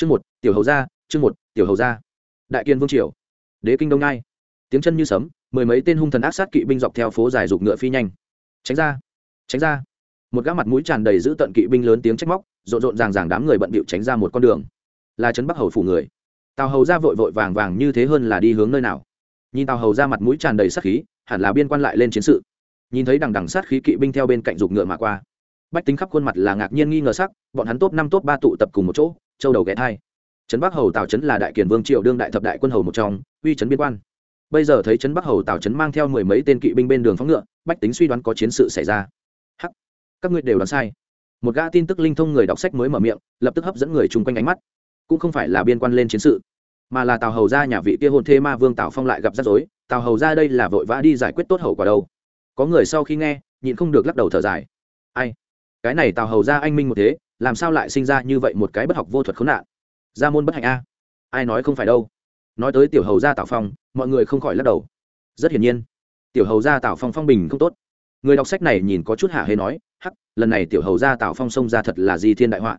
chương một, tiểu hầu gia, chương một, tiểu hầu gia. Đại kiên vương triều. Đế kinh đông nai tiếng chân như sấm, mười mấy tên hung thần ác sát kỵ binh dọc theo phố dài dục ngựa phi nhanh. Tránh ra tránh ra. Một gã mặt mũi tràn đầy giữ tận kỵ binh lớn tiếng trách móc, rộn rộn ràng ràng đám người bận bịu tránh ra một con đường. Là trấn bắc hầu phủ người. Tào hầu ra vội vội vàng vàng như thế hơn là đi hướng nơi nào? Nhìn tào hầu ra mặt mũi tràn đầy sát khí, hẳn là biên quan lại lên chiến sự. Nhìn thấy đằng đằng sát khí kỵ binh theo bên cạnh dục ngựa mà qua. Bách tính khắp khuôn mặt là ngạc nhiên nghi ngờ sắc, bọn hắn top năm top ba tụ tập cùng một chỗ châu đầu ghé thai. Trấn bắc hầu tào trấn là đại kiền vương triệu đương đại thập đại quân hầu một trong, uy trấn biên quan. Bây giờ thấy trấn bắc hầu tào trấn mang theo mười mấy tên kỵ binh bên đường phóng ngựa, bách tính suy đoán có chiến sự xảy ra. Hắc, các ngươi đều đoán sai. Một gã tin tức linh thông người đọc sách mới mở miệng, lập tức hấp dẫn người chung quanh ánh mắt. Cũng không phải là biên quan lên chiến sự, mà là tào hầu ra nhà vị kia hôn thê ma vương tào phong lại gặp rắc rối, tào hầu ra đây là vội vã đi giải quyết tốt hậu quả đâu. Có người sau khi nghe, nhịn không được lắc đầu thở dài. Ai? Cái này tào hầu ra anh minh một thế làm sao lại sinh ra như vậy một cái bất học vô thuật khốn nạn? Ra môn bất hạnh a. Ai nói không phải đâu. Nói tới tiểu hầu gia tào phong, mọi người không khỏi lắc đầu. Rất hiển nhiên, tiểu hầu gia tào phong phong bình không tốt. Người đọc sách này nhìn có chút hạ hê nói, hắc, lần này tiểu hầu gia tào phong xông ra thật là di thiên đại họa.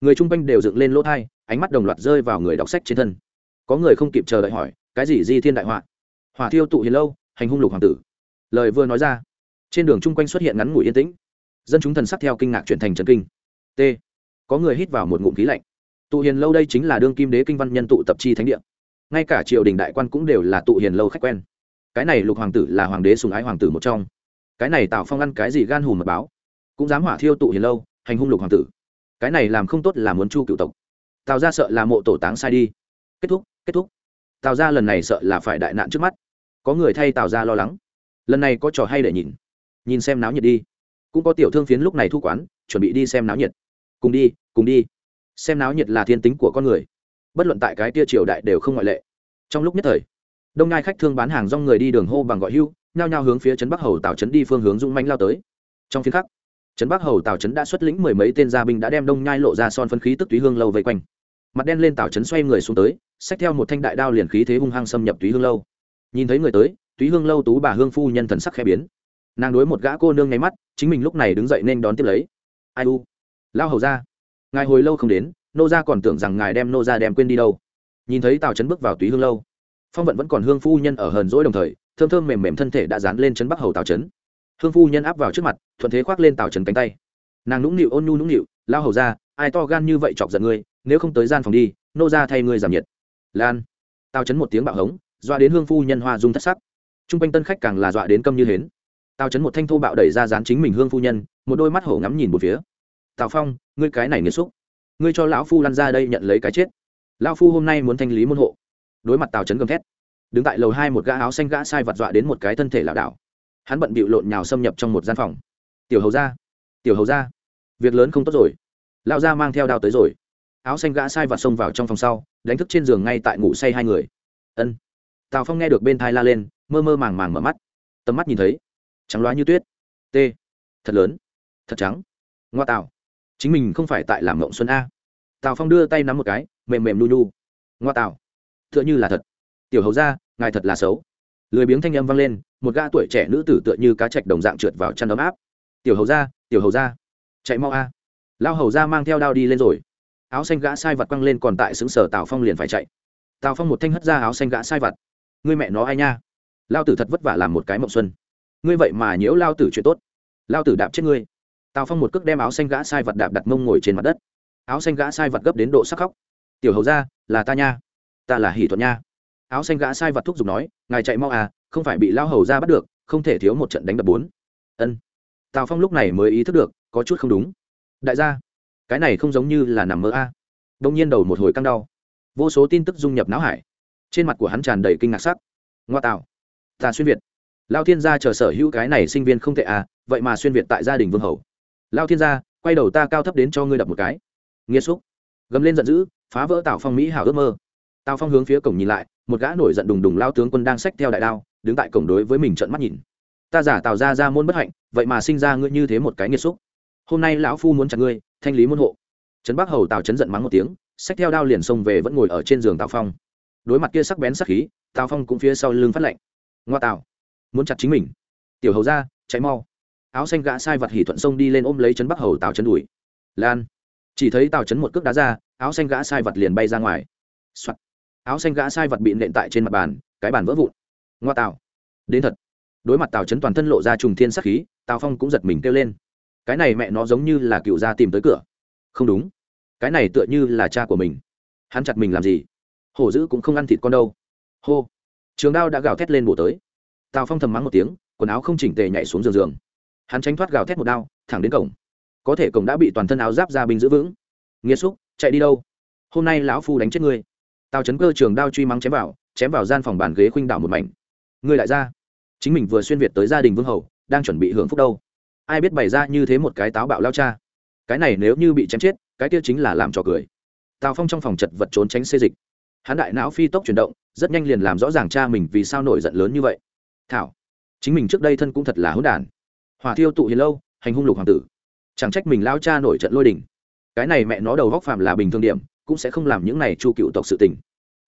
Người chung quanh đều dựng lên lỗ thai, ánh mắt đồng loạt rơi vào người đọc sách trên thân. Có người không kịp chờ đợi hỏi, cái gì di thiên đại họa? Hỏa thiêu tụ hiền lâu, hành hung lục hoàng tử. Lời vừa nói ra, trên đường chung quanh xuất hiện ngắn ngủi yên tĩnh. Dân chúng thần sắc theo kinh ngạc chuyển thành trần kinh t. Có người hít vào một ngụm khí lạnh. Tụ hiền lâu đây chính là đương kim đế kinh văn nhân tụ tập chi thánh địa. Ngay cả triều đình đại quan cũng đều là tụ hiền lâu khách quen. Cái này lục hoàng tử là hoàng đế sùng ái hoàng tử một trong. Cái này tạo phong ăn cái gì gan hùm mật báo. Cũng dám hỏa thiêu tụ hiền lâu, hành hung lục hoàng tử. Cái này làm không tốt là muốn chu cựu tộc. Tào ra sợ là mộ tổ táng sai đi. Kết thúc kết thúc. Tào ra lần này sợ là phải đại nạn trước mắt. Có người thay tào ra lo lắng. Lần này có trò hay để nhìn. Nhìn xem náo nhiệt đi. Cũng có tiểu thương phiến lúc này thu quán, chuẩn bị đi xem náo nhiệt cùng đi cùng đi. Xem náo nhiệt là thiên tính của con người. Bất luận tại cái tia triều đại đều không ngoại lệ. Trong lúc nhất thời, đông ngai khách thương bán hàng rong người đi đường hô bằng gọi hưu, nhao nhao hướng phía trấn bắc hầu tào trấn đi phương hướng dũng manh lao tới. Trong phiên khắc, trấn bắc hầu tào trấn đã xuất lĩnh mười mấy tên gia binh đã đem đông nhai lộ ra son phân khí tức túy hương lâu vây quanh. Mặt đen lên tào trấn xoay người xuống tới, xách theo một thanh đại đao liền khí thế hung hăng xâm nhập túy hương lâu. Nhìn thấy người tới, túy hương lâu tú bà hương phu nhân thần sắc khẽ biến. Nàng đối một gã cô nương nháy mắt, chính mình lúc này đứng dậy nên đón tiếp lấy. Ai u? Lao hầu ra. Ngài hồi lâu không đến, nô gia còn tưởng rằng ngài đem nô gia đem quên đi đâu. Nhìn thấy tào trấn bước vào túy hương lâu, phong vận vẫn còn hương phu nhân ở hờn dỗi đồng thời, thơm thơm mềm mềm thân thể đã dán lên trấn bắc hầu tào trấn. Hương phu nhân áp vào trước mặt, thuận thế khoác lên tào trấn cánh tay. Nàng nũng nịu ôn nhu nũng nịu, lao hầu ra, ai to gan như vậy chọc giận ngươi, nếu không tới gian phòng đi, nô ra thay ngươi giảm nhiệt. Lan. Tào trấn một tiếng bạo hống, dọa đến hương phu nhân hoa dung thất sắc. T r u n g quanh tân khách càng là dọa đến câm như hến. Tào trấn một thanh thô bạo đẩy ra dán chính mình hương phu nhân, một đôi mắt hổ ngắm nhìn một phía tào phong, ngươi cái này nghiêm xúc. Ngươi cho lão phu lăn ra đây nhận lấy cái chết. Lão phu hôm nay muốn thanh lý môn hộ. Đối mặt tào trấn gầm thét, đứng tại lầu hai một gã áo xanh gã sai vặt dọa đến một cái thân thể lảo đảo. Hắn bận bịu lộn nhào xâm nhập trong một gian phòng. Tiểu hầu ra tiểu hầu ra việc lớn không tốt rồi. Lão gia mang theo đao tới rồi. Áo xanh gã sai vặt xông vào trong phòng sau, đánh thức trên giường ngay tại ngủ say hai người. Ân. Tào phong nghe được bên thai la lên, mơ mơ màng màng mở mắt. Tầm mắt nhìn thấy, trắng loá như tuyết. T. Thật lớn, thật trắng. Ngoa tào chính mình không phải tại làm mộng xuân a. Tào phong đưa tay nắm một cái, mềm mềm nu nu ngoa tào t h ư ợ n h ư là thật. Tiểu hầu ra ngài thật là xấu. Lười biếng thanh âm vang lên, một gã tuổi trẻ nữ tử tựa như cá chạch đồng dạng trượt vào chăn ấm áp. Tiểu hầu ra tiểu hầu ra chạy mau a. Lao hầu ra mang theo đao đi lên rồi. Áo xanh gã sai vật quăng lên còn tại xứng sở tào phong liền phải chạy. Tào phong một thanh hất ra áo xanh gã sai vật ngươi mẹ nó ai nha? Lao tử thật vất vả làm một cái mộng xuân. Ngươi vậy mà nhiễu lao tử chuyện tốt. Lao tử đạp chết ngươi tào phong một cước đem áo xanh gã sai vật đạp đặt mông ngồi trên mặt đất. Áo xanh gã sai vật gấp đến độ sắc khóc. Tiểu hầu ra là ta nha. Ta là hỷ thuận nha. Áo xanh gã sai vật thúc giục nói, ngài chạy mau à không phải bị lao hầu ra bắt được, không thể thiếu một trận đánh đập bốn. Ân. Tào phong lúc này mới ý thức được, có chút không đúng. Đại gia, cái này không giống như là nằm mơ a. À. đông nhiên đầu một hồi căng đau. Vô số tin tức dung nhập não hải. Trên mặt của hắn tràn đầy kinh ngạc sắc. Ngoa tạo, ta xuyên việt. Lao thiên gia chờ sở hữu cái này sinh viên không tệ à vậy mà xuyên việt tại gia đình vương hầu lao thiên gia, quay đầu ta cao thấp đến cho ngươi đập một cái. Nghiêm xúc. Gầm lên giận dữ, phá vỡ tào phong mỹ hảo ước mơ. Tào phong hướng phía cổng nhìn lại, một gã nổi giận đùng đùng lao tướng quân đang xách theo đại đao, đứng tại cổng đối với mình trận mắt nhìn. Ta giả tào ra ra môn bất hạnh, vậy mà sinh ra ngươi như thế một cái nghiệt xúc. Hôm nay lão phu muốn chặt ngươi, thanh lý môn hộ. Trấn bắc hầu tào trấn giận mắng một tiếng, xách theo đao liền xông về vẫn ngồi ở trên giường tào phong. Đối mặt kia sắc bén sắc khí, tào phong cũng phía sau lưng phát lạnh ngoa tào, muốn chặt chính mình. Tiểu hầu ra cháy mau áo xanh gã sai vật hỉ thuận sông đi lên ôm lấy trấn bắc hầu tào trấn đùi. Lan. Chỉ thấy tào trấn một cước đá ra, áo xanh gã sai vật liền bay ra ngoài、Soạn. áo xanh gã sai vật bị nện tại trên mặt bàn, cái bàn vỡ vụn. Ngoa tào. Đến thật. Đối mặt tào chấn toàn thân lộ ra trùng thiên sắc khí, tào phong cũng giật mình kêu lên. Cái này mẹ nó giống như là cựu gia tìm tới cửa. Không đúng. Cái này tựa như là cha của mình. Hắn chặt mình làm gì? Hổ dữ cũng không ăn thịt con đâu. Hô. Trường đao đã gào thét lên bổ tới. Tào phong thầm mắng một tiếng, quần áo không chỉnh tề nhảy xuống giường giường hắn tránh thoát gào thét một đao, thẳng đến cổng. Có thể cổng đã bị toàn thân áo giáp ra binh giữ vững. Nghĩa xúc, chạy đi đâu? Hôm nay lão phu đánh chết ngươi. Tào chấn cơ trường đao truy mắng chém vào chém vào gian phòng bàn ghế khuynh đảo một mảnh. Ngươi lại ra. Chính mình vừa xuyên việt tới gia đình vương hầu, đang chuẩn bị hưởng phúc đâu? Ai biết bày ra như thế một cái táo bạo lao cha? Cái này nếu như bị chém chết, cái kia chính là làm trò cười. Tào phong trong phòng chật vật trốn tránh xê dịch. Hắn đại não phi tốc chuyển động, rất nhanh liền làm rõ ràng cha mình vì sao nổi giận lớn như vậy. Thảo, chính mình trước đây thân cũng thật là hỗn đản hỏa thiêu tụ hiền lâu, hành hung lục hoàng tử. Chẳng trách mình lao cha nổi trận lôi đình. Cái này mẹ nó đầu góc phạm là bình thường điểm, cũng sẽ không làm những này chu cựu tộc sự tình.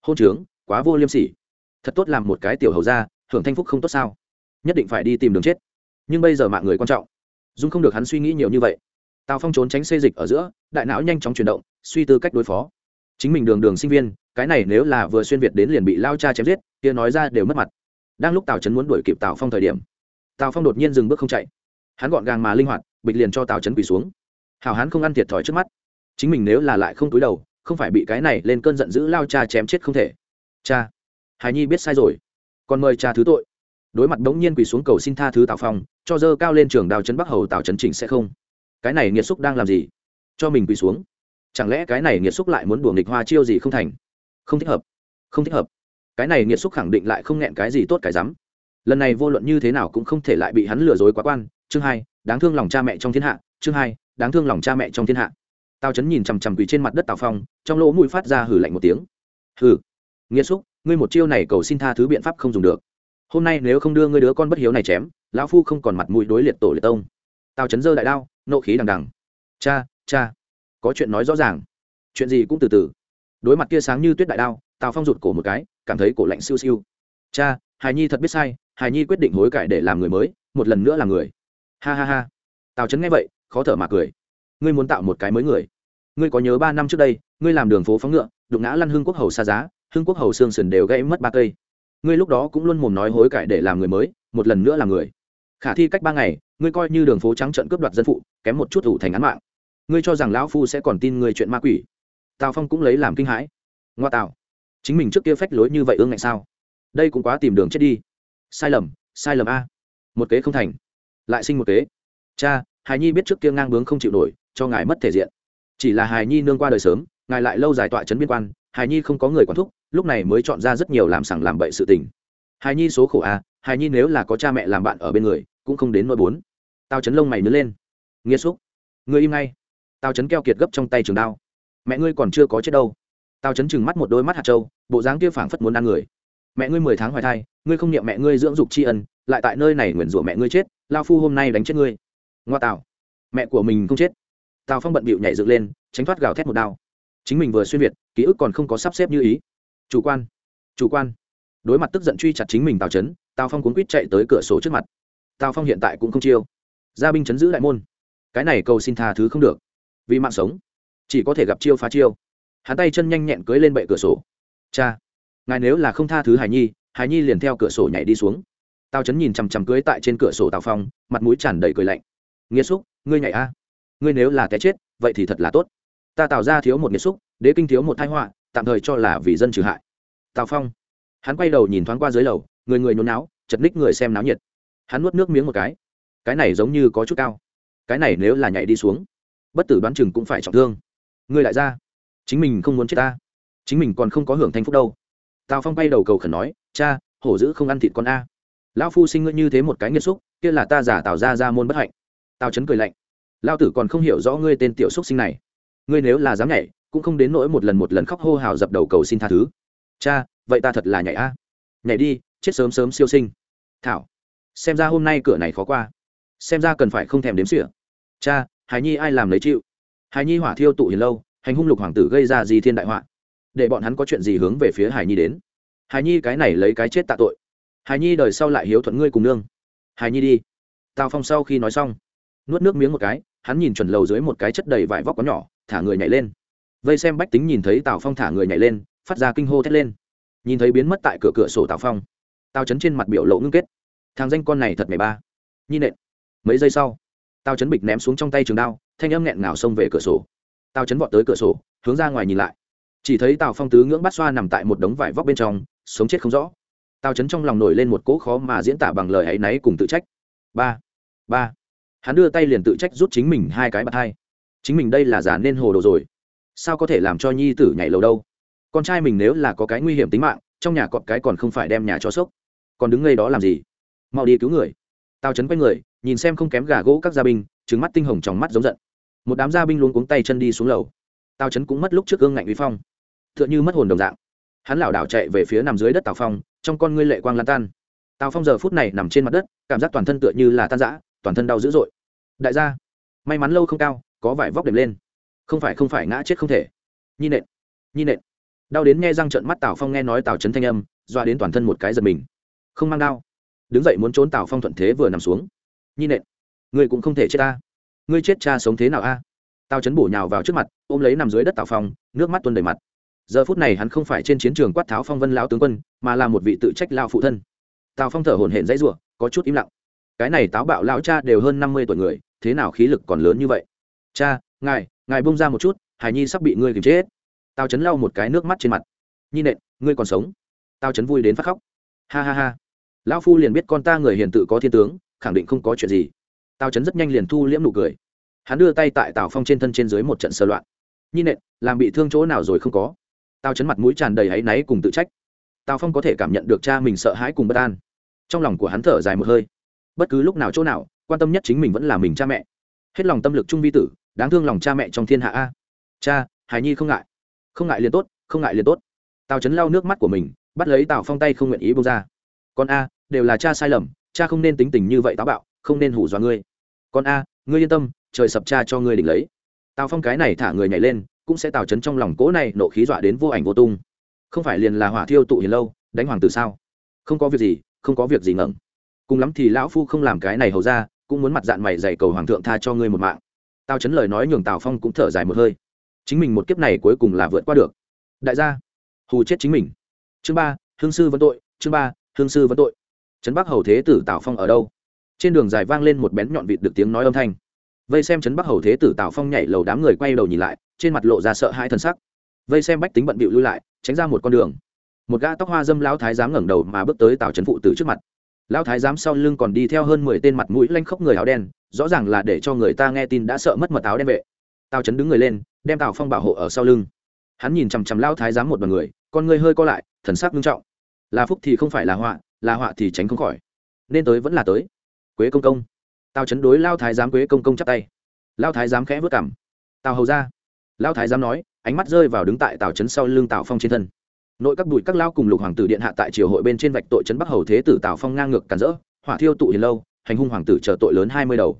Hôn trướng, quá vô liêm sỉ. Thật tốt làm một cái tiểu hầu ra hưởng thanh phúc không tốt sao? Nhất định phải đi tìm đường chết. Nhưng bây giờ mạng người quan trọng. Dung không được hắn suy nghĩ nhiều như vậy. Tào phong trốn tránh xê dịch ở giữa, đại não nhanh chóng chuyển động, suy tư cách đối phó. Chính mình đường đường sinh viên, cái này nếu là vừa xuyên việt đến liền bị lao cha chém giết, kia nói ra đều mất mặt. Đang lúc tào trấn muốn đuổi kịp tào phong thời điểm, tào phong đột nhiên dừng bước không chạy hắn gọn gàng mà linh hoạt, bịch liền cho tào trấn quỳ xuống. Hào hắn không ăn thiệt thòi trước mắt. Chính mình nếu là lại không túi đầu, không phải bị cái này lên cơn giận dữ lao cha chém chết không thể. Cha hài nhi biết sai rồi. Còn mời cha thứ tội. Đối mặt bỗng nhiên quỳ xuống cầu xin tha thứ tào phong, cho dơ cao lên trường đào trấn bắc hầu tào trấn chỉnh sẽ không. Cái này nghiệt xúc đang làm gì? Cho mình quỳ xuống. Chẳng lẽ cái này nghiệt xúc lại muốn đùa nghịch hoa chiêu gì không thành? Không thích hợp. Không thích hợp. Cái này nghiệt xúc khẳng định lại không nghẹn cái gì tốt cái rắm. Lần này vô luận như thế nào cũng không thể lại bị hắn lừa dối quá quan chương hai, đáng thương lòng cha mẹ trong thiên hạ, chương hai, đáng thương lòng cha mẹ trong thiên hạ. Tào trấn nhìn chằm chằm quỳ trên mặt đất tào phong, trong lỗ mũi phát ra hử lạnh một tiếng. Hử nghĩa xúc, ngươi một chiêu này cầu xin tha thứ biện pháp không dùng được. Hôm nay nếu không đưa ngươi đứa con bất hiếu này chém, lão phu không còn mặt mũi đối liệt tổ liệt tông. Tào trấn giơ đại đao, nộ khí đằng đằng. Cha cha, có chuyện nói rõ ràng. Chuyện gì cũng từ từ. Đối mặt kia sáng như tuyết đại đao, tào phong rụt cổ một cái, cảm thấy cổ lạnh siêu siêu. Cha hài nhi thật biết sai hài nhi quyết định hối cải để làm người mới, một lần nữa là người ha ha ha. Tào trấn nghe vậy, khó thở mà cười. Ngươi muốn tạo một cái mới người. Ngươi có nhớ ba năm trước đây, ngươi làm đường phố phóng ngựa, đụng ngã lăn hưng quốc hầu xa giá hưng quốc hầu xương sườn đều gãy mất ba cây. Ngươi lúc đó cũng luôn mồm nói hối cải để làm người mới, một lần nữa là người. Khả thi cách ba ngày, ngươi coi như đường phố trắng trận cướp đoạt dân phụ, kém một chút thủ thành án mạng. Ngươi cho rằng lão phu sẽ còn tin ngươi chuyện ma quỷ. Tào phong cũng lấy làm kinh hãi. Ngoa tào. Chính mình trước kia phách lối như vậy ương ngạnh sao? Đây cũng quá tìm đường chết đi. Sai lầm sai lầm a. Một kế không thành lại sinh một kế. Cha, hài nhi biết trước kia ngang bướng không chịu nổi, cho ngài mất thể diện. Chỉ là hài nhi nương qua đời sớm, ngài lại lâu dài tọa trấn biên quan, hài nhi không có người quản thúc, lúc này mới chọn ra rất nhiều làm sẳng làm bậy sự tình. Hài nhi số khổ a hài nhi nếu là có cha mẹ làm bạn ở bên người, cũng không đến nỗi bốn. Tao chấn lông mày nứa lên. Nghĩa xúc. Ngươi im ngay. Tao chấn keo kiệt gấp trong tay trường đao. Mẹ ngươi còn chưa có chết đâu. Tao chấn chừng mắt một đôi mắt hạt trâu bộ dáng kia phảng phất muốn ăn người mẹ ngươi mười tháng hoài thai, ngươi không niệm mẹ ngươi dưỡng dục tri ân, lại tại nơi này nguyền rủa mẹ ngươi chết, lao phu hôm nay đánh chết ngươi. Ngoa tào. Mẹ của mình không chết. Tào phong bận bịu nhảy dựng lên, tránh thoát gào thét một đao. Chính mình vừa xuyên việt, ký ức còn không có sắp xếp như ý. Chủ quan. Chủ quan. Đối mặt tức giận truy chặt chính mình tào trấn tào phong cuốn quýt chạy tới cửa sổ trước mặt. Tào phong hiện tại cũng không chiêu. Gia binh chấn giữ đại môn. Cái này cầu xin tha thứ không được. Vì mạng sống, chỉ có thể gặp chiêu phá chiêu. Hắn tay chân nhanh nhẹn cưới lên bệ cửa sổ. Cha ngài nếu là không tha thứ hải nhi hải nhi liền theo cửa sổ nhảy đi xuống. Tào trấn nhìn chằm chằm cưới tại trên cửa sổ tào phong, mặt mũi tràn đầy cười lạnh. Nghĩa xúc, ngươi nhảy a. Ngươi nếu là té chết, vậy thì thật là tốt. Ta tạo ra thiếu một nghĩa xúc, đế kinh thiếu một thái họa, tạm thời cho là vì dân trừ hại. Tào phong, hắn quay đầu nhìn thoáng qua dưới lầu, người người nhốn náo, chật ních người xem náo nhiệt. Hắn nuốt nước miếng một cái. Cái này giống như có chút cao. Cái này nếu là nhảy đi xuống, bất tử đoán chừng cũng phải trọng thương. Ngươi lại ra chính mình không muốn chết ta. Chính mình còn không có hưởng thanh phúc đâu tào phong bay đầu cầu khẩn nói, cha, hổ dữ không ăn thịt con a. Lão phu sinh ngươi như thế một cái nghiệt xúc, kia là ta giả tào ra ra môn bất hạnh. Tào chấn cười lạnh lao tử còn không hiểu rõ ngươi tên tiểu xúc sinh này. Ngươi nếu là dám nhảy, cũng không đến nỗi một lần một lần khóc hô hào dập đầu cầu xin tha thứ. Cha, vậy ta thật là nhảy a. Nhảy đi, chết sớm sớm siêu sinh. Thảo, xem ra hôm nay cửa này khó qua. Xem ra cần phải không thèm đếm xỉa. Cha, hải nhi ai làm lấy chịu? Hải nhi hỏa thiêu tụ hiền lâu, hành hung lục hoàng tử gây ra gì thiên đại họa để bọn hắn có chuyện gì hướng về phía hải nhi đến. Hải nhi, cái này lấy cái chết tạ tội. Hải nhi, đời sau lại hiếu thuận ngươi cùng nương. Hải nhi đi. Tào phong sau khi nói xong, nuốt nước miếng một cái, hắn nhìn chuẩn lầu dưới một cái chất đầy vải vóc có nhỏ, thả người nhảy lên. Vây xem bách tính nhìn thấy tào phong thả người nhảy lên, phát ra kinh hô thét lên. Nhìn thấy biến mất tại cửa cửa sổ tào phong, tào chấn trên mặt biểu lộ ngưng kết. Thằng danh con này thật mày ba. Nhi nện. Mấy giây sau, tào chấn bịch ném xuống trong tay trường đao, thanh âm nghẹn ngào xông về cửa sổ. Tào chấn vọt tới cửa sổ, hướng ra ngoài nhìn lại chỉ thấy tào phong tứ ngưỡng bát xoa nằm tại một đống vải vóc bên trong, sống chết không rõ. Tào chấn trong lòng nổi lên một cỗ khó mà diễn tả bằng lời áy náy cùng tự trách. Ba ba. Hắn đưa tay liền tự trách rút chính mình hai cái bạt hai. Chính mình đây là giả nên hồ đồ rồi. Sao có thể làm cho nhi tử nhảy lầu đâu? Con trai mình nếu là có cái nguy hiểm tính mạng, trong nhà cọp cái còn không phải đem nhà cho sốc. Còn đứng ngay đó làm gì? Mau đi cứu người. Tào chấn quay người, nhìn xem không kém gà gỗ các gia binh trứng mắt tinh hồng trong mắt giống giận. Một đám gia binh luôn cuống tay chân đi xuống lầu. Tào chấn cũng mất lúc trước gương ngạnh uy phong t h ư ợ n mất hồn đồng dạng. Hắn lảo đảo chạy về phía nằm dưới đất tào phong, trong con ngươi lệ quang lan tan. Tào phong giờ phút này nằm trên mặt đất, cảm giác toàn thân tựa như là tan giã toàn thân đau dữ dội. Đại gia, may mắn lâu không cao, có vải vóc đệm lên. Không phải không phải ngã chết không thể. Nhi nện nhi nện. Đau đến nghe răng trận mắt tào phong nghe nói tào trấn thanh âm doa đến toàn thân một cái giật mình. Không mang đau. Đứng dậy muốn trốn tào phong thuận thế vừa nằm xuống. Nhi nện, ngươi cũng không thể chết ta. Ngươi chết cha sống thế nào a? Tào trấn bổ nhào vào trước mặt, ôm lấy nằm dưới đất tào phong, nước mắt tuôn đầy mặt giờ phút này hắn không phải trên chiến trường quát tháo phong vân lao tướng quân, mà là một vị tự trách lao phụ thân. Tào phong thở hổn hển dãy r có chút im lặng. Cái này táo bạo lao cha đều hơn năm mươi tuổi người, thế nào khí lực còn lớn như vậy? Cha, ngài ngài bông ra một chút hải nhi sắp bị ngươi kìm chết tào trấn lau một cái nước mắt trên mặt. Nhi nện, ngươi còn sống. Tào trấn vui đến phát khóc. Ha ha ha. Lão phu liền biết con ta người hiền tự có thiên tướng, khẳng định không có chuyện gì. Tào trấn rất nhanh liền thu liễm nụ cười. Hắn đưa tay tại tào phong trên thân trên dưới một trận sơ loạn. Nhi nện, làm bị thương chỗ nào rồi không có. Tao chấn mặt mũi tràn đầy áy náy cùng tự trách. Tào phong có thể cảm nhận được cha mình sợ hãi cùng bất an. Trong lòng của hắn thở dài một hơi. Bất cứ lúc nào chỗ nào, quan tâm nhất chính mình vẫn là mình cha mẹ. Hết lòng tâm lực trung vi tử, đáng thương lòng cha mẹ trong thiên hạ a. Cha, hài nhi không ngại. Không ngại liền tốt, không ngại liền tốt. Tào chấn lau nước mắt của mình, bắt lấy tào phong tay không nguyện ý bông ra. Con a, đều là cha sai lầm, cha không nên tính tình như vậy táo bạo, không nên hủ dọa ngươi. Con a, ngươi yên tâm, trời sập cha cho ngươi đỉnh lấy. Tào phong cái này thả người nhảy lên cũng sẽ tào chấn trong lòng cố này nộ khí dọa đến vô ảnh vô tung. Không phải liền là hỏa thiêu tụ hiền lâu, đánh hoàng tử sao? Không có việc gì, không có việc gì ngẩng. Cùng lắm thì lão phu không làm cái này hầu ra, cũng muốn mặt dạng mày dạy cầu hoàng thượng tha cho ngươi một mạng. Tào chấn lời nói nhường tào phong cũng thở dài một hơi. Chính mình một kiếp này cuối cùng là vượt qua được. Đại gia, hù chết chính mình. Chương ba, hương sư vẫn tội, chương ba, hương sư vẫn tội. Trấn bắc hầu thế tử tào phong ở đâu? Trên đường dài vang lên một bén nhọn vịt được tiếng nói âm thanh. Vây xem trấn bắc hầu thế tử tào phong nhảy lầu đám người quay đầu nhìn lại trên mặt lộ ra sợ hãi thân sắc. Vây xem bách tính bận bịu lui lại, tránh ra một con đường. Một gã tóc hoa dâm lão thái giám ngẩng đầu mà bước tới tào trấn phụ tử trước mặt. Lão thái giám sau lưng còn đi theo hơn mười tên mặt mũi lanh khốc người áo đen, rõ ràng là để cho người ta nghe tin đã sợ mất mật áo đen vệ. Tào trấn đứng người lên, đem tào phong bảo hộ ở sau lưng. Hắn nhìn chằm chằm lão thái giám một đ o n người, con ngươi hơi co lại, thần sắc nghiêm trọng. Là phúc thì không phải là họa là họa thì tránh không khỏi. Nên tới vẫn là tới. Quế công công. Tào chấn đối lao thái giám quế công công chắp tay. Lao thái giám khẽ vớt cảm tào hầu ra lao thái giám nói, ánh mắt rơi vào đứng tại tào trấn sau lưng tào phong trên thân. Nội các bụi các lao cùng lục hoàng tử điện hạ tại triều hội bên trên vạch tội trấn bắc hầu thế tử tào phong ngang ngược cản rỡ, hỏa thiêu tụ hiền lâu, hành hung hoàng tử chờ tội lớn hai mươi đầu.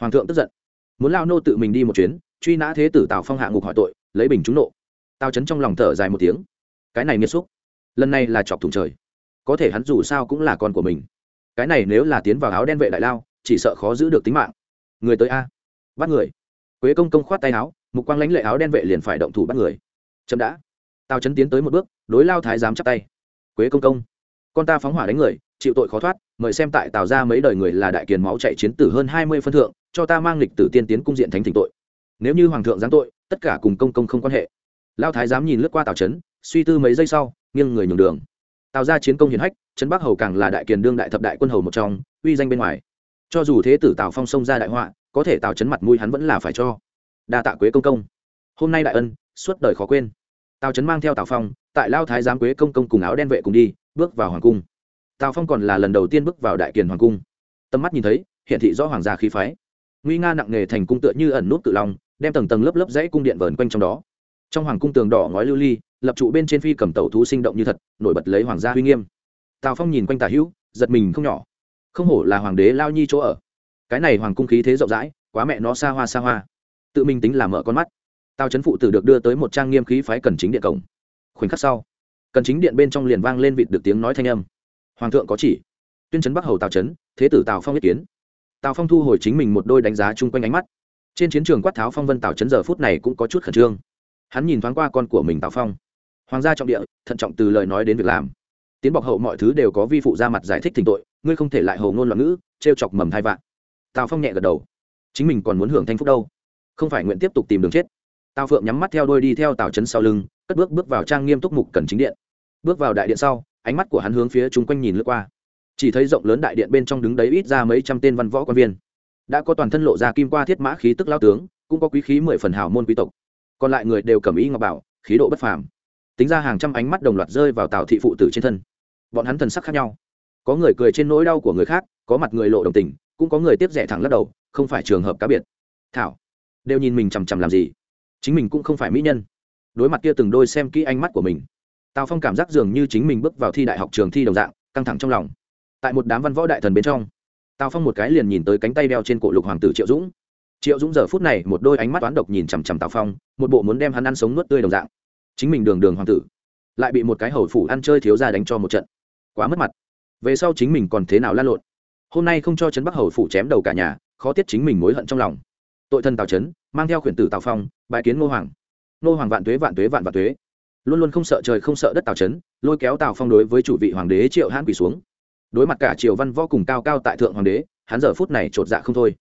Hoàng thượng tức giận. Muốn lao nô tự mình đi một chuyến, truy nã thế tử tào phong hạ ngục hỏi tội, lấy bình trúng nộ. Tào trấn trong lòng thở dài một tiếng. Cái này nghiêm xúc lần này là chọc thủng trời. Có thể hắn dù sao cũng là con của mình. Cái này nếu là tiến vào áo đen vệ đại lao, chỉ sợ khó giữ được tính mạng. Người tới a. Bắt người. Quế công công khoát tay áo mục quang lãnh lệ áo đen vệ liền phải động thủ bắt người. Chậm đã. Tào chấn tiến tới một bước, đối lao thái giám chắp tay. Quế công công, con ta phóng hỏa đánh người, chịu tội khó thoát, mời xem tại tào ra mấy đời người là đại kiền máu chạy chiến tử hơn hai mươi phân thượng, cho ta mang lịch tử tiên tiến cung diện thánh thỉnh tội. Nếu như hoàng thượng giáng tội, tất cả cùng công công không quan hệ. Lao thái dám nhìn lướt qua tào trấn suy tư mấy giây sau, nghiêng người nhường đường. Tào ra chiến công hiển hách trấn bắc hầu càng là đại kiền đương đại thập đại quân hầu một trong, uy danh bên ngoài. Cho dù thế tử tào phong xông ra đại họa, có thể tào trấn mặt mũi hắn vẫn là phải cho đa tạ quế công công. Hôm nay đại ân, suốt đời khó quên. Tào trấn mang theo tào phong, tại lao thái giám quế công công cùng áo đen vệ cùng đi, bước vào hoàng cung. Tào phong còn là lần đầu tiên bước vào đại kiền hoàng cung. Tầm mắt nhìn thấy, hiện thị rõ hoàng gia khí phái. Nguy nga nặng nề thành cung tựa như ẩn nút tự long, đem tầng tầng lớp lớp dãy cung điện vờn quanh trong đó. Trong hoàng cung tường đỏ ngói lưu ly, lập trụ bên trên phi cầm tàu thú sinh động như thật, nổi bật lấy hoàng gia uy nghiêm. Tào phong nhìn quanh tà hữu, giật mình không nhỏ. Không hổ là hoàng đế lao nhi chỗ ở. Cái này hoàng cung khí thế rộng rãi, quá mẹ nó xa hoa xa hoa tự mình tính là mở con mắt. Tào chấn phụ tử được đưa tới một trang nghiêm khí phái cần chính điện cổng. Khoảnh khắc sau, cần chính điện bên trong liền vang lên vịt được tiếng nói thanh âm. Hoàng thượng có chỉ. Tuyên chấn bắc hầu tào trấn thế tử tào phong ý kiến. Tào phong thu hồi chính mình một đôi đánh giá chung quanh ánh mắt. Trên chiến trường quát tháo phong vân tào trấn giờ phút này cũng có chút khẩn trương. Hắn nhìn thoáng qua con của mình tào phong. Hoàng gia trọng địa, thận trọng từ lời nói đến việc làm. Tiến bọc hậu mọi thứ đều có vi phụ ra mặt giải thích thỉnh tội, ngươi không thể lại hầu ngôn loạn ngữ t r e o chọc mầm thai vạn. Tào phong nhẹ gật đầu. Chính mình còn muốn hưởng thanh phúc đâu? Không phải nguyện tiếp tục tìm đường chết. Tào phượng nhắm mắt theo đôi đi theo tào trấn sau lưng, cất bước bước vào trang nghiêm túc mục cần chính điện. Bước vào đại điện sau, ánh mắt của hắn hướng phía chung quanh nhìn lướt qua. Chỉ thấy rộng lớn đại điện bên trong đứng đấy ít ra mấy trăm tên văn võ quan viên. Đã có toàn thân lộ ra kim qua thiết mã khí tức lao tướng, cũng có quý khí mười phần hào môn quý tộc. Còn lại người đều cầm ý ngọc bảo, khí độ bất phàm. Tính ra hàng trăm ánh mắt đồng loạt rơi vào tào thị phụ tử trên thân. Bọn hắn thần sắc khác nhau. Có người cười trên nỗi đau của người khác, có mặt người lộ đồng tình, cũng có người tiếp rẻ thẳng lắc đầu, không phải trường hợp cá biệt. Thảo đều nhìn mình chằm chằm làm gì. Chính mình cũng không phải mỹ nhân. Đối mặt kia từng đôi xem kỹ ánh mắt của mình, tào phong cảm giác dường như chính mình bước vào thi đại học trường thi đồng dạng, căng thẳng trong lòng. Tại một đám văn võ đại thần bên trong, tào phong một cái liền nhìn tới cánh tay đeo trên cổ lục hoàng tử triệu dũng. Triệu dũng giờ phút này một đôi ánh mắt toán độc nhìn chằm chằm tào phong, một bộ muốn đem hắn ăn sống nuốt tươi đồng dạng. Chính mình đường đường hoàng tử, lại bị một cái hầu phủ ăn chơi thiếu ra đánh cho một trận. Quá mất mặt. Về sau chính mình còn thế nào lan lộn? Hôm nay không cho trấn bắc hầu phủ chém đầu cả nhà, khó tiết chính mình mối hận trong lòng. Tội thân tào trấn mang theo khuyển tử tào phong bài kiến ngô hoàng. Ngô hoàng vạn tuế vạn tuế, vạn vạn tuế. Luôn luôn không sợ trời, không sợ đất tào trấn lôi kéo tào phong đối với chủ vị hoàng đế triệu hãn quỳ xuống. Đối mặt cả triều văn võ cùng cao cao tại thượng hoàng đế, hắn giờ phút này chột dạ không thôi.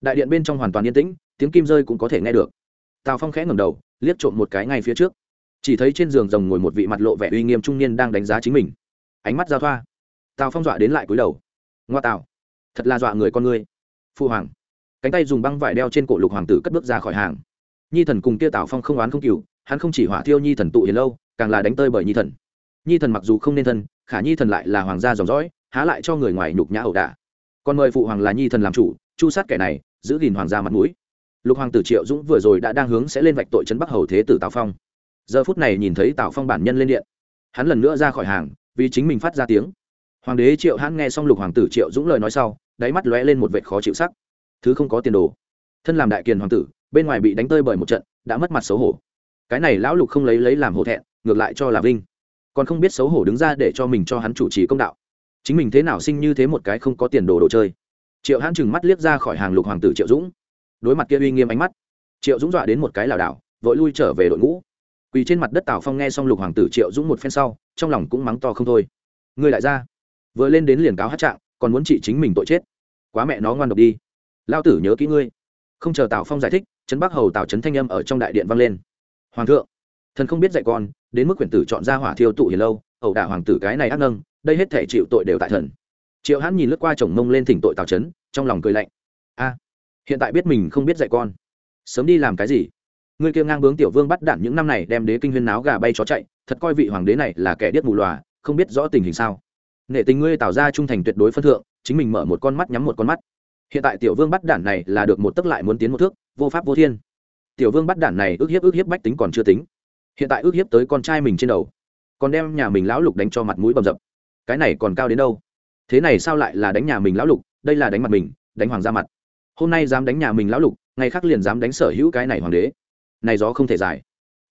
Đại điện bên trong hoàn toàn yên tĩnh, tiếng kim rơi cũng có thể nghe được. Tào phong khẽ ngầm đầu, liếc trộm một cái ngay phía trước. Chỉ thấy trên giường rồng ngồi một vị mặt lộ vẻ uy nghiêm trung niên đang đánh giá chính mình. Ánh mắt giao thoa. Tào phong dọa đến lại cúi đầu. Ngoa tào. Thật là dọa người con ngươi. Phu hoàng cánh tay dùng băng vải đeo trên cổ lục hoàng tử cất bước ra khỏi hàng. Nhi thần cùng kia tào phong không oán không cừu, hắn không chỉ hỏa thiêu nhi thần tụ hiền lâu, càng là đánh tơi bởi nhi thần. Nhi thần mặc dù không nên thân, khả nhi thần lại là hoàng gia dòng dõi, há lại cho người ngoài nhục nhã ẩu đả. Còn mời phụ hoàng là nhi thần làm chủ, chu sát kẻ này, giữ gìn hoàng gia mặt mũi. Lục hoàng tử triệu dũng vừa rồi đã đang hướng sẽ lên vạch tội trấn bắc hầu thế tử tào phong. Giờ phút này nhìn thấy tào phong bản nhân lên điện, hắn lần nữa ra khỏi hàng, vì chính mình phát ra tiếng. Hoàng đế triệu hãn nghe xong lục hoàng tử triệu dũng lời nói sau, đáy mắt lóe lên một vệ khó chịu sắc thứ không có tiền đồ. Thân làm đại kiền hoàng tử, bên ngoài bị đánh tơi bởi một trận, đã mất mặt xấu hổ. Cái này lão lục không lấy lấy làm hổ thẹn, ngược lại cho là vinh. Còn không biết xấu hổ đứng ra để cho mình cho hắn chủ trì công đạo. Chính mình thế nào sinh như thế một cái không có tiền đồ đồ chơi. Triệu hãn chừng mắt liếc ra khỏi hàng lục hoàng tử triệu dũng. Đối mặt kia uy nghiêm ánh mắt, triệu dũng dọa đến một cái lảo đảo, vội lui trở về đội ngũ. Quỳ trên mặt đất tào phong nghe xong lục hoàng tử triệu dũng một phen sau, trong lòng cũng mắng to không thôi. Người đại gia, vừa lên đến liền cáo hát trạng, còn muốn trị chính mình tội chết. Quá mẹ nó ngoan độc đi lao tử nhớ kỹ ngươi. Không chờ tào phong giải thích, trấn bắc hầu tào trấn thanh âm ở trong đại điện vang lên. Hoàng thượng, thần không biết dạy con, đến mức quyển tử chọn ra hỏa thiêu tụ hiền lâu, ẩu đả hoàng tử cái này ác nâng, đây hết thể chịu tội đều tại thần. Triệu hãn nhìn lướt qua chồng mông lên thỉnh tội tào trấn, trong lòng cười lạnh. A, hiện tại biết mình không biết dạy con. Sớm đi làm cái gì? Ngươi kia ngang bướng tiểu vương bắt đạn những năm này đem đế kinh huyên náo gà bay chó chạy, thật coi vị hoàng đế này là kẻ điếc mù lòa không biết rõ tình hình sao. Nể tình ngươi tạo ra trung thành tuyệt đối phân thượng, chính mình mở một con mắt nhắm một con mắt hiện tại tiểu vương bắt đản này là được một tức lại muốn tiến một thước, vô pháp vô thiên. Tiểu vương bắt đản này ước hiếp ước hiếp bách tính còn chưa tính. Hiện tại ước hiếp tới con trai mình trên đầu. Còn đem nhà mình lão lục đánh cho mặt mũi bầm dập. Cái này còn cao đến đâu? Thế này sao lại là đánh nhà mình lão lục? Đây là đánh mặt mình, đánh hoàng ra mặt. Hôm nay dám đánh nhà mình lão lục, ngày khác liền dám đánh sở hữu cái này hoàng đế. Này gió không thể giải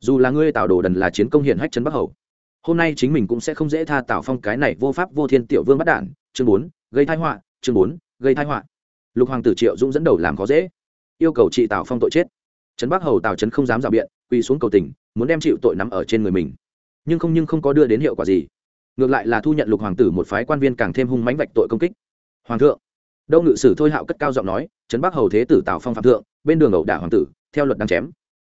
dù là ngươi tạo đồ đần là chiến công hiển hách trấn bắc hầu. Hôm nay chính mình cũng sẽ không dễ tha tạo phong cái này vô pháp vô thiên tiểu vương bắt đản. Chương bốn, gây thái họa, chương bốn, gây thái họa lục hoàng tử triệu dũng dẫn đầu làm khó dễ. Yêu cầu chị tào phong tội chết. Trấn bắc hầu tào trấn không dám rào biện, quỳ xuống cầu tình, muốn đem chịu tội nắm ở trên người mình. Nhưng không nhưng không có đưa đến hiệu quả gì. Ngược lại là thu nhận lục hoàng tử một phái quan viên càng thêm hung mánh vạch tội công kích. Hoàng thượng. Đâu ngự sử thôi hạo cất cao giọng nói, trấn bắc hầu thế tử tào phong phạm thượng, bên đường ẩu đả hoàng tử, theo luật đang chém.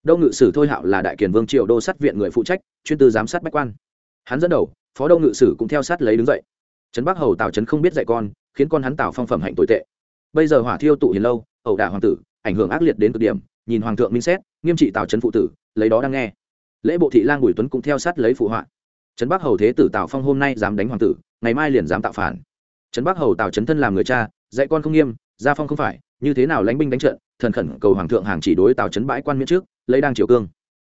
Đâu ngự sử thôi hạo là đại kiền vương Triệu đô sát viện người phụ trách, chuyên tư giám sát bách quan. Hắn dẫn đầu, phó đông ngự sử cũng theo sát lấy đứng dậy. Trấn bắc hầu tào trấn không biết dạy con, khiến con hắn tào phong phẩm hạnh tồi tệ bây giờ hỏa thiêu tụ hiền lâu, ẩu đả hoàng tử, ảnh hưởng ác liệt đến cực điểm, nhìn hoàng thượng minh xét, nghiêm trị tào trấn phụ tử, lấy đó đang nghe. Lễ bộ thị lang bùi tuấn cũng theo sát lấy phụ họa. Trấn bắc hầu thế tử tào phong hôm nay dám đánh hoàng tử, ngày mai liền dám tạo phản. Trấn bắc hầu tào trấn thân làm người cha, dạy con không nghiêm, gia phong không phải, như thế nào lánh binh đánh trận, thần khẩn cầu hoàng thượng hàng chỉ đối tào trấn bãi quan miễn trước, lấy đang triều cương.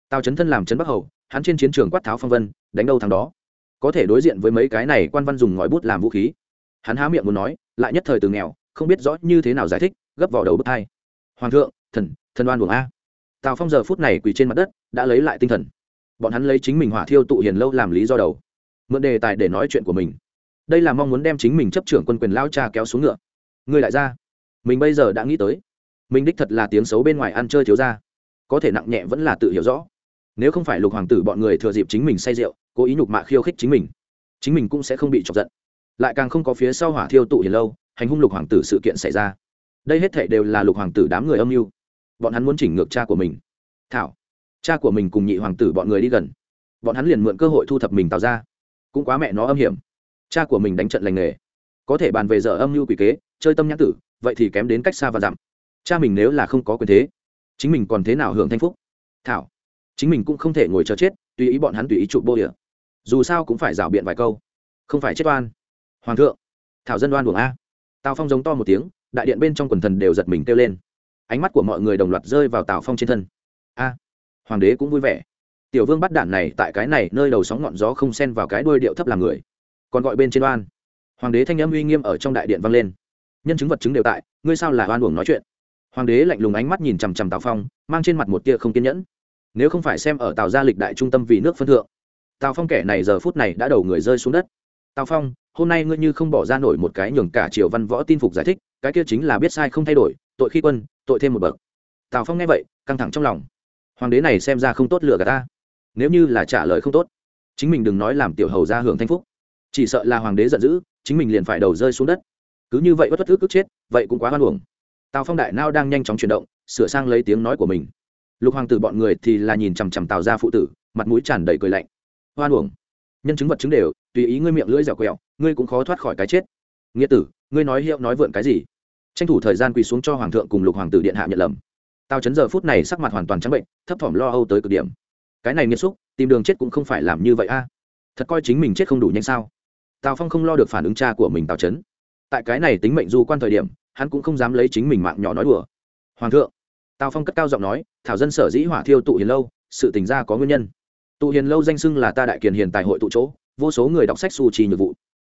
Tào trấn thân làm trấn bắc hầu, hắn trên chiến trường quát tháo phong vân, đánh đâu thằng đó. Có thể đối diện với mấy cái này quan văn dùng ngòi bút làm vũ khí. Hắn há miệng muốn nói, lại nhất thời từ nghèo không biết rõ như thế nào giải thích, gấp vào đầu bức hai. Hoàng thượng, thần thần đoan buồng a. Tào phong giờ phút này quỳ trên mặt đất, đã lấy lại tinh thần. Bọn hắn lấy chính mình hỏa thiêu tụ hiền lâu làm lý do đầu. Mượn đề tài để nói chuyện của mình. Đây là mong muốn đem chính mình chấp trưởng quân quyền lao cha kéo xuống ngựa. Người lại ra mình bây giờ đã nghĩ tới. Mình đích thật là tiếng xấu bên ngoài ăn chơi thiếu ra có thể nặng nhẹ vẫn là tự hiểu rõ. Nếu không phải lục hoàng tử bọn người thừa dịp chính mình say rượu, cố ý nhục mạ khiêu khích chính mình chính mình cũng sẽ không bị chọc giận. Lại càng không có phía sau hỏa thiêu tụ hiền lâu hành hung lục hoàng tử sự kiện xảy ra. Đây hết thệ đều là lục hoàng tử đám người âm mưu. Bọn hắn muốn chỉnh ngược cha của mình. Thảo, cha của mình cùng nhị hoàng tử bọn người đi gần. Bọn hắn liền mượn cơ hội thu thập mình tạo ra. Cũng quá mẹ nó âm hiểm. Cha của mình đánh trận lành nghề. Có thể bàn về giờ âm mưu quỷ kế, chơi tâm nhãn tử, vậy thì kém đến cách xa và dặm. Cha mình nếu là không có quyền thế, chính mình còn thế nào hưởng thanh phúc? Thảo, chính mình cũng không thể ngồi chờ chết, tùy ý bọn hắn tùy ý chụp bô địa. Dù sao cũng phải rảo biện vài câu, không phải chết oan. Hoàng thượng, thảo dân đoan buồng a tào phong giống to một tiếng, đại điện bên trong quần thần đều giật mình kêu lên. Ánh mắt của mọi người đồng loạt rơi vào tào phong trên thân. A, hoàng đế cũng vui vẻ. Tiểu vương bắt đản này tại cái này nơi đầu sóng ngọn gió không xen vào cái đuôi điệu thấp làm người. Còn gọi bên trên oan. Hoàng đế thanh âm uy nghiêm ở trong đại điện vang lên. Nhân chứng vật chứng đều tại, ngươi sao là oan uổng nói chuyện? Hoàng đế lạnh lùng ánh mắt nhìn chằm chằm tào phong, mang trên mặt một tia không kiên nhẫn. Nếu không phải xem ở tào gia lịch đại trung tâm vì nước phân thượng. Tào phong kẻ này giờ phút này đã đầu người rơi xuống đất tào phong, hôm nay ngươi như không bỏ ra nổi một cái nhường cả triều văn võ tin phục giải thích, cái kia chính là biết sai không thay đổi, tội khi quân, tội thêm một bậc. Tào phong nghe vậy, căng thẳng trong lòng. Hoàng đế này xem ra không tốt lựa cả ta. Nếu như là trả lời không tốt, chính mình đừng nói làm tiểu hầu ra hưởng thanh phúc. Chỉ sợ là hoàng đế giận dữ, chính mình liền phải đầu rơi xuống đất. Cứ như vậy bất bất ức ức chết, vậy cũng quá hoan hưởng tào phong đại nao đang nhanh chóng chuyển động, sửa sang lấy tiếng nói của mình. Lục hoàng tử bọn người thì là nhìn chằm chằm tào ra phụ tử, mặt mũi tràn đầy cười lạnh. Hoan hưởng nhân chứng vật chứng đều, tùy ý ngươi miệng lưỡi dẻo quẹo, ngươi cũng khó thoát khỏi cái chết. Nghĩa tử, ngươi nói hiệu nói vượn cái gì? Tranh thủ thời gian quỳ xuống cho hoàng thượng cùng lục hoàng tử điện hạ nhận lầm. Tào chấn giờ phút này sắc mặt hoàn toàn trắng bệnh, thấp thỏm lo âu tới cực điểm. Cái này nghiêm xúc tìm đường chết cũng không phải làm như vậy a. Thật coi chính mình chết không đủ nhanh sao? Tào phong không lo được phản ứng cha của mình tào chấn. Tại cái này tính mệnh du quan thời điểm, hắn cũng không dám lấy chính mình mạng nhỏ nói đùa. Hoàng thượng, tào phong cất cao giọng nói, thảo dân sở dĩ hỏa thiêu tụ hiền lâu, sự tình ra có nguyên nhân tụ hiền lâu danh xưng là ta đại kiền hiền tài hội tụ chỗ, vô số người đọc sách su trì nhược vụ.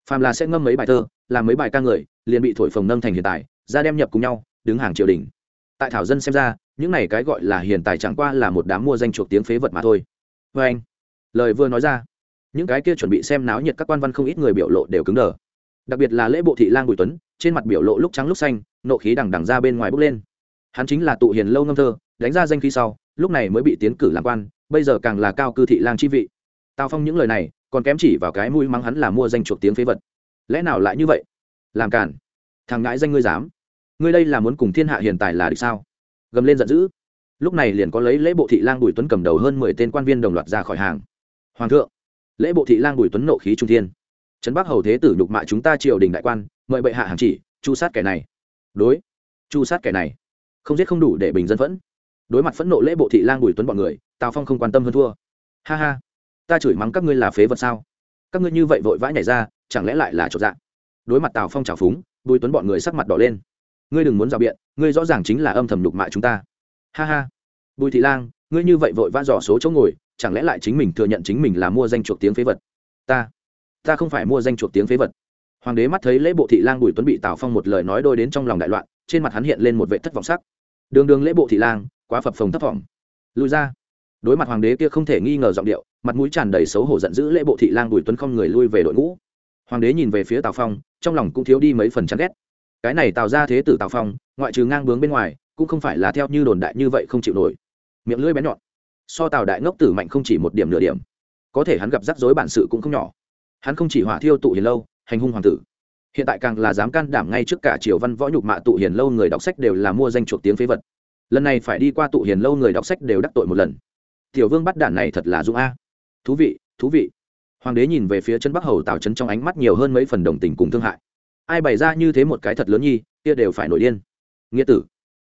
Phàm là sẽ ngâm mấy bài thơ, làm mấy bài ca người liền bị thổi phồng nâng thành hiền tài, ra đem nhập cùng nhau, đứng hàng triều đình. Tại thảo dân xem ra, những này cái gọi là hiền tài chẳng qua là một đám mua danh chuộc tiếng phế vật mà thôi. Vê anh, lời vừa nói ra, những cái kia chuẩn bị xem náo nhiệt các quan văn không ít người biểu lộ đều cứng đờ. Đặc biệt là lễ bộ thị lang bùi tuấn, trên mặt biểu lộ lúc trắng lúc xanh, nộ khí đằng đằng ra bên ngoài bốc lên. Hắn chính là tụ hiền lâu ngâm thơ, đánh ra danh khí sau, lúc này mới bị tiến cử làm quan bây giờ càng là cao cư thị lang chi vị. Tào phong những lời này, còn kém chỉ vào cái mũi mắng hắn là mua danh chuộc tiếng phế vật. Lẽ nào lại như vậy? Làm cản thằng ngãi danh ngươi dám. Ngươi đây là muốn cùng thiên hạ hiện tại là được sao? Gầm lên giận dữ. Lúc này liền có lấy lễ bộ thị lang bùi tuấn cầm đầu hơn mười tên quan viên đồng loạt ra khỏi hàng. Hoàng thượng, lễ bộ thị lang bùi tuấn nộ khí trung thiên. Trấn bắc hầu thế tử nhục mạ chúng ta triều đình đại quan, mời bệ hạ hàng chỉ, chu sát kẻ này. Đối, chu sát kẻ này. Không giết không đủ để bình dân phẫn. Đối mặt phẫn nộ lễ bộ thị lang bùi tuấn bọn người tào phong không quan tâm hơn thua. Ha ha, ta chửi mắng các ngươi là phế vật sao? Các ngươi như vậy vội vã nhảy ra, chẳng lẽ lại là trọt dạ? Đối mặt tào phong trào phúng, bùi tuấn bọn người sắc mặt đỏ lên. Ngươi đừng muốn rào biện, ngươi rõ ràng chính là âm thầm nhục mạ chúng ta. Ha ha. Bùi thị lang, ngươi như vậy vội vã dò số chỗ ngồi, chẳng lẽ lại chính mình thừa nhận chính mình là mua danh chuộc tiếng phế vật? Ta ta không phải mua danh chuộc tiếng phế vật. Hoàng đế mắt thấy lễ bộ thị lang bùi tuấn bị tào phong một lời nói đôi đến trong lòng đại loạn, trên mặt hắn hiện lên một vệ thất vọng sắc. Đường đường lễ bộ thị lang, quá phập phồng thất vọng lùi ra đối mặt hoàng đế kia không thể nghi ngờ giọng điệu, mặt mũi tràn đầy xấu hổ giận dữ lễ bộ thị lang bùi tuấn không người lui về đội ngũ. Hoàng đế nhìn về phía tào phong, trong lòng cũng thiếu đi mấy phần chán ghét. Cái này tạo ra thế tử tào phong, ngoại trừ ngang bướng bên ngoài, cũng không phải là theo như đồn đại như vậy không chịu nổi. Miệng lưỡi bén nhọn. So tào đại ngốc tử mạnh không chỉ một điểm nửa điểm. Có thể hắn gặp rắc rối bản sự cũng không nhỏ. Hắn không chỉ hỏa thiêu tụ hiền lâu, hành hung hoàng tử. Hiện tại càng là dám can đảm ngay trước cả triều văn võ nhục mạ tụ hiền lâu người đọc sách đều là mua danh chuộc tiếng phế vật. Lần này phải đi qua tụ hiền lâu người đọc sách đều đắc tội một lần tiểu vương bắt đạn này thật là dũng a. Thú vị thú vị. Hoàng đế nhìn về phía chân bắc hầu tào trấn trong ánh mắt nhiều hơn mấy phần đồng tình cùng thương hại. Ai bày ra như thế một cái thật lớn nhi, kia đều phải nổi điên. Nghĩa tử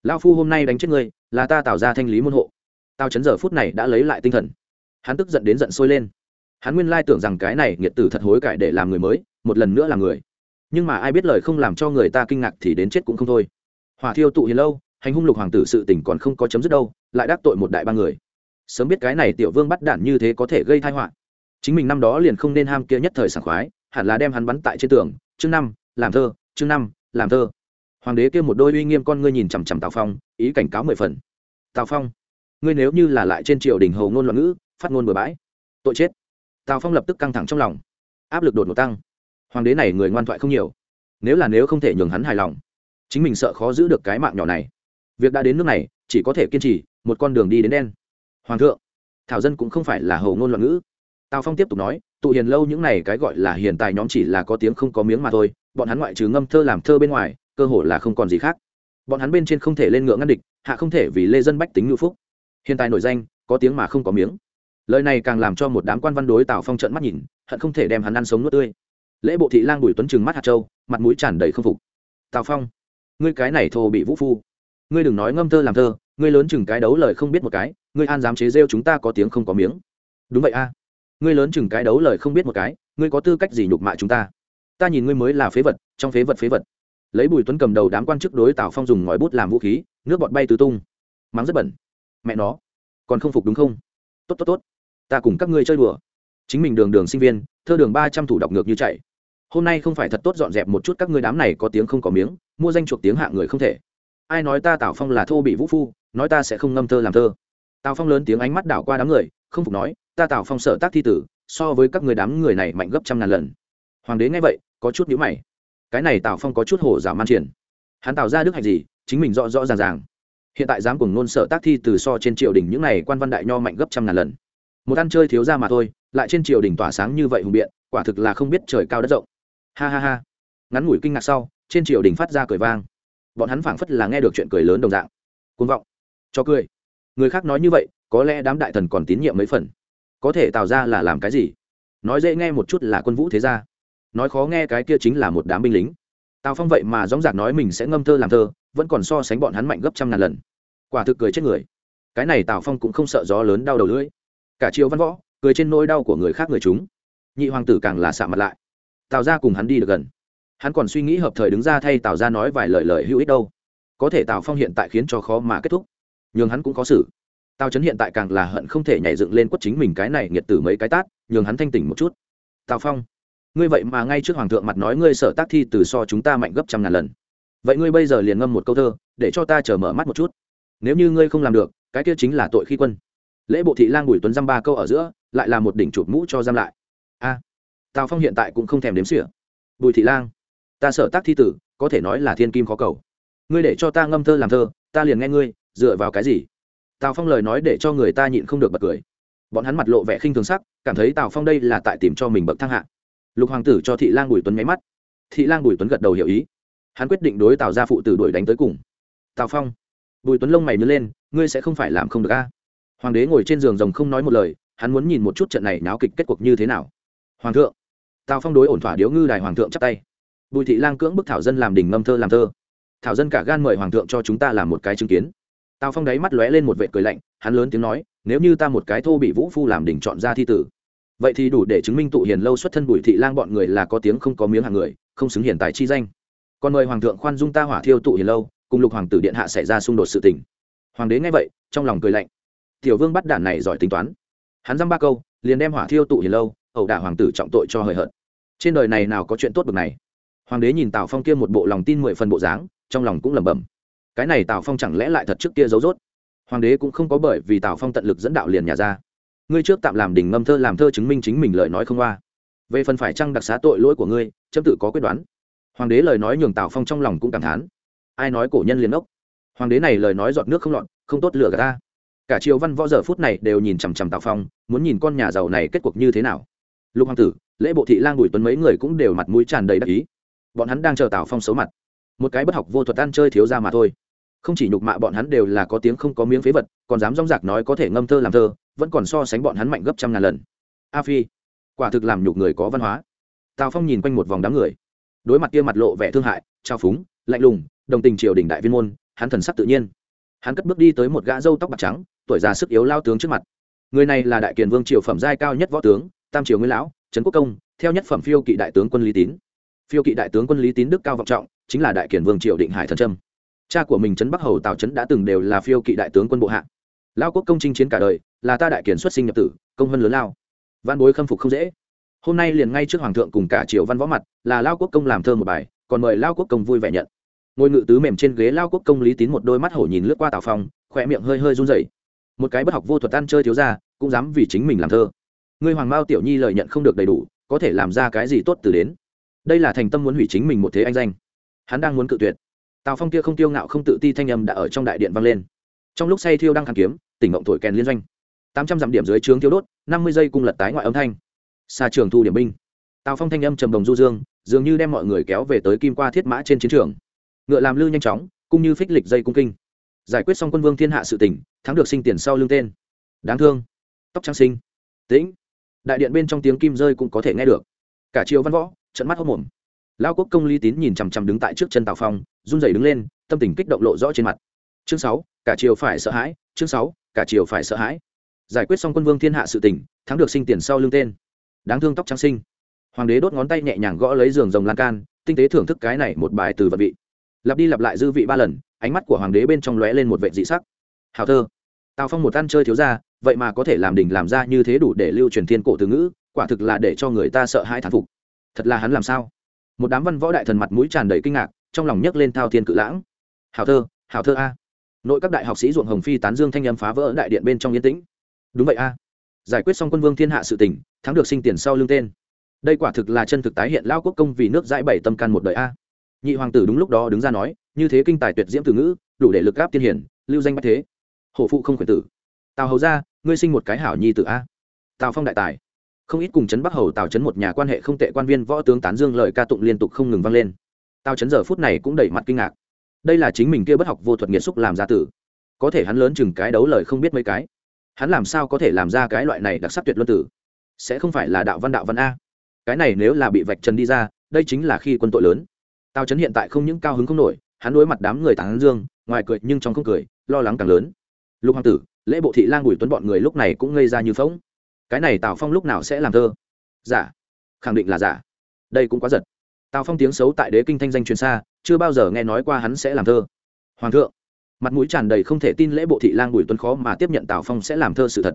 lao phu hôm nay đánh chết ngươi, là ta tạo ra thanh lý môn hộ. Tào trấn giờ phút này đã lấy lại tinh thần. Hắn tức giận đến giận sôi lên. Hắn nguyên lai tưởng rằng cái này nghiệt tử thật hối cải để làm người mới, một lần nữa là người. Nhưng mà ai biết lời không làm cho người ta kinh ngạc thì đến chết cũng không thôi. Hỏa thiêu tụ hiền lâu, hành hung lục hoàng tử sự tình còn không có chấm dứt đâu, lại đắc tội một đại ba người sớm biết cái này tiểu vương bắt đản như thế có thể gây tai họa. Chính mình năm đó liền không nên ham kia nhất thời sảng khoái, hẳn là đem hắn bắn tại trên tường. Chương năm, làm thơ, chương năm, làm thơ. Hoàng đế kia một đôi uy nghiêm con ngươi nhìn chằm chằm tào phong, ý cảnh cáo mười phần. Tào phong, ngươi nếu như là lại trên triều đình hầu ngôn loạn ngữ, phát ngôn bừa bãi, tội chết. Tào phong lập tức căng thẳng trong lòng. Áp lực đột ngột tăng. Hoàng đế này người ngoan thoại không nhiều. Nếu là nếu không thể nhường hắn hài lòng, chính mình sợ khó giữ được cái mạng nhỏ này. Việc đã đến nước này, chỉ có thể kiên trì, một con đường đi đến đen hoàng thượng, thảo dân cũng không phải là hầu ngôn loạn ngữ. Tào phong tiếp tục nói, tụ hiền lâu những này cái gọi là hiền tài nhóm chỉ là có tiếng không có miếng mà thôi, bọn hắn ngoại trừ ngâm thơ làm thơ bên ngoài, cơ hồ là không còn gì khác. Bọn hắn bên trên không thể lên ngựa ngăn địch, hạ không thể vì lê dân bách tính ngữ phúc. Hiện tại nổi danh, có tiếng mà không có miếng. Lời này càng làm cho một đám quan văn đối tào phong trợn mắt nhìn, hận không thể đem hắn ăn sống nuốt tươi. Lễ bộ thị lang bùi tuấn trừng mắt hạt châu, mặt mũi tràn đầy không phục. Tào phong, ngươi cái này thô bị vũ phu. Ngươi đừng nói ngâm thơ làm thơ ngươi lớn chừng cái đấu lời không biết một cái, ngươi an dám chế rêu chúng ta có tiếng không có miếng. Đúng vậy a. Ngươi lớn chừng cái đấu lời không biết một cái, ngươi có tư cách gì nhục mạ chúng ta? Ta nhìn ngươi mới là phế vật, trong phế vật phế vật. Lấy bùi tuấn cầm đầu đám quan chức đối tào phong dùng ngòi bút làm vũ khí, nước bọt bay tứ tung. Mắng rất bẩn. Mẹ nó. Còn không phục đúng không? Tốt tốt tốt. Ta cùng các ngươi chơi đùa. Chính mình đường đường sinh viên, thơ đường ba trăm thủ đọc ngược như chạy. Hôm nay không phải thật tốt dọn dẹp một chút các ngươi đám này có tiếng không có miếng, mua danh chuộc tiếng hạ người không thể ai nói ta tào phong là thô bị vũ phu, nói ta sẽ không ngâm thơ làm thơ. Tào phong lớn tiếng ánh mắt đảo qua đám người, không phục nói, ta tào phong sở tác thi tử, so với các người đám người này mạnh gấp trăm ngàn lần. Hoàng đế nghe vậy, có chút nhíu mày. Cái này tào phong có chút hổ giả man triển. Hắn tạo ra đức hạnh gì, chính mình rõ rõ ràng ràng. Hiện tại dám cùng nôn sở tác thi từ so trên triều đình những này quan văn đại nho mạnh gấp trăm ngàn lần. Một ăn chơi thiếu ra mà thôi, lại trên triều đình tỏa sáng như vậy hùng biện, quả thực là không biết trời cao đất rộng. Ha ha ha. Ngắn ngủi kinh ngạc sau, trên triều đình phát ra cười vang bọn hắn phảng phất là nghe được chuyện cười lớn đồng dạng. Côn vọng. Cho cười. Người khác nói như vậy, có lẽ đám đại thần còn tín nhiệm mấy phần. Có thể tạo ra là làm cái gì? Nói dễ nghe một chút là quân vũ thế gia. Nói khó nghe cái kia chính là một đám binh lính. Tào phong vậy mà dõng dạc nói mình sẽ ngâm thơ làm thơ, vẫn còn so sánh bọn hắn mạnh gấp trăm ngàn lần. Quả thực cười chết người. Cái này tào phong cũng không sợ gió lớn đau đầu lưỡi. Cả chiều văn võ, cười trên nỗi đau của người khác người chúng. Nhị hoàng tử càng là xạ mặt lại. Tào ra cùng hắn đi được gần hắn còn suy nghĩ hợp thời đứng ra thay tào ra nói vài lời lời hữu ích đâu. Có thể tào phong hiện tại khiến cho khó mà kết thúc. Nhường hắn cũng có xử tào trấn hiện tại càng là hận không thể nhảy dựng lên quất chính mình cái này nghiệt tử mấy cái tát, nhường hắn thanh tỉnh một chút. Tào phong, ngươi vậy mà ngay trước hoàng thượng mặt nói ngươi sợ tác thi từ so chúng ta mạnh gấp trăm ngàn lần. Vậy ngươi bây giờ liền ngâm một câu thơ, để cho ta chờ mở mắt một chút. Nếu như ngươi không làm được, cái kia chính là tội khi quân. Lễ bộ thị lang bùi tuấn dăm ba câu ở giữa, lại là một đỉnh chụp mũ cho giam lại. A, tào phong hiện tại cũng không thèm đếm xỉa. Bùi thị lang ta sợ tác thi tử, có thể nói là thiên kim khó cầu. Ngươi để cho ta ngâm thơ làm thơ, ta liền nghe ngươi, dựa vào cái gì? Tào phong lời nói để cho người ta nhịn không được bật cười. Bọn hắn mặt lộ vẻ khinh thường sắc, cảm thấy tào phong đây là tại tìm cho mình bậc thang hạ. Lục hoàng tử cho thị lang bùi tuấn nháy mắt. Thị lang bùi tuấn gật đầu hiểu ý. Hắn quyết định đối tào gia phụ tử đuổi đánh tới cùng. Tào phong, bùi tuấn lông mày nhớ lên, ngươi sẽ không phải làm không được a? Hoàng đế ngồi trên giường rồng không nói một lời, hắn muốn nhìn một chút trận này náo kịch kết cuộc như thế nào. Hoàng thượng, tào phong đối ổn thỏa điếu ngư đài hoàng thượng chắp tay bùi thị lang cưỡng bức thảo dân làm đình ngâm thơ làm thơ. Thảo dân cả gan mời hoàng thượng cho chúng ta làm một cái chứng kiến. Tào phong đáy mắt lóe lên một vệ cười lạnh, hắn lớn tiếng nói, nếu như ta một cái thô bị vũ phu làm đỉnh chọn ra thi tử, vậy thì đủ để chứng minh tụ hiền lâu xuất thân bùi thị lang bọn người là có tiếng không có miếng hàng người, không xứng hiền tài chi danh. Còn mời hoàng thượng khoan dung ta hỏa thiêu tụ hiền lâu, cùng lục hoàng tử điện hạ xảy ra xung đột sự tình. Hoàng đế nghe vậy, trong lòng cười lạnh. Tiểu vương bắt đản này giỏi tính toán. Hắn dăm ba câu, liền đem hỏa thiêu tụ hiền lâu, ẩu đả hoàng tử trọng tội cho hời hợt. Trên đời này nào có chuyện tốt bực này? Hoàng đế nhìn tào phong kia một bộ lòng tin mười phần bộ dáng, trong lòng cũng lẩm bẩm. Cái này tào phong chẳng lẽ lại thật trước kia giấu dốt hoàng đế cũng không có bởi vì tào phong tận lực dẫn đạo liền nhà ra. Ngươi trước tạm làm đỉnh ngâm thơ làm thơ chứng minh chính mình lời nói không qua. Về phần phải chăng đặc xá tội lỗi của ngươi, chấm tự có quyết đoán. Hoàng đế lời nói nhường tào phong trong lòng cũng cảm thán. Ai nói cổ nhân liền ốc? Hoàng đế này lời nói giọt nước không lọt, không tốt lửa cả ta. Cả triều văn võ giờ phút này đều nhìn chằm chằm tào phong, muốn nhìn con nhà giàu này kết cuộc như thế nào. Lục hoàng tử, lễ bộ thị lang bùi tuấn mấy người cũng đều mặt mũi tràn đầy đắc ý bọn hắn đang chờ tào phong xấu mặt. Một cái bất học vô thuật ăn chơi thiếu ra mà thôi. Không chỉ nhục mạ bọn hắn đều là có tiếng không có miếng phế vật, còn dám rong rạc nói có thể ngâm thơ làm thơ, vẫn còn so sánh bọn hắn mạnh gấp trăm ngàn lần. A phi, quả thực làm nhục người có văn hóa. Tào phong nhìn quanh một vòng đám người. Đối mặt kia mặt lộ vẻ thương hại, trao phúng, lạnh lùng, đồng tình triều đình đại viên môn, hắn thần sắc tự nhiên. Hắn cất bước đi tới một gã râu tóc bạc trắng, tuổi già sức yếu lao tướng trước mặt. Người này là đại kiền vương triều phẩm giai cao nhất võ tướng, tam triều nguyên lão, trấn quốc công, theo nhất phẩm phiêu kỵ đại tướng quân lý tín phiêu kỵ đại tướng quân lý tín đức cao vọng trọng, chính là đại kiền vương triều định hải thần trâm cha của mình trấn bắc hầu tào trấn đã từng đều là phiêu kỵ đại tướng quân bộ hạ. Lao quốc công chinh chiến cả đời, là ta đại kiền xuất sinh nhập tử, công hơn lớn lao. Văn bối khâm phục không dễ. Hôm nay liền ngay trước hoàng thượng cùng cả triều văn võ mặt, là lao quốc công làm thơ một bài, còn mời lao quốc công vui vẻ nhận. Ngôi ngự tứ mềm trên ghế lao quốc công lý tín một đôi mắt hổ nhìn lướt qua tào phong, khỏe miệng hơi hơi run rẩy. Một cái bất học vô thuật ăn chơi thiếu ra cũng dám vì chính mình làm thơ. Ngươi hoàng mao tiểu nhi lời nhận không được đầy đủ, có thể làm ra cái gì tốt từ đến? Đây là thành tâm muốn hủy chính mình một thế anh danh. Hắn đang muốn cự tuyệt. Tào phong kia không tiêu ngạo không tự ti thanh âm đã ở trong đại điện vang lên. Trong lúc say thiêu đang khăn kiếm, tỉnh mộng thổi kèn liên doanh. Tám trăm dặm điểm dưới trướng thiêu đốt, năm mươi giây cung lật tái ngoại âm thanh. Xa trường thu điểm binh. Tào phong thanh âm trầm đồng du dương, dường như đem mọi người kéo về tới kim qua thiết mã trên chiến trường. Ngựa làm lư nhanh chóng, cũng như phích lịch dây cung kinh. Giải quyết xong quân vương thiên hạ sự tỉnh thắng được sinh tiền sau lưng tên. Đáng thương. Tóc trang sinh tĩnh. Đại điện bên trong tiếng kim rơi cũng có thể nghe được. Cả triều văn võ trận mắt hốc mồm. Lao quốc công lý tín nhìn chằm chằm đứng tại trước chân tào phong, run rẩy đứng lên, tâm tình kích động lộ rõ trên mặt. Chương sáu, cả triều phải sợ hãi, chương sáu, cả triều phải sợ hãi. Giải quyết xong quân vương thiên hạ sự tỉnh thắng được sinh tiền sau lưng tên. Đáng thương tóc trắng sinh hoàng đế đốt ngón tay nhẹ nhàng gõ lấy giường rồng lan can, tinh tế thưởng thức cái này một bài từ vật vị. Lặp đi lặp lại dư vị ba lần, ánh mắt của hoàng đế bên trong lóe lên một vệ dị sắc. Hào thơ. Tào phong một ăn chơi thiếu ra vậy mà có thể làm đình làm ra như thế đủ để lưu truyền thiên cổ từ ngữ, quả thực là để cho người ta sợ hai thán phục thật là hắn làm sao? Một đám văn võ đại thần mặt mũi tràn đầy kinh ngạc, trong lòng nhấc lên thao thiên cự lãng. Hào thơ hào thơ a. Nội các đại học sĩ ruộng hồng phi tán dương thanh âm phá vỡ đại điện bên trong yên tĩnh. Đúng vậy a. Giải quyết xong quân vương thiên hạ sự tỉnh thắng được sinh tiền sau lưng tên. Đây quả thực là chân thực tái hiện lao quốc công vì nước dãi bảy tâm can một đời a. Nhị hoàng tử đúng lúc đó đứng ra nói, như thế kinh tài tuyệt diễm từ ngữ, đủ để lực gáp tiên hiển, lưu danh bách thế. Hổ phụ không khuyển tử. Tào hầu ra ngươi sinh một cái hảo nhi tử a. Tào phong đại tài không ít cùng chấn bắc hầu tào chấn một nhà quan hệ không tệ quan viên võ tướng tán dương lời ca tụng liên tục không ngừng vang lên tào chấn giờ phút này cũng đẩy mặt kinh ngạc đây là chính mình kia bất học vô thuật nghiệt xúc làm ra tử có thể hắn lớn chừng cái đấu lời không biết mấy cái hắn làm sao có thể làm ra cái loại này đặc sắc tuyệt luân tử sẽ không phải là đạo văn đạo văn a cái này nếu là bị vạch trần đi ra đây chính là khi quân tội lớn tào trấn hiện tại không những cao hứng không nổi hắn đối mặt đám người tán dương ngoài cười nhưng trong không cười lo lắng càng lớn lục hoàng tử lễ bộ thị lang bùi tuấn bọn người lúc này cũng ngây ra như phóng cái này tào phong lúc nào sẽ làm thơ giả khẳng định là giả đây cũng quá giật tào phong tiếng xấu tại đế kinh thanh danh truyền xa chưa bao giờ nghe nói qua hắn sẽ làm thơ hoàng thượng mặt mũi tràn đầy không thể tin lễ bộ thị lang bùi tuấn khó mà tiếp nhận tào phong sẽ làm thơ sự thật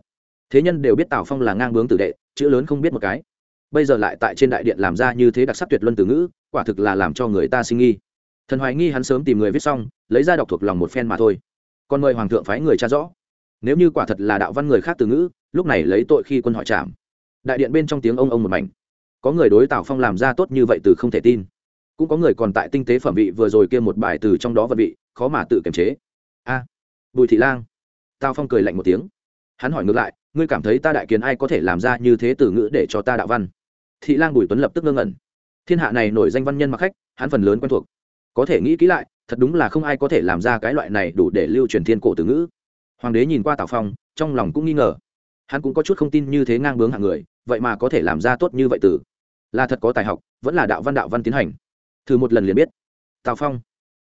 thế nhân đều biết tào phong là ngang bướng tử đệ chữ lớn không biết một cái bây giờ lại tại trên đại điện làm ra như thế đặc sắc tuyệt luân từ ngữ quả thực là làm cho người ta sinh nghi thần hoài nghi hắn sớm tìm người viết xong lấy ra đọc thuộc lòng một phen mà thôi còn mời hoàng thượng phái người tra rõ nếu như quả thật là đạo văn người khác từ ngữ lúc này lấy tội khi quân hỏi trảm đại điện bên trong tiếng ông ông một mảnh. Có người đối tào phong làm ra tốt như vậy từ không thể tin. Cũng có người còn tại tinh tế phẩm vị vừa rồi kia một bài từ trong đó vật vị, khó mà tự kiềm chế. A, bùi thị lang. Tào phong cười lạnh một tiếng. Hắn hỏi ngược lại, ngươi cảm thấy ta đại kiến ai có thể làm ra như thế từ ngữ để cho ta đạo văn? Thị lang bùi tuấn lập tức ngơ ngẩn. Thiên hạ này nổi danh văn nhân mặc khách, hắn phần lớn quen thuộc. Có thể nghĩ kỹ lại, thật đúng là không ai có thể làm ra cái loại này đủ để lưu truyền thiên cổ từ ngữ. Hoàng đế nhìn qua tào phong, trong lòng cũng nghi ngờ hắn cũng có chút không tin như thế ngang bướng hạng người, vậy mà có thể làm ra tốt như vậy từ. Là thật có tài học, vẫn là đạo văn đạo văn tiến hành. Thử một lần liền biết. Tào phong.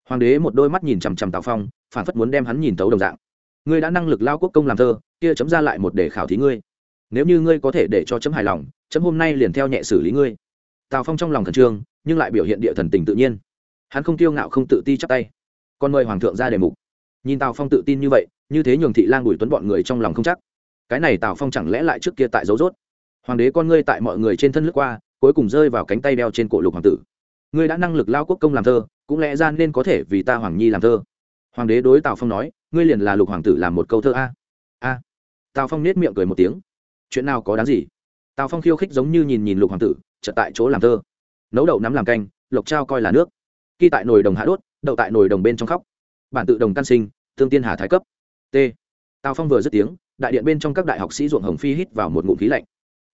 Hoàng đế một đôi mắt nhìn chằm chằm tào phong, phản phất muốn đem hắn nhìn tấu đồng dạng. Ngươi đã năng lực lao quốc công làm thơ, kia chấm ra lại một để khảo thí ngươi. Nếu như ngươi có thể để cho chấm hài lòng, chấm hôm nay liền theo nhẹ xử lý ngươi. Tào phong trong lòng thần trương, nhưng lại biểu hiện địa thần tình tự nhiên. Hắn không tiêu ngạo, không tự ti chắc tay. Còn mời hoàng thượng ra đề mục. Nhìn tào phong tự tin như vậy, như thế nhường thị lang bùi tuấn bọn người trong lòng không chắc cái này tào phong chẳng lẽ lại trước kia tại dấu rốt? Hoàng đế con ngươi tại mọi người trên thân lướt qua, cuối cùng rơi vào cánh tay đeo trên cổ lục hoàng tử. Ngươi đã năng lực lao quốc công làm thơ, cũng lẽ ra nên có thể vì ta hoàng nhi làm thơ. Hoàng đế đối tào phong nói, ngươi liền là lục hoàng tử làm một câu thơ a. A. Tào phong nết miệng cười một tiếng. Chuyện nào có đáng gì? Tào phong khiêu khích giống như nhìn nhìn lục hoàng tử, chợt tại chỗ làm thơ. Nấu đậu nắm làm canh, lộc trao coi là nước. Khi tại nồi đồng hạ đốt, đậu tại nồi đồng bên trong khóc. Bản tự đồng căn sinh, thương tiên hà thái cấp. T. Tào phong vừa dứt tiếng đại điện bên trong các đại học sĩ ruộng hồng phi hít vào một ngụm khí lạnh.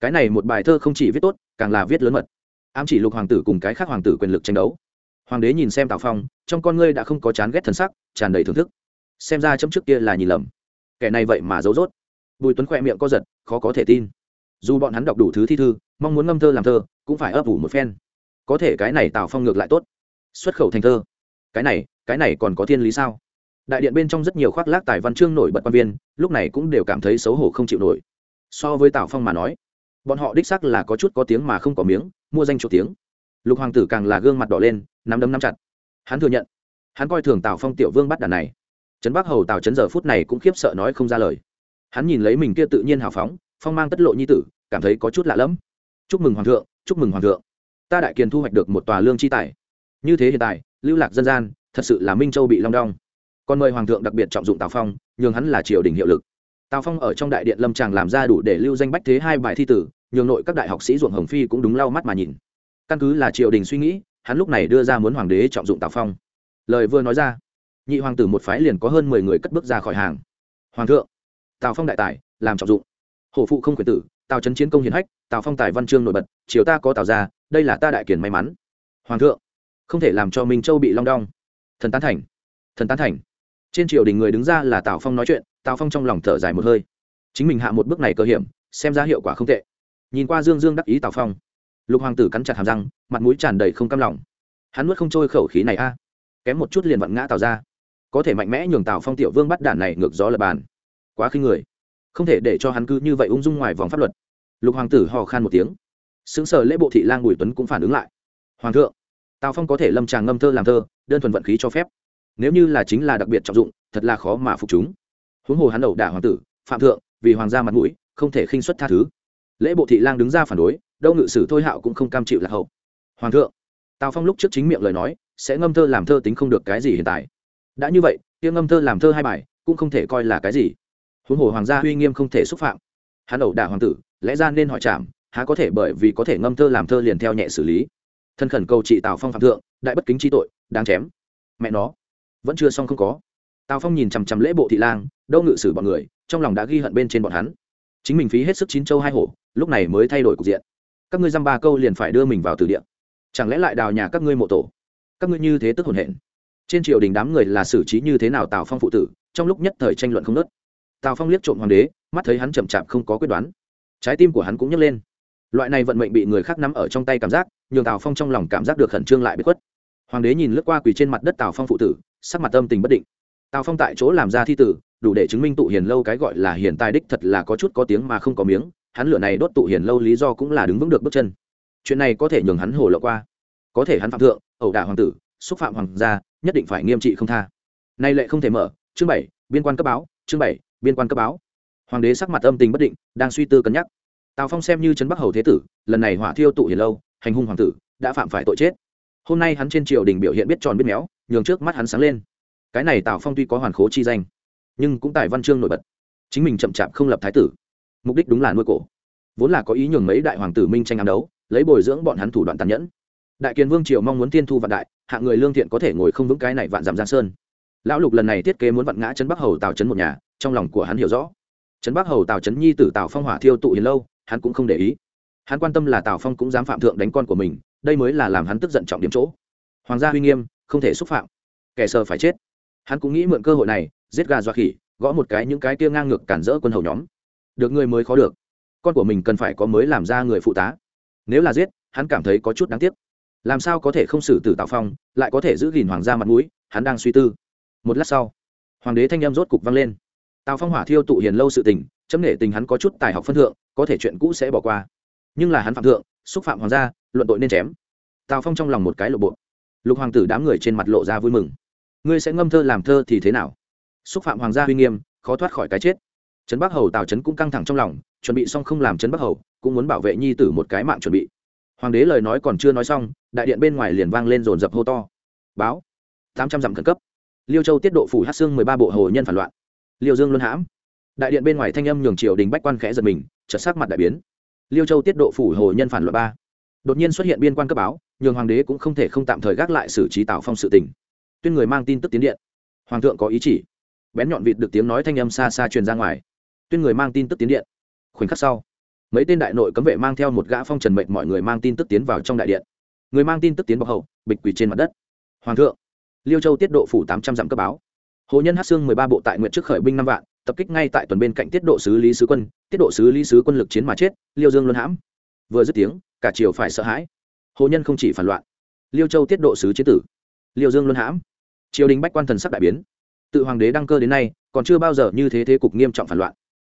Cái này một bài thơ không chỉ viết tốt, càng là viết lớn mật. Ám chỉ lục hoàng tử cùng cái khác hoàng tử quyền lực tranh đấu. Hoàng đế nhìn xem tào phong, trong con ngươi đã không có chán ghét thần sắc, tràn đầy thưởng thức. Xem ra chấm trước kia là nhìn lầm. Kẻ này vậy mà giấu dốt bùi tuấn khỏe miệng co giật, khó có thể tin. Dù bọn hắn đọc đủ thứ thi thư, mong muốn ngâm thơ làm thơ, cũng phải ấp ủ một phen. Có thể cái này tào phong ngược lại tốt. Xuất khẩu thành thơ. Cái này cái này còn có thiên lý sao? Đại điện bên trong rất nhiều khoác lác tài văn chương nổi bật quan viên, lúc này cũng đều cảm thấy xấu hổ không chịu nổi. So với tào phong mà nói, bọn họ đích sắc là có chút có tiếng mà không có miếng, mua danh chỗ tiếng. Lục hoàng tử càng là gương mặt đỏ lên, nắm đấm nắm chặt. Hắn thừa nhận, hắn coi thường tào phong tiểu vương bắt đàn này. Trấn bắc hầu tào trấn giờ phút này cũng khiếp sợ nói không ra lời. Hắn nhìn lấy mình kia tự nhiên hào phóng, phong mang tất lộ nhi tử, cảm thấy có chút lạ lẫm. Chúc mừng hoàng thượng, chúc mừng hoàng thượng. Ta đại kiền thu hoạch được một tòa lương chi tài. Như thế hiện tại, lưu lạc dân gian, thật sự là minh châu bị long đong còn mời hoàng thượng đặc biệt trọng dụng tào phong nhường hắn là triều đình hiệu lực tào phong ở trong đại điện lâm tràng làm ra đủ để lưu danh bách thế hai bài thi tử nhường nội các đại học sĩ ruộng hồng phi cũng đúng lau mắt mà nhìn căn cứ là triều đình suy nghĩ hắn lúc này đưa ra muốn hoàng đế trọng dụng tào phong lời vừa nói ra nhị hoàng tử một phái liền có hơn mười người cất bước ra khỏi hàng hoàng thượng tào phong đại tài làm trọng dụng hổ phụ không quyền tử tào trấn chiến công hiển hách tào phong tài văn chương nổi bật triều ta có tào ra đây là ta đại kiển may mắn hoàng thượng không thể làm cho minh châu bị long đong thần tán thành thần tán thành trên triều đình người đứng ra là tào phong nói chuyện, tào phong trong lòng thở dài một hơi. Chính mình hạ một bước này cơ hiểm, xem ra hiệu quả không tệ. Nhìn qua dương dương đắc ý tào phong, lục hoàng tử cắn chặt hàm răng, mặt mũi tràn đầy không cam lòng. Hắn nuốt không trôi khẩu khí này a. Kém một chút liền vặn ngã tào ra. Có thể mạnh mẽ nhường tào phong tiểu vương bắt đản này ngược gió lập bàn. Quá khinh người. Không thể để cho hắn cứ như vậy ung dung ngoài vòng pháp luật. Lục hoàng tử hò khan một tiếng. Xứng sờ lễ bộ thị lang bùi tuấn cũng phản ứng lại. Hoàng thượng, tào phong có thể lâm tràng ngâm thơ làm thơ, đơn thuần vận khí cho phép nếu như là chính là đặc biệt trọng dụng thật là khó mà phục chúng. Huống hồ hắn đầu đả hoàng tử phạm thượng vì hoàng gia mặt mũi không thể khinh xuất tha thứ. Lễ bộ thị lang đứng ra phản đối đâu ngự sử thôi hạo cũng không cam chịu lạc hậu. Hoàng thượng tào phong lúc trước chính miệng lời nói sẽ ngâm thơ làm thơ tính không được cái gì hiện tại. Đã như vậy tiếng ngâm thơ làm thơ hai bài cũng không thể coi là cái gì. Huống hồ hoàng gia uy nghiêm không thể xúc phạm. Hắn ẩu đả hoàng tử lẽ ra nên hỏi chạm, há có thể bởi vì có thể ngâm thơ làm thơ liền theo nhẹ xử lý. Thân khẩn cầu trị tào phong phạm thượng đại bất kính chi tội đáng chém. Mẹ nó vẫn chưa xong không có. Tào phong nhìn chằm chằm lễ bộ thị lang, đâu ngự xử bọn người, trong lòng đã ghi hận bên trên bọn hắn. Chính mình phí hết sức chín châu hai hổ, lúc này mới thay đổi cục diện. Các ngươi dăm ba câu liền phải đưa mình vào từ địa. Chẳng lẽ lại đào nhà các ngươi mộ tổ? Các ngươi như thế tức hồn hển. Trên triều đình đám người là xử trí như thế nào tào phong phụ tử, trong lúc nhất thời tranh luận không nớt tào phong liếc trộm hoàng đế, mắt thấy hắn chậm chạp không có quyết đoán. Trái tim của hắn cũng nhấc lên. Loại này vận mệnh bị người khác nắm ở trong tay cảm giác, nhường tào phong trong lòng cảm giác được khẩn trương lại bị khuất. Hoàng đế nhìn lướt qua quỳ trên mặt đất tào phong phụ tử sắc mặt tâm tình bất định. Tào phong tại chỗ làm ra thi tử, đủ để chứng minh tụ hiền lâu cái gọi là hiền tài đích thật là có chút có tiếng mà không có miếng, hắn lửa này đốt tụ hiền lâu lý do cũng là đứng vững được bước chân. Chuyện này có thể nhường hắn hồ lộ qua. Có thể hắn phạm thượng, ẩu đả hoàng tử, xúc phạm hoàng gia, nhất định phải nghiêm trị không tha. Nay lệ không thể mở, chương bảy, biên quan cấp báo, chương bảy, biên quan cấp báo. Hoàng đế sắc mặt âm tình bất định, đang suy tư cân nhắc. Tào phong xem như trấn bắc hầu thế tử, lần này hỏa thiêu tụ hiền lâu, hành hung hoàng tử, đã phạm phải tội chết hôm nay hắn trên triều đình biểu hiện biết tròn biết méo, nhường trước mắt hắn sáng lên. Cái này tào phong tuy có hoàn khố chi danh, nhưng cũng tài văn chương nổi bật. Chính mình chậm chạp không lập thái tử. Mục đích đúng là nuôi cổ. Vốn là có ý nhường mấy đại hoàng tử minh tranh ám đấu, lấy bồi dưỡng bọn hắn thủ đoạn tàn nhẫn. Đại kiền vương triều mong muốn tiên thu vạn đại hạng người lương thiện có thể ngồi không vững cái này vạn giảm giang sơn. Lão lục lần này thiết kế muốn vặn ngã trấn bắc hầu tào trấn một nhà, trong lòng của hắn hiểu rõ. Trấn bắc hầu tào trấn nhi tử tào phong hỏa thiêu tụ hiền lâu, hắn cũng không để ý. Hắn quan tâm là tào phong cũng dám phạm thượng đánh con của mình đây mới là làm hắn tức giận trọng điểm chỗ. Hoàng gia uy nghiêm, không thể xúc phạm. Kẻ sờ phải chết. Hắn cũng nghĩ mượn cơ hội này, giết gà dọa khỉ, gõ một cái những cái kia ngang ngược cản rỡ quân hầu nhóm. Được người mới khó được. Con của mình cần phải có mới làm ra người phụ tá. Nếu là giết, hắn cảm thấy có chút đáng tiếc. Làm sao có thể không xử tử tào phong, lại có thể giữ gìn hoàng gia mặt mũi, hắn đang suy tư. Một lát sau, hoàng đế thanh em rốt cục vang lên. Tào phong hỏa thiêu tụ hiền lâu sự tình, chấm nể tình hắn có chút tài học phân thượng, có thể chuyện cũ sẽ bỏ qua. Nhưng là hắn phạm thượng xúc phạm hoàng gia, luận tội nên chém. Tào phong trong lòng một cái lộ bộ. Lục hoàng tử đám người trên mặt lộ ra vui mừng. Ngươi sẽ ngâm thơ làm thơ thì thế nào? Xúc phạm hoàng gia uy nghiêm, khó thoát khỏi cái chết. Trấn bắc hầu tào trấn cũng căng thẳng trong lòng, chuẩn bị xong không làm trấn bắc hầu, cũng muốn bảo vệ nhi tử một cái mạng chuẩn bị. Hoàng đế lời nói còn chưa nói xong, đại điện bên ngoài liền vang lên rồn rập hô to. Báo. Tám trăm dặm khẩn cấp. Liêu châu tiết độ phủ hát xương mười ba bộ hồ nhân phản loạn. Liêu dương luân hãm. Đại điện bên ngoài thanh âm nhường triều đình bách quan khẽ giật mình, chợt sắc mặt đại biến liêu châu tiết độ phủ hồ nhân phản loạn ba. Đột nhiên xuất hiện biên quan cấp báo, nhường hoàng đế cũng không thể không tạm thời gác lại xử trí tạo phong sự tình. Tuyên người mang tin tức tiến điện. Hoàng thượng có ý chỉ. Bén nhọn vịt được tiếng nói thanh âm xa xa truyền ra ngoài. Tuyên người mang tin tức tiến điện. Khoảnh khắc sau, mấy tên đại nội cấm vệ mang theo một gã phong trần mệnh mọi người mang tin tức tiến vào trong đại điện. Người mang tin tức tiến bọc hậu, bịch quỳ trên mặt đất. Hoàng thượng, liêu châu tiết độ phủ tám trăm dặm cấp báo. Hồ nhân hát xương mười ba bộ tại nguyện trước khởi binh năm vạn tập kích ngay tại tuần bên cạnh tiết độ sứ lý sứ quân, tiết độ sứ lý sứ quân lực chiến mà chết, liêu dương luân hãm. Vừa dứt tiếng, cả triều phải sợ hãi. Hồ nhân không chỉ phản loạn, liêu châu tiết độ sứ chế tử, liêu dương luân hãm. Triều đình bách quan thần sắc đại biến. Tự hoàng đế đăng cơ đến nay, còn chưa bao giờ như thế thế cục nghiêm trọng phản loạn.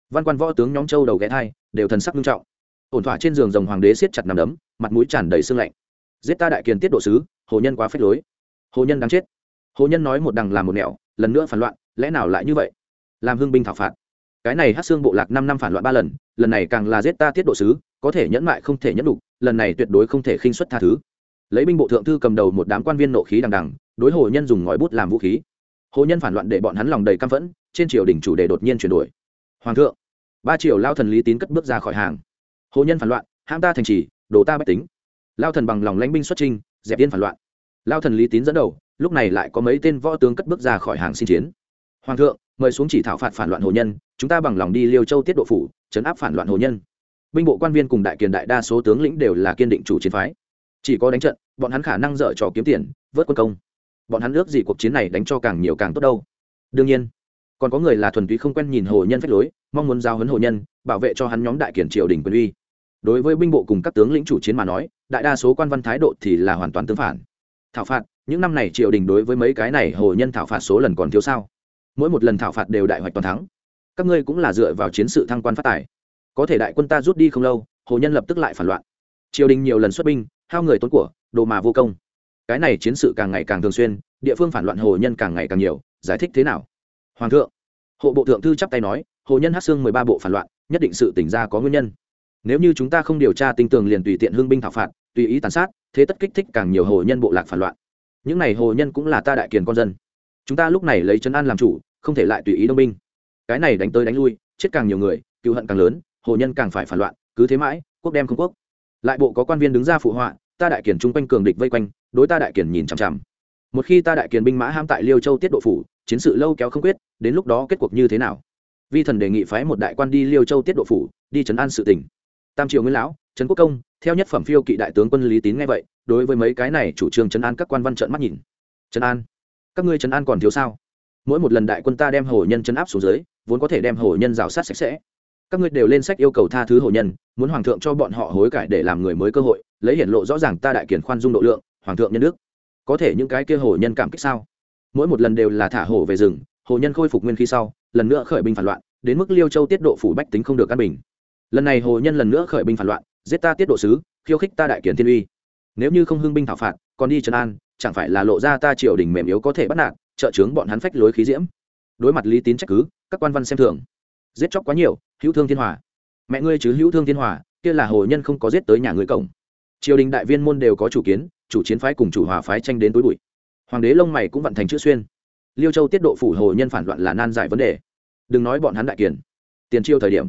Văn quan võ tướng nhóm châu đầu ghé thai, đều thần sắc nghiêm trọng. Ổn thỏa trên giường rồng hoàng đế siết chặt nằm đấm, mặt mũi tràn đầy sương lạnh. Giết ta đại kiền tiết độ sứ, hồ nhân quá phết lối. Hồ nhân đáng chết. Hồ nhân nói một đằng làm một nẻo, lần nữa phản loạn, lẽ nào lại như vậy? Làm hưng binh thảo phạt. Cái này hát xương bộ lạc năm năm phản loạn ba lần lần này càng là giết ta tiết độ sứ, có thể nhẫn mại không thể nhẫn đục, lần này tuyệt đối không thể khinh xuất tha thứ. Lấy binh bộ thượng thư cầm đầu một đám quan viên nộ khí đằng đằng, đối hồ nhân dùng ngòi bút làm vũ khí. Hồ nhân phản loạn để bọn hắn lòng đầy căm phẫn, trên triều đình chủ đề đột nhiên chuyển đổi. Hoàng thượng, ba triều lao thần lý tín cất bước ra khỏi hàng. Hồ nhân phản loạn, hãm ta thành trì, đồ ta bách tính. Lao thần bằng lòng lãnh binh xuất trinh dẹp yên phản loạn. Lao thần lý tín dẫn đầu, lúc này lại có mấy tên võ tướng cất bước ra khỏi hàng xin chiến. Hoàng thượng mời xuống chỉ thảo phạt phản loạn hồ nhân, chúng ta bằng lòng đi liêu châu tiết độ phủ chấn áp phản loạn hồ nhân. Binh bộ quan viên cùng đại kiền đại đa số tướng lĩnh đều là kiên định chủ chiến phái. Chỉ có đánh trận, bọn hắn khả năng dở trò kiếm tiền, vớt quân công. Bọn hắn ước gì cuộc chiến này đánh cho càng nhiều càng tốt đâu. Đương nhiên, còn có người là thuần túy không quen nhìn hồ nhân phách lối, mong muốn giao hấn hồ nhân, bảo vệ cho hắn nhóm đại kiển triều đình quyền uy. Đối với binh bộ cùng các tướng lĩnh chủ chiến mà nói, đại đa số quan văn thái độ thì là hoàn toàn tương phản. Thảo phạt, những năm này triều đình đối với mấy cái này hồ nhân thảo phạt số lần còn thiếu sao? Mỗi một lần thảo phạt đều đại hoạch toàn thắng. Các ngươi cũng là dựa vào chiến sự thăng quan phát tài. Có thể đại quân ta rút đi không lâu, hồ nhân lập tức lại phản loạn. Triều đình nhiều lần xuất binh, hao người tốn của, đồ mà vô công. Cái này chiến sự càng ngày càng thường xuyên, địa phương phản loạn hồ nhân càng ngày càng nhiều, giải thích thế nào? Hoàng thượng, hộ bộ thượng thư chắp tay nói, hồ nhân hát xương mười ba bộ phản loạn, nhất định sự tỉnh ra có nguyên nhân. Nếu như chúng ta không điều tra tinh tường liền tùy tiện hương binh thảo phạt, tùy ý tàn sát, thế tất kích thích càng nhiều hồ nhân bộ lạc phản loạn. Những n à y hồ nhân cũng là ta đại kiền con dân chúng ta lúc này lấy trấn an làm chủ, không thể lại tùy ý đông binh. Cái này đánh tới đánh lui, chết càng nhiều người, cựu hận càng lớn, hồ nhân càng phải phản loạn, cứ thế mãi, quốc đem không quốc. Lại bộ có quan viên đứng ra phụ họa, ta đại kiển chung quanh cường địch vây quanh, đối ta đại kiển nhìn chằm chằm. Một khi ta đại kiển binh mã ham tại liêu châu tiết độ phủ, chiến sự lâu kéo không quyết, đến lúc đó kết cuộc như thế nào? Vi thần đề nghị phái một đại quan đi liêu châu tiết độ phủ, đi trấn an sự tỉnh tam triều nguyên lão, trấn quốc công, theo nhất phẩm phiêu kỵ đại tướng quân lý tín nghe vậy, đối với mấy cái này chủ trương trấn an các quan văn trợn mắt nhìn. Trấn an các ngươi trấn an còn thiếu sao? Mỗi một lần đại quân ta đem hổ nhân chấn áp xuống dưới, vốn có thể đem hổ nhân rào sát sạch sẽ. Các ngươi đều lên sách yêu cầu tha thứ hổ nhân, muốn hoàng thượng cho bọn họ hối cải để làm người mới cơ hội, lấy hiển lộ rõ ràng ta đại kiển khoan dung độ lượng, hoàng thượng nhân đức. Có thể những cái kia hổ nhân cảm kích sao? Mỗi một lần đều là thả hổ về rừng hổ nhân khôi phục nguyên khí sau, lần nữa khởi binh phản loạn, đến mức liêu châu tiết độ phủ bách tính không được căn bình. Lần này hổ nhân lần nữa khởi binh phản loạn, giết ta tiết độ sứ, khiêu khích ta đại kiển thiên uy. Nếu như không hưng binh thảo phạt, còn đi trấn an chẳng phải là lộ ra ta triều đình mềm yếu có thể bắt nạt, trợ chướng bọn hắn phách lối khí diễm. Đối mặt lý tín trách cứ, các quan văn xem thường. Giết chóc quá nhiều, hữu thương thiên hòa. Mẹ ngươi chứ hữu thương thiên hòa, kia là hồ nhân không có giết tới nhà ngươi cổng. Triều đình đại viên môn đều có chủ kiến, chủ chiến phái cùng chủ hòa phái tranh đến tối bụi. Hoàng đế lông mày cũng vận thành chữ xuyên. Liêu châu tiết độ phủ hồ nhân phản loạn là nan giải vấn đề. Đừng nói bọn hắn đại kiền. Tiền chiêu thời điểm,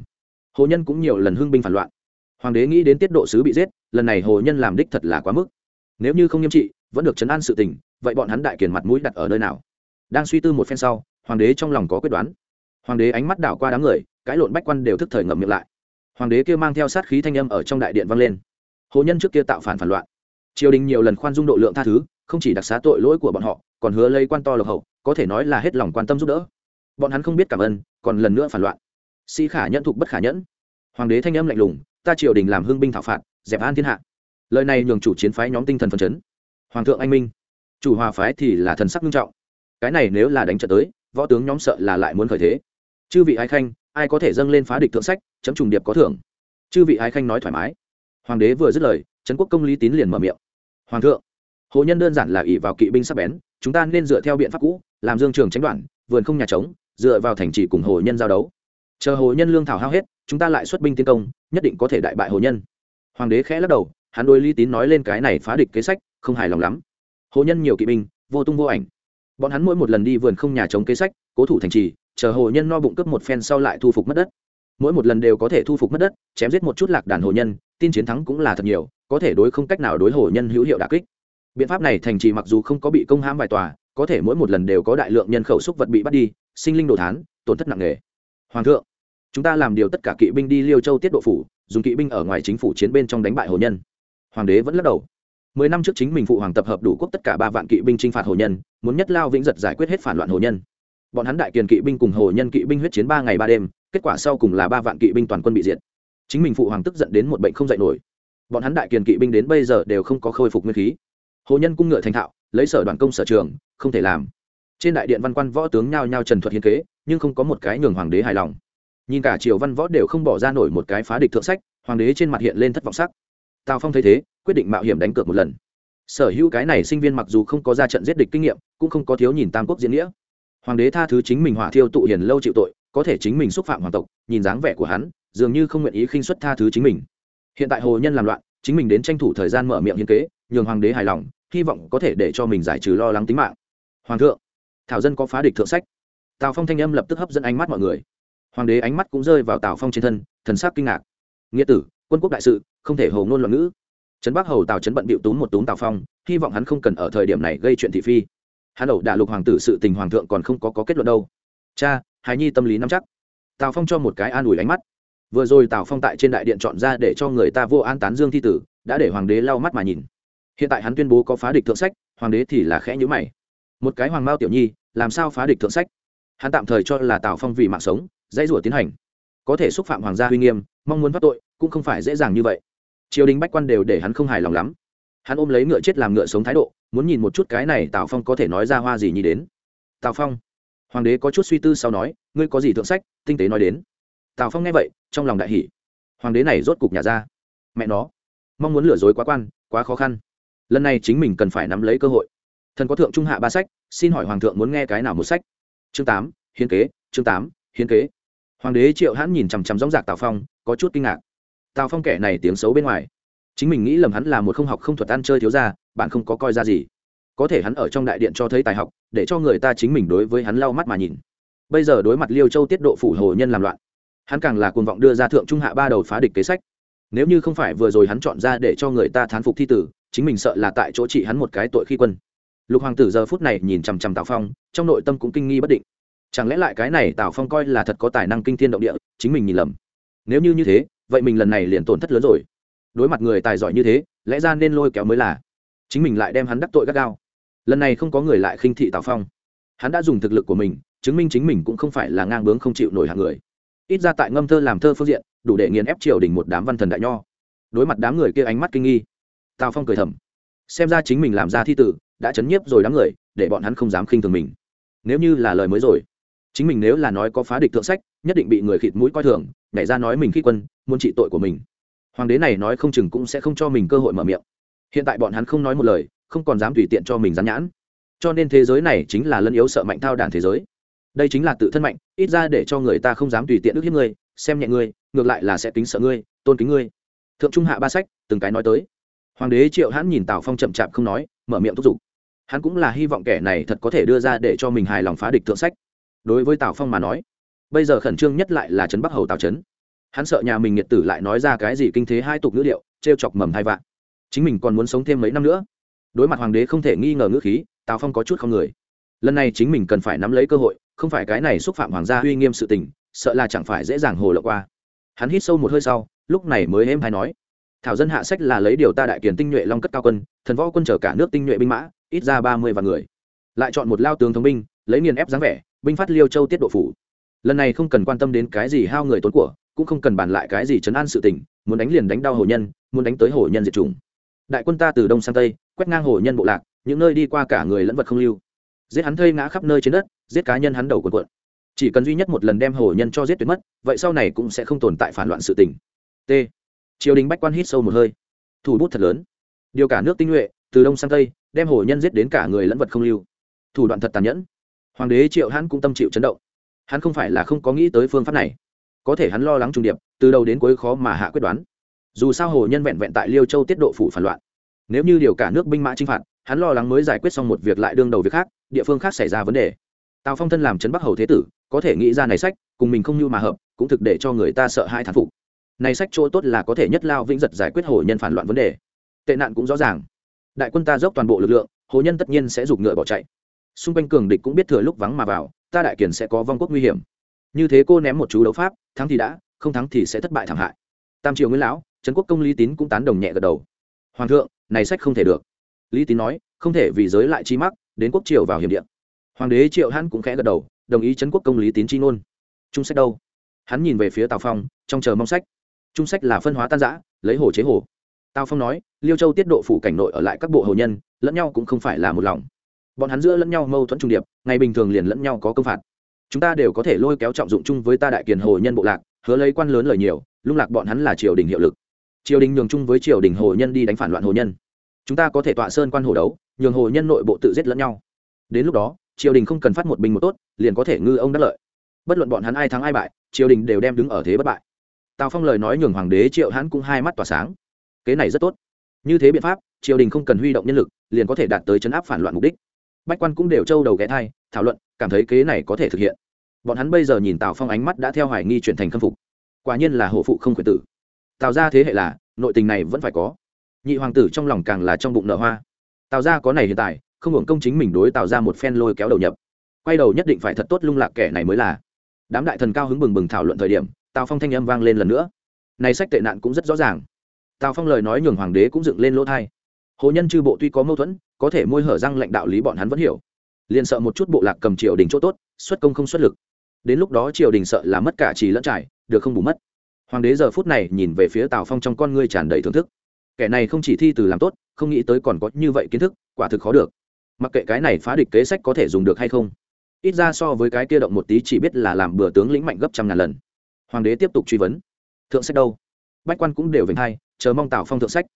hồ nhân cũng nhiều lần hưng binh phản loạn. Hoàng đế nghĩ đến tiết độ sứ bị giết, lần này hồ nhân làm đích thật là quá mức. Nếu như không nghiêm trị vẫn được chấn an sự tình, vậy bọn hắn đại kiền mặt mũi đặt ở nơi nào? Đang suy tư một phen sau, hoàng đế trong lòng có quyết đoán. Hoàng đế ánh mắt đảo qua đám người cãi lộn bách quan đều thức thời ngậm miệng lại. Hoàng đế kia mang theo sát khí thanh âm ở trong đại điện vang lên. Hồ nhân trước kia tạo phản phản loạn. Triều đình nhiều lần khoan dung độ lượng tha thứ, không chỉ đặc xá tội lỗi của bọn họ, còn hứa lấy quan to lộc hậu, có thể nói là hết lòng quan tâm giúp đỡ. Bọn hắn không biết cảm ơn, còn lần nữa phản loạn. Sĩ khả nhẫn thục bất khả nhẫn. Hoàng đế thanh âm lạnh lùng, ta triều đình làm hương binh thảo phạt, dẹp an thiên hạ. Lời này nhường chủ chiến phái nhóm tinh thần phấn chấn hoàng thượng anh minh. Chủ hòa phái thì là thần sắc nghiêm trọng. Cái này nếu là đánh trận tới, võ tướng nhóm sợ là lại muốn khởi thế. Chư vị ái khanh, ai có thể dâng lên phá địch thượng sách, chấm trùng điệp có thưởng. Chư vị ái khanh nói thoải mái. Hoàng đế vừa dứt lời, trấn quốc công lý tín liền mở miệng. Hoàng thượng, hồ nhân đơn giản là ỷ vào kỵ binh sắp bén, chúng ta nên dựa theo biện pháp cũ, làm dương trường tránh đoạn, vườn không nhà trống, dựa vào thành trì cùng hồ nhân giao đấu. Chờ hồ nhân lương thảo hao hết, chúng ta lại xuất binh tiến công, nhất định có thể đại bại hồ nhân. Hoàng đế khẽ lắc đầu, hắn đôi lý tín nói lên cái này phá địch kế sách không hài lòng lắm. Hồ nhân nhiều kỵ binh, vô tung vô ảnh. Bọn hắn mỗi một lần đi vườn không nhà chống kế sách, cố thủ thành trì, chờ hồ nhân no bụng cướp một phen sau lại thu phục mất đất. Mỗi một lần đều có thể thu phục mất đất, chém giết một chút lạc đàn hồ nhân, tin chiến thắng cũng là thật nhiều, có thể đối không cách nào đối hồ nhân hữu hiệu đà kích. Biện pháp này thành trì mặc dù không có bị công hãm bài tòa, có thể mỗi một lần đều có đại lượng nhân khẩu xúc vật bị bắt đi, sinh linh đồ thán, tổn thất nặng nề. Hoàng thượng, chúng ta làm điều tất cả kỵ binh đi liêu châu tiết độ phủ, dùng kỵ binh ở ngoài chính phủ chiến bên trong đánh bại hồ nhân. Hoàng đế vẫn lắc đầu mười năm trước chính mình phụ hoàng tập hợp đủ quốc tất cả ba vạn kỵ binh chinh phạt hồ nhân, muốn nhất lao vĩnh giật giải quyết hết phản loạn hồ nhân. Bọn hắn đại kiền kỵ binh cùng hồ nhân kỵ binh huyết chiến ba ngày ba đêm, kết quả sau cùng là ba vạn kỵ binh toàn quân bị diệt. Chính mình phụ hoàng tức giận đến một bệnh không dạy nổi. Bọn hắn đại kiền kỵ binh đến bây giờ đều không có khôi phục nguyên khí. Hồ nhân cung ngựa thành thạo, lấy sở đoàn công sở trường, không thể làm. Trên đại điện văn quan võ tướng nhao nhao trần thuật hiến kế, nhưng không có một cái nhường hoàng đế hài lòng. Nhìn cả triều văn võ đều không bỏ ra nổi một cái phá địch thượng sách, hoàng đế trên mặt hiện lên thất vọng sắc. Tào phong thấy thế quyết định mạo hiểm đánh cược một lần. Sở hữu cái này sinh viên mặc dù không có ra trận giết địch kinh nghiệm, cũng không có thiếu nhìn tam quốc diễn nghĩa. Hoàng đế tha thứ chính mình hỏa thiêu tụ hiền lâu chịu tội, có thể chính mình xúc phạm hoàng tộc, nhìn dáng vẻ của hắn, dường như không nguyện ý khinh xuất tha thứ chính mình. Hiện tại hồ nhân làm loạn, chính mình đến tranh thủ thời gian mở miệng hiến kế, nhường hoàng đế hài lòng, hy vọng có thể để cho mình giải trừ lo lắng tính mạng. Hoàng thượng, thảo dân có phá địch thượng sách. Tào phong thanh âm lập tức hấp dẫn ánh mắt mọi người. Hoàng đế ánh mắt cũng rơi vào tào phong trên thân, thần sắc kinh ngạc. Nghĩa tử, quân quốc đại sự, không thể hồ ngôn loạn ngữ trấn bắc hầu tào trấn bận bịu túm một túm tào phong hy vọng hắn không cần ở thời điểm này gây chuyện thị phi. Hắn ẩu đả lục hoàng tử sự tình hoàng thượng còn không có, có kết luận đâu. Cha hài nhi tâm lý nắm chắc. Tào phong cho một cái an ủi ánh mắt. Vừa rồi tào phong tại trên đại điện chọn ra để cho người ta vô an tán dương thi tử đã để hoàng đế lau mắt mà nhìn. Hiện tại hắn tuyên bố có phá địch thượng sách hoàng đế thì là khẽ nhữ mày. Một cái hoàng mao tiểu nhi làm sao phá địch thượng sách? Hắn tạm thời cho là tào phong vì mạng sống dãy rủa tiến hành. Có thể xúc phạm hoàng gia uy nghiêm mong muốn thoát tội cũng không phải dễ dàng như vậy triều đình bách quan đều để hắn không hài lòng lắm. Hắn ôm lấy ngựa chết làm ngựa sống thái độ, muốn nhìn một chút cái này tào phong có thể nói ra hoa gì nhì đến. Tào phong, hoàng đế có chút suy tư sau nói, ngươi có gì thượng sách, tinh tế nói đến. Tào phong nghe vậy, trong lòng đại hỷ hoàng đế này rốt cục nhà ra. Mẹ nó, mong muốn lừa dối quá quan, quá khó khăn. Lần này chính mình cần phải nắm lấy cơ hội. Thần có thượng trung hạ ba sách, xin hỏi hoàng thượng muốn nghe cái nào một sách? Chương tám, hiến kế, chương tám, hiến kế. Hoàng đế triệu hãn nhìn chằm chằm dóng dạc tào phong, có chút kinh ngạc tào phong kẻ này tiếng xấu bên ngoài. Chính mình nghĩ lầm hắn là một không học không thuật ăn chơi thiếu ra bạn không có coi ra gì. Có thể hắn ở trong đại điện cho thấy tài học, để cho người ta chính mình đối với hắn lau mắt mà nhìn. Bây giờ đối mặt liêu châu tiết độ phủ hồ nhân làm loạn, hắn càng là cuồng vọng đưa ra thượng trung hạ ba đầu phá địch kế sách. Nếu như không phải vừa rồi hắn chọn ra để cho người ta thán phục thi tử, chính mình sợ là tại chỗ trị hắn một cái tội khi quân. Lục hoàng tử giờ phút này nhìn chằm chằm tào phong, trong nội tâm cũng kinh nghi bất định. Chẳng lẽ lại cái này tào phong coi là thật có tài năng kinh thiên động địa, chính mình nhìn lầm. Nếu như như thế vậy mình lần này liền tổn thất lớn rồi. Đối mặt người tài giỏi như thế, lẽ ra nên lôi kéo mới là. Chính mình lại đem hắn đắc tội gắt gao. Lần này không có người lại khinh thị tào phong. Hắn đã dùng thực lực của mình, chứng minh chính mình cũng không phải là ngang bướng không chịu nổi hàng người. Ít ra tại ngâm thơ làm thơ phương diện, đủ để nghiền ép triều đình một đám văn thần đại nho. Đối mặt đám người kia ánh mắt kinh nghi, tào phong cười thầm. Xem ra chính mình làm ra thi tử, đã chấn nhiếp rồi đám người, để bọn hắn không dám khinh thường mình. Nếu như là lời mới rồi chính mình nếu là nói có phá địch thượng sách, nhất định bị người khịt mũi coi thường, nhảy ra nói mình khi quân, muốn trị tội của mình. Hoàng đế này nói không chừng cũng sẽ không cho mình cơ hội mở miệng. Hiện tại bọn hắn không nói một lời, không còn dám tùy tiện cho mình dán nhãn. Cho nên thế giới này chính là lân yếu sợ mạnh thao đàn thế giới. Đây chính là tự thân mạnh, ít ra để cho người ta không dám tùy tiện ức hiếp ngươi, xem nhẹ ngươi, ngược lại là sẽ tính sợ ngươi, tôn kính ngươi. Thượng trung hạ ba sách, từng cái nói tới. Hoàng đế triệu hãn nhìn tào phong chậm chạp không nói, mở miệng thúc giục. Hắn cũng là hy vọng kẻ này thật có thể đưa ra để cho mình hài lòng phá địch thượng sách đối với tào phong mà nói bây giờ khẩn trương nhất lại là trấn bắc hầu tào trấn hắn sợ nhà mình nhiệt tử lại nói ra cái gì kinh thế hai tục ngữ liệu t r e o chọc mầm hai vạn chính mình còn muốn sống thêm mấy năm nữa đối mặt hoàng đế không thể nghi ngờ ngữ khí tào phong có chút không người lần này chính mình cần phải nắm lấy cơ hội không phải cái này xúc phạm hoàng gia uy nghiêm sự tình sợ là chẳng phải dễ dàng hồ lộ qua hắn hít sâu một hơi sau lúc này mới êm hay nói thảo dân hạ sách là lấy điều ta đại kiền tinh nhuệ long cất cao quân thần võ quân chở cả nước tinh nhuệ binh mã ít ra ba mươi vạn người lại chọn một lao tướng thống binh lấy nghiền ép dáng vẻ binh phát liêu châu tiết độ phủ. Lần này không cần quan tâm đến cái gì hao người tốn của, cũng không cần bàn lại cái gì chấn an sự tình, muốn đánh liền đánh đau hồ nhân, muốn đánh tới hồ nhân diệt chủng. Đại quân ta từ đông sang tây, quét ngang hồ nhân bộ lạc, những nơi đi qua cả người lẫn vật không lưu. Giết hắn thây ngã khắp nơi trên đất, giết cá nhân hắn đầu quần quận chỉ cần duy nhất một lần đem hồ nhân cho giết tuyệt mất, vậy sau này cũng sẽ không tồn tại phản loạn sự tình. T. Triều đình bách quan hít sâu một hơi. Thủ bút thật lớn. Điều cả nước tinh nhuệ, từ đông sang tây, đem hồ nhân giết đến cả người lẫn vật không lưu. Thủ đoạn thật tàn nhẫn hoàng đế triệu hắn cũng tâm chịu chấn động. Hắn không phải là không có nghĩ tới phương pháp này. Có thể hắn lo lắng trùng điệp, từ đầu đến cuối khó mà hạ quyết đoán. Dù sao hồ nhân vẹn vẹn tại liêu châu tiết độ phủ phản loạn. Nếu như điều cả nước binh mã chinh phạt, hắn lo lắng mới giải quyết xong một việc lại đương đầu việc khác, địa phương khác xảy ra vấn đề. Tào phong thân làm trấn bắc hầu thế tử, có thể nghĩ ra này sách, cùng mình không như mà hợp, cũng thực để cho người ta sợ hai thán phục. Này sách chỗ tốt là có thể nhất lao vĩnh giật giải quyết hồ nhân phản loạn vấn đề. Tệ nạn cũng rõ ràng. Đại quân ta dốc toàn bộ lực lượng, hồ nhân tất nhiên sẽ giục ngựa bỏ chạy xung quanh cường địch cũng biết thừa lúc vắng mà vào, ta đại kiển sẽ có vong quốc nguy hiểm. Như thế cô ném một chú đấu pháp, thắng thì đã, không thắng thì sẽ thất bại thảm hại. Tam triều nguyên lão, trấn quốc công lý tín cũng tán đồng nhẹ gật đầu. Hoàng thượng, này sách không thể được. Lý tín nói, không thể vì giới lại chi mắc, đến quốc triều vào hiểm điện hoàng đế triệu hãn cũng khẽ gật đầu, đồng ý trấn quốc công lý tín chi ngôn. Trung sách đâu? Hắn nhìn về phía tào phong, trong chờ mong sách. Trung sách là phân hóa tan giã lấy hồ chế hồ. Tào phong nói, liêu châu tiết độ phủ cảnh nội ở lại các bộ hồ nhân, lẫn nhau cũng không phải là một lòng bọn hắn giữa lẫn nhau mâu thuẫn trung điệp, ngày bình thường liền lẫn nhau có công phạt. Chúng ta đều có thể lôi kéo trọng dụng chung với ta đại kiền hồ nhân bộ lạc, hứa lấy quan lớn lời nhiều, lung lạc bọn hắn là triều đình hiệu lực. Triều đình nhường chung với triều đình hồ nhân đi đánh phản loạn hồ nhân. Chúng ta có thể tọa sơn quan hồ đấu, nhường hồ nhân nội bộ tự giết lẫn nhau. Đến lúc đó, triều đình không cần phát một binh một tốt, liền có thể ngư ông đắc lợi. Bất luận bọn hắn ai thắng ai bại, triều đình đều đem đứng ở thế bất bại. Tào phong lời nói nhường hoàng đế triệu hãn cũng hai mắt tỏa sáng. Kế này rất tốt. Như thế biện pháp, triều đình không cần huy động nhân lực, liền có thể đạt tới chấn áp phản loạn mục đích bách quan cũng đều trâu đầu ghé thai, thảo luận, cảm thấy kế này có thể thực hiện. Bọn hắn bây giờ nhìn tào phong ánh mắt đã theo hoài nghi chuyển thành khâm phục. Quả nhiên là hộ phụ không khuyển tử. Tào ra thế hệ là, nội tình này vẫn phải có. Nhị hoàng tử trong lòng càng là trong bụng nợ hoa. Tào ra có này hiện tại, không hưởng công chính mình đối tào ra một phen lôi kéo đầu nhập. Quay đầu nhất định phải thật tốt lung lạc kẻ này mới là. Đám đại thần cao hứng bừng bừng thảo luận thời điểm, tào phong thanh âm vang lên lần nữa. Này sách tệ nạn cũng rất rõ ràng. Tào phong lời nói nhường hoàng đế cũng dựng lên lỗ thai. Hồ nhân chư bộ tuy có mâu thuẫn có thể môi hở răng lãnh đạo lý bọn hắn vẫn hiểu. Liền sợ một chút bộ lạc cầm triều đình chỗ tốt, xuất công không xuất lực. Đến lúc đó triều đình sợ là mất cả trì lẫn trải, được không bù mất. Hoàng đế giờ phút này nhìn về phía tào phong trong con ngươi tràn đầy thưởng thức. Kẻ này không chỉ thi từ làm tốt, không nghĩ tới còn có như vậy kiến thức, quả thực khó được. Mặc kệ cái này phá địch kế sách có thể dùng được hay không, ít ra so với cái kia động một tí chỉ biết là làm bừa tướng lĩnh mạnh gấp trăm ngàn lần. Hoàng đế tiếp tục truy vấn. Thượng sách đâu? Bách quan cũng đều vinh hai, chờ mong tào phong thượng sách.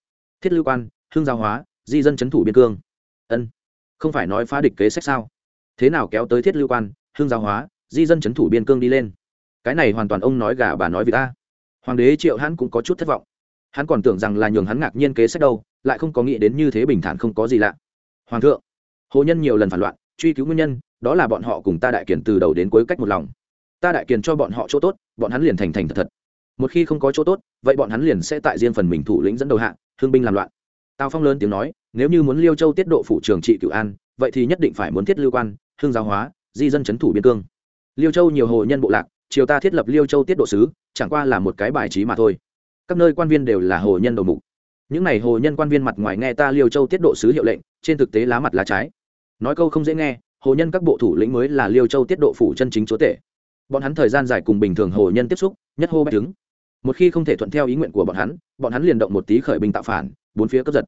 Thiết lưu quan, hương giao hóa, di dân c thủ biên cương ân. Không phải nói phá địch kế sách sao? Thế nào kéo tới thiết lưu quan hương giao hóa di dân c thủ biên cương đi lên? Cái này hoàn toàn ông nói gà bà nói vì ta. Hoàng đế triệu hắn cũng có chút thất vọng. Hắn còn tưởng rằng là nhường hắn ngạc nhiên kế sách đâu lại không có nghĩ đến như thế bình thản không có gì lạ. Hoàng thượng hồ nhân nhiều lần phản loạn truy cứu nguyên nhân đó là bọn họ cùng ta đại kiển từ đầu đến cuối cách một lòng. Ta đại kiển cho bọn họ chỗ tốt bọn hắn liền thành thành thật thật. Một khi không có chỗ tốt vậy bọn hắn liền sẽ tại riêng phần mình thủ lĩnh dẫn đầu hạng, thương binh làm loạn tào phong lớn tiếng nói, nếu như muốn liêu châu tiết độ phủ trường trị cựu an, vậy thì nhất định phải muốn thiết lưu quan, hương giáo hóa, di dân c h ấ n thủ biên cương. Liêu châu nhiều hồ nhân bộ lạc, triều ta thiết lập liêu châu tiết độ sứ, chẳng qua là một cái bài trí mà thôi. Các nơi quan viên đều là hồ nhân đầu mục. Những n à y hồ nhân quan viên mặt ngoài nghe ta liêu châu tiết độ sứ hiệu lệnh, trên thực tế lá mặt lá trái. Nói câu không dễ nghe, hồ nhân các bộ thủ lĩnh mới là liêu châu tiết độ phủ chân chính chúa tể. Bọn hắn thời gian dài cùng bình thường hồ nhân tiếp xúc, nhất hô bách chứng một khi không thể thuận theo ý nguyện của bọn hắn bọn hắn liền động một tí khởi binh tạo phản bốn phía cướp giật.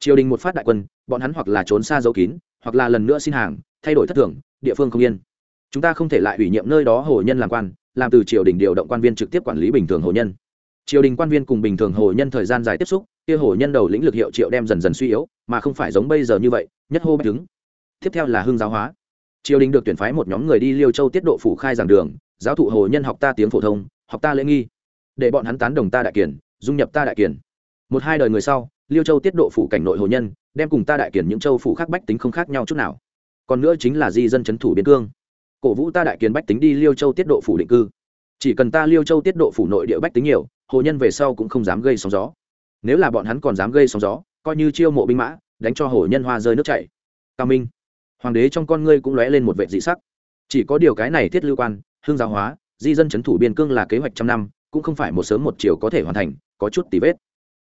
Triều đình một phát đại quân, bọn hắn hoặc là trốn xa dấu kín, hoặc là lần nữa xin hàng, thay đổi thất thường, địa phương không yên. Chúng ta không thể lại ủy nhiệm nơi đó hồ nhân làm quan, làm từ triều đình điều động quan viên trực tiếp quản lý bình thường hồ nhân. Triều đình quan viên cùng bình thường hồ nhân thời gian dài tiếp xúc, kia hồ nhân đầu lĩnh lực hiệu triệu đem dần dần suy yếu, mà không phải giống bây giờ như vậy, nhất hô bách đứng. Tiếp theo là hương giáo hóa. Triều đình được tuyển phái một nhóm người đi liêu châu tiết độ phủ khai giảng đường, giáo thụ hồ nhân học ta tiếng phổ thông, học ta lễ nghi. Để bọn hắn tán đồng ta đại kiển dung nhập ta đại kiển một hai đời người sau, liêu châu tiết độ phủ cảnh nội hồ nhân, đem cùng ta đại kiển những châu phủ khác bách tính không khác nhau chút nào. Còn nữa chính là di dân c h ấ n thủ biên cương. Cổ vũ ta đại kiến bách tính đi liêu châu tiết độ phủ định cư. Chỉ cần ta liêu châu tiết độ phủ nội địa bách tính nhiều, hồ nhân về sau cũng không dám gây sóng gió. Nếu là bọn hắn còn dám gây sóng gió, coi như chiêu mộ binh mã, đánh cho hồ nhân hoa rơi nước chảy. Cao minh, hoàng đế trong con ngươi cũng lóe lên một vệ dị sắc. Chỉ có điều cái này thiết lưu quan, hương giáo hóa, di dân c h ấ n thủ biên cương là kế hoạch trăm năm, cũng không phải một sớm một chiều có thể hoàn thành, có chút tì vết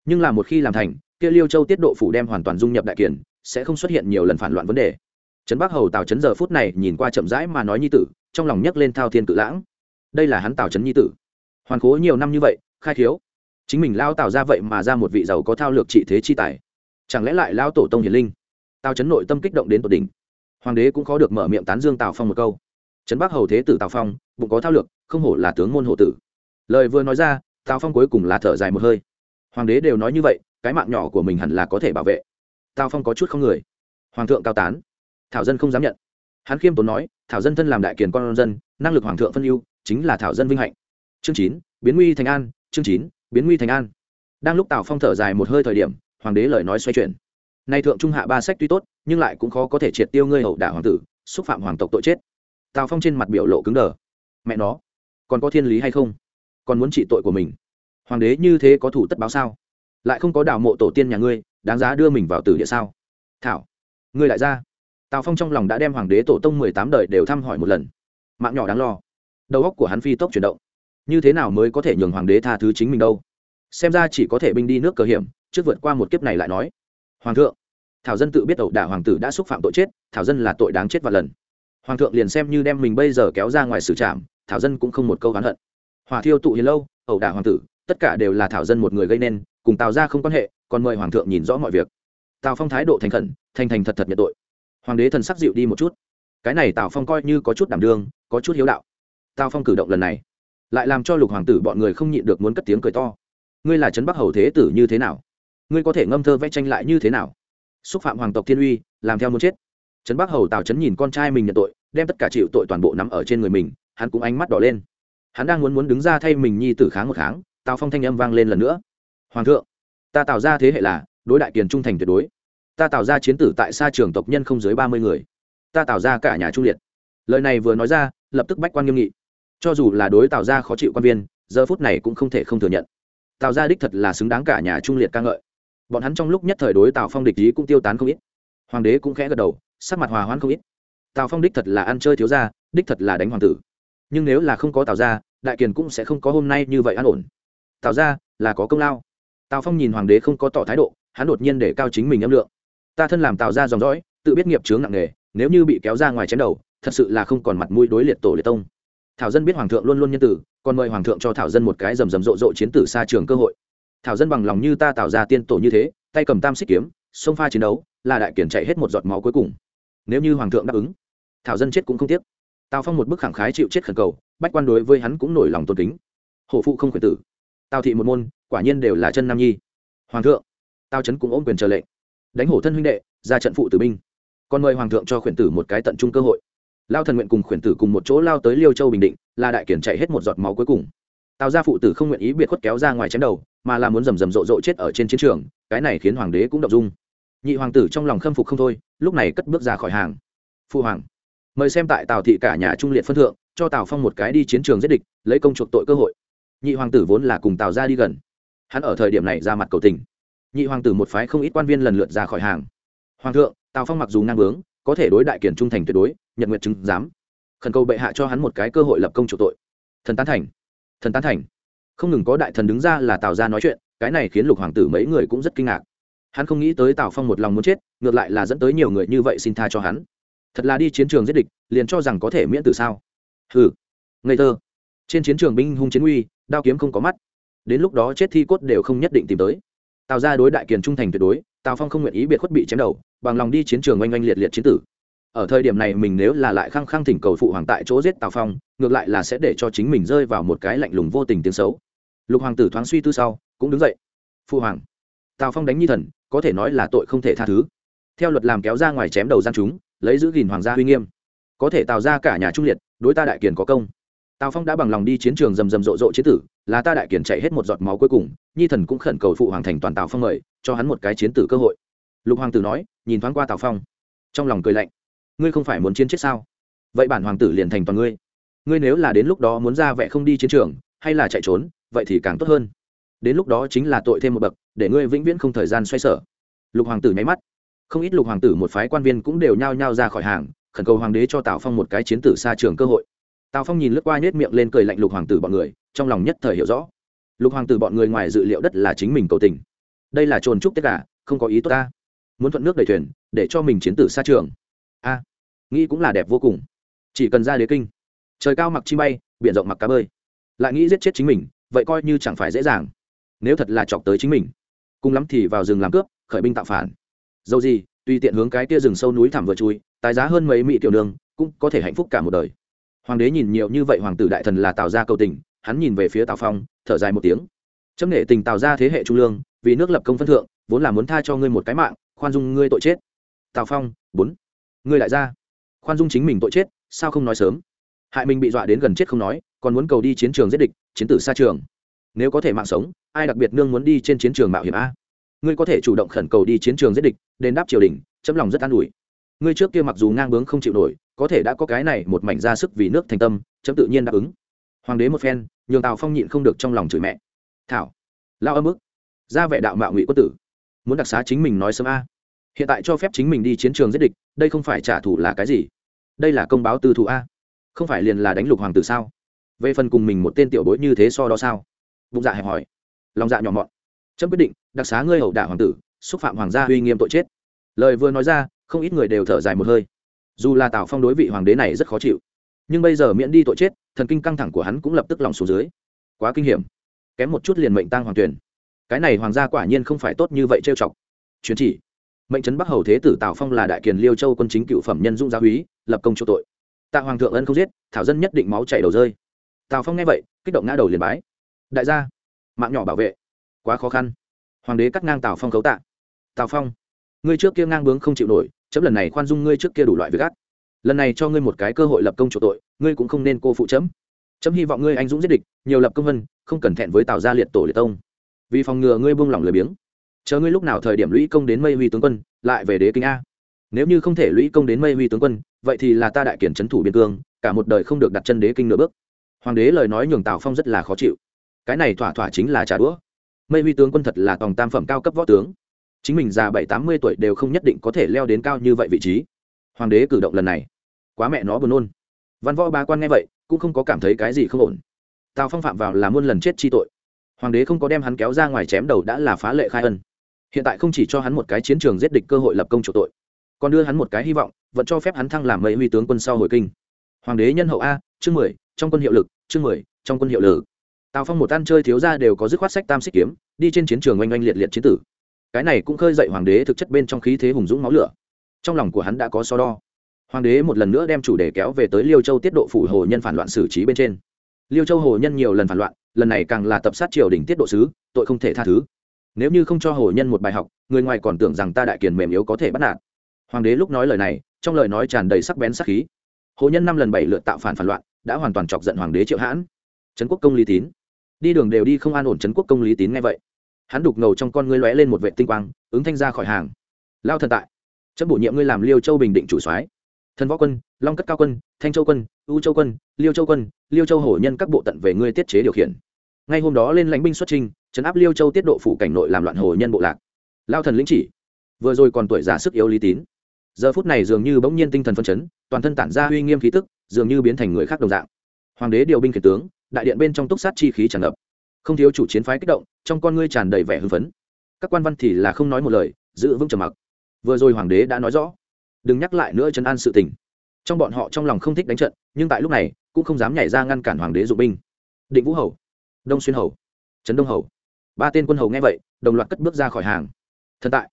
nhưng là một khi làm thành, kia liêu châu tiết độ phủ đem hoàn toàn dung nhập đại kiển sẽ không xuất hiện nhiều lần phản loạn vấn đề. Trấn bắc hầu tào trấn giờ phút này nhìn qua chậm rãi mà nói nhi tử, trong lòng nhấc lên thao thiên cự lãng. Đây là hắn tào trấn nhi tử. Hoàn cố nhiều năm như vậy, khai thiếu chính mình lao tào ra vậy mà ra một vị giàu có thao lược trị thế chi tài. Chẳng lẽ lại lao tổ tông hiền linh? Tào trấn nội tâm kích động đến tột đỉnh. Hoàng đế cũng khó được mở miệng tán dương tào phong một câu. Trấn bắc hầu thế tử tào phong, bụng có thao lược, không hổ là tướng môn hộ tử. Lời vừa nói ra, tào phong cuối cùng là thở dài một hơi hoàng đế đều nói như vậy, cái mạng nhỏ của mình hẳn là có thể bảo vệ. Tào phong có chút không người. Hoàng thượng cao tán. Thảo dân không dám nhận. Hắn khiêm tốn nói, thảo dân thân làm đại kiền con dân, năng lực hoàng thượng phân ưu, chính là thảo dân vinh hạnh. Chương chín, biến nguy thành an, chương chín, biến nguy thành an. Đang lúc tào phong thở dài một hơi thời điểm, hoàng đế lời nói xoay chuyển. Nay thượng trung hạ ba sách tuy tốt, nhưng lại cũng khó có thể triệt tiêu ngươi hậu đả hoàng tử, xúc phạm hoàng tộc tội chết. Tào phong trên mặt biểu lộ cứng đờ. Mẹ nó, còn có thiên lý hay không? Còn muốn trị tội của mình? Hoàng đế như thế có thủ tất báo sao? Lại không có đào mộ tổ tiên nhà ngươi, đáng giá đưa mình vào tử địa sao? Thảo, ngươi lại ra tào phong trong lòng đã đem hoàng đế tổ tông mười tám đời đều thăm hỏi một lần. Mạng nhỏ đáng lo. Đầu óc của hắn phi tốc chuyển động. Như thế nào mới có thể nhường hoàng đế tha thứ chính mình đâu? Xem ra chỉ có thể binh đi nước cờ hiểm, trước vượt qua một kiếp này lại nói. Hoàng thượng, thảo dân tự biết ẩu đả hoàng tử đã xúc phạm tội chết, thảo dân là tội đáng chết và lần. Hoàng thượng liền xem như đem mình bây giờ kéo ra ngoài xử trảm, thảo dân cũng không một câu oán hận. Hòa thiêu tụ hiền lâu, ẩu đả hoàng tử tất cả đều là thảo dân một người gây nên, cùng tào ra không quan hệ, còn mời hoàng thượng nhìn rõ mọi việc. Tào phong thái độ thành khẩn, thành thành thật thật nhận tội. Hoàng đế thần sắc dịu đi một chút. Cái này tào phong coi như có chút đảm đương, có chút hiếu đạo. Tào phong cử động lần này, lại làm cho lục hoàng tử bọn người không nhịn được muốn cất tiếng cười to. Ngươi là trấn bắc hầu thế tử như thế nào? Ngươi có thể ngâm thơ vẽ tranh lại như thế nào? Xúc phạm hoàng tộc thiên uy, làm theo muốn chết. Trấn bắc hầu tào trấn nhìn con trai mình nhận tội, đem tất cả chịu tội toàn bộ nắm ở trên người mình, hắn cũng ánh mắt đỏ lên. Hắn đang muốn muốn đứng ra thay mình nhi tử kháng một kháng tào phong thanh âm vang lên lần nữa. Hoàng thượng, ta tạo ra thế hệ là, đối đại kiền trung thành tuyệt đối. Ta tạo ra chiến tử tại xa trường tộc nhân không dưới ba mươi người. Ta tạo ra cả nhà trung liệt. Lời này vừa nói ra, lập tức bách quan nghiêm nghị. Cho dù là đối tạo ra khó chịu quan viên, giờ phút này cũng không thể không thừa nhận. Tạo ra đích thật là xứng đáng cả nhà trung liệt ca ngợi. Bọn hắn trong lúc nhất thời đối tào phong địch ý cũng tiêu tán không ít. Hoàng đế cũng khẽ gật đầu, sắc mặt hòa hoãn không ít. Tào phong đích thật là ăn chơi thiếu ra đích thật là đánh hoàng tử. Nhưng nếu là không có tào ra, đại kiền cũng sẽ không có hôm nay như vậy an ổn tào ra là có công lao. Tào phong nhìn hoàng đế không có tỏ thái độ, hắn đột nhiên để cao chính mình âm lượng. Ta thân làm tào ra dòng dõi, tự biết nghiệp chướng nặng nề, nếu như bị kéo ra ngoài chém đầu, thật sự là không còn mặt mũi đối liệt tổ liệt tông. Thảo dân biết hoàng thượng luôn luôn nhân tử, còn mời hoàng thượng cho thảo dân một cái rầm rầm rộ rộ chiến tử xa trường cơ hội. Thảo dân bằng lòng như ta tạo ra tiên tổ như thế, tay cầm tam xích kiếm sông pha chiến đấu, là đại kiển chạy hết một giọt máu cuối cùng. Nếu như hoàng thượng đáp ứng, thảo dân chết cũng không tiếc. Tào phong một bức khẳng khái chịu chết khẩn cầu, bách quan đối với hắn cũng nổi lòng tôn kính. Hổ phụ không khuyển tử tào thị một môn, quả nhiên đều là chân nam nhi. Hoàng thượng, tào trấn cũng ôm quyền chờ lệnh. Đánh hổ thân huynh đệ, ra trận phụ tử binh. Còn mời hoàng thượng cho khuyển tử một cái tận trung cơ hội. Lao thần nguyện cùng khuyển tử cùng một chỗ lao tới liêu châu bình định, là đại kiển chạy hết một giọt máu cuối cùng. Tào gia phụ tử không nguyện ý biệt khuất kéo ra ngoài chém đầu, mà là muốn rầm rầm rộ rộ chết ở trên chiến trường, cái này khiến hoàng đế cũng động dung. Nhị hoàng tử trong lòng khâm phục không thôi, lúc này cất bước ra khỏi hàng. Phu hoàng, mời xem tại tào thị cả nhà trung liệt phân thượng, cho tào phong một cái đi chiến trường giết địch, lấy công chuộc tội cơ hội nhị hoàng tử vốn là cùng tào ra đi gần. Hắn ở thời điểm này ra mặt cầu tình. Nhị hoàng tử một phái không ít quan viên lần lượt ra khỏi hàng. Hoàng thượng, tào phong mặc dù ngang bướng, có thể đối đại kiển trung thành tuyệt đối nhận nguyện chứng giám. Khẩn cầu bệ hạ cho hắn một cái cơ hội lập công chủ tội. Thần tán thành. Thần tán thành. Không ngừng có đại thần đứng ra là tào ra nói chuyện, cái này khiến lục hoàng tử mấy người cũng rất kinh ngạc. Hắn không nghĩ tới tào phong một lòng muốn chết, ngược lại là dẫn tới nhiều người như vậy xin tha cho hắn. Thật là đi chiến trường giết địch, liền cho rằng có thể miễn tử sao? Hừ. Ngây thơ. Trên chiến trường binh hung chiến uy đao kiếm không có mắt. Đến lúc đó chết thi cốt đều không nhất định tìm tới. Tào ra đối đại kiền trung thành tuyệt đối, tào phong không nguyện ý biệt khuất bị chém đầu, bằng lòng đi chiến trường oanh oanh liệt liệt chiến tử. Ở thời điểm này mình nếu là lại khăng khăng thỉnh cầu phụ hoàng tại chỗ giết tào phong, ngược lại là sẽ để cho chính mình rơi vào một cái lạnh lùng vô tình tiếng xấu. Lục hoàng tử thoáng suy tư sau, cũng đứng dậy. Phụ hoàng, tào phong đánh nhi thần, có thể nói là tội không thể tha thứ. Theo luật làm kéo ra ngoài chém đầu gian chúng, lấy giữ gìn hoàng gia uy nghiêm. Có thể tạo ra cả nhà trung liệt, đối ta đại kiền có công tào phong đã bằng lòng đi chiến trường rầm rầm rộ rộ chiến tử, là ta đại kiền chạy hết một giọt máu cuối cùng, nhi thần cũng khẩn cầu phụ hoàng thành toàn tào phong mời, cho hắn một cái chiến tử cơ hội. Lục hoàng tử nói, nhìn thoáng qua tào phong. Trong lòng cười lạnh. Ngươi không phải muốn chiến chết sao? Vậy bản hoàng tử liền thành toàn ngươi. Ngươi nếu là đến lúc đó muốn ra vẻ không đi chiến trường, hay là chạy trốn, vậy thì càng tốt hơn. Đến lúc đó chính là tội thêm một bậc, để ngươi vĩnh viễn không thời gian xoay sở. Lục hoàng tử nháy mắt. Không ít lục hoàng tử một phái quan viên cũng đều nhao nhao ra khỏi hàng, khẩn cầu hoàng đế cho tào phong một cái chiến tử xa trường cơ hội tào phong nhìn lướt qua nhét miệng lên cười lạnh lục hoàng tử bọn người, trong lòng nhất thời hiểu rõ. Lục hoàng tử bọn người ngoài dự liệu đất là chính mình cầu tình. Đây là trồn trúc tất cả, không có ý tốt ta. Muốn thuận nước đầy thuyền, để cho mình chiến tử xa trường. A, nghĩ cũng là đẹp vô cùng. Chỉ cần ra đế kinh. Trời cao mặc chi bay, biển rộng mặc cá bơi. Lại nghĩ giết chết chính mình, vậy coi như chẳng phải dễ dàng. Nếu thật là chọc tới chính mình. Cùng lắm thì vào rừng làm cướp, khởi binh tạo phản. Dầu gì, tùy tiện hướng cái tia rừng sâu núi thẳm vừa chui tài giá hơn mấy mỹ tiểu đường, cũng có thể hạnh phúc cả một đời hoàng đế nhìn nhiều như vậy hoàng tử đại thần là tào gia cầu tình, hắn nhìn về phía tào phong, thở dài một tiếng. Chấm nghệ tình tào ra thế hệ trung lương, vì nước lập công phân thượng, vốn là muốn tha cho ngươi một cái mạng, khoan dung ngươi tội chết. Tào phong, bốn. Ngươi đại gia, khoan dung chính mình tội chết, sao không nói sớm? Hại mình bị dọa đến gần chết không nói, còn muốn cầu đi chiến trường giết địch, chiến tử xa trường. Nếu có thể mạng sống, ai đặc biệt nương muốn đi trên chiến trường mạo hiểm a? Ngươi có thể chủ động khẩn cầu đi chiến trường giết địch, đền đáp triều đình, chấm lòng rất an ủi ngươi trước kia mặc dù ngang bướng không chịu nổi, có thể đã có cái này một mảnh ra sức vì nước thành tâm, chấm tự nhiên đáp ứng. Hoàng đế một phen, nhường tào phong nhịn không được trong lòng chửi mẹ. Thảo, lao âm ức. Ra vẻ đạo mạo ngụy quân tử. Muốn đặc xá chính mình nói sớm a. Hiện tại cho phép chính mình đi chiến trường giết địch, đây không phải trả thù là cái gì? Đây là công báo tư thù a. Không phải liền là đánh lục hoàng tử sao? Về phần cùng mình một tên tiểu bối như thế so đó sao? Bụng dạ hẹp hỏi. Lòng dạ nhỏ mọn. Chấm quyết định, đặc xá ngươi hậu đả hoàng tử, xúc phạm hoàng gia uy nghiêm tội chết. Lời vừa nói ra không ít người đều thở dài một hơi. Dù là tào phong đối vị hoàng đế này rất khó chịu, nhưng bây giờ miễn đi tội chết, thần kinh căng thẳng của hắn cũng lập tức lòng xuống dưới. Quá kinh hiểm. Kém một chút liền mệnh tăng hoàng tuyển. Cái này hoàng gia quả nhiên không phải tốt như vậy trêu chọc. Chuyến chỉ. Mệnh trấn bắc hầu thế tử tào phong là đại kiền liêu châu quân chính cựu phẩm nhân dung gia húy lập công chỗ tội. Tạ hoàng thượng ân không giết, thảo dân nhất định máu chảy đầu rơi. Tào phong nghe vậy, kích động ngã đầu liền bái. Đại gia, mạng nhỏ bảo vệ. Quá khó khăn. Hoàng đế cắt ngang tào phong cấu tạ. Tào phong, ngươi trước kia ngang bướng không chịu nổi chấm lần này khoan dung ngươi trước kia đủ loại việc ác. Lần này cho ngươi một cái cơ hội lập công chủ tội, ngươi cũng không nên cô phụ chấm. Chấm hy vọng ngươi anh dũng giết địch, nhiều lập công vân, không cẩn thẹn với tào gia liệt tổ liệt tông. Vì phòng ngừa ngươi buông lỏng lười biếng, chờ ngươi lúc nào thời điểm lũy công đến mây huy tướng quân, lại về đế kinh a. Nếu như không thể lũy công đến mây huy tướng quân, vậy thì là ta đại kiển trấn thủ biên cương, cả một đời không được đặt chân đế kinh nửa bước. Hoàng đế lời nói nhường tào phong rất là khó chịu. Cái này thỏa thỏa chính là trả đũa. Mây huy tướng quân thật là tòng tam phẩm cao cấp võ tướng chính mình già bảy tám mươi tuổi đều không nhất định có thể leo đến cao như vậy vị trí. Hoàng đế cử động lần này, quá mẹ nó buồn nôn. Văn võ ba quan nghe vậy, cũng không có cảm thấy cái gì không ổn. Tào phong phạm vào là muôn lần chết chi tội. Hoàng đế không có đem hắn kéo ra ngoài chém đầu đã là phá lệ khai ân. Hiện tại không chỉ cho hắn một cái chiến trường giết địch cơ hội lập công chủ tội, còn đưa hắn một cái hy vọng, vẫn cho phép hắn thăng làm mây huy tướng quân sau hồi kinh. Hoàng đế nhân hậu a, chương mười, trong quân hiệu lực, chương mười, trong quân hiệu lực. Tào phong một ăn chơi thiếu ra đều có dứt khoát sách tam xích kiếm, đi trên chiến trường oanh oanh liệt liệt chiến tử cái này cũng khơi dậy hoàng đế thực chất bên trong khí thế hùng dũng máu lửa. Trong lòng của hắn đã có so đo. Hoàng đế một lần nữa đem chủ đề kéo về tới liêu châu tiết độ phủ hồ nhân phản loạn xử trí bên trên. Liêu châu hồ nhân nhiều lần phản loạn, lần này càng là tập sát triều đình tiết độ sứ, tội không thể tha thứ. Nếu như không cho hồ nhân một bài học, người ngoài còn tưởng rằng ta đại kiền mềm yếu có thể bắt nạt. Hoàng đế lúc nói lời này, trong lời nói tràn đầy sắc bén sắc khí. Hồ nhân năm lần bảy lượt tạo phản phản loạn, đã hoàn toàn chọc giận hoàng đế triệu hãn. Trấn quốc công lý tín. Đi đường đều đi không an ổn trấn quốc công lý tín nghe vậy hắn đục ngầu trong con ngươi lóe lên một vệ tinh quang ứng thanh ra khỏi hàng. Lao thần tại. Chấm bổ nhiệm ngươi làm liêu châu bình định chủ soái. Thần võ quân long cất cao quân thanh châu quân u châu quân liêu châu quân liêu châu hổ nhân các bộ tận về ngươi tiết chế điều khiển. Ngay hôm đó lên lãnh binh xuất trình, trấn áp liêu châu tiết độ phủ cảnh nội làm loạn hổ nhân bộ lạc. Lao thần lĩnh chỉ. Vừa rồi còn tuổi già sức yếu lý tín. Giờ phút này dường như bỗng nhiên tinh thần phân chấn toàn thân tản ra uy nghiêm khí tức dường như biến thành người khác đồng dạng. Hoàng đế điều binh khiển tướng đại điện bên trong túc sát chi khí tràn ngập không thiếu chủ chiến phái kích động, trong con ngươi tràn đầy vẻ hưng phấn. Các quan văn thì là không nói một lời, giữ vững trầm mặc. Vừa rồi hoàng đế đã nói rõ. Đừng nhắc lại nữa trấn an sự tình. Trong bọn họ trong lòng không thích đánh trận, nhưng tại lúc này, cũng không dám nhảy ra ngăn cản hoàng đế dụng binh. Định vũ hầu, đông xuyên hầu, trấn đông hầu. Ba tên quân hầu nghe vậy, đồng loạt cất bước ra khỏi hàng. Thần tại,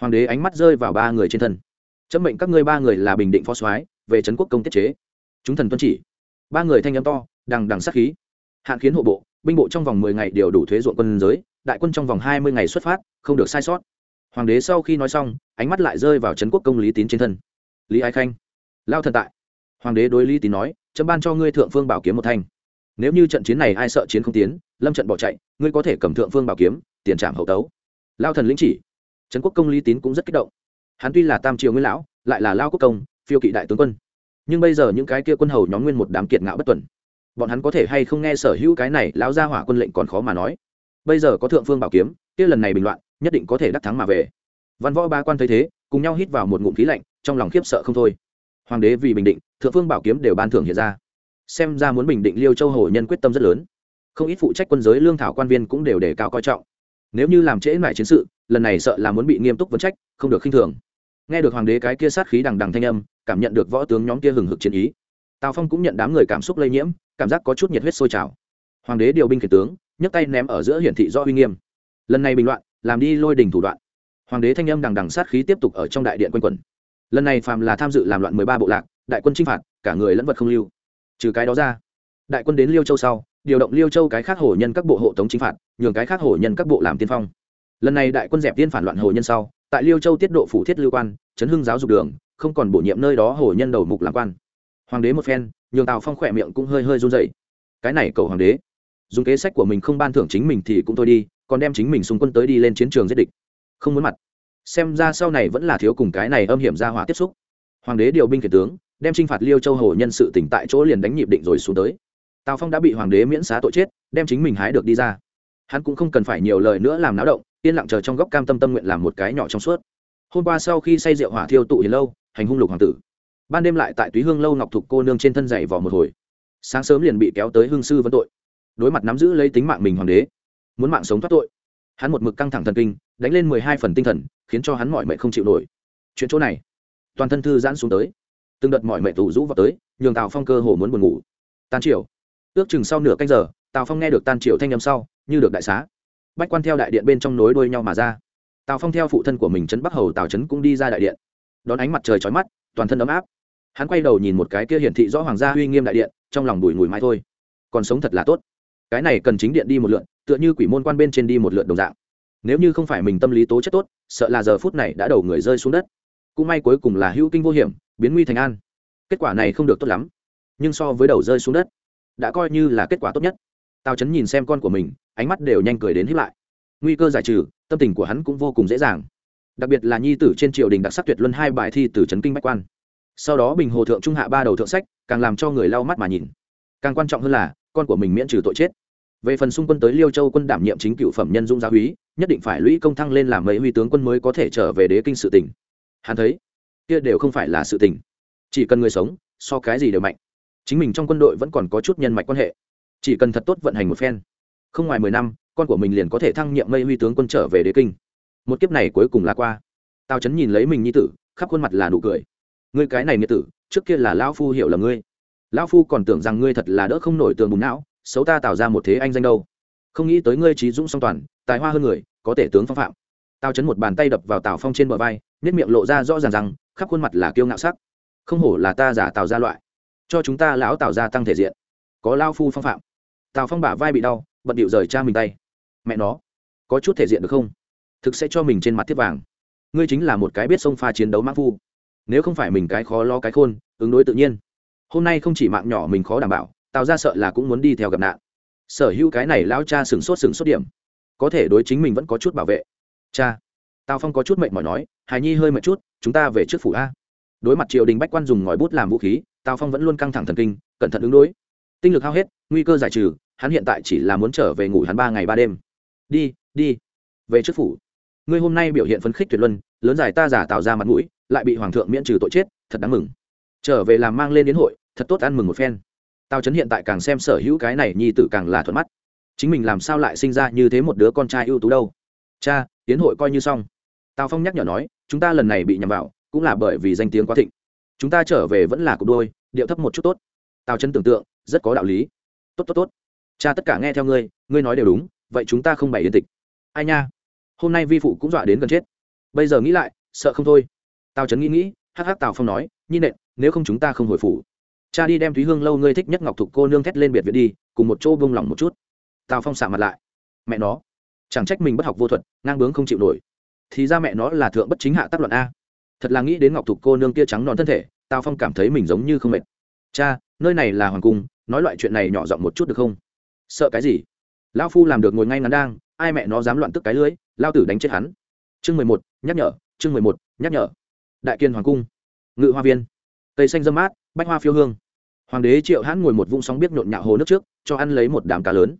hoàng đế ánh mắt rơi vào ba người trên thân. Chấm mệnh các ngươi ba người là bình định phó soái, về trấn quốc công tiết chế. Chúng thần tuân chỉ. Ba người thanh âm to, đằng đằng sát khí. Hạn khiến hộ bộ binh bộ trong vòng mười ngày đều đủ thuế ruộng quân giới, đại quân trong vòng hai mươi ngày xuất phát, không được sai sót. Hoàng đế sau khi nói xong, ánh mắt lại rơi vào trấn quốc công lý tín trên thân. Lý ái khanh, lao thần tại. Hoàng đế đối lý tín nói, chấm ban cho ngươi thượng phương bảo kiếm một thanh. Nếu như trận chiến này ai sợ chiến không tiến, lâm trận bỏ chạy, ngươi có thể cầm thượng phương bảo kiếm, tiền trạm hậu tấu. Lao thần lĩnh chỉ. Trấn quốc công lý tín cũng rất kích động. Hắn tuy là tam triều nguyên lão, lại là lao quốc công, phiêu kỵ đại tướng quân. Nhưng bây giờ những cái kia quân hầu nhóm nguyên một đám kiệt ngạo bất tuần bọn hắn có thể hay không nghe sở hữu cái này, lão gia hỏa quân lệnh còn khó mà nói. Bây giờ có thượng phương bảo kiếm, kia lần này bình loạn, nhất định có thể đắc thắng mà về. Văn võ ba quan thấy thế, cùng nhau hít vào một ngụm khí lạnh, trong lòng khiếp sợ không thôi. Hoàng đế vì bình định, thượng phương bảo kiếm đều ban thưởng hiện ra. Xem ra muốn bình định liêu châu hồ nhân quyết tâm rất lớn. Không ít phụ trách quân giới lương thảo quan viên cũng đều đề cao coi trọng. Nếu như làm trễ mãi chiến sự, lần này sợ là muốn bị nghiêm túc vấn trách, không được khinh thường. Nghe được hoàng đế cái kia sát khí đằng đằng thanh âm, cảm nhận được võ tướng nhóm kia hừng hực chiến ý. Tào phong cũng nhận đám người cảm xúc lây nhiễm cảm giác có chút nhiệt huyết sôi trào. Hoàng đế điều binh khiển tướng, nhấc tay ném ở giữa hiển thị do uy nghiêm. Lần này bình loạn, làm đi lôi đình thủ đoạn. Hoàng đế thanh âm đằng đằng sát khí tiếp tục ở trong đại điện quân quẩn. Lần này phàm là tham dự làm loạn mười ba bộ lạc, đại quân chinh phạt, cả người lẫn vật không lưu. Trừ cái đó ra, đại quân đến liêu châu sau, điều động liêu châu cái khác hổ nhân các bộ hộ tống chính phạt, nhường cái khác hổ nhân các bộ làm tiên phong. Lần này đại quân dẹp tiên phản loạn hổ nhân sau, tại liêu châu tiết độ phủ thiết lưu quan, chấn hưng giáo dục đường, không còn bổ nhiệm nơi đó hổ nhân đầu mục làm quan hoàng đế một phen, nhường tào phong khỏe miệng cũng hơi hơi run dậy cái này cầu hoàng đế, dùng kế sách của mình không ban thưởng chính mình thì cũng thôi đi, còn đem chính mình xung quân tới đi lên chiến trường giết địch. Không muốn mặt. Xem ra sau này vẫn là thiếu cùng cái này âm hiểm ra hỏa tiếp xúc. Hoàng đế điều binh kể tướng, đem t r i n h phạt liêu châu hồ nhân sự tỉnh tại chỗ liền đánh nhịp định rồi xuống tới. Tào phong đã bị hoàng đế miễn xá tội chết, đem chính mình hái được đi ra. Hắn cũng không cần phải nhiều lời nữa làm náo động, yên lặng chờ trong góc cam tâm tâm nguyện làm một cái nhỏ trong suốt. Hôm qua sau khi say rượu hỏa thiêu tụ hiền lâu, hành hung lục hoàng tử ban đêm lại tại túy hương lâu ngọc thục cô nương trên thân dày vỏ một hồi sáng sớm liền bị kéo tới hương sư vấn tội đối mặt nắm giữ lấy tính mạng mình hoàng đế muốn mạng sống thoát tội hắn một mực căng thẳng thần kinh đánh lên mười hai phần tinh thần khiến cho hắn mọi mệnh không chịu nổi chuyện chỗ này toàn thân thư giãn xuống tới từng đợt mọi mệnh tủ rũ vào tới nhường tào phong cơ hồ muốn buồn ngủ tan triều ước chừng sau nửa canh giờ tào phong nghe được tan triều thanh â m sau như được đại xá bách quan theo đại điện bên trong nối đuôi nhau mà ra tào phong theo phụ thân của mình trấn bắc hầu tào trấn cũng đi ra đại điện đón ánh mặt trời trói mắt toàn thân ấm áp hắn quay đầu nhìn một cái kia hiển thị rõ hoàng gia uy nghiêm đại điện, trong lòng bùi ngùi mai thôi. Còn sống thật là tốt. Cái này cần chính điện đi một lượn, tựa như quỷ môn quan bên trên đi một lượn đồng dạng. Nếu như không phải mình tâm lý tố chất tốt, sợ là giờ phút này đã đầu người rơi xuống đất. Cũng may cuối cùng là hữu kinh vô hiểm, biến nguy thành an. Kết quả này không được tốt lắm. Nhưng so với đầu rơi xuống đất, đã coi như là kết quả tốt nhất. Tào chấn nhìn xem con của mình, ánh mắt đều nhanh cười đến hiếp lại. Nguy cơ giải trừ, tâm tình của hắn cũng vô cùng dễ dàng. Đặc biệt là nhi tử trên triều đình đặc sắc tuyệt luân hai bài thi từ trấn kinh bách quan sau đó bình hồ thượng trung hạ ba đầu thượng sách, càng làm cho người lau mắt mà nhìn. Càng quan trọng hơn là, con của mình miễn trừ tội chết. Về phần xung quân tới liêu châu quân đảm nhiệm chính cựu phẩm nhân dung gia húy nhất định phải lũy công thăng lên làm mấy huy tướng quân mới có thể trở về đế kinh sự tỉnh. Hắn thấy, kia đều không phải là sự tỉnh. Chỉ cần người sống, so cái gì đều mạnh. Chính mình trong quân đội vẫn còn có chút nhân mạch quan hệ. Chỉ cần thật tốt vận hành một phen. Không ngoài mười năm, con của mình liền có thể thăng nhiệm mây huy tướng quân trở về đế kinh. Một kiếp này cuối cùng là qua. Tào trấn nhìn lấy mình như tử, khắp khuôn mặt là nụ cười ngươi cái này nghĩa tử, trước kia là lão phu hiểu là ngươi. Lão phu còn tưởng rằng ngươi thật là đỡ không nổi tường bùn não, xấu ta tạo ra một thế anh danh đâu. Không nghĩ tới ngươi trí dũng song toàn, tài hoa hơn người, có thể tướng phong phạm. Tào chấn một bàn tay đập vào tào phong trên bờ vai nếp miệng lộ ra rõ ràng rằng, khắp khuôn mặt là kiêu ngạo sắc. Không hổ là ta giả tạo ra loại, cho chúng ta lão tạo ra tăng thể diện. Có lao phu phong phạm. Tào phong bả vai bị đau, bận điệu rời cha mình tay. Mẹ nó, có chút thể diện được không? Thực sẽ cho mình trên mặt thiết vàng. Ngươi chính là một cái biết sông pha chiến đấu mãn phu nếu không phải mình cái khó lo cái khôn, ứng đối tự nhiên. Hôm nay không chỉ mạng nhỏ mình khó đảm bảo, tào ra sợ là cũng muốn đi theo gặp nạn. Sở hữu cái này lao cha sừng sốt sừng sốt điểm. Có thể đối chính mình vẫn có chút bảo vệ. Cha, tào phong có chút mệt mỏi nói, hài nhi hơi mệt chút, chúng ta về trước phủ a. Đối mặt triều đình bách quan dùng ngòi bút làm vũ khí, tào phong vẫn luôn căng thẳng thần kinh, cẩn thận ứng đối. Tinh lực hao hết, nguy cơ giải trừ, hắn hiện tại chỉ là muốn trở về ngủ hắn ba ngày ba đêm. Đi đi, về trước phủ. Ngươi hôm nay biểu hiện phấn khích tuyệt luân, lớn giải ta giả tạo ra mặt mũi lại bị hoàng thượng miễn trừ tội chết, thật đáng mừng. Trở về làm mang lên đến hội, thật tốt ăn mừng một phen. Tào trấn hiện tại càng xem sở hữu cái này nhi tử càng là thuận mắt. Chính mình làm sao lại sinh ra như thế một đứa con trai ưu tú đâu? Cha tiến hội coi như xong. Tào phong nhắc nhở nói, chúng ta lần này bị nhầm vào, cũng là bởi vì danh tiếng quá thịnh. Chúng ta trở về vẫn là cục đôi, điệu thấp một chút tốt. Tào trấn tưởng tượng, rất có đạo lý. Tốt tốt tốt. Cha tất cả nghe theo ngươi ngươi nói đều đúng, vậy chúng ta không bày yên tịch. Ai nha? Hôm nay vi phụ cũng dọa đến gần chết. Bây giờ nghĩ lại, sợ không thôi tào trấn nghĩ nghĩ, hắc hắc tào phong nói, nhi nện, nếu không chúng ta không hồi phủ. Cha đi đem thúy hương lâu ngươi thích nhất ngọc thục cô nương thét lên biệt viện đi, cùng một chỗ bông lỏng một chút. Tào phong xạ mặt lại. Mẹ nó, chẳng trách mình bất học vô thuật, ngang bướng không chịu nổi. Thì ra mẹ nó là thượng bất chính hạ tác luận a. Thật là nghĩ đến ngọc thục cô nương kia trắng non thân thể, tào phong cảm thấy mình giống như không mệt. Cha, nơi này là hoàng cung, nói loại chuyện này nhỏ giọng một chút được không? Sợ cái gì? Lão phu làm được ngồi ngay ngắn đang, ai mẹ nó dám loạn tức cái lưới, lao tử đánh chết hắn. Chương mười một, nhắc nhở, chương mười một, nhắc nhở đại kiên hoàng cung. Ngự hoa viên. Cây xanh dâm mát, bách hoa phiêu hương. Hoàng đế triệu hãn ngồi một vũng sóng biết nhộn nhạo hồ nước trước, cho ăn lấy một đám cá lớn.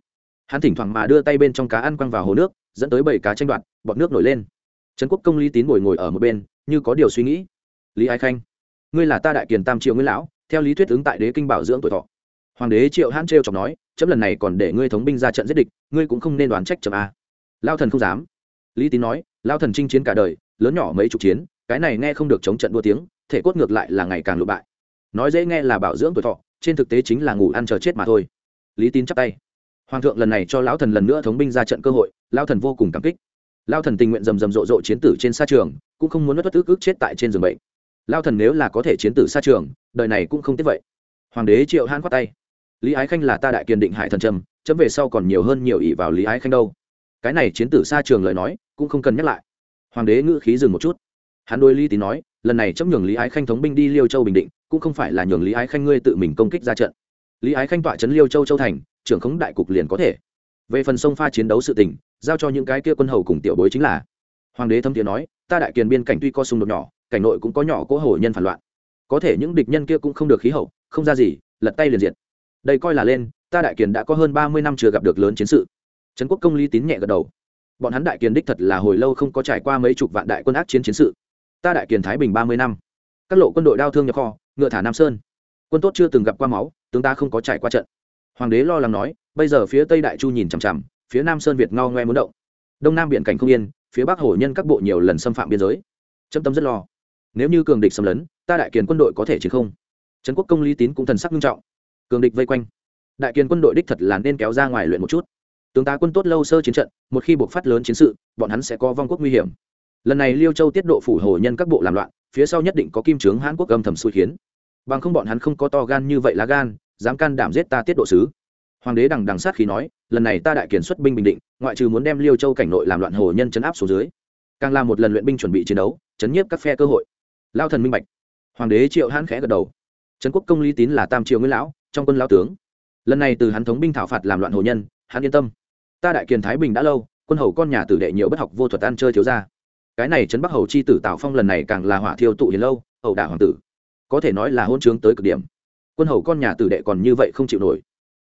Hắn thỉnh thoảng mà đưa tay bên trong cá ăn quăng vào hồ nước, dẫn tới bảy cá tranh đoạt, bọt nước nổi lên. Trấn quốc công lý tín ngồi ngồi ở một bên, như có điều suy nghĩ. Lý ái khanh, ngươi là ta đại kiền tam triệu nguyên lão, theo lý thuyết ứng tại đế kinh bảo dưỡng tuổi thọ. Hoàng đế triệu hãn trêu chọc nói, chấm lần này còn để ngươi thống binh ra trận giết địch, ngươi cũng không nên đoán trách chấm a. Lao thần không dám. Lý tín nói lao thần chinh chiến cả đời, lớn nhỏ mấy chục chiến cái này nghe không được chống trận đua tiếng, thể cốt ngược lại là ngày càng lụ bại. Nói dễ nghe là bảo dưỡng tuổi thọ, trên thực tế chính là ngủ ăn chờ chết mà thôi. Lý tín chắp tay. Hoàng thượng lần này cho lão thần lần nữa thống binh ra trận cơ hội lao thần vô cùng cảm kích. Lao thần tình nguyện rầm rầm rộ rộ chiến tử trên xa trường, cũng không muốn bất ức ức chết tại trên giường bệnh. Lao thần nếu là có thể chiến tử xa trường, đời này cũng không tiếc vậy. Hoàng đế triệu hãn khoát tay. Lý ái khanh là ta đại kiên định hải thần trầm, chấm về sau còn nhiều hơn nhiều ỷ vào lý ái khanh đâu. Cái này chiến tử xa trường lời nói, cũng không cần nhắc lại. Hoàng đế ngữ khí dừng một chút hắn đôi lý tín nói, lần này chấp nhường lý ái khanh thống binh đi liêu châu bình định, cũng không phải là nhường lý ái khanh ngươi tự mình công kích ra trận. Lý ái khanh tọa trấn liêu châu châu thành, trưởng khống đại cục liền có thể. Về phần sông pha chiến đấu sự tình, giao cho những cái kia quân hầu cùng tiểu bối chính là. Hoàng đế thâm tiến nói, ta đại kiền biên cảnh tuy có xung đột nhỏ, cảnh nội cũng có nhỏ cỗ hồ nhân phản loạn. Có thể những địch nhân kia cũng không được khí hậu, không ra gì, lật tay liền diệt. Đây coi là lên, ta đại kiền đã có hơn ba mươi năm chưa gặp được lớn chiến sự. Trấn quốc công lý tín nhẹ gật đầu. Bọn hắn đại kiền đích thật là hồi lâu không có trải qua mấy chục vạn đại quân ác chiến chiến sự ta đại kiền thái bình ba mươi năm. Các lộ quân đội đao thương nhập kho, ngựa thả nam sơn. Quân tốt chưa từng gặp qua máu, tướng ta không có trải qua trận. Hoàng đế lo lắng nói, bây giờ phía tây đại chu nhìn chằm chằm, phía nam sơn việt ngao ngoe muốn động. Đông nam biển cảnh không yên, phía bắc hổ nhân các bộ nhiều lần xâm phạm biên giới. Trâm tâm rất lo. Nếu như cường địch xâm lấn, ta đại kiền quân đội có thể chiến không? Trấn quốc công lý tín cũng thần sắc nghiêm trọng. Cường địch vây quanh. Đại kiền quân đội đích thật là nên kéo ra ngoài luyện một chút. Tướng tá quân tốt lâu sơ chiến trận, một khi buộc phát lớn chiến sự, bọn hắn sẽ có vong quốc nguy hiểm lần này liêu châu tiết độ phủ hồ nhân các bộ làm loạn, phía sau nhất định có kim trướng hãn quốc âm thầm xui khiến. Bằng không bọn hắn không có to gan như vậy lá gan, dám can đảm giết ta tiết độ sứ. Hoàng đế đằng đằng sát khí nói, lần này ta đại kiển xuất binh bình định, ngoại trừ muốn đem liêu châu cảnh nội làm loạn hồ nhân chấn áp xuống dưới. Càng là một lần luyện binh chuẩn bị chiến đấu, chấn nhiếp các phe cơ hội. Lao thần minh bạch. Hoàng đế triệu hãn khẽ gật đầu. Trấn quốc công lý tín là tam triều nguyên lão, trong quân lao tướng. Lần này từ hắn thống binh thảo phạt làm loạn hồ nhân, hắn yên tâm. Ta đại kiền thái bình đã lâu, quân hầu con nhà tử đệ nhiều bất học vô thuật ăn chơi thiếu ra cái này trấn bắc hầu chi tử tào phong lần này càng là hỏa thiêu tụ hiền lâu hầu đả hoàng tử. Có thể nói là hôn trướng tới cực điểm. Quân hầu con nhà tử đệ còn như vậy không chịu nổi.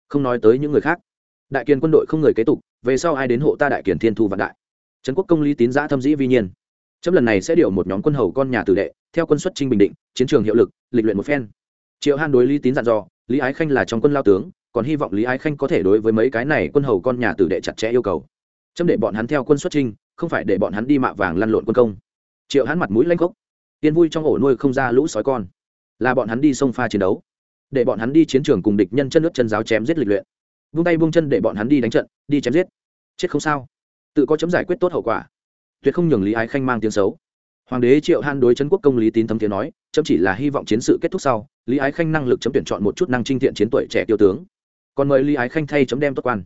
Không nói tới những người khác. Đại kiền quân đội không người kế tục, về sau ai đến hộ ta đại kiền thiên thu vạn đại? Trấn quốc công lý tín giã thâm dĩ vi nhiên. Chấm lần này sẽ điều một nhóm quân hầu con nhà tử đệ, theo quân xuất trinh bình định, chiến trường hiệu lực, lịch luyện một phen. Triệu han đối lý tín dặn dò, lý ái khanh là trong quân lao tướng, còn hy vọng lý ái khanh có thể đối với mấy cái này quân hầu con nhà tử đệ chặt chẽ yêu cầu. Chấm để bọn hắn theo quân xuất trinh không phải để bọn hắn đi mạ vàng lăn lộn quân công. Triệu hắn mặt mũi lanh gốc tiên vui trong ổ nuôi không ra lũ sói con. Là bọn hắn đi sông pha chiến đấu. Để bọn hắn đi chiến trường cùng địch nhân chân nước chân giáo chém giết lịch luyện. Vung tay vung chân để bọn hắn đi đánh trận, đi chém giết. Chết không sao. Tự có chấm giải quyết tốt hậu quả. Tuyệt không nhường lý ái khanh mang tiếng xấu. Hoàng đế triệu han đối chân quốc công lý tín thấm tiếng nói, chấm chỉ là hy vọng chiến sự kết thúc sau, lý ái khanh năng lực chấm tuyển chọn một chút năng trinh thiện chiến tuổi trẻ tiêu tướng. Còn mời lý ái khanh thay chấm đem tốt quan.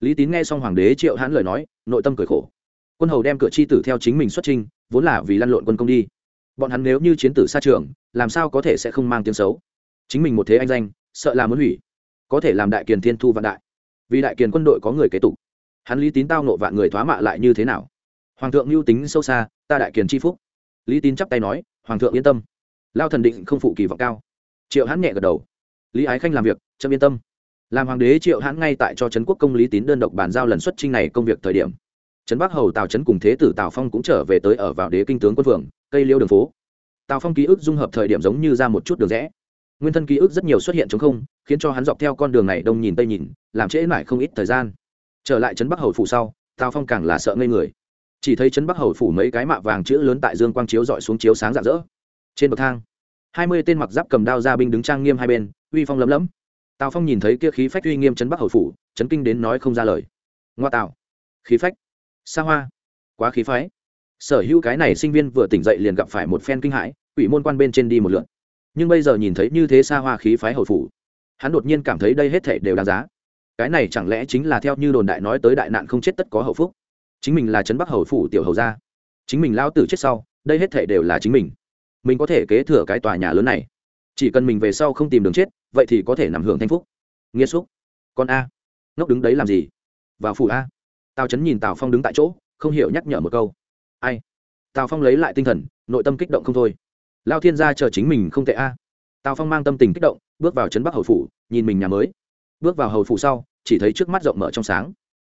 Lý tín nghe xong hoàng đế triệu hãn lời nói, nội tâm cười khổ quân hầu đem cửa chi tử theo chính mình xuất trình, vốn là vì lăn lộn quân công đi. Bọn hắn nếu như chiến tử xa trường làm sao có thể sẽ không mang tiếng xấu? Chính mình một thế anh danh sợ là muốn hủy. Có thể làm đại kiền thiên thu vạn đại. Vì đại kiền quân đội có người kế tục. Hắn lý tín tao nộ vạn người thoá mạ lại như thế nào? Hoàng thượng mưu tính sâu xa ta đại kiền c phúc. Lý tín chắp tay nói hoàng thượng yên tâm. Lao thần định không phụ kỳ vọng cao. Triệu hắn nhẹ gật đầu. Lý ái khanh làm việc chậm yên tâm. Làm hoàng đế triệu hãn ngay tại cho trấn quốc công lý tín đơn độc bàn giao lần xuất trinh này công việc thời điểm trấn bắc hầu tào trấn cùng thế tử tào phong cũng trở về tới ở vào đế kinh tướng quân phường, cây liêu đường phố. Tào phong ký ức dung hợp thời điểm giống như ra một chút đường rẽ. Nguyên thân ký ức rất nhiều xuất hiện chống không, khiến cho hắn dọc theo con đường này đông nhìn tây nhìn, làm trễ mãi không ít thời gian. Trở lại trấn bắc hầu phủ sau, tào phong càng là sợ ngây người. Chỉ thấy trấn bắc hầu phủ mấy cái mạ vàng chữ lớn tại dương quang chiếu dọi xuống chiếu sáng rạng rỡ. Trên bậc thang, hai mươi tên mặc giáp cầm đao ra binh đứng trang nghiêm hai bên, uy phong lấm lấm. Tào phong nhìn thấy kia khí phách uy nghiêm Trấn bắc hầu phủ Trấn kinh đến nói không ra lời. Ngoa tạo. Khí phách xa hoa. Quá khí phái. Sở hữu cái này sinh viên vừa tỉnh dậy liền gặp phải một phen kinh hãi, quỷ môn quan bên trên đi một lượn. Nhưng bây giờ nhìn thấy như thế xa hoa khí phái hồi phủ, hắn đột nhiên cảm thấy đây hết thể đều đáng giá. Cái này chẳng lẽ chính là theo như đồn đại nói tới đại nạn không chết tất có hậu phúc? Chính mình là trấn bắc hầu phủ tiểu hầu gia. Chính mình lao tử chết sau, đây hết thể đều là chính mình. Mình có thể kế thừa cái tòa nhà lớn này. Chỉ cần mình về sau không tìm đường chết, vậy thì có thể nằm hưởng thanh phúc. Nghiêm xúc. Con a. Ngốc đứng đấy làm gì? Vào phủ a tào trấn nhìn tào phong đứng tại chỗ, không hiểu nhắc nhở một câu. Ai? Tào phong lấy lại tinh thần, nội tâm kích động không thôi. Lao thiên gia chờ chính mình không tệ a. Tào phong mang tâm tình kích động, bước vào trấn bắc hầu phủ, nhìn mình nhà mới. Bước vào hầu phủ sau, chỉ thấy trước mắt rộng mở trong sáng.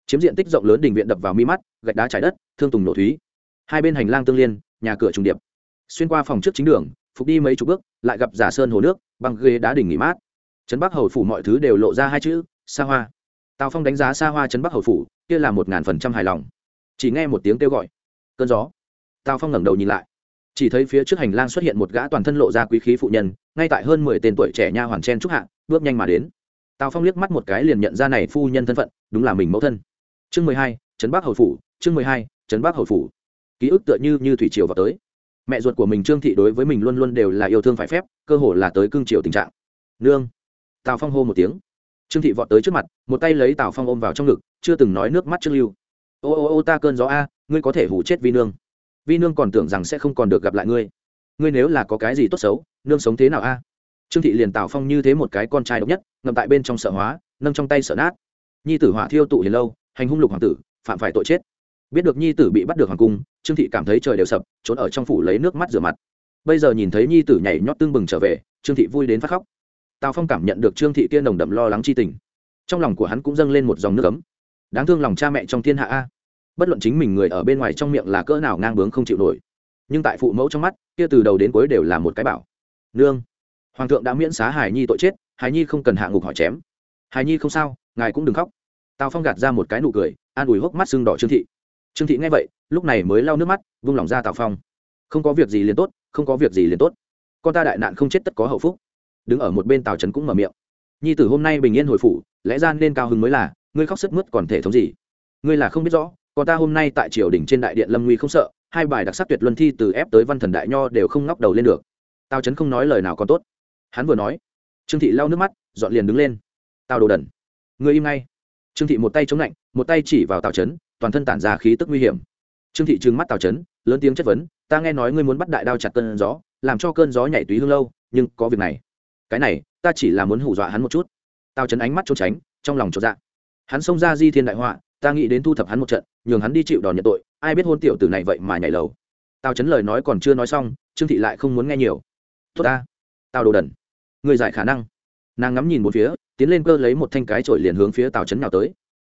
Chiếm diện tích rộng lớn đình viện đập vào mi mắt, gạch đá trái đất, thương tùng nổ thúy. Hai bên hành lang tương liên, nhà cửa trùng điệp. Xuyên qua phòng trước chính đường, phục đi mấy chục bước, lại gặp giả sơn hồ nước, băng ghế đá đỉnh nghỉ mát. Trấn bắc hầu phủ mọi thứ đều lộ ra hai chữ xa hoa. Tào phong đánh giá xa hoa trấn bắc hầu phủ kia là một ngàn phần trăm hài lòng. Chỉ nghe một tiếng kêu gọi. Cơn gió. Tào phong ngẩng đầu nhìn lại. Chỉ thấy phía trước hành lang xuất hiện một gã toàn thân lộ ra quý khí phụ nhân, ngay tại hơn mười tên tuổi trẻ nha hoàn chen trúc hạ, bước nhanh mà đến. Tào phong liếc mắt một cái liền nhận ra này phu nhân thân phận, đúng là mình mẫu thân. Chương mười hai, trấn bắc hầu phủ, chương mười hai, trấn bắc hầu phủ. Ký ức tựa như như thủy triều vào tới. Mẹ ruột của mình trương thị đối với mình luôn luôn đều là yêu thương phải phép, cơ hồ là tới cương triều tình trạng. Nương. Tào phong hô một tiếng trương thị vọt tới trước mặt, một tay lấy tào phong ôm vào trong ngực, chưa từng nói nước mắt trước lưu. Ô ô ô, ta cơn gió a, ngươi có thể hủ chết vi nương. Vi nương còn tưởng rằng sẽ không còn được gặp lại ngươi. Ngươi nếu là có cái gì tốt xấu, nương sống thế nào a? Trương thị liền tào phong như thế một cái con trai độc nhất, ngậm tại bên trong sợ hóa, nâng trong tay sợ nát. Nhi tử hỏa thiêu tụ hiền lâu, hành hung lục hoàng tử, phạm phải tội chết. Biết được nhi tử bị bắt được hoàng cung, trương thị cảm thấy trời đều sập, trốn ở trong phủ lấy nước mắt rửa mặt. Bây giờ nhìn thấy nhi tử nhảy nhót tương bừng trở về, trương thị vui đến phát khóc tào phong cảm nhận được trương thị kia nồng đậm lo lắng chi tình. Trong lòng của hắn cũng dâng lên một dòng nước ấm. Đáng thương lòng cha mẹ trong thiên hạ a. Bất luận chính mình người ở bên ngoài trong miệng là cỡ nào ngang bướng không chịu nổi. Nhưng tại phụ mẫu trong mắt, kia từ đầu đến cuối đều là một cái bảo. Nương, hoàng thượng đã miễn xá hải nhi tội chết, hải nhi không cần hạ ngục hỏi chém. Hải nhi không sao, ngài cũng đừng khóc. Tào phong gạt ra một cái nụ cười, an ủi hốc mắt sưng đỏ trương thị. Trương thị nghe vậy, lúc này mới lau nước mắt, vung lòng ra tào phong. Không có việc gì liền tốt, không có việc gì liền tốt. Con ta đại nạn không chết tất có hậu phúc đứng ở một bên tào trấn cũng mở miệng nhi tử hôm nay bình yên hồi phủ lẽ ra nên cao hứng mới là ngươi khóc sức mướt còn thể thống gì ngươi là không biết rõ còn ta hôm nay tại triều đình trên đại điện lâm nguy không sợ hai bài đặc sắc tuyệt luân thi từ ép tới văn thần đại nho đều không ngóc đầu lên được tào trấn không nói lời nào còn tốt hắn vừa nói trương thị lau nước mắt dọn liền đứng lên tào đồ đần ngươi im ngay trương thị một tay chống lạnh một tay chỉ vào tào trấn toàn thân tản ra khí tức nguy hiểm trương thị trừng mắt tào trấn lớn tiếng chất vấn ta nghe nói ngươi muốn bắt đại đao chặt cơn gió làm cho cơn gió nhảy túy hương lâu nhưng có việc này cái này, ta chỉ là muốn hù dọa hắn một chút. Tao chấn ánh mắt trốn tránh, trong lòng trốn dạ. Hắn xông ra di thiên đại họa, ta nghĩ đến thu thập hắn một trận, nhường hắn đi chịu đòn nhận tội, ai biết hôn tiểu tử này vậy mà nhảy lầu. Tao chấn lời nói còn chưa nói xong, trương thị lại không muốn nghe nhiều. Tốt ta. Tao đồ đần. Người giải khả năng. Nàng ngắm nhìn một phía, tiến lên cơ lấy một thanh cái trội liền hướng phía tào trấn nào tới.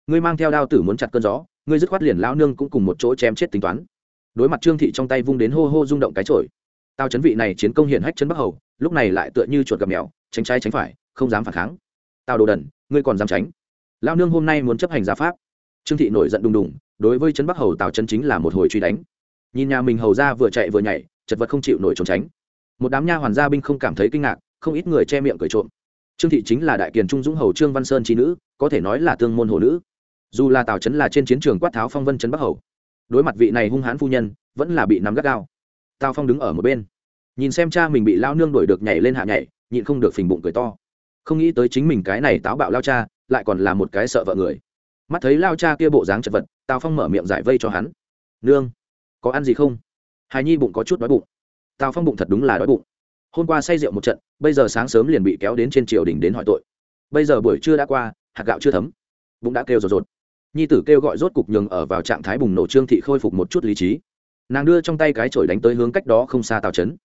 Ngươi mang theo đao tử muốn chặt cơn gió, ngươi dứt khoát liền lao nương cũng cùng một chỗ chém chết tính toán. Đối mặt trương thị trong tay vung đến hô hô rung động cái trội tào chấn vị này chiến công hiển hách chân bắc hầu, lúc này lại tựa như chuột gặp mèo, tránh trái tránh phải, không dám phản kháng. Tào đồ đần, ngươi còn dám tránh? Lao nương hôm nay muốn chấp hành gia pháp. Trương thị nổi giận đùng đùng, đối với trấn bắc hầu tào chân chính là một hồi truy đánh. Nhìn nhà mình hầu ra vừa chạy vừa nhảy, chật vật không chịu nổi trốn tránh. Một đám nha hoàn gia binh không cảm thấy kinh ngạc, không ít người che miệng cười trộm. Trương thị chính là đại kiền trung dũng hầu trương văn sơn trí nữ, có thể nói là tương môn hồ nữ. Dù là tào trấn là trên chiến trường quát tháo phong vân trấn bắc hầu, đối mặt vị này hung hãn phu nhân, vẫn là bị nắm gắt gao tào phong đứng ở một bên. Nhìn xem cha mình bị lao nương đuổi được nhảy lên hạ nhảy, nhịn không được phình bụng cười to. Không nghĩ tới chính mình cái này táo bạo lao cha, lại còn là một cái sợ vợ người. Mắt thấy lao cha kia bộ dáng chật vật, tào phong mở miệng giải vây cho hắn. Nương, có ăn gì không? Hài nhi bụng có chút đói bụng. Tào phong bụng thật đúng là đói bụng. Hôm qua say rượu một trận, bây giờ sáng sớm liền bị kéo đến trên triều đình đến hỏi tội. Bây giờ buổi trưa đã qua, hạt gạo chưa thấm. Bụng đã kêu rột rột. Nhi tử kêu gọi rốt cục nhường ở vào trạng thái bùng nổ trương thị khôi phục một chút lý trí nàng đưa trong tay cái chổi đánh tới hướng cách đó không xa tào trấn.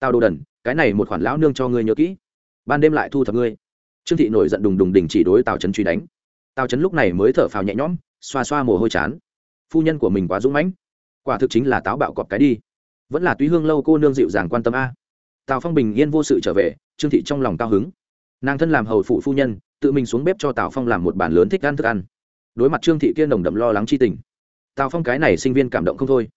Tào đồ đần, cái này một khoản lão nương cho ngươi nhớ kỹ. Ban đêm lại thu thập ngươi. Trương thị nổi giận đùng đùng đình chỉ đối tào trấn truy đánh. Tào trấn lúc này mới thở phào nhẹ nhõm, xoa xoa mồ hôi chán. Phu nhân của mình quá dũng mãnh. Quả thực chính là táo bạo cọp cái đi. Vẫn là túy hương lâu cô nương dịu dàng quan tâm a. Tào phong bình yên vô sự trở về, trương thị trong lòng cao hứng. Nàng thân làm hầu phụ phu nhân, tự mình xuống bếp cho tào phong làm một bàn lớn thích ăn thức ăn. Đối mặt trương thị kia nồng đậm lo lắng chi tình, tào phong cái này sinh viên cảm động không thôi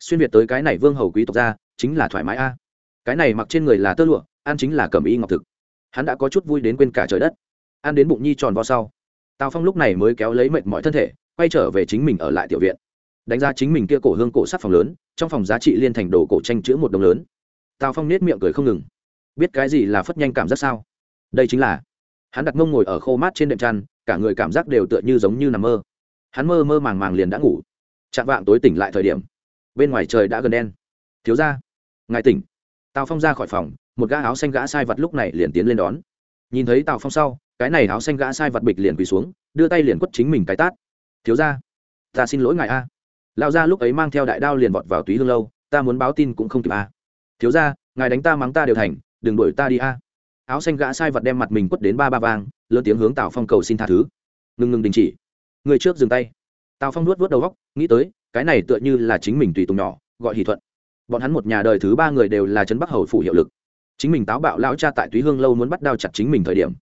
xuyên việt tới cái này vương hầu quý tộc ra, chính là thoải mái a. Cái này mặc trên người là tơ lụa, ăn chính là cầm y ngọc thực. Hắn đã có chút vui đến quên cả trời đất. Ăn đến bụng nhi tròn vo sau, tào phong lúc này mới kéo lấy mệt mọi thân thể, quay trở về chính mình ở lại tiểu viện. Đánh giá chính mình kia cổ hương cổ sắc phòng lớn, trong phòng giá trị liên thành đồ cổ tranh chữ một đồng lớn. Tào phong nết miệng cười không ngừng. Biết cái gì là phất nhanh cảm giác sao? Đây chính là, hắn đặt mông ngồi ở khô mát trên đệm chăn, cả người cảm giác đều tựa như giống như nằm mơ. Hắn mơ mơ màng màng liền đã ngủ. Chạm vạng tối tỉnh lại thời điểm bên ngoài trời đã gần đen. Thiếu ra ngài tỉnh. Tào phong ra khỏi phòng, một gã áo xanh gã sai vật lúc này liền tiến lên đón. Nhìn thấy tào phong sau, cái này áo xanh gã sai vật bịch liền quỳ xuống, đưa tay liền quất chính mình cái tát. Thiếu ra ta xin lỗi ngài a. Lão gia lúc ấy mang theo đại đao liền vọt vào túy hương lâu, ta muốn báo tin cũng không kịp a. Thiếu ra ngài đánh ta mắng ta đều thành, đừng đuổi ta đi a. Áo xanh gã sai vật đem mặt mình quất đến ba ba vang, lớn tiếng hướng tào phong cầu xin tha thứ. Ngừng ngừng đình chỉ. Người trước dừng tay. Tào phong nuốt vớt đầu góc, nghĩ tới cái này tựa như là chính mình tùy tùng nhỏ, gọi hỷ thuận. Bọn hắn một nhà đời thứ ba người đều là trấn bắc hầu phủ hiệu lực. Chính mình táo bạo lão cha tại túy hương lâu muốn bắt đao chặt chính mình thời điểm,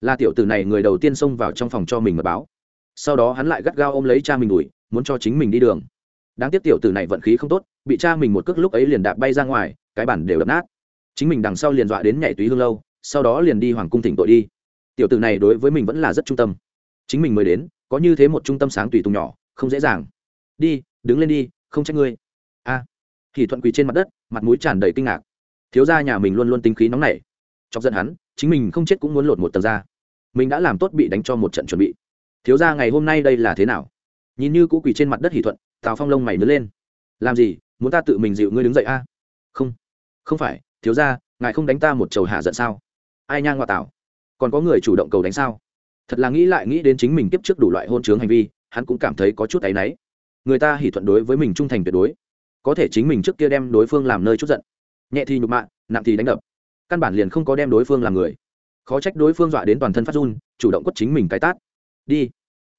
là tiểu tử này người đầu tiên xông vào trong phòng cho mình mật báo. Sau đó hắn lại gắt gao ôm lấy cha mình đuổi, muốn cho chính mình đi đường. Đáng tiếc tiểu tử này vận khí không tốt, bị cha mình một cước lúc ấy liền đạp bay ra ngoài, cái bản đều đập nát. Chính mình đằng sau liền dọa đến nhảy túy hương lâu, sau đó liền đi hoàng cung tỉnh tội đi. Tiểu tử này đối với mình vẫn là rất trung tâm. Chính mình mới đến, có như thế một trung tâm sáng tùy tùng nhỏ, không dễ dàng. Đi đứng lên đi không trách ngươi. A. À, thì thuận quỳ trên mặt đất mặt mũi tràn đầy kinh ngạc. Thiếu gia nhà mình luôn luôn tính khí nóng nảy. Chọc giận hắn chính mình không chết cũng muốn lột một tầng ra. Mình đã làm tốt bị đánh cho một trận chuẩn bị. Thiếu gia ngày hôm nay đây là thế nào? Nhìn như cũ quỳ trên mặt đất hỷ thuận tào phong lông mày nứa lên. Làm gì? Muốn ta tự mình dịu ngươi đứng dậy a? Không. Không phải thiếu gia ngài không đánh ta một chầu hạ giận sao? Ai nhang ngoại tảo? Còn có người chủ động cầu đánh sao? Thật là nghĩ lại nghĩ đến chính mình tiếp trước đủ loại hôn chướng hành vi hắn cũng cảm thấy có chút áy náy người ta hỉ thuận đối với mình trung thành tuyệt đối. Có thể chính mình trước kia đem đối phương làm nơi chút giận. Nhẹ thì nhục mạ, nặng thì đánh đập. Căn bản liền không có đem đối phương làm người. Khó trách đối phương dọa đến toàn thân phát run, chủ động quất chính mình cái tát. Đi.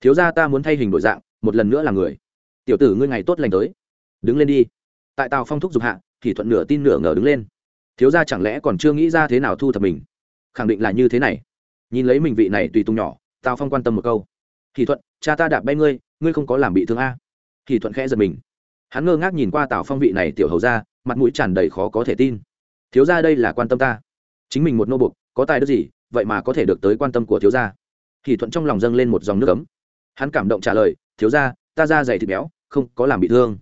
Thiếu ra ta muốn thay hình đổi dạng, một lần nữa là người. Tiểu tử ngươi ngày tốt lành tới. Đứng lên đi. Tại tàu phong thúc dục hạ thì thuận nửa tin nửa ngờ đứng lên. Thiếu ra chẳng lẽ còn chưa nghĩ ra thế nào thu thập mình? Khẳng định là như thế này. Nhìn lấy mình vị này tùy tung nhỏ, tào phong quan tâm một câu. Thì thuận, cha ta đạp bay ngươi ngươi không có làm bị thương a thì thuận khẽ giật mình. Hắn ngơ ngác nhìn qua tào phong vị này tiểu hầu ra mặt mũi tràn đầy khó có thể tin. Thiếu ra đây là quan tâm ta. Chính mình một nô bục, có tài đức gì, vậy mà có thể được tới quan tâm của thiếu gia. Thì thuận trong lòng dâng lên một dòng nước ấm. Hắn cảm động trả lời, thiếu ra ta ra dày thịt béo, không có làm bị thương.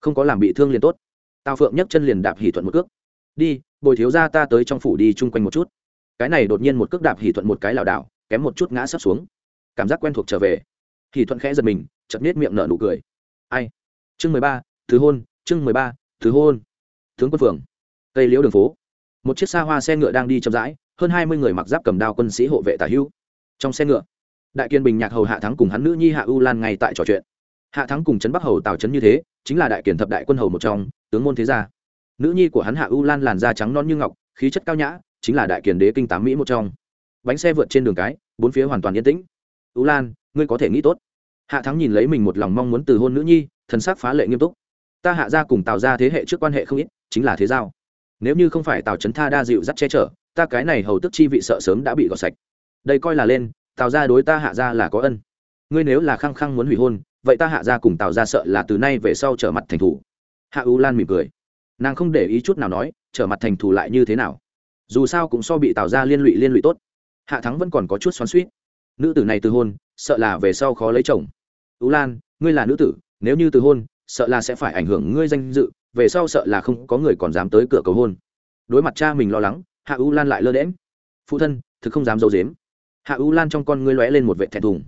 Không có làm bị thương liền tốt. Tào phượng nhấc chân liền đạp hỉ thuận một cước. Đi, bồi thiếu ra ta tới trong phủ đi chung quanh một chút. Cái này đột nhiên một cước đạp hỉ thuận một cái lảo đảo, kém một chút ngã sấp xuống. Cảm giác quen thuộc trở về. Hỉ thuận khẽ giật mình chật nết miệng nở nụ cười ai? Chương mười ba, thứ hôn, chương mười ba, thứ hôn. Tướng quân phường cây liễu đường phố. Một chiếc xa hoa xe ngựa đang đi chậm rãi, hơn hai mươi người mặc giáp cầm đao quân sĩ hộ vệ tả hữu trong xe ngựa, đại kiên bình nhạc hầu hạ thắng cùng hắn nữ nhi hạ u lan ngay tại trò chuyện. Hạ thắng cùng trấn bắc hầu tào trấn như thế, chính là đại kiển thập đại quân hầu một trong, tướng môn thế gia. Nữ nhi của hắn hạ u lan làn da trắng non như ngọc, khí chất cao nhã, chính là đại kiển đế kinh tám mỹ một trong. Bánh xe vượt trên đường cái, bốn phía hoàn toàn yên tĩnh. U lan, ngươi có thể nghĩ tốt hạ thắng nhìn lấy mình một lòng mong muốn từ hôn nữ nhi, thần sắc phá lệ nghiêm túc. Ta hạ ra cùng tào ra thế hệ trước quan hệ không ít, chính là thế giao. Nếu như không phải tào trấn tha đa dịu dắt che chở, ta cái này hầu tức chi vị sợ sớm đã bị gọt sạch. Đây coi là lên, tào ra đối ta hạ ra là có ân. Ngươi nếu là khăng khăng muốn hủy hôn, vậy ta hạ ra cùng tào ra sợ là từ nay về sau trở mặt thành thủ. Hạ u lan mỉm cười. Nàng không để ý chút nào nói, trở mặt thành thủ lại như thế nào? Dù sao cũng so bị tào ra liên lụy liên lụy tốt. Hạ thắng vẫn còn có chút xoắn suýt nữ tử này từ hôn sợ là về sau khó lấy chồng. Ú lan, ngươi là nữ tử, nếu như từ hôn, sợ là sẽ phải ảnh hưởng ngươi danh dự, về sau sợ là không có người còn dám tới cửa cầu hôn. Đối mặt cha mình lo lắng, hạ ú lan lại lơ đễm phụ thân, thực không dám d i ấ u dếm hạ ú lan trong con ngươi lóe lên một vệ thẹn thùng.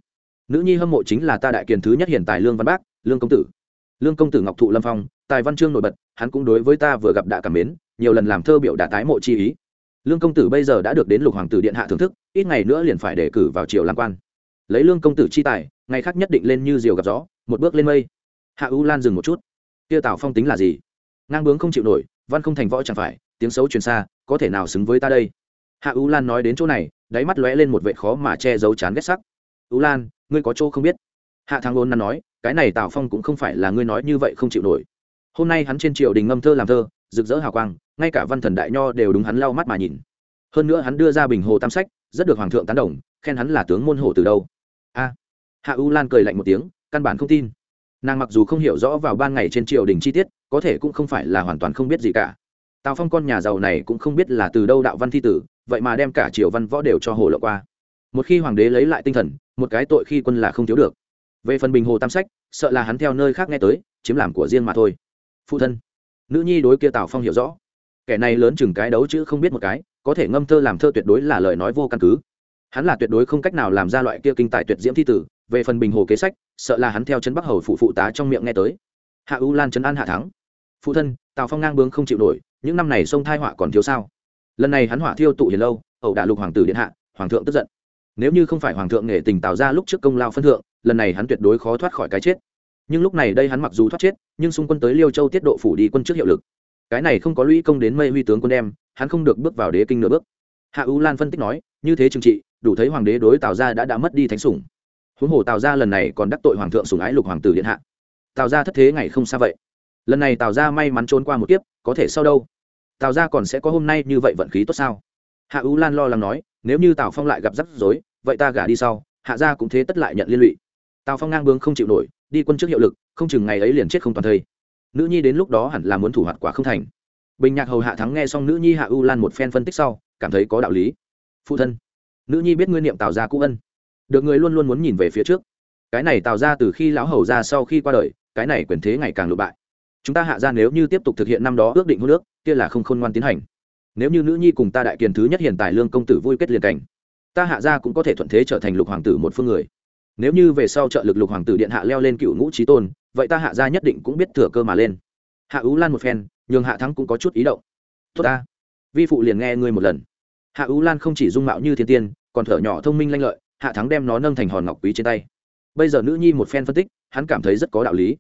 Nữ nhi hâm mộ chính là ta đại kiền thứ nhất hiện tại lương văn bác, lương công tử. Lương công tử ngọc thụ lâm phong, tài văn chương nổi bật, hắn cũng đối với ta vừa gặp đã cảm mến, nhiều lần làm thơ biểu đã tái mộ chi ý. Lương công tử bây giờ đã được đến lục hoàng tử điện hạ thưởng thức, ít ngày nữa liền phải đề cử vào triều làm quan lấy lương công tử chi tài, ngày khác nhất định lên như diều gặp gió, một bước lên mây. Hạ u lan dừng một chút. Kia tào phong tính là gì? Ngang bướng không chịu nổi, văn không thành võ chẳng phải, tiếng xấu truyền xa, có thể nào xứng với ta đây? Hạ u lan nói đến chỗ này, đáy mắt lóe lên một vệ khó mà che giấu chán ghét sắc. U lan, ngươi có chỗ không biết? Hạ thắng ôn năn nói, cái này tào phong cũng không phải là ngươi nói như vậy không chịu nổi. Hôm nay hắn trên triều đình ngâm thơ làm thơ, rực rỡ hào quang, ngay cả văn thần đại nho đều đúng hắn lau mắt mà nhìn. Hơn nữa hắn đưa ra bình hồ tam sách, rất được hoàng thượng tán đồng, khen hắn là tướng môn hồ từ đâu a. Hạ u lan cười lạnh một tiếng, căn bản không tin. Nàng mặc dù không hiểu rõ vào ban ngày trên triều đình chi tiết, có thể cũng không phải là hoàn toàn không biết gì cả. Tào phong con nhà giàu này cũng không biết là từ đâu đạo văn thi tử, vậy mà đem cả triều văn võ đều cho hồ lộ qua. Một khi hoàng đế lấy lại tinh thần, một cái tội khi quân là không thiếu được. Về phần bình hồ tam sách, sợ là hắn theo nơi khác nghe tới, chiếm làm của riêng mà thôi. Phụ thân, nữ nhi đối kia tào phong hiểu rõ. Kẻ này lớn chừng cái đấu chứ không biết một cái, có thể ngâm thơ làm thơ tuyệt đối là lời nói vô căn cứ hắn là tuyệt đối không cách nào làm ra loại kia kinh tài tuyệt diễm thi tử, về phần bình hồ kế sách, sợ là hắn theo chân bắc hầu phụ phụ tá trong miệng nghe tới. Hạ u lan trấn an hạ thắng. Phụ thân, tào phong ngang bướng không chịu nổi, những năm này sông thai họa còn thiếu sao? Lần này hắn hỏa thiêu tụ hiền lâu, ẩu đả lục hoàng tử điện hạ, hoàng thượng tức giận. Nếu như không phải hoàng thượng nghệ tình tạo ra lúc trước công lao phân thượng, lần này hắn tuyệt đối khó thoát khỏi cái chết. Nhưng lúc này đây hắn mặc dù thoát chết, nhưng xung quân tới liêu châu tiết độ phủ đi quân trước hiệu lực. Cái này không có lũy công đến mây huy tướng quân đem, hắn không được bước vào đế kinh nửa bước. Hạ u lan phân tích nói, như thế trừng trị đủ thấy hoàng đế đối tào gia đã đã mất đi thánh sủng. Huống hồ tào gia lần này còn đắc tội hoàng thượng sủng ái lục hoàng tử điện hạ. Tào gia thất thế ngày không xa vậy. Lần này tào gia may mắn trốn qua một kiếp, có thể sau đâu? Tào gia còn sẽ có hôm nay như vậy vận khí tốt sao? Hạ u lan lo lắng nói, nếu như tào phong lại gặp rắc rối, vậy ta gả đi sau, hạ gia cũng thế tất lại nhận liên lụy. Tào phong ngang bướng không chịu nổi, đi quân trước hiệu lực, không chừng ngày ấy liền chết không toàn thây. Nữ nhi đến lúc đó hẳn là muốn thủ hoạt quả không thành. Bình nhạc hầu hạ thắng nghe xong nữ nhi hạ u lan một phen phân tích sau, cảm thấy có đạo lý. Phụ thân nữ nhi biết nguyên niệm tào gia cũ ân. Được người luôn luôn muốn nhìn về phía trước. Cái này tào ra từ khi lão hầu ra sau khi qua đời, cái này quyền thế ngày càng lụ bại. Chúng ta hạ ra nếu như tiếp tục thực hiện năm đó ước định hô nước kia là không khôn ngoan tiến hành. Nếu như nữ nhi cùng ta đại kiền thứ nhất hiện tại lương công tử vui kết liền cảnh, ta hạ ra cũng có thể thuận thế trở thành lục hoàng tử một phương người. Nếu như về sau trợ lực lục hoàng tử điện hạ leo lên cựu ngũ trí tôn, vậy ta hạ ra nhất định cũng biết thừa cơ mà lên. Hạ ú lan một phen, nhường hạ thắng cũng có chút ý động. Tốt ta. Vi phụ liền nghe ngươi một lần hạ ú lan không chỉ dung mạo như thiên tiên, còn thở nhỏ thông minh lanh lợi, hạ thắng đem nó nâng thành hòn ngọc quý trên tay. Bây giờ nữ nhi một phen phân tích, hắn cảm thấy rất có đạo lý.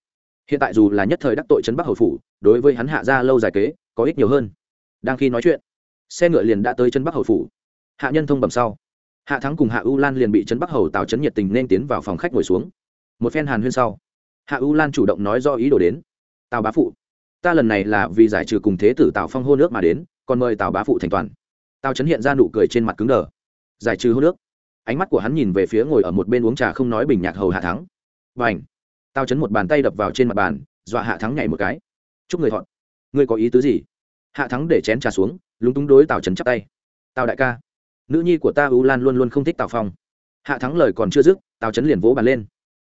Hiện tại dù là nhất thời đắc tội trấn bắc hầu phủ, đối với hắn hạ ra lâu dài kế, có ích nhiều hơn. Đang khi nói chuyện, xe ngựa liền đã tới trấn bắc hầu phủ. Hạ nhân thông bẩm sau. Hạ thắng cùng hạ u lan liền bị trấn bắc hầu tào trấn nhiệt tình nên tiến vào phòng khách ngồi xuống. Một phen hàn huyên sau, hạ u lan chủ động nói do ý đồ đến. Tào bá phụ, ta lần này là vì giải trừ cùng thế tử tào phong hô nước mà đến, còn mời tào bá phụ thành toàn tào trấn hiện ra nụ cười trên mặt cứng đờ. Giải trừ hô nước ánh mắt của hắn nhìn về phía ngồi ở một bên uống trà không nói bình nhạc hầu hạ thắng. Và ảnh tao chấn một bàn tay đập vào trên mặt bàn, dọa hạ thắng nhảy một cái. Chúc người thọn ngươi có ý tứ gì? Hạ thắng để chén trà xuống, lúng túng đối tào trấn chắp tay. Tào đại ca, nữ nhi của ta u lan luôn luôn không thích tào phong. Hạ thắng lời còn chưa dứt, tào trấn liền vỗ bàn lên.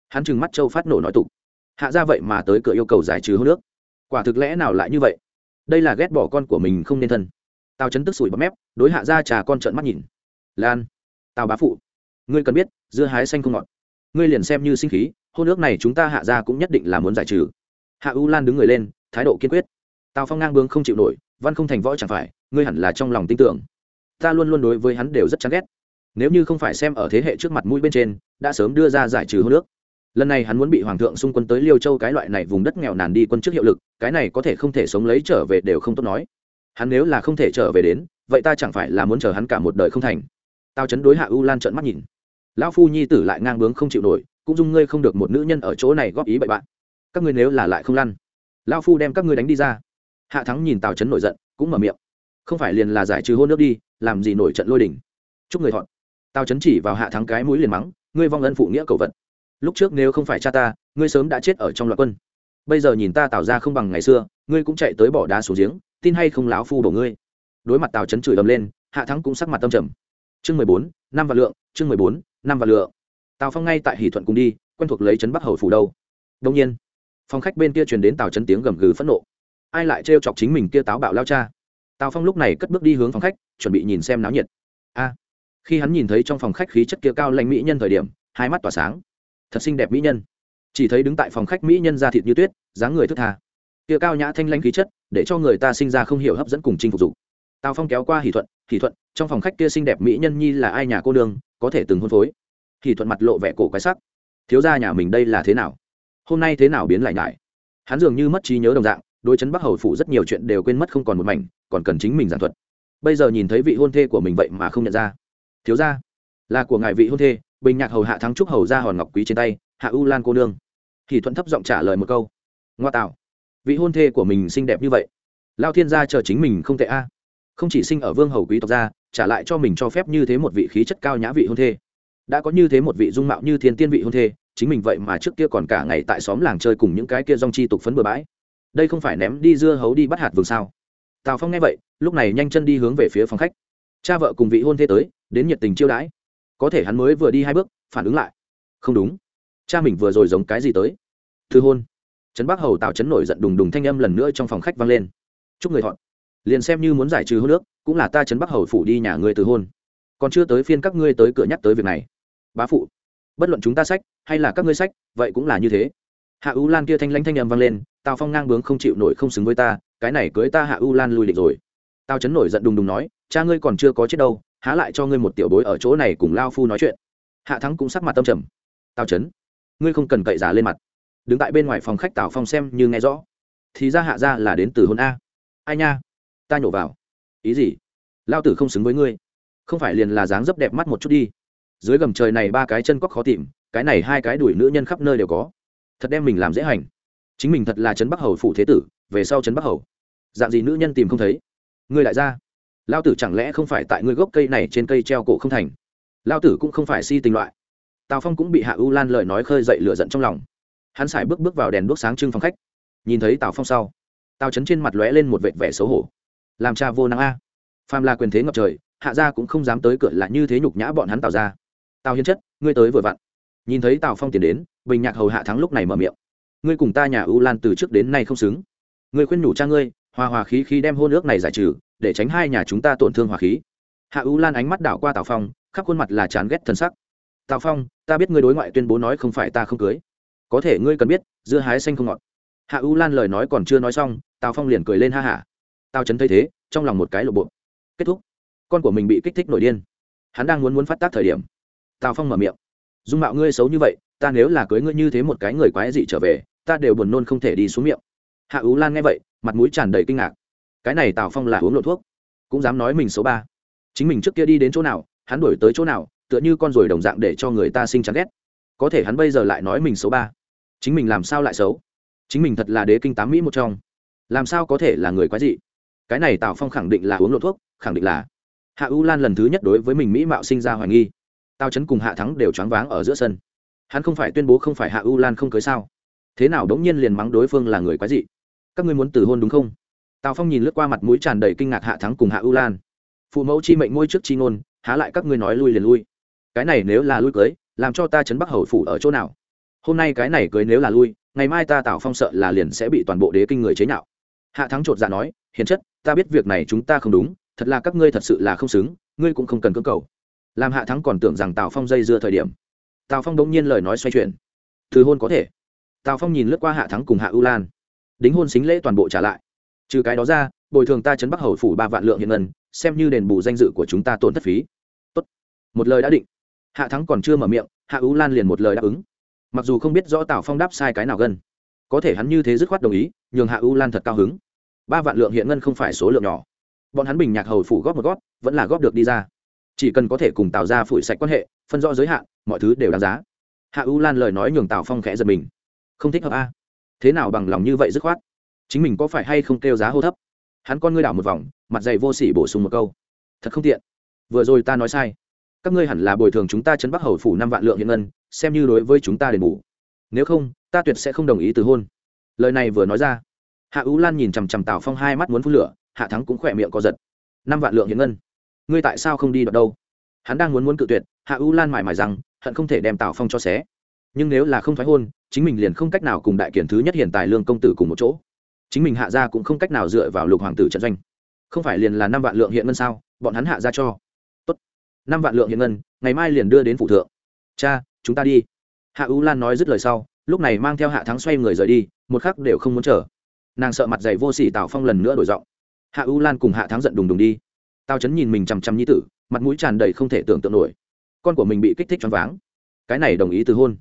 Hắn trừng mắt châu phát nổ nói tục. Hạ ra vậy mà tới cửa yêu cầu giải trừ hô nước quả thực lẽ nào lại như vậy? Đây là ghét bỏ con của mình không nên thân tào chấn tức sủi bấm mép, đối hạ ra trà con trợn mắt nhìn. Lan, tào bá phụ, ngươi cần biết, dưa hái xanh không ngọt. Ngươi liền xem như sinh khí, hôn nước này chúng ta hạ ra cũng nhất định là muốn giải trừ. Hạ u lan đứng người lên, thái độ kiên quyết. Tào phong ngang bướng không chịu nổi, văn không thành võ chẳng phải, ngươi hẳn là trong lòng tin tưởng. Ta luôn luôn đối với hắn đều rất chán ghét. Nếu như không phải xem ở thế hệ trước mặt mũi bên trên, đã sớm đưa ra giải trừ hôn nước lần này hắn muốn bị hoàng thượng xung quân tới liêu châu cái loại này vùng đất nghèo nàn đi quân trước hiệu lực, cái này có thể không thể sống lấy trở về đều không tốt nói hắn nếu là không thể trở về đến, vậy ta chẳng phải là muốn chờ hắn cả một đời không thành. Tao chấn đối hạ u lan trợn mắt nhìn. Lão phu nhi tử lại ngang bướng không chịu nổi, cũng dung ngươi không được một nữ nhân ở chỗ này góp ý bậy bạn. Các ngươi nếu là lại không lăn, lão phu đem các ngươi đánh đi ra. Hạ thắng nhìn tào chấn nổi giận, cũng mở miệng. Không phải liền là giải trừ hôn nước đi, làm gì nổi trận lôi đình. Chúc người thọn tào chấn chỉ vào hạ thắng cái mũi liền mắng, ngươi vong ân phụ nghĩa cầu vật. Lúc trước nếu không phải cha ta, ngươi sớm đã chết ở trong loạt quân. Bây giờ nhìn ta tạo ra không bằng ngày xưa, ngươi cũng chạy tới bỏ đá xuống giếng tin hay không lão phu đổ ngươi? Đối mặt tào chấn chửi ầm lên, hạ thắng cũng sắc mặt tâm trầm. Chương mười bốn, năm vạn lượng, chương mười bốn, năm vạn lượng. Tào phong ngay tại hỷ thuận cùng đi, quen thuộc lấy trấn bắc hầu phủ đâu. Đông nhiên, phòng khách bên kia truyền đến tào chấn tiếng gầm gừ phẫn nộ. Ai lại trêu chọc chính mình kia táo bạo lao cha? Tào phong lúc này cất bước đi hướng phòng khách, chuẩn bị nhìn xem náo nhiệt. A, khi hắn nhìn thấy trong phòng khách khí chất kia cao lãnh mỹ nhân thời điểm, hai mắt tỏa sáng. Thật xinh đẹp mỹ nhân. Chỉ thấy đứng tại phòng khách mỹ nhân da thịt như tuyết, dáng người thức tha kia cao nhã thanh lãnh khí chất, để cho người ta sinh ra không hiểu hấp dẫn cùng chinh phục dục. Tào phong kéo qua hỷ thuận hỷ thuận, trong phòng khách kia xinh đẹp mỹ nhân nhi là ai nhà cô đường có thể từng hôn phối. Hỷ thuận mặt lộ vẻ cổ quái sắc. Thiếu gia nhà mình đây là thế nào? Hôm nay thế nào biến lại nhải hắn dường như mất trí nhớ đồng dạng đôi chấn bắc hầu phủ rất nhiều chuyện đều quên mất không còn một mảnh, còn cần chính mình giảng thuật. Bây giờ nhìn thấy vị hôn thê của mình vậy mà không nhận ra. Thiếu gia, là của ngài vị hôn thê, bình nhạc hầu hạ thắng trúc hầu ra hòn ngọc quý trên tay, hạ u lan cô nương. Thì thuận thấp giọng trả lời một câu. Ngoa tạo vị hôn thê của mình xinh đẹp như vậy. Lao thiên gia chờ chính mình không tệ a. Không chỉ sinh ở vương hầu quý tộc gia, trả lại cho mình cho phép như thế một vị khí chất cao nhã vị hôn thê. Đã có như thế một vị dung mạo như thiên tiên vị hôn thê, chính mình vậy mà trước kia còn cả ngày tại xóm làng chơi cùng những cái kia rong chi tục phấn bừa bãi. Đây không phải ném đi dưa hấu đi bắt hạt vườn sao? Tào phong nghe vậy, lúc này nhanh chân đi hướng về phía phòng khách. Cha vợ cùng vị hôn thê tới, đến nhiệt tình chiêu đãi. Có thể hắn mới vừa đi hai bước, phản ứng lại. Không đúng. Cha mình vừa rồi giống cái gì tới? Thư hôn trấn bắc hầu tào trấn nổi giận đùng đùng thanh âm lần nữa trong phòng khách vang lên. Chúc người thọn liền xem như muốn giải trừ hôn nước cũng là ta trấn bắc hầu phủ đi nhà ngươi từ hôn. Còn chưa tới phiên các ngươi tới cửa nhắc tới việc này. Bá phụ, bất luận chúng ta sách, hay là các ngươi sách, vậy cũng là như thế. Hạ u lan kia thanh lãnh thanh âm vang lên, tào phong ngang bướng không chịu nổi không xứng với ta, cái này cưới ta hạ u lan lùi địch rồi. Tào trấn nổi giận đùng đùng nói, cha ngươi còn chưa có chết đâu, há lại cho ngươi một tiểu bối ở chỗ này cùng lao phu nói chuyện. Hạ thắng cũng sắc mặt tâm trầm. Tào trấn, ngươi không cần cậy giả lên mặt đứng tại bên ngoài phòng khách tào phong xem như nghe rõ. Thì ra hạ ra là đến từ hôn a. Ai nha? Ta nhổ vào. Ý gì? Lao tử không xứng với ngươi. Không phải liền là dáng dấp đẹp mắt một chút đi. Dưới gầm trời này ba cái chân cóc khó tìm, cái này hai cái đuổi nữ nhân khắp nơi đều có. Thật đem mình làm dễ hành. Chính mình thật là trấn bắc hầu phụ thế tử, về sau trấn bắc hầu. Dạng gì nữ nhân tìm không thấy? Ngươi lại ra. Lao tử chẳng lẽ không phải tại ngươi gốc cây này trên cây treo cổ không thành? Lao tử cũng không phải si tình loại. Tào phong cũng bị hạ u lan lời nói khơi dậy lửa giận trong lòng hắn sải bước bước vào đèn đuốc sáng trưng phòng khách. Nhìn thấy tào phong sau, tào chấn trên mặt lóe lên một vệt vẻ xấu hổ. Làm cha vô năng a. Phàm là quyền thế ngập trời, hạ gia cũng không dám tới cửa lại như thế nhục nhã bọn hắn tào ra tào hiến chất, ngươi tới vừa vặn. Nhìn thấy tào phong tiến đến, bình nhạc hầu hạ thắng lúc này mở miệng. Ngươi cùng ta nhà ưu lan từ trước đến nay không xứng. Ngươi khuyên nhủ cha ngươi, hòa hòa khí khí đem hôn ước này giải trừ, để tránh hai nhà chúng ta tổn thương hòa khí. Hạ ưu lan ánh mắt đảo qua tào phong, khắp khuôn mặt là chán ghét thân sắc. Tào phong, ta biết ngươi đối ngoại tuyên bố nói không phải ta không cưới có thể ngươi cần biết, dưa hái xanh không ngọt. Hạ u lan lời nói còn chưa nói xong, tào phong liền cười lên ha hả. Tào Trấn thấy thế, trong lòng một cái lộ bộ. Kết thúc. Con của mình bị kích thích nổi điên. Hắn đang muốn muốn phát tác thời điểm. Tào phong mở miệng. Dung mạo ngươi xấu như vậy, ta nếu là cưới ngươi như thế một cái người quái dị trở về, ta đều buồn nôn không thể đi xuống miệng. Hạ ú lan nghe vậy, mặt mũi tràn đầy kinh ngạc. Cái này tào phong là uống lộ thuốc, cũng dám nói mình xấu ba. Chính mình trước kia đi đến chỗ nào, hắn đổi tới chỗ nào, tựa như con ruồi đồng dạng để cho người ta sinh chán ghét. Có thể hắn bây giờ lại nói mình xấu ba chính mình làm sao lại xấu? Chính mình thật là đế kinh tám mỹ một trong. Làm sao có thể là người quái dị? Cái này tào phong khẳng định là uống lộ thuốc, khẳng định là. Hạ u lan lần thứ nhất đối với mình mỹ mạo sinh ra hoài nghi. Tào chấn cùng hạ thắng đều choáng váng ở giữa sân. Hắn không phải tuyên bố không phải hạ u lan không cưới sao? Thế nào đống nhiên liền mắng đối phương là người quái dị? Các ngươi muốn từ hôn đúng không? Tào phong nhìn lướt qua mặt mũi tràn đầy kinh ngạc hạ thắng cùng hạ u lan. Phụ mẫu chi mệnh ngôi trước chi ngôn, há lại các ngươi nói lui liền lui. Cái này nếu là lui cưới, làm cho ta chấn bắc hầu phủ ở chỗ nào? Hôm nay cái này cưới nếu là lui, ngày mai ta tào phong sợ là liền sẽ bị toàn bộ đế kinh người chế nhạo. Hạ thắng chột dạ nói, hiền chất, ta biết việc này chúng ta không đúng, thật là các ngươi thật sự là không xứng, ngươi cũng không cần cưỡng cầu. Làm hạ thắng còn tưởng rằng tào phong dây dưa thời điểm. Tào phong đống nhiên lời nói xoay chuyển. Từ hôn có thể. Tào phong nhìn lướt qua hạ thắng cùng hạ ưu lan. Đính hôn xính lễ toàn bộ trả lại. Trừ cái đó ra, bồi thường ta chấn bắc hầu phủ ba vạn lượng hiện ngân, xem như đền bù danh dự của chúng ta tổn thất phí. Tốt. một lời đã định. Hạ thắng còn chưa mở miệng, hạ ưu lan liền một lời đáp ứng mặc dù không biết rõ tào phong đáp sai cái nào gần có thể hắn như thế dứt khoát đồng ý nhường hạ U lan thật cao hứng ba vạn lượng hiện ngân không phải số lượng nhỏ bọn hắn bình nhạc hầu phủ góp một góp vẫn là góp được đi ra chỉ cần có thể cùng tạo ra phủi sạch quan hệ phân rõ giới hạn mọi thứ đều đáng giá hạ u lan lời nói nhường tào phong khẽ giật mình không thích hợp a thế nào bằng lòng như vậy dứt khoát chính mình có phải hay không kêu giá hô thấp hắn con ngươi đảo một vòng mặt dày vô sỉ bổ sung một câu thật không tiện vừa rồi ta nói sai các ngươi hẳn là bồi thường chúng ta chấn bắc hầu phủ năm vạn lượng hiện ngân, xem như đối với chúng ta đền bù. Nếu không, ta tuyệt sẽ không đồng ý từ hôn. Lời này vừa nói ra, hạ ú lan nhìn chằm chằm tào phong hai mắt muốn phun lửa, hạ thắng cũng khỏe miệng co giật. Năm vạn lượng hiện ngân? Ngươi tại sao không đi đọc đâu? Hắn đang muốn muốn cự tuyệt, hạ ú lan mải mải rằng, hận không thể đem tào phong cho xé. Nhưng nếu là không thoái hôn, chính mình liền không cách nào cùng đại kiển thứ nhất hiện tại lương công tử cùng một chỗ. Chính mình hạ ra cũng không cách nào dựa vào lục hoàng tử trận doanh. Không phải liền là năm vạn lượng hiện ngân sao? Bọn hắn hạ ra cho năm vạn lượng hiện ngân, ngày mai liền đưa đến phủ thượng. Cha, chúng ta đi. Hạ u lan nói dứt lời sau, lúc này mang theo hạ thắng xoay người rời đi, một khắc đều không muốn chờ. Nàng sợ mặt dày vô sỉ tào phong lần nữa đổi giọng. Hạ u lan cùng hạ thắng giận đùng đùng đi. Tào chấn nhìn mình chằm chằm nhi tử, mặt mũi tràn đầy không thể tưởng tượng nổi. Con của mình bị kích thích choáng váng. Cái này đồng ý từ hôn.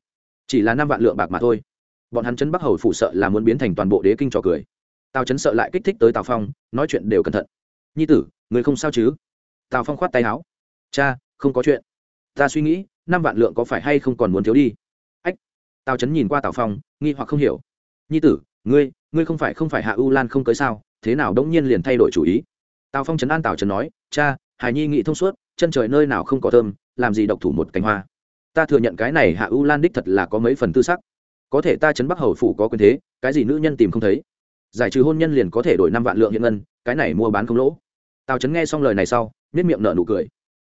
Chỉ là năm vạn lượng bạc mà thôi. Bọn hắn chấn bắc hầu phủ sợ là muốn biến thành toàn bộ đế kinh trò cười. Tào chấn sợ lại kích thích tới tào phong, nói chuyện đều cẩn thận. Nhi tử, người không sao chứ? Tào phong khoát tay áo cha, không có chuyện. Ta suy nghĩ, năm vạn lượng có phải hay không còn muốn thiếu đi? Ách. Tào chấn nhìn qua tào phong, nghi hoặc không hiểu. Nhi tử, ngươi ngươi không phải không phải hạ u lan không cưới sao? Thế nào đống nhiên liền thay đổi chủ ý? Tào phong chấn an tào trấn nói, cha hải nhi nghĩ thông suốt, chân trời nơi nào không có thơm, làm gì độc thủ một cánh hoa? Ta thừa nhận cái này hạ u lan đích thật là có mấy phần tư sắc. Có thể ta chấn bắc hầu phủ có quyền thế, cái gì nữ nhân tìm không thấy? Giải trừ hôn nhân liền có thể đổi năm vạn lượng hiện ngân, cái này mua bán không lỗ. Tào trấn nghe xong lời này sau nhất miệng nở nụ cười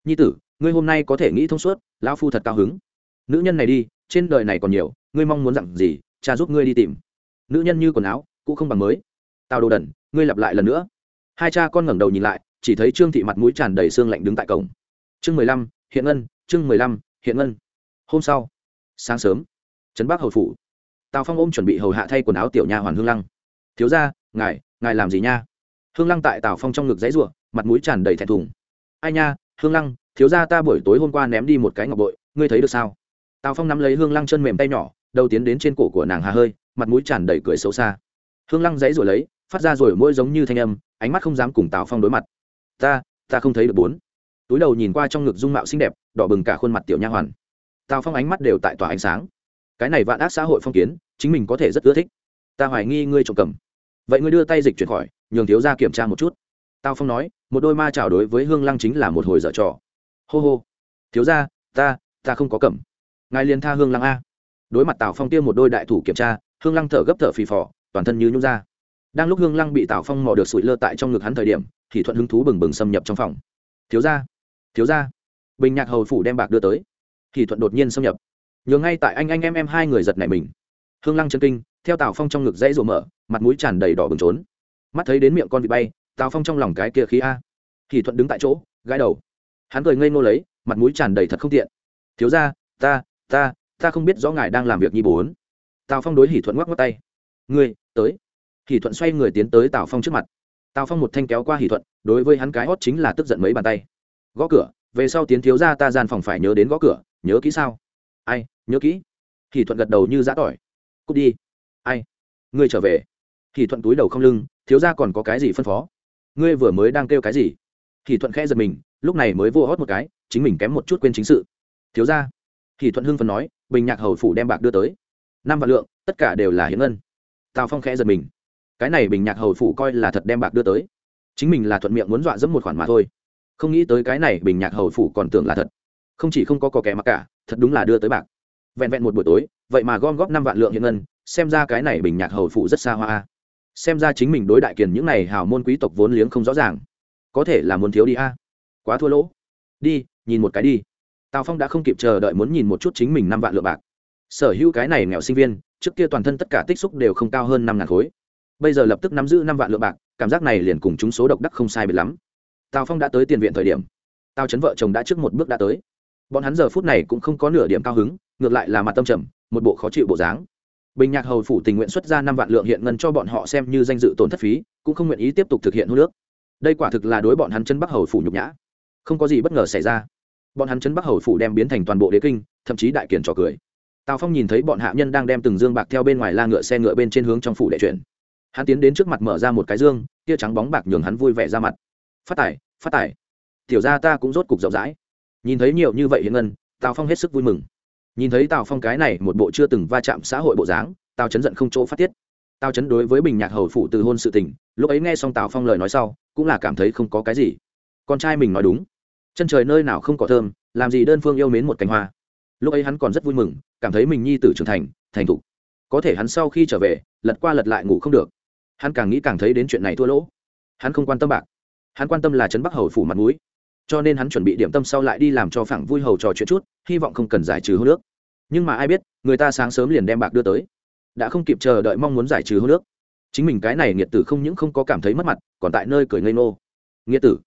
nhi tử, ngươi hôm nay có thể nghĩ thông suốt, lão phu thật cao hứng. Nữ nhân này đi, trên đời này còn nhiều, ngươi mong muốn dặn gì, cha giúp ngươi đi tìm. Nữ nhân như quần áo cũng không bằng mới. Tao đồ đần, ngươi lặp lại lần nữa. Hai cha con ngẩng đầu nhìn lại, chỉ thấy trương thị mặt mũi tràn đầy xương lạnh đứng tại cổng. Chương mười lăm, hiện ngân, chương mười lăm, hiện ngân. Hôm sau, sáng sớm, trấn bắc hầu phủ. Tào phong ôm chuẩn bị hầu hạ thay quần áo tiểu nha hoàn hương lăng. Thiếu ra ngài ngài làm gì nha? Hương lăng tại tào phong trong ngực dãy r u ộ mặt mũi tràn đầy thẹn thùng. Ai nha hương lăng, thiếu ra ta buổi tối hôm qua ném đi một cái ngọc bội, ngươi thấy được sao? Tào phong nắm lấy hương lăng chân mềm tay nhỏ, đầu tiến đến trên cổ của nàng hà hơi, mặt mũi tràn đầy cười xấu xa. Hương lăng dãy rồi lấy, phát ra rồi mỗi giống như thanh âm, ánh mắt không dám cùng tào phong đối mặt. Ta ta không thấy được bốn. Túi đầu nhìn qua trong ngực dung mạo xinh đẹp, đỏ bừng cả khuôn mặt tiểu nha hoàn. Tào phong ánh mắt đều tại tỏa ánh sáng. Cái này vạn ác xã hội phong kiến, chính mình có thể rất ưa thích. Ta hoài nghi ngươi trộm cầm. Vậy ngươi đưa tay dịch chuyển khỏi, nhường thiếu ra kiểm tra một chút. Tào phong nói một đôi ma chảo đối với hương lăng chính là một hồi dở trò. Hô hô. Thiếu ra ta ta không có cầm. Ngài liền tha hương lăng a. Đối mặt tào phong tiêm một đôi đại thủ kiểm tra, hương lăng thở gấp thở phì phò, toàn thân như nhút ra. Đang lúc hương lăng bị tào phong mò được sụi lơ tại trong ngực hắn thời điểm, thì thuận hứng thú bừng bừng xâm nhập trong phòng. Thiếu ra thiếu ra bình nhạc hầu phủ đem bạc đưa tới. Thì thuận đột nhiên xâm nhập. Nhường ngay tại anh anh em em hai người giật nảy mình. Hương lăng chân kinh, theo tào phong trong ngực dãy rộ mở, mặt mũi tràn đầy đỏ bừng trốn. Mắt thấy đến miệng con bị bay tào phong trong lòng cái kia khí a thì thuận đứng tại chỗ gãi đầu hắn cười ngây ngô lấy mặt mũi tràn đầy thật không tiện thiếu ra ta ta ta không biết rõ ngài đang làm việc nhi bốn tào phong đối hỷ thuận ngoắc ngoắc tay ngươi tới hỷ thuận xoay người tiến tới tào phong trước mặt tào phong một thanh kéo qua hỷ thuận đối với hắn cái hót chính là tức giận mấy bàn tay gõ cửa về sau tiến thiếu ra ta gian phòng phải nhớ đến gõ cửa nhớ kỹ sao ai nhớ kỹ hỷ thuận gật đầu như giã tỏi cút đi ai ngươi trở về hỷ thuận túi đầu không lưng thiếu ra còn có cái gì phân phó ngươi vừa mới đang kêu cái gì? Thì thuận khẽ giật mình, lúc này mới vô hót một cái, chính mình kém một chút quên chính sự. Thiếu ra thì thuận hưng phần nói, bình nhạc hầu phủ đem bạc đưa tới. Năm vạn lượng, tất cả đều là hiến ngân. Tào phong khẽ giật mình. Cái này bình nhạc hầu phủ coi là thật đem bạc đưa tới. Chính mình là thuận miệng muốn dọa dẫm một khoản mà thôi. Không nghĩ tới cái này bình nhạc hầu phủ còn tưởng là thật. Không chỉ không có cò kẻ mặc cả, thật đúng là đưa tới bạc. Vẹn vẹn một buổi tối, vậy mà gom góp năm vạn lượng hiện ngân, xem ra cái này bình nhạc hầu phủ rất xa hoa xem ra chính mình đối đại kiền những này hào môn quý tộc vốn liếng không rõ ràng. Có thể là muốn thiếu đi a. À? Quá thua lỗ. Đi, nhìn một cái đi. Tào phong đã không kịp chờ đợi muốn nhìn một chút chính mình năm vạn lượng bạc. Sở hữu cái này nghèo sinh viên, trước kia toàn thân tất cả tích xúc đều không cao hơn năm ngàn khối. Bây giờ lập tức nắm giữ năm vạn lượng bạc, cảm giác này liền cùng chúng số độc đắc không sai biệt lắm. Tào phong đã tới tiền viện thời điểm. Tào chấn vợ chồng đã trước một bước đã tới. Bọn hắn giờ phút này cũng không có nửa điểm cao hứng, ngược lại là mặt tâm trầm, một bộ khó chịu bộ dáng bình nhạc hầu phủ tình nguyện xuất ra năm vạn lượng hiện ngân cho bọn họ xem như danh dự tổn thất phí, cũng không nguyện ý tiếp tục thực hiện hô nước đây quả thực là đối bọn hắn chân bắc hầu phủ nhục nhã. Không có gì bất ngờ xảy ra. Bọn hắn chân bắc hầu phủ đem biến thành toàn bộ đế kinh, thậm chí đại kiển trò cười. Tào phong nhìn thấy bọn hạ nhân đang đem từng dương bạc theo bên ngoài la ngựa xe ngựa bên trên hướng trong phủ để chuyển. Hắn tiến đến trước mặt mở ra một cái dương, tia trắng bóng bạc nhường hắn vui vẻ ra mặt. Phát tải phát tải tiểu ra ta cũng rốt cục rộng rãi. Nhìn thấy nhiều như vậy hiện ngân, tào phong hết sức vui mừng nhìn thấy tào phong cái này một bộ chưa từng va chạm xã hội bộ dáng, tào chấn giận không chỗ phát tiết. Tào chấn đối với bình nhạc hầu phủ từ hôn sự tình, lúc ấy nghe xong tào phong lời nói sau, cũng là cảm thấy không có cái gì. Con trai mình nói đúng. Chân trời nơi nào không có thơm, làm gì đơn phương yêu mến một cành hoa. Lúc ấy hắn còn rất vui mừng, cảm thấy mình nhi tử trưởng thành thành thục. Có thể hắn sau khi trở về, lật qua lật lại ngủ không được. Hắn càng nghĩ càng thấy đến chuyện này thua lỗ. Hắn không quan tâm bạc. Hắn quan tâm là trấn bắc hầu phủ mặt mũi cho nên hắn chuẩn bị điểm tâm sau lại đi làm cho phẳng vui hầu trò chuyện chút, hy vọng không cần giải trừ hô nước nhưng mà ai biết, người ta sáng sớm liền đem bạc đưa tới. Đã không kịp chờ đợi mong muốn giải trừ hô nước chính mình cái này nghiệt tử không những không có cảm thấy mất mặt, còn tại nơi cười ngây nô nghiệt tử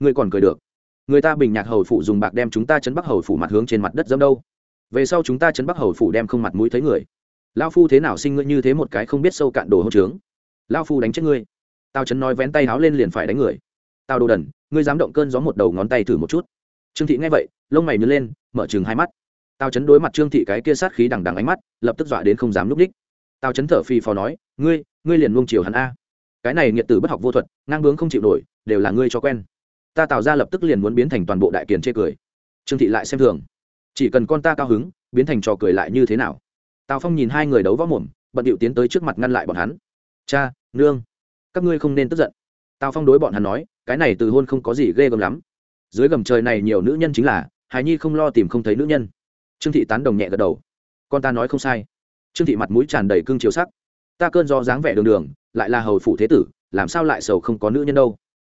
người còn cười được. Người ta bình nhạc hầu phụ dùng bạc đem chúng ta chấn bắc hầu phủ mặt hướng trên mặt đất dâm đâu. Về sau chúng ta chấn bắc hầu phủ đem không mặt mũi thấy người. Lao phu thế nào sinh ngươi như thế một cái không biết sâu cạn đồ hậu trướng? Lao phu đánh chết ngươi. Tao chấn nói vén tay háo lên liền phải đánh người tao đồ đần, ngươi dám động cơn gió một đầu ngón tay thử một chút. Trương thị nghe vậy, lông mày nhớ lên, mở chừng hai mắt. Tao chấn đối mặt trương thị cái kia sát khí đằng đằng ánh mắt, lập tức dọa đến không dám núp đích. Tao chấn thở phì phò nói, ngươi ngươi liền luông chiều hắn a. Cái này nghiệt tử bất học vô thuật, ngang bướng không chịu nổi, đều là ngươi cho quen. Ta tạo ra lập tức liền muốn biến thành toàn bộ đại kiền chê cười. Trương thị lại xem thường. Chỉ cần con ta cao hứng, biến thành trò cười lại như thế nào? Tào phong nhìn hai người đấu võ mồm, bận điệu tiến tới trước mặt ngăn lại bọn hắn. Cha, nương, các ngươi không nên tức giận tào phong đối bọn hắn nói, cái này từ hôn không có gì ghê gớm lắm. Dưới gầm trời này nhiều nữ nhân chính là hài nhi không lo tìm không thấy nữ nhân. Trương thị tán đồng nhẹ gật đầu. Con ta nói không sai. Trương thị mặt mũi tràn đầy cương chiều sắc. Ta cơn do dáng vẻ đường đường, lại là hầu phủ thế tử, làm sao lại sầu không có nữ nhân đâu?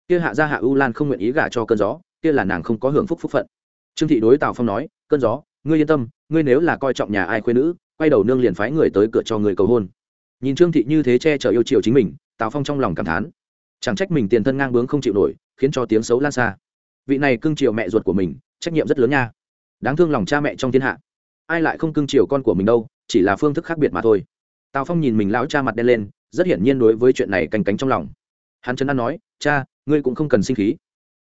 Kia hạ gia hạ u lan không nguyện ý gả cho cơn gió, kia là nàng không có hưởng phúc phúc phận. Trương thị đối tào phong nói, cơn gió, ngươi yên tâm, ngươi nếu là coi trọng nhà ai khuyên nữ, quay đầu nương liền phái người tới cửa cho người cầu hôn. Nhìn trương thị như thế che chở yêu chiều chính mình, tào phong trong lòng cảm thán chẳng trách mình tiền thân ngang bướng không chịu nổi, khiến cho tiếng xấu lan xa. Vị này cưng chiều mẹ ruột của mình, trách nhiệm rất lớn nha. Đáng thương lòng cha mẹ trong thiên hạ. Ai lại không cưng chiều con của mình đâu, chỉ là phương thức khác biệt mà thôi. Tào phong nhìn mình lão cha mặt đen lên, rất hiển nhiên đối với chuyện này canh cánh trong lòng. Hắn trấn an nói, cha, ngươi cũng không cần sinh khí.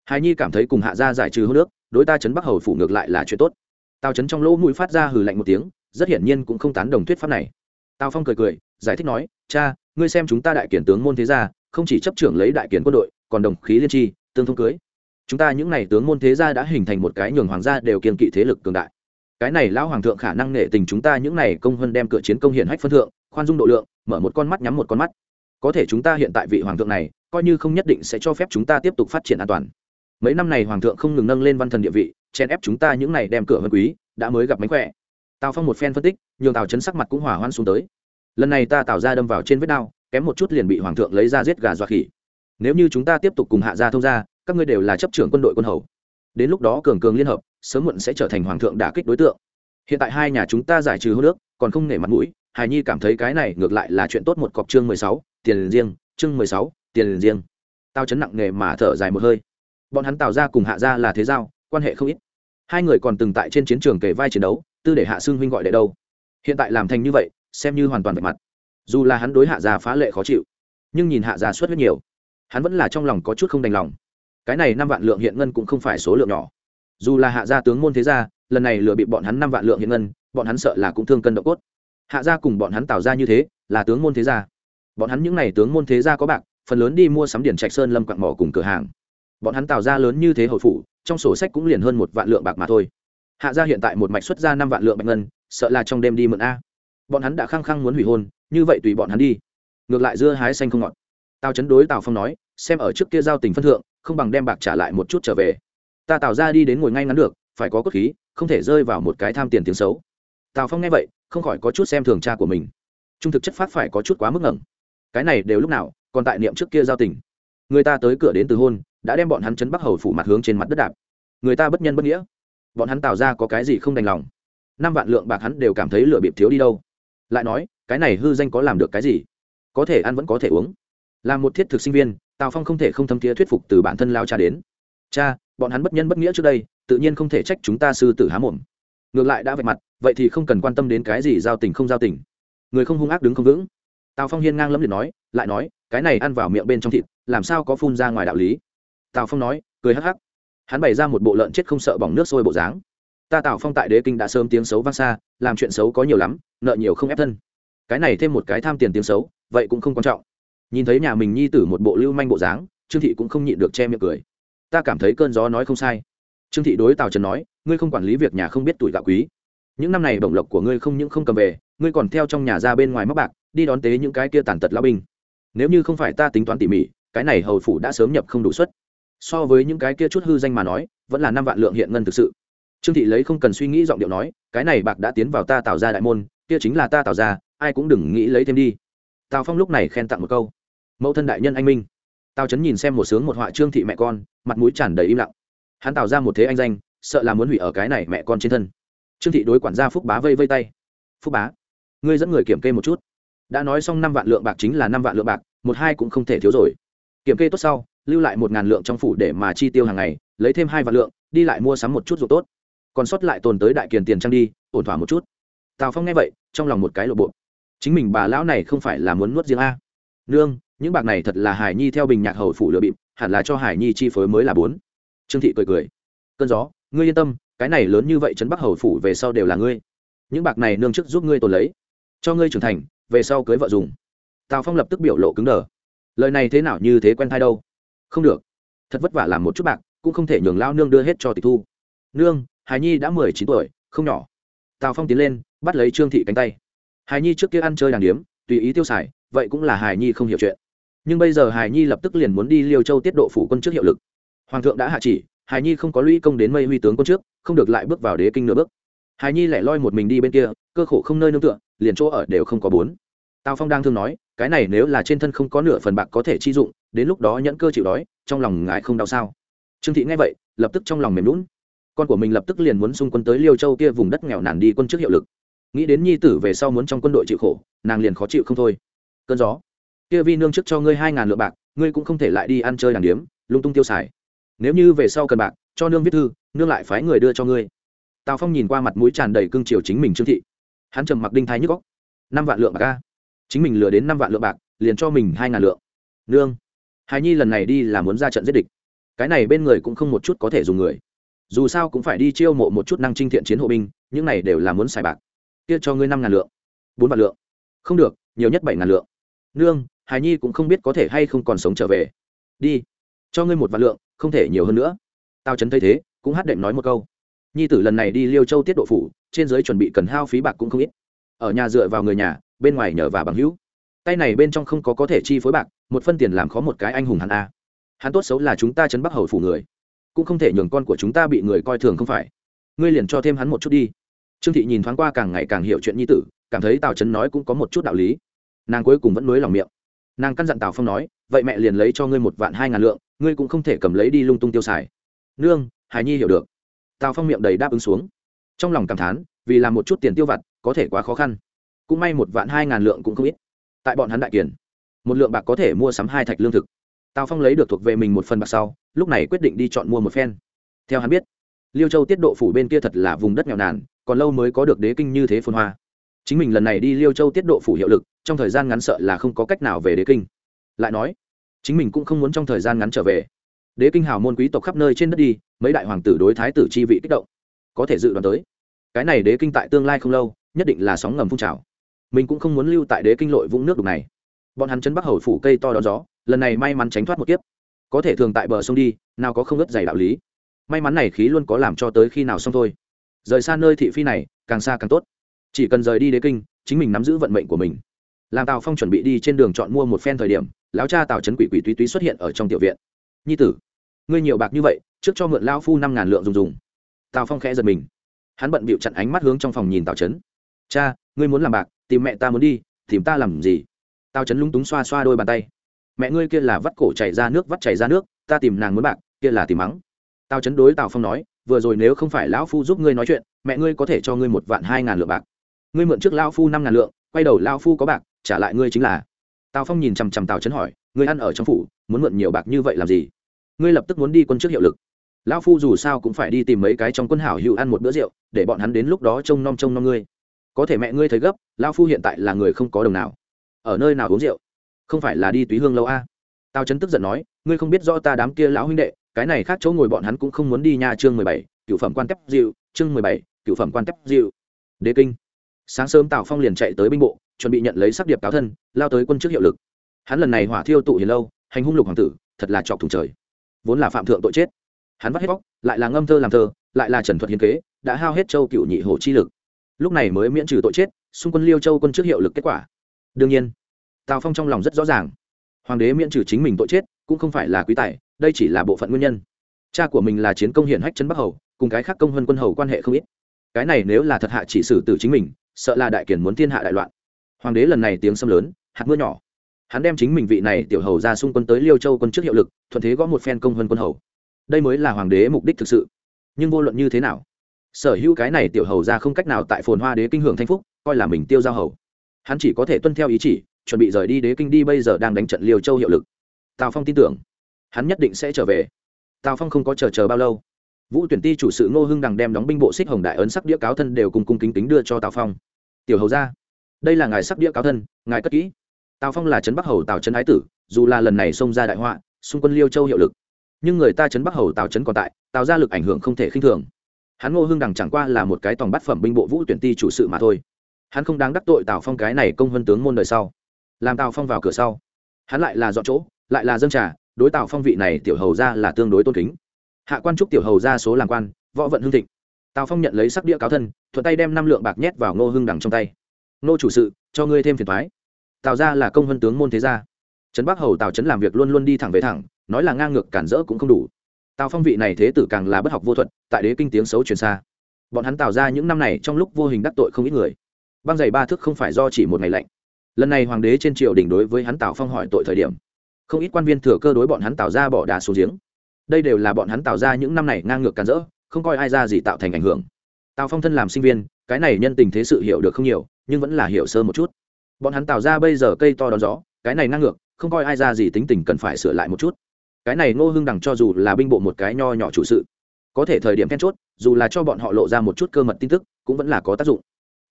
Hài nhi cảm thấy cùng hạ gia giải trừ hô nước đối ta trấn bắc hầu phủ ngược lại là chuyện tốt. Tào trấn trong lỗ mũi phát ra hừ lạnh một tiếng, rất hiển nhiên cũng không tán đồng thuyết pháp này. Tào phong cười cười, giải thích nói, cha, ngươi xem chúng ta đại kiển tướng môn thế gia không chỉ chấp trưởng lấy đại kiến quân đội, còn đồng khí liên tri, tương thông cưới. Chúng ta những n à y tướng môn thế gia đã hình thành một cái nhường hoàng gia đều kiên kỵ thế lực cường đại. Cái này lão hoàng thượng khả năng nể tình chúng ta những n à y công hơn đem cửa chiến công hiển hách phân thượng, khoan dung độ lượng, mở một con mắt nhắm một con mắt. Có thể chúng ta hiện tại vị hoàng thượng này, coi như không nhất định sẽ cho phép chúng ta tiếp tục phát triển an toàn. Mấy năm này hoàng thượng không ngừng nâng lên văn thần địa vị chen ép chúng ta những này đem cửa vân quý, đã mới gặp mánh khỏe. Tào phong một phen phân tích, nhường tào chấn sắc mặt cũng hỏa hoan xuống tới. Lần này ta tạo ra đâm vào trên vết đao kém một chút liền bị hoàng thượng lấy ra giết gà dọa khỉ. Nếu như chúng ta tiếp tục cùng hạ gia thông gia, các ngươi đều là chấp trưởng quân đội quân hầu. Đến lúc đó cường cường liên hợp, sớm muộn sẽ trở thành hoàng thượng đả kích đối tượng. Hiện tại hai nhà chúng ta giải trừ hô nước, còn không nể mặt mũi hài nhi cảm thấy cái này ngược lại là chuyện tốt một cọc chương mười sáu, tiền riêng, chương mười sáu, tiền riêng. Tao chấn nặng nề mà thở dài một hơi. Bọn hắn tạo ra cùng hạ gia là thế giao, quan hệ không ít. Hai người còn từng tại trên chiến trường kể vai chiến đấu, tư để hạ xương huynh gọi đệ đâu. Hiện tại làm thành như vậy, xem như hoàn toàn vạch mặt dù là hắn đối hạ gia phá lệ khó chịu, nhưng nhìn hạ gia suất rất nhiều, hắn vẫn là trong lòng có chút không đành lòng. Cái này năm vạn lượng hiện ngân cũng không phải số lượng nhỏ. Dù là hạ gia tướng môn thế gia, lần này lừa bị bọn hắn năm vạn lượng hiện ngân, bọn hắn sợ là cũng thương cân độ cốt. Hạ gia cùng bọn hắn tạo ra như thế, là tướng môn thế gia. Bọn hắn những n à y tướng môn thế gia có bạc, phần lớn đi mua sắm điển trạch sơn lâm quặng mỏ cùng cửa hàng. Bọn hắn tạo ra lớn như thế hồi phủ, trong sổ sách cũng liền hơn một vạn lượng bạc mà thôi. Hạ gia hiện tại một mạch xuất ra năm vạn lượng bạch ngân, sợ là trong đêm đi mượn a. Bọn hắn đã khăng khăng muốn hủy hôn như vậy tùy bọn hắn đi. Ngược lại dưa hái xanh không ngọt. Tào chấn đối tào phong nói, xem ở trước kia giao tình phân thượng, không bằng đem bạc trả lại một chút trở về. Ta tào ra đi đến ngồi ngay ngắn được, phải có cốt khí, không thể rơi vào một cái tham tiền tiếng xấu. Tào phong nghe vậy, không khỏi có chút xem thường cha của mình. Trung thực chất phát phải có chút quá mức ngẩng. Cái này đều lúc nào, còn tại niệm trước kia giao tình. Người ta tới cửa đến từ hôn, đã đem bọn hắn chấn bắc hầu phủ mặt hướng trên mặt đất đạp. Người ta bất nhân bất nghĩa. Bọn hắn tạo ra có cái gì không đành lòng. Năm vạn lượng bạc hắn đều cảm thấy lửa bịp thiếu đi đâu. Lại nói cái này hư danh có làm được cái gì? Có thể ăn vẫn có thể uống. Là một thiết thực sinh viên, tào phong không thể không thấm thiế thuyết phục từ bản thân lao cha đến. Cha, bọn hắn bất nhân bất nghĩa trước đây, tự nhiên không thể trách chúng ta sư tử há mồm. Ngược lại đã vạch mặt, vậy thì không cần quan tâm đến cái gì giao tình không giao tình. Người không hung ác đứng không vững. Tào phong hiên ngang lẫm liệt nói, lại nói, cái này ăn vào miệng bên trong thịt, làm sao có phun ra ngoài đạo lý? Tào phong nói, cười hắc hắc. Hắn bày ra một bộ lợn chết không sợ bỏng nước sôi bộ dáng. Ta tào phong tại đế kinh đã sớm tiếng xấu vang xa, làm chuyện xấu có nhiều lắm, nợ nhiều không ép thân cái này thêm một cái tham tiền tiếng xấu, vậy cũng không quan trọng. Nhìn thấy nhà mình nhi tử một bộ lưu manh bộ dáng, trương thị cũng không nhịn được che miệng cười. Ta cảm thấy cơn gió nói không sai. Trương thị đối tào trần nói, ngươi không quản lý việc nhà không biết tuổi gạo quý. Những năm này bổng lộc của ngươi không những không cầm về, ngươi còn theo trong nhà ra bên ngoài móc bạc, đi đón tế những cái kia tàn tật lao binh. Nếu như không phải ta tính toán tỉ mỉ, cái này hầu phủ đã sớm nhập không đủ suất. So với những cái kia chút hư danh mà nói, vẫn là năm vạn lượng hiện ngân thực sự. Trương thị lấy không cần suy nghĩ giọng điệu nói, cái này bạc đã tiến vào ta tạo ra đại môn, kia chính là ta tạo ra ai cũng đừng nghĩ lấy thêm đi. Tào phong lúc này khen tặng một câu. Mẫu thân đại nhân anh minh. Tào trấn nhìn xem một sướng một họa trương thị mẹ con, mặt mũi tràn đầy im lặng. Hắn tạo ra một thế anh danh, sợ là muốn hủy ở cái này mẹ con trên thân. Trương thị đối quản gia phúc bá vây vây tay. Phúc bá, ngươi dẫn người kiểm kê một chút. Đã nói xong năm vạn lượng bạc chính là năm vạn lượng bạc, một hai cũng không thể thiếu rồi. Kiểm kê tốt sau, lưu lại một ngàn lượng trong phủ để mà chi tiêu hàng ngày, lấy thêm hai vạn lượng, đi lại mua sắm một chút ruộng tốt. Còn sót lại tồn tới đại kiền tiền trang đi, ổn thỏa một chút. Tào phong nghe vậy, trong lòng một cái lộ bộ chính mình bà lão này không phải là muốn nuốt riêng a. Nương, những bạc này thật là hải nhi theo bình nhạc hầu phủ lựa bịp, hẳn là cho hải nhi chi phối mới là bốn. Trương thị cười cười. Cơn gió, ngươi yên tâm, cái này lớn như vậy trấn bắc hầu phủ về sau đều là ngươi. Những bạc này nương trước giúp ngươi tồn lấy, cho ngươi trưởng thành, về sau cưới vợ dùng. Tào phong lập tức biểu lộ cứng đờ. Lời này thế nào như thế quen thai đâu? Không được. Thật vất vả làm một chút bạc, cũng không thể nhường lao nương đưa hết cho tịch thu. Nương, hải nhi đã mười chín tuổi, không nhỏ. Tào phong tiến lên, bắt lấy trương thị cánh tay hải nhi trước kia ăn chơi đàng điếm, tùy ý tiêu xài, vậy cũng là hải nhi không hiểu chuyện. Nhưng bây giờ hải nhi lập tức liền muốn đi liêu châu tiết độ phủ quân trước hiệu lực. Hoàng thượng đã hạ chỉ, hải nhi không có lũy công đến mây huy tướng quân trước, không được lại bước vào đế kinh nửa bước. Hải nhi lại loi một mình đi bên kia, cơ khổ không nơi nương tựa, liền chỗ ở đều không có bốn. Tào phong đang thương nói, cái này nếu là trên thân không có nửa phần bạc có thể chi dụng, đến lúc đó nhẫn cơ chịu đói, trong lòng ngại không đau sao? Trương thị nghe vậy, lập tức trong lòng mềm lún con của mình lập tức liền muốn xung quân tới liêu châu kia vùng đất nghèo nàn đi quân trước hiệu lực nghĩ đến nhi tử về sau muốn trong quân đội chịu khổ, nàng liền khó chịu không thôi. Cơn gió. Kia vi nương trước cho ngươi hai ngàn lượng bạc, ngươi cũng không thể lại đi ăn chơi đàn điếm, lung tung tiêu xài. Nếu như về sau cần bạc, cho nương viết thư, nương lại phái người đưa cho ngươi. Tào phong nhìn qua mặt mũi tràn đầy cương triều chính mình trương thị. Hắn trầm mặc đinh thái nhức góc năm vạn lượng bạc ca chính mình lừa đến năm vạn lượng bạc, liền cho mình hai ngàn lượng. Nương. Hài nhi lần này đi là muốn ra trận giết địch. Cái này bên người cũng không một chút có thể dùng người. Dù sao cũng phải đi chiêu mộ một chút năng trinh thiện chiến hộ binh, những này đều là muốn xài bạc kia cho ngươi năm ngàn lượng. Bốn vạn lượng. Không được, nhiều nhất bảy ngàn lượng. Nương hài nhi cũng không biết có thể hay không còn sống trở về. Đi, cho ngươi một vạn lượng, không thể nhiều hơn nữa. Tao chấn thấy thế, cũng hát đệm nói một câu. Nhi tử lần này đi liêu châu tiết độ phủ, trên giới chuẩn bị cần hao phí bạc cũng không ít. Ở nhà dựa vào người nhà, bên ngoài nhờ và bằng hữu. Tay này bên trong không có có thể chi phối bạc, một phân tiền làm khó một cái anh hùng hắn a. Hắn tốt xấu là chúng ta chấn bắc hầu phủ người. Cũng không thể nhường con của chúng ta bị người coi thường không phải. Ngươi liền cho thêm hắn một chút đi trương thị nhìn thoáng qua càng ngày càng hiểu chuyện nhi tử, cảm thấy tào trấn nói cũng có một chút đạo lý. Nàng cuối cùng vẫn nối lòng miệng. Nàng căn dặn tào phong nói, vậy mẹ liền lấy cho ngươi một vạn hai ngàn lượng, ngươi cũng không thể cầm lấy đi lung tung tiêu xài. Nương, hải nhi hiểu được. Tào phong miệng đầy đáp ứng xuống. Trong lòng cảm thán, vì làm một chút tiền tiêu vặt, có thể quá khó khăn. Cũng may một vạn hai ngàn lượng cũng không ít. Tại bọn hắn đại kiển một lượng bạc có thể mua sắm hai thạch lương thực. Tào phong lấy được thuộc về mình một phần bạc sau, lúc này quyết định đi chọn mua một phen. Theo hắn biết, liêu châu tiết độ phủ bên kia thật là vùng đất nghèo nàn còn lâu mới có được đế kinh như thế phồn hoa. Chính mình lần này đi liêu châu tiết độ phủ hiệu lực, trong thời gian ngắn sợ là không có cách nào về đế kinh. Lại nói, chính mình cũng không muốn trong thời gian ngắn trở về. Đế kinh hào môn quý tộc khắp nơi trên đất đi, mấy đại hoàng tử đối thái tử chi vị kích động. Có thể dự đoán tới, cái này đế kinh tại tương lai không lâu, nhất định là sóng ngầm phun trào. Mình cũng không muốn lưu tại đế kinh lội vũng nước đục này. Bọn hắn chân bắc hầu phủ cây to đón gió, lần này may mắn tránh thoát một kiếp. Có thể thường tại bờ sông đi, nào có không ướt dày đạo lý. May mắn này khí luôn có làm cho tới khi nào xong thôi rời xa nơi thị phi này, càng xa càng tốt. Chỉ cần rời đi đế kinh, chính mình nắm giữ vận mệnh của mình. Làm tào phong chuẩn bị đi trên đường chọn mua một phen thời điểm, lão cha tào trấn quỷ quỷ túy túy xuất hiện ở trong tiểu viện. Nhi tử, ngươi nhiều bạc như vậy, trước cho mượn lao phu năm ngàn lượng dùng dùng. Tào phong khẽ giật mình. Hắn bận bịu chặn ánh mắt hướng trong phòng nhìn tào trấn cha, ngươi muốn làm bạc, tìm mẹ ta muốn đi, tìm ta làm gì? Tào trấn lúng túng xoa xoa đôi bàn tay. Mẹ ngươi kia là vắt cổ chảy ra nước vắt chảy ra nước, ta tìm nàng muốn bạc, kia là tìm mắng. Tào trấn đối tào phong nói vừa rồi nếu không phải lão phu giúp ngươi nói chuyện, mẹ ngươi có thể cho ngươi một vạn hai ngàn lượng bạc. Ngươi mượn trước lão phu năm ngàn lượng, quay đầu lão phu có bạc, trả lại ngươi chính là. Tào phong nhìn chằm chằm tào trấn hỏi, ngươi ăn ở trong phủ, muốn mượn nhiều bạc như vậy làm gì? Ngươi lập tức muốn đi quân trước hiệu lực. Lão phu dù sao cũng phải đi tìm mấy cái trong quân hảo hữu ăn một bữa rượu, để bọn hắn đến lúc đó trông nom trông nom ngươi. Có thể mẹ ngươi thấy gấp, lão phu hiện tại là người không có đồng nào. Ở nơi nào uống rượu? Không phải là đi túy hương lâu a? À. tào trấn tức giận nói, ngươi không biết rõ ta đám kia lão huynh đệ cái này khác chỗ ngồi bọn hắn cũng không muốn đi nha chương mười bảy, cựu phẩm quan tép dịu, chương mười bảy, cựu phẩm quan tép dịu. Đế kinh. Sáng sớm tào phong liền chạy tới binh bộ, chuẩn bị nhận lấy sắc điệp cáo thân, lao tới quân trước hiệu lực. Hắn lần này hỏa thiêu tụ hiền lâu, hành hung lục hoàng tử, thật là chọc thủng trời. Vốn là phạm thượng tội chết. Hắn vắt hết bóc, lại là ngâm thơ làm thơ, lại là trần thuật hiến kế, đã hao hết châu cựu nhị hồ chi lực. Lúc này mới miễn trừ tội chết, xung quân liêu châu quân trước hiệu lực kết quả. Đương nhiên, tào phong trong lòng rất rõ ràng. Hoàng đế miễn trừ chính mình tội chết, cũng không phải là quý tài đây chỉ là bộ phận nguyên nhân. Cha của mình là chiến công hiển hách trấn bắc hầu, cùng cái khác công hơn quân hầu quan hệ không ít. Cái này nếu là thật hạ chỉ xử tử chính mình, sợ là đại kiển muốn thiên hạ đại loạn. Hoàng đế lần này tiếng xâm lớn, hạt mưa nhỏ. Hắn đem chính mình vị này tiểu hầu ra xung quân tới liêu châu quân trước hiệu lực, thuận thế gõ một phen công hơn quân hầu. Đây mới là hoàng đế mục đích thực sự. Nhưng vô luận như thế nào, sở hữu cái này tiểu hầu ra không cách nào tại phồn hoa đế kinh hưởng thanh phúc, coi là mình tiêu giao hầu. Hắn chỉ có thể tuân theo ý chỉ, chuẩn bị rời đi đế kinh đi bây giờ đang đánh trận liêu châu hiệu lực. Tào phong tin tưởng hắn nhất định sẽ trở về. Tào phong không có chờ chờ bao lâu. Vũ tuyển ti chủ sự ngô hưng đằng đem đóng binh bộ xích hồng đại ấn sắc đĩa cáo thân đều cùng cung kính kính đưa cho tào phong. Tiểu hầu ra đây là ngài sắc đĩa cáo thân, ngài cất kỹ. Tào phong là trấn bắc hầu tào trấn ái tử, dù là lần này xông ra đại họa, xung quân liêu châu hiệu lực, nhưng người ta trấn bắc hầu tào trấn còn tại, tào ra lực ảnh hưởng không thể khinh thường. Hắn ngô hưng đằng chẳng qua là một cái tòng bát phẩm binh bộ vũ tuyển ti chủ sự mà thôi. Hắn không đáng đắc tội tào phong cái này công hơn tướng môn đời sau. Làm tào phong vào cửa sau, hắn lại là dọn chỗ, lại là dân trà đối tào phong vị này tiểu hầu ra là tương đối tôn kính. Hạ quan trúc tiểu hầu ra số làm quan, võ vận hương thịnh. Tào phong nhận lấy sắc đĩa cáo thân, thuận tay đem năm lượng bạc nhét vào ngô hưng đằng trong tay. Ngô chủ sự, cho ngươi thêm phiền thoái tào ra là công vân tướng môn thế gia. Trấn bắc hầu tào trấn làm việc luôn luôn đi thẳng về thẳng, nói là ngang ngược cản rỡ cũng không đủ. Tào phong vị này thế tử càng là bất học vô thuật, tại đế kinh tiếng xấu truyền xa. Bọn hắn tạo ra những năm này trong lúc vô hình đắc tội không ít người. Băng giày ba thước không phải do chỉ một ngày lạnh. Lần này hoàng đế trên triều đình đối với hắn tào phong hỏi tội thời điểm không ít quan viên thừa cơ đối bọn hắn tạo ra bỏ đá xuống giếng. Đây đều là bọn hắn tạo ra những năm này ngang ngược càn rỡ, không coi ai ra gì tạo thành ảnh hưởng. Tào phong thân làm sinh viên, cái này nhân tình thế sự hiểu được không nhiều, nhưng vẫn là hiểu sơ một chút. Bọn hắn tạo ra bây giờ cây to đón gió, cái này ngang ngược, không coi ai ra gì tính tình cần phải sửa lại một chút. Cái này ngô hưng đằng cho dù là binh bộ một cái nho nhỏ chủ sự, có thể thời điểm then chốt, dù là cho bọn họ lộ ra một chút cơ mật tin tức, cũng vẫn là có tác dụng.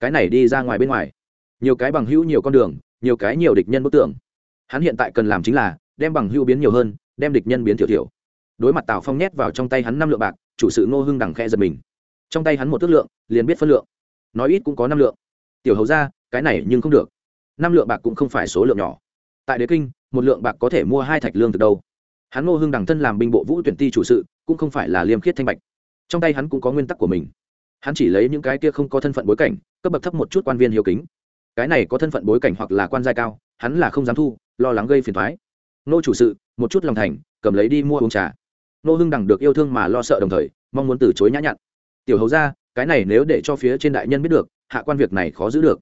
Cái này đi ra ngoài bên ngoài. Nhiều cái bằng hữu, nhiều con đường, nhiều cái nhiều địch nhân bức tưởng hắn hiện tại cần làm chính là đem bằng hữu biến nhiều hơn, đem địch nhân biến thiểu thiểu đối mặt tào phong nhét vào trong tay hắn năm lượng bạc, chủ sự ngô hưng đằng khe giật mình. Trong tay hắn một ước lượng, liền biết phân lượng. Nói ít cũng có năm lượng. Tiểu hầu ra cái này nhưng không được. Năm lượng bạc cũng không phải số lượng nhỏ. Tại đế kinh, một lượng bạc có thể mua hai thạch lương từ đâu? Hắn ngô hưng đằng thân làm binh bộ vũ tuyển ti chủ sự, cũng không phải là liêm khiết thanh bạch. Trong tay hắn cũng có nguyên tắc của mình. Hắn chỉ lấy những cái kia không có thân phận bối cảnh, cấp bậc thấp một chút quan viên hiếu kính. Cái này có thân phận bối cảnh hoặc là quan giai cao, hắn là không dám thu, lo lắng gây phiền thoái nô chủ sự, một chút lòng thành, cầm lấy đi mua uống trà. Nô hưng đằng được yêu thương mà lo sợ đồng thời, mong muốn từ chối nhã nhặn. Tiểu hầu ra cái này nếu để cho phía trên đại nhân biết được, hạ quan việc này khó giữ được.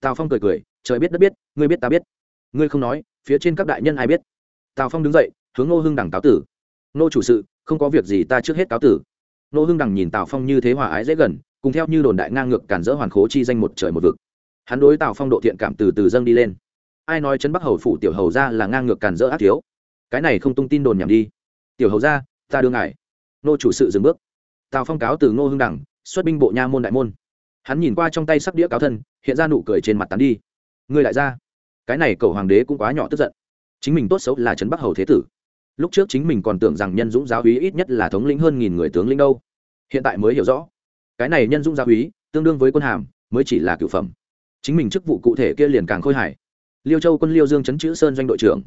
Tào phong cười cười, trời biết đất biết, ngươi biết ta biết. Ngươi không nói, phía trên các đại nhân ai biết? Tào phong đứng dậy, hướng nô hưng đằng cáo tử. Nô chủ sự, không có việc gì ta trước hết cáo tử. Nô hưng đằng nhìn tào phong như thế hòa ái dễ gần, cùng theo như đồn đại ngang ngược cản dỡ hoàn khố chi danh một trời một vực. Hắn đối tào phong độ thiện cảm từ từ dâng đi lên ai nói trấn bắc hầu phủ tiểu hầu ra là ngang ngược cản rỡ ác thiếu? Cái này không tung tin đồn nhảm đi. Tiểu hầu ra ta đưa ngài. Nô chủ sự dừng bước. Tào phong cáo từ ngô hưng đẳng, xuất binh bộ nha môn đại môn. Hắn nhìn qua trong tay sắc đĩa cáo thân, hiện ra nụ cười trên mặt tán đi. Ngươi lại ra. Cái này cầu hoàng đế cũng quá nhỏ tức giận. Chính mình tốt xấu là trấn bắc hầu thế tử. Lúc trước chính mình còn tưởng rằng nhân dũng giáo úy ít nhất là thống lĩnh hơn nghìn người tướng lĩnh đâu. Hiện tại mới hiểu rõ. Cái này nhân dũng giáo úy, tương đương với quân hàm, mới chỉ là cựu phẩm. Chính mình chức vụ cụ thể kia liền càng khôi hài liêu châu quân liêu dương chấn chữ sơn doanh đội trưởng.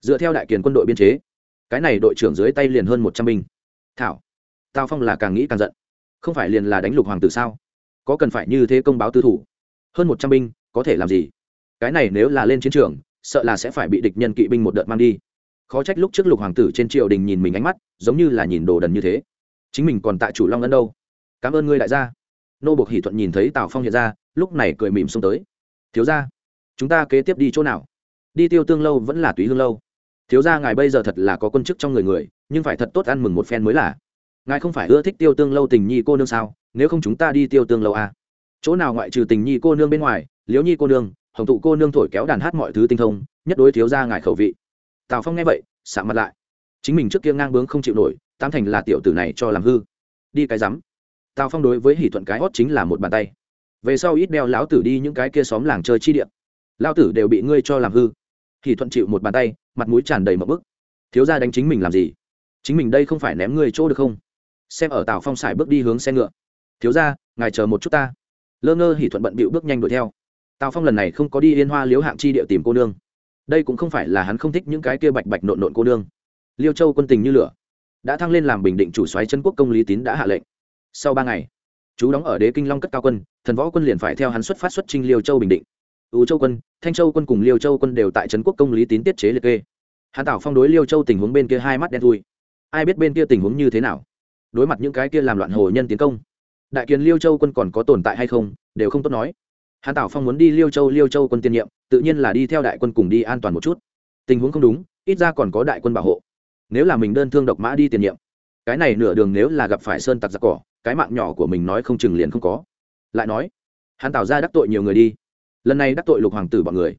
Dựa theo đại kiền quân đội biên chế, cái này đội trưởng dưới tay liền hơn một trăm binh. Thảo, tào phong là càng nghĩ càng giận. Không phải liền là đánh lục hoàng tử sao? Có cần phải như thế công báo tư thủ? Hơn một trăm binh, có thể làm gì? Cái này nếu là lên chiến trường, sợ là sẽ phải bị địch nhân kỵ binh một đợt mang đi. Khó trách lúc trước lục hoàng tử trên triều đình nhìn mình ánh mắt, giống như là nhìn đồ đần như thế. Chính mình còn tại chủ long ân đâu. Cảm ơn ngươi đại gia. Nô buộc hỷ thuận nhìn thấy tào phong hiện ra, lúc này cười mỉm xông tới. Thiếu ra chúng ta kế tiếp đi chỗ nào? Đi tiêu tương lâu vẫn là túy hương lâu. Thiếu ra ngài bây giờ thật là có quân chức trong người người, nhưng phải thật tốt ăn mừng một phen mới là. Ngài không phải ưa thích tiêu tương lâu tình nhi cô nương sao? Nếu không chúng ta đi tiêu tương lâu à? chỗ nào ngoại trừ tình nhi cô nương bên ngoài liếu nhi cô nương, hồng thụ cô nương thổi kéo đàn hát mọi thứ tinh thông, nhất đối thiếu ra ngài khẩu vị. Tào phong nghe vậy xạ mặt lại. Chính mình trước kia ngang bướng không chịu nổi, tam thành là tiểu tử này cho làm hư. Đi cái rắm. Tào phong đối với hỷ thuận cái hót chính là một bàn tay. Về sau ít đeo láo tử đi những cái kia xóm làng chơi chi điện lao tử đều bị ngươi cho làm hư. Hỷ thuận chịu một bàn tay, mặt mũi tràn đầy mậm bức. Thiếu ra đánh chính mình làm gì? Chính mình đây không phải ném ngươi chỗ được không? Xem ở tào phong xài bước đi hướng xe ngựa. Thiếu ra ngài chờ một chút ta. Lơ ngơ hỷ thuận bận bịu bước nhanh đuổi theo. Tào phong lần này không có đi yên hoa liếu hạng chi địa tìm cô nương. Đây cũng không phải là hắn không thích những cái kia bạch bạch nộn nộn cô nương. Liêu châu quân tình như lửa. Đã thăng lên làm bình định chủ xoáy chân quốc công lý tín đã hạ lệnh. Sau ba ngày, chú đóng ở đế kinh long cất cao quân, thần võ quân liền phải theo hắn xuất phát xuất trinh liêu châu bình định ưu châu quân, thanh châu quân cùng liêu châu quân đều tại trấn quốc công lý tín tiết chế liệt kê. Hãn tảo phong đối liêu châu tình huống bên kia hai mắt đen thui. Ai biết bên kia tình huống như thế nào? Đối mặt những cái kia làm loạn hồ nhân tiến công, đại Kiến liêu châu quân còn có tồn tại hay không, đều không tốt nói. Hàn tảo phong muốn đi liêu châu liêu châu quân tiên nhiệm, tự nhiên là đi theo đại quân cùng đi an toàn một chút. Tình huống không đúng, ít ra còn có đại quân bảo hộ. Nếu là mình đơn thương độc mã đi tiền nhiệm, cái này nửa đường nếu là gặp phải sơn tặc giặc cỏ, cái mạng nhỏ của mình nói không chừng liền không có. Lại nói hắn tạo ra đắc tội nhiều người đi lần này đắc tội lục hoàng tử bọn người.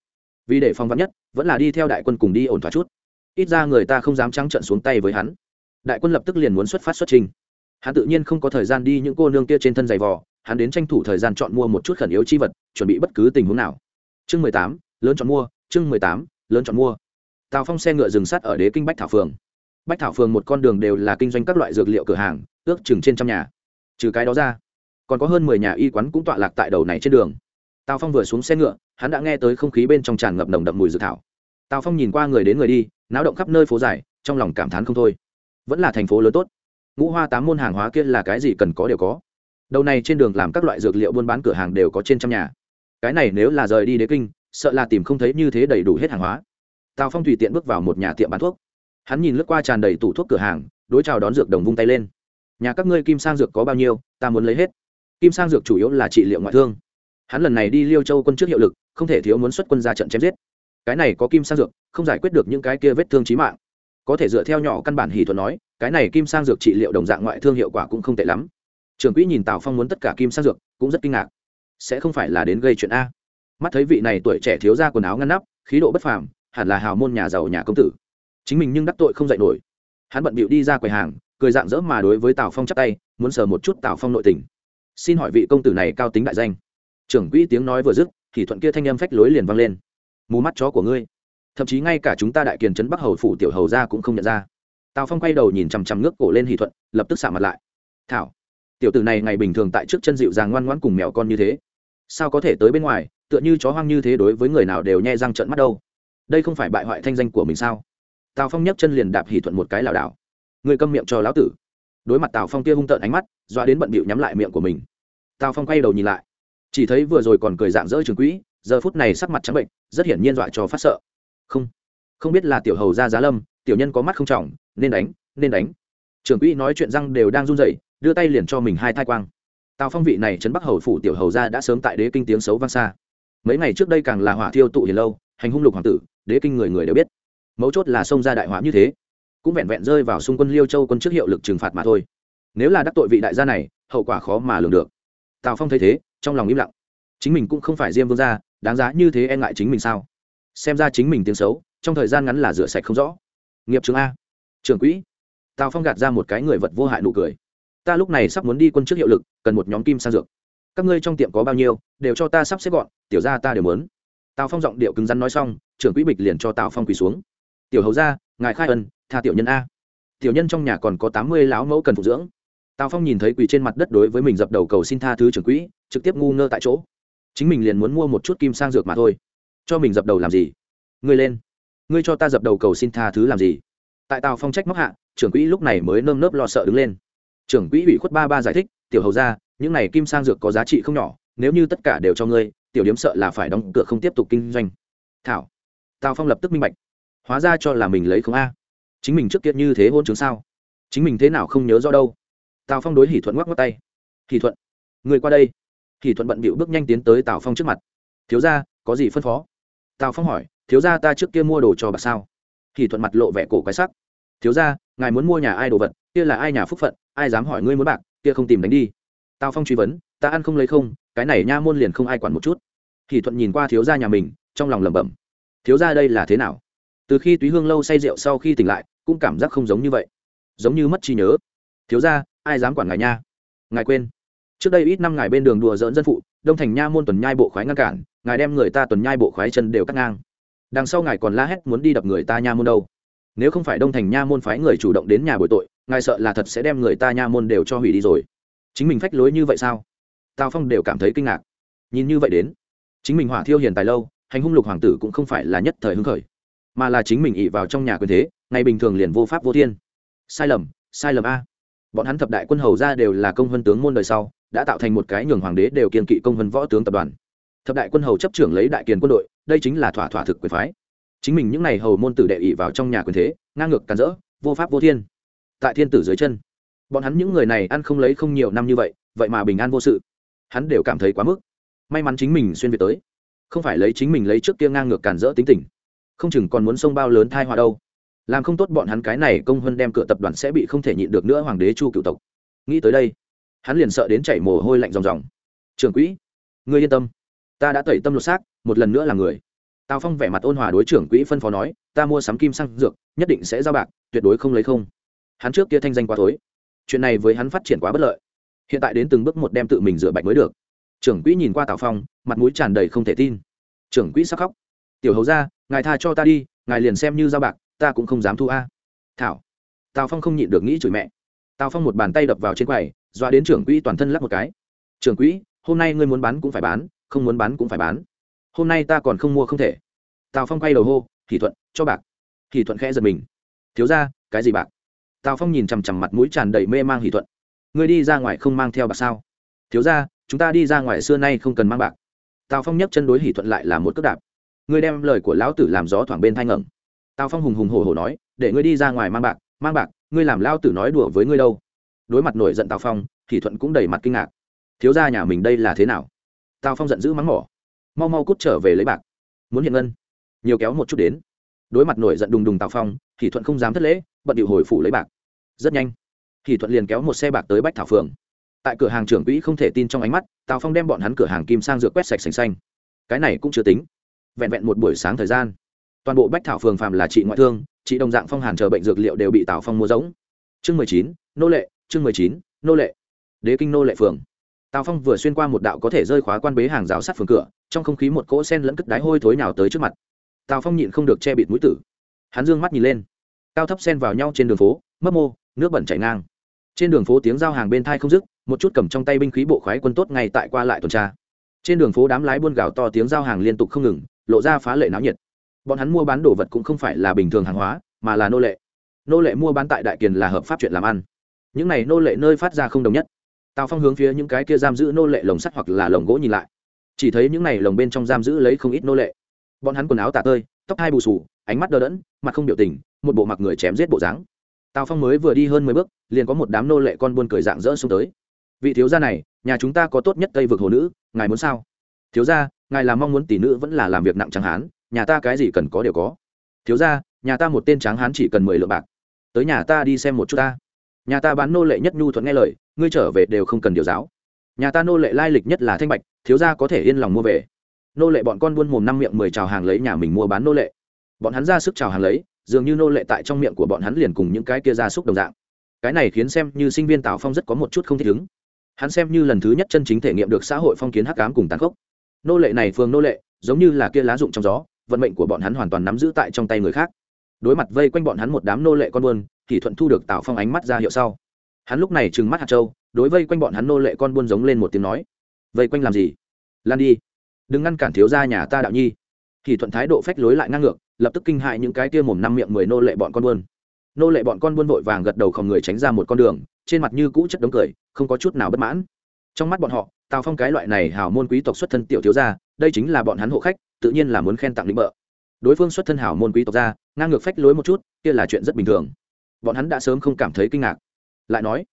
Vì để phong vắn nhất, vẫn là đi theo đại quân cùng đi ổn thỏa chút. Ít ra người ta không dám trắng trận xuống tay với hắn. Đại quân lập tức liền muốn xuất phát xuất trình. Hắn tự nhiên không có thời gian đi những cô nương kia trên thân giày vò, hắn đến tranh thủ thời gian chọn mua một chút khẩn yếu chi vật, chuẩn bị bất cứ tình huống nào. Chương mười tám, lớn chọn mua, chương mười tám, lớn chọn mua. Tào phong xe ngựa dừng sát ở đế kinh bách thảo phường. Bách thảo phường một con đường đều là kinh doanh các loại dược liệu cửa hàng, ước chừng trên trăm nhà. Trừ cái đó ra, còn có hơn mười nhà y quán cũng tọa lạc tại đầu này trên đường tào phong vừa xuống xe ngựa, hắn đã nghe tới không khí bên trong tràn ngập nồng đậm mùi dự thảo. Tào phong nhìn qua người đến người đi, náo động khắp nơi phố dài, trong lòng cảm thán không thôi. Vẫn là thành phố lớn tốt. Ngũ hoa tám môn hàng hóa kia là cái gì cần có đều có. Đầu này trên đường làm các loại dược liệu buôn bán cửa hàng đều có trên trăm nhà. Cái này nếu là rời đi đế kinh, sợ là tìm không thấy như thế đầy đủ hết hàng hóa. Tào phong tùy tiện bước vào một nhà tiệm bán thuốc. Hắn nhìn lướt qua tràn đầy tủ thuốc cửa hàng, đối chào đón dược đồng vung tay lên. Nhà các ngươi kim sang dược có bao nhiêu? Ta muốn lấy hết. Kim sang dược chủ yếu là trị liệu ngoại thương hắn lần này đi liêu châu quân trước hiệu lực, không thể thiếu muốn xuất quân ra trận chém giết. Cái này có kim sang dược, không giải quyết được những cái kia vết thương trí mạng. Có thể dựa theo nhỏ căn bản hỷ thuật nói, cái này kim sang dược trị liệu đồng dạng ngoại thương hiệu quả cũng không tệ lắm. Trường quỹ nhìn tào phong muốn tất cả kim sang dược, cũng rất kinh ngạc. Sẽ không phải là đến gây chuyện a. Mắt thấy vị này tuổi trẻ thiếu ra quần áo ngăn nắp, khí độ bất phàm, hẳn là hào môn nhà giàu nhà công tử. Chính mình nhưng đắc tội không dạy nổi. Hắn bận bịu đi ra quầy hàng, cười dạng dỡ mà đối với tào phong chắp tay, muốn sờ một chút tào phong nội tình. Xin hỏi vị công tử này cao tính đại danh trưởng quỹ tiếng nói vừa dứt, thì thuận kia thanh âm phách lối liền vang lên. Mù mắt chó của ngươi. Thậm chí ngay cả chúng ta đại kiền trấn bắc hầu phủ tiểu hầu ra cũng không nhận ra. Tào phong quay đầu nhìn chằm chằm nước cổ lên hỷ thuận, lập tức xả mặt lại. Thảo, tiểu tử này ngày bình thường tại trước chân dịu dàng ngoan ngoãn cùng mèo con như thế. Sao có thể tới bên ngoài, tựa như chó hoang như thế đối với người nào đều nhe răng trợn mắt đâu. Đây không phải bại hoại thanh danh của mình sao? Tào phong nhấc chân liền đạp hỷ thuận một cái lảo đảo. Người câm miệng cho lão tử. Đối mặt tào phong kia hung tợn ánh mắt, doa đến bận bịu nhắm lại miệng của mình. Tào phong quay đầu nhìn lại chỉ thấy vừa rồi còn cười dạng dỡ trường quỹ, giờ phút này sắc mặt trắng bệnh, rất hiển nhiên dọa cho phát sợ. Không không biết là tiểu hầu ra giá lâm, tiểu nhân có mắt không trọng, nên đánh nên đánh. Trường quỹ nói chuyện răng đều đang run rẩy, đưa tay liền cho mình hai thai quang. Tào phong vị này trấn bắc hầu phủ tiểu hầu ra đã sớm tại đế kinh tiếng xấu vang xa. Mấy ngày trước đây càng là hỏa thiêu tụ hiền lâu, hành hung lục hoàng tử, đế kinh người người đều biết. Mấu chốt là xông ra đại hỏa như thế, cũng vẹn vẹn rơi vào xung quân liêu châu quân trước hiệu lực trừng phạt mà thôi. Nếu là đắc tội vị đại gia này, hậu quả khó mà lường được. Tào phong thấy thế trong lòng im lặng. Chính mình cũng không phải diêm vương gia, đáng giá như thế e ngại chính mình sao? Xem ra chính mình tiếng xấu, trong thời gian ngắn là rửa sạch không rõ. Nghiệp trường a. Trưởng quỹ. Tào phong gạt ra một cái người vật vô hại nụ cười. Ta lúc này sắp muốn đi quân trước hiệu lực, cần một nhóm kim sang dược. Các ngươi trong tiệm có bao nhiêu, đều cho ta sắp xếp gọn, tiểu ra ta đều muốn. Tào phong giọng điệu cứng rắn nói xong, trưởng quỹ bịch liền cho tào phong quỳ xuống. Tiểu hầu ra ngài khai ân, tha tiểu nhân a. Tiểu nhân trong nhà còn có tám mươi lão mẫu cần phục dưỡng tào phong nhìn thấy quỳ trên mặt đất đối với mình dập đầu cầu xin tha thứ trưởng quỹ, trực tiếp ngu ngơ tại chỗ. Chính mình liền muốn mua một chút kim sang dược mà thôi. Cho mình dập đầu làm gì? Ngươi lên. Ngươi cho ta dập đầu cầu xin tha thứ làm gì? Tại tào phong trách móc hạ, trưởng quỹ lúc này mới nơm nớp lo sợ đứng lên. Trưởng quỹ ủy khuất ba ba giải thích, tiểu hầu ra những này kim sang dược có giá trị không nhỏ, nếu như tất cả đều cho ngươi, tiểu điếm sợ là phải đóng cửa không tiếp tục kinh doanh. Thảo. Tào phong lập tức minh bạch. Hóa ra cho là mình lấy không a. Chính mình trước kia như thế hôn chứng sao? Chính mình thế nào không nhớ rõ đâu tào phong đối hỷ thuận ngoắc ngoắc tay. Hỷ thuận, người qua đây. Hỷ thuận bận bịu bước nhanh tiến tới tào phong trước mặt. Thiếu ra có gì phân phó? Tào phong hỏi. Thiếu ra ta trước kia mua đồ cho bà sao? Hỷ thuận mặt lộ vẻ cổ quái sắc. Thiếu ra ngài muốn mua nhà ai đồ vật, kia là ai nhà phúc phận, ai dám hỏi ngươi muốn bạc, kia không tìm đánh đi. Tào phong truy vấn. Ta ăn không lấy không, cái này nha môn liền không ai quản một chút. Hỷ thuận nhìn qua thiếu gia nhà mình, trong lòng lẩm bẩm. Thiếu gia đây là thế nào? Từ khi túy hương lâu say rượu sau khi tỉnh lại, cũng cảm giác không giống như vậy. Giống như mất trí nhớ. Thiếu gia ai dám quản ngài nha? Ngài quên. Trước đây ít năm ngài bên đường đùa dỡn dân phụ, đông thành nha môn tuần nhai bộ khoái ngăn cản, ngài đem người ta tuần nhai bộ khoái chân đều cắt ngang. Đằng sau ngài còn la hét muốn đi đập người ta nha môn đâu. Nếu không phải đông thành nha môn phái người chủ động đến nhà bồi tội, ngài sợ là thật sẽ đem người ta nha môn đều cho hủy đi rồi. Chính mình phách lối như vậy sao? Tào phong đều cảm thấy kinh ngạc. Nhìn như vậy đến, chính mình hỏa thiêu hiền tài lâu, hành hung lục hoàng tử cũng không phải là nhất thời hứng khởi, mà là chính mình ỉ vào trong nhà quyền thế, ngày bình thường liền vô pháp vô thiên. Sai lầm sai lầm a bọn hắn thập đại quân hầu ra đều là công vân tướng môn đời sau, đã tạo thành một cái nhường hoàng đế đều kiên kỵ công vân võ tướng tập đoàn. Thập đại quân hầu chấp trưởng lấy đại kiền quân đội, đây chính là thỏa thỏa thực quyền phái. Chính mình những n à y hầu môn tử đệ ỵ vào trong nhà quyền thế, ngang ngược càn rỡ, vô pháp vô thiên. Tại thiên tử dưới chân, bọn hắn những người này ăn không lấy không nhiều năm như vậy vậy mà bình an vô sự. Hắn đều cảm thấy quá mức. May mắn chính mình xuyên việt tới, không phải lấy chính mình lấy trước kia ngang ngược cản rỡ tính tình. Không chừng còn muốn sông bao lớn thai họa đâu làm không tốt bọn hắn cái này công hơn đem cửa tập đoàn sẽ bị không thể nhịn được nữa hoàng đế chu cựu tộc. Nghĩ tới đây, hắn liền sợ đến chảy mồ hôi lạnh ròng ròng. Trưởng quỹ, ngươi yên tâm, ta đã tẩy tâm lột xác, một lần nữa là người. Tào phong vẻ mặt ôn hòa đối trưởng quỹ phân phó nói, ta mua sắm kim sang dược, nhất định sẽ giao bạc, tuyệt đối không lấy không. Hắn trước kia thanh danh quá thối, chuyện này với hắn phát triển quá bất lợi. Hiện tại đến từng bước một đem tự mình rửa bạch mới được. Trưởng quỹ nhìn qua tào phong, mặt mũi tràn đầy không thể tin. Trưởng quỹ sắc khóc? Tiểu hầu ra ngài tha cho ta đi, ngài liền xem như giao bạc ta cũng không dám thu a. Thảo. Tào phong không nhịn được nghĩ chửi mẹ. Tào phong một bàn tay đập vào trên quầy, dọa đến trưởng quỹ toàn thân lắc một cái. Trưởng quỹ, hôm nay ngươi muốn bán cũng phải bán, không muốn bán cũng phải bán. Hôm nay ta còn không mua không thể. Tào phong quay đầu hô thì thuận, cho bạc. Thì thuận khẽ giật mình. Thiếu ra cái gì bạc? Tào phong nhìn chằm chằm mặt mũi tràn đầy mê mang hỷ thuận. Ngươi đi ra ngoài không mang theo bạc sao? Thiếu ra chúng ta đi ra ngoài xưa nay không cần mang bạc. Tào phong nhấc chân đối hỷ thuận lại là một cước đạp. Ngươi đem lời của lão tử làm gió thoảng bên thai ngẩng tào phong hùng hùng hổ hổ nói, để ngươi đi ra ngoài mang bạc mang bạc, ngươi làm lao tử nói đùa với ngươi đâu. Đối mặt nổi giận tào phong thì thuận cũng đầy mặt kinh ngạc. Thiếu ra nhà mình đây là thế nào? Tào phong giận dữ mắng mỏ. Mau mau cút trở về lấy bạc. Muốn hiện ngân. Nhiều kéo một chút đến. Đối mặt nổi giận đùng đùng tào phong thì thuận không dám thất lễ, bận điệu hồi phủ lấy bạc. Rất nhanh thì thuận liền kéo một xe bạc tới bách thảo phường. Tại cửa hàng trưởng quỹ không thể tin trong ánh mắt, tào phong đem bọn hắn cửa hàng kim sang dược quét sạch sành xanh. Cái này cũng chưa tính. Vẹn vẹn một buổi sáng thời gian toàn bộ bách thảo phường phàm là trị ngoại thương, trị đồng dạng phong hàn chờ bệnh dược liệu đều bị tào phong mua giống chương mười chín, nô lệ, chương mười chín, nô lệ. Đế kinh nô lệ phường. Tào phong vừa xuyên qua một đạo có thể rơi khóa quan bế hàng rào sắt phường cửa, trong không khí một cỗ sen lẫn cất đáy hôi thối nào tới trước mặt. Tào phong nhịn không được che bịt mũi tử. Hắn d ư ơ n g mắt nhìn lên. Cao thấp sen vào nhau trên đường phố, mấp mô, nước bẩn chảy ngang. Trên đường phố tiếng giao hàng bên thai không dứt, một chút cầm trong tay binh khí bộ khoái quân tốt ngay tại qua lại tuần tra. Trên đường phố đám lái buôn gạo to tiếng giao hàng liên tục không ngừng, lộ ra phá lệ náo nhiệt bọn hắn mua bán đồ vật cũng không phải là bình thường hàng hóa, mà là nô lệ. Nô lệ mua bán tại đại kiền là hợp pháp chuyện làm ăn. Những này nô lệ nơi phát ra không đồng nhất. Tào phong hướng phía những cái kia giam giữ nô lệ lồng sắt hoặc là lồng gỗ nhìn lại. Chỉ thấy những này lồng bên trong giam giữ lấy không ít nô lệ. Bọn hắn quần áo tả tơi, tóc hai bù sù ánh mắt đờ đẫn, mặt không biểu tình, một bộ mặc người chém giết bộ dáng. Tào phong mới vừa đi hơn mười bước, liền có một đám nô lệ con buôn cười dạng dỡ xuống tới. Vị thiếu gia này, nhà chúng ta có tốt nhất tây vực hồ nữ, ngài muốn sao? Thiếu gia, ngài là mong muốn tỷ nữ vẫn là làm việc nặng chẳng hán nhà ta cái gì cần có đều có. Thiếu gia, nhà ta một tên tráng hán chỉ cần mười lượng bạc. Tới nhà ta đi xem một chút ta. Nhà ta bán nô lệ nhất nhu thuận nghe lời, ngươi trở về đều không cần điều giáo. Nhà ta nô lệ lai lịch nhất là thanh bạch, thiếu gia có thể yên lòng mua về. Nô lệ bọn con buôn mồm năm miệng mười chào hàng lấy nhà mình mua bán nô lệ. Bọn hắn ra sức chào hàng lấy, dường như nô lệ tại trong miệng của bọn hắn liền cùng những cái kia ra súc đồng dạng. Cái này khiến xem như sinh viên tào phong rất có một chút không thích ứng. Hắn xem như lần thứ nhất chân chính thể nghiệm được xã hội phong kiến hắc cám cùng tàn khốc. Nô lệ này phường nô lệ, giống như là kia lá rụng trong gió vận mệnh của bọn hắn hoàn toàn nắm giữ tại trong tay người khác. Đối mặt vây quanh bọn hắn một đám nô lệ con buôn thì thuận thu được tào phong ánh mắt ra hiệu sau. Hắn lúc này trừng mắt hạt châu, đối vây quanh bọn hắn nô lệ con buôn giống lên một tiếng nói, vây quanh làm gì? Lan đi. Đừng ngăn cản thiếu gia nhà ta đạo nhi. Thì thuận thái độ phách lối lại ngang ngược, lập tức kinh hại những cái kia mồm năm miệng mười nô lệ bọn con buôn. Nô lệ bọn con buôn vội vàng gật đầu không người tránh ra một con đường, trên mặt như cũ chất đống cười, không có chút nào bất mãn. Trong mắt bọn họ, tào phong cái loại này hào môn quý tộc xuất thân tiểu thiếu gia, đây chính là bọn hắn hộ khách tự nhiên là muốn khen tặng lĩnh bợ. Đối phương xuất thân hảo môn quý tộc ra ngang ngược phách lối một chút, kia là chuyện rất bình thường. Bọn hắn đã sớm không cảm thấy kinh ngạc. Lại nói,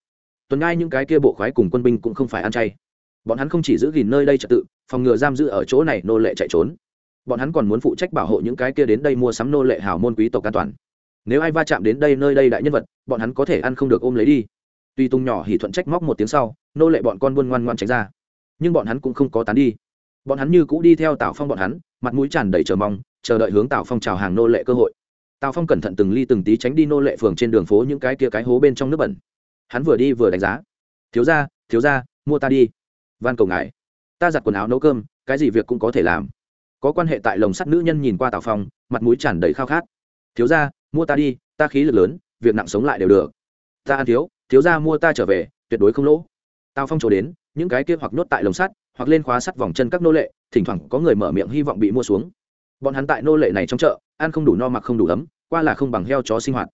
tuần ngai những cái kia bộ khoái cùng quân binh cũng không phải ăn chay. Bọn hắn không chỉ giữ gìn nơi đây trật tự, phòng ngừa giam giữ ở chỗ này nô lệ chạy trốn. Bọn hắn còn muốn phụ trách bảo hộ những cái kia đến đây mua sắm nô lệ hào môn quý tộc an toàn. Nếu ai va chạm đến đây nơi đây đại nhân vật, bọn hắn có thể ăn không được ôm lấy đi. Tuy tung nhỏ hỉ thuận trách móc một tiếng sau, nô lệ bọn con buôn ngoan ngoan tránh ra. Nhưng bọn hắn cũng không có tán đi bọn hắn như cũ đi theo tào phong bọn hắn, mặt mũi tràn đầy chờ mong, chờ đợi hướng tào phong chào hàng nô lệ cơ hội. Tào phong cẩn thận từng ly từng tí tránh đi nô lệ phường trên đường phố những cái kia cái hố bên trong nước bẩn. Hắn vừa đi vừa đánh giá. Thiếu ra thiếu ra mua ta đi. Van cầu ngài. Ta giặt quần áo nấu cơm, cái gì việc cũng có thể làm. Có quan hệ tại lồng sắt nữ nhân nhìn qua tào phong, mặt mũi tràn đầy khao khát. Thiếu ra mua ta đi, ta khí lực lớn, việc nặng sống lại đều được. Ta ăn thiếu thiếu ra mua ta trở về, tuyệt đối không lỗ. Tào phong trổ đến, những cái kia hoặc nhốt tại lồng sắt hoặc lên khóa sắt vòng chân các nô lệ, thỉnh thoảng có người mở miệng hy vọng bị mua xuống. Bọn hắn tại nô lệ này trong chợ, ăn không đủ no mặc không đủ ấm, qua là không bằng heo chó sinh hoạt.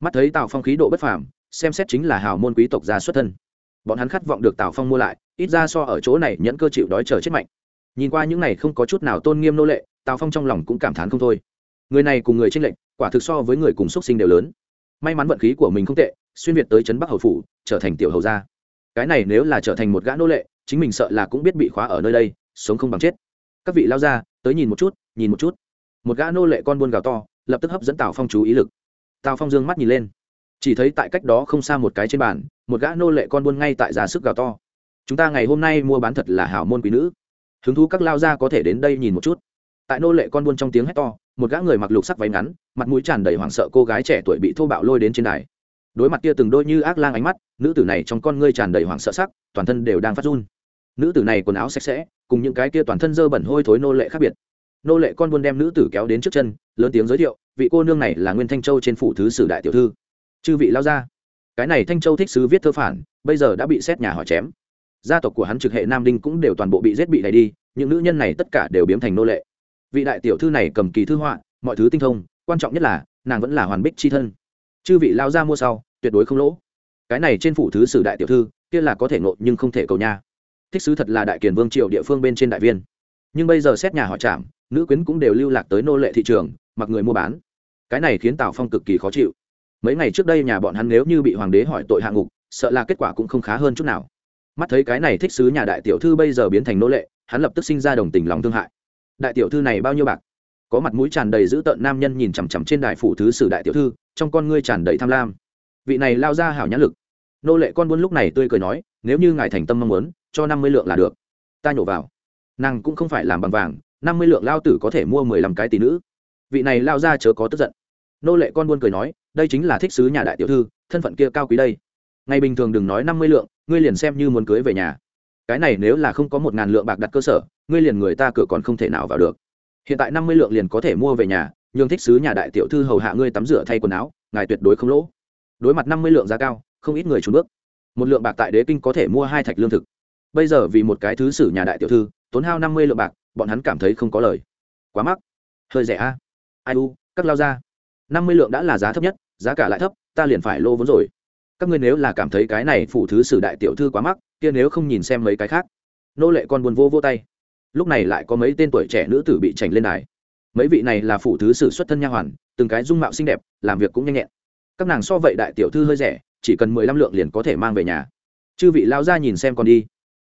Mắt thấy tào phong khí độ bất phàm, xem xét chính là hào môn quý tộc gia xuất thân. Bọn hắn khát vọng được tào phong mua lại, ít ra so ở chỗ này nhẫn cơ chịu đói chờ chết mạnh. Nhìn qua những này không có chút nào tôn nghiêm nô lệ, tào phong trong lòng cũng cảm thán không thôi. Người này cùng người tranh lệch, quả thực so với người cùng xuất sinh đều lớn. May mắn vận khí của mình không tệ, xuyên việt tới trấn bắc hầu phủ, trở thành tiểu hầu gia. Cái này nếu là trở thành một gã nô lệ chính mình sợ là cũng biết bị khóa ở nơi đây, sống không bằng chết. Các vị lao ra, tới nhìn một chút, nhìn một chút. Một gã nô lệ con buôn gào to, lập tức hấp dẫn tào phong chú ý lực. Tào phong dương mắt nhìn lên. Chỉ thấy tại cách đó không xa một cái trên bàn, một gã nô lệ con buôn ngay tại giá sức gào to. Chúng ta ngày hôm nay mua bán thật là hảo môn quý nữ. Hứng thú các lao gia có thể đến đây nhìn một chút. Tại nô lệ con buôn trong tiếng hét to, một gã người mặc lục sắc váy ngắn, mặt mũi tràn đầy hoảng sợ cô gái trẻ tuổi bị thô bạo lôi đến trên đài. Đối mặt kia từng đôi như ác lang ánh mắt, nữ tử này trong con ngươi tràn đầy hoảng sợ sắc, toàn thân đều đang phát run nữ tử này quần áo sạch sẽ, cùng những cái kia toàn thân dơ bẩn hôi thối nô lệ khác biệt. Nô lệ con buôn đem nữ tử kéo đến trước chân, lớn tiếng giới thiệu, vị cô nương này là nguyên thanh châu trên phủ thứ sử đại tiểu thư. Chư vị lao ra cái này thanh châu thích sứ viết thơ phản, bây giờ đã bị xét nhà họ chém. Gia tộc của hắn trực hệ nam đinh cũng đều toàn bộ bị giết bị đẩy đi, những nữ nhân này tất cả đều biến thành nô lệ. Vị đại tiểu thư này cầm kỳ thư họa, mọi thứ tinh thông, quan trọng nhất là, nàng vẫn là hoàn bích c h i thân. Chư vị lao ra mua sau, tuyệt đối không lỗ. Cái này trên phủ thứ sử đại tiểu thư, kia là có thể nộ nhưng không thể cầu nha thích sứ thật là đại kiền vương triều địa phương bên trên đại viên. Nhưng bây giờ xét nhà họ chạm nữ quyến cũng đều lưu lạc tới nô lệ thị trường, mặc người mua bán. Cái này khiến tào phong cực kỳ khó chịu. Mấy ngày trước đây nhà bọn hắn nếu như bị hoàng đế hỏi tội hạ ngục, sợ là kết quả cũng không khá hơn chút nào. Mắt thấy cái này thích sứ nhà đại tiểu thư bây giờ biến thành nô lệ, hắn lập tức sinh ra đồng tình lòng thương hại. Đại tiểu thư này bao nhiêu bạc? Có mặt mũi tràn đầy dữ tợn nam nhân nhìn chằm chằm trên đài phủ thứ sử đại tiểu thư, trong con ngươi tràn đầy tham lam. Vị này lao ra hảo nhãn lực. Nô lệ con buôn lúc này tươi cười nói, nếu như ngài thành tâm mong muốn cho năm mươi lượng là được. Ta nhổ vào. Nàng cũng không phải làm bằng vàng, năm mươi lượng lao tử có thể mua mười lăm cái tỷ nữ. Vị này lao ra chớ có tức giận. Nô lệ con buôn cười nói, đây chính là thích sứ nhà đại tiểu thư, thân phận kia cao quý đây. Ngày bình thường đừng nói năm mươi lượng, ngươi liền xem như muốn cưới về nhà. Cái này nếu là không có một ngàn lượng bạc đặt cơ sở, ngươi liền người ta cửa còn không thể nào vào được. Hiện tại năm mươi lượng liền có thể mua về nhà nhưng thích sứ nhà đại tiểu thư hầu hạ ngươi tắm rửa thay quần áo, ngài tuyệt đối không lỗ. Đối mặt năm mươi lượng giá cao, không ít người trốn bước. Một lượng bạc tại đế kinh có thể mua hai thạch lương thực bây giờ vì một cái thứ sử nhà đại tiểu thư, tốn hao năm mươi lượng bạc, bọn hắn cảm thấy không có lời. Quá mắc. Hơi rẻ a. Ai u, các lao ra năm mươi lượng đã là giá thấp nhất, giá cả lại thấp, ta liền phải lô vốn rồi. Các ngươi nếu là cảm thấy cái này phủ thứ sử đại tiểu thư quá mắc, kia nếu không nhìn xem mấy cái khác. Nô lệ con buồn vô vô tay. Lúc này lại có mấy tên tuổi trẻ nữ tử bị chảnh lên đài. Mấy vị này là phủ thứ sử xuất thân nha hoàn, từng cái dung mạo xinh đẹp, làm việc cũng nhanh nhẹn. Các nàng so vậy đại tiểu thư hơi rẻ, chỉ cần mười lăm lượng liền có thể mang về nhà. Chư vị lao ra nhìn xem còn đi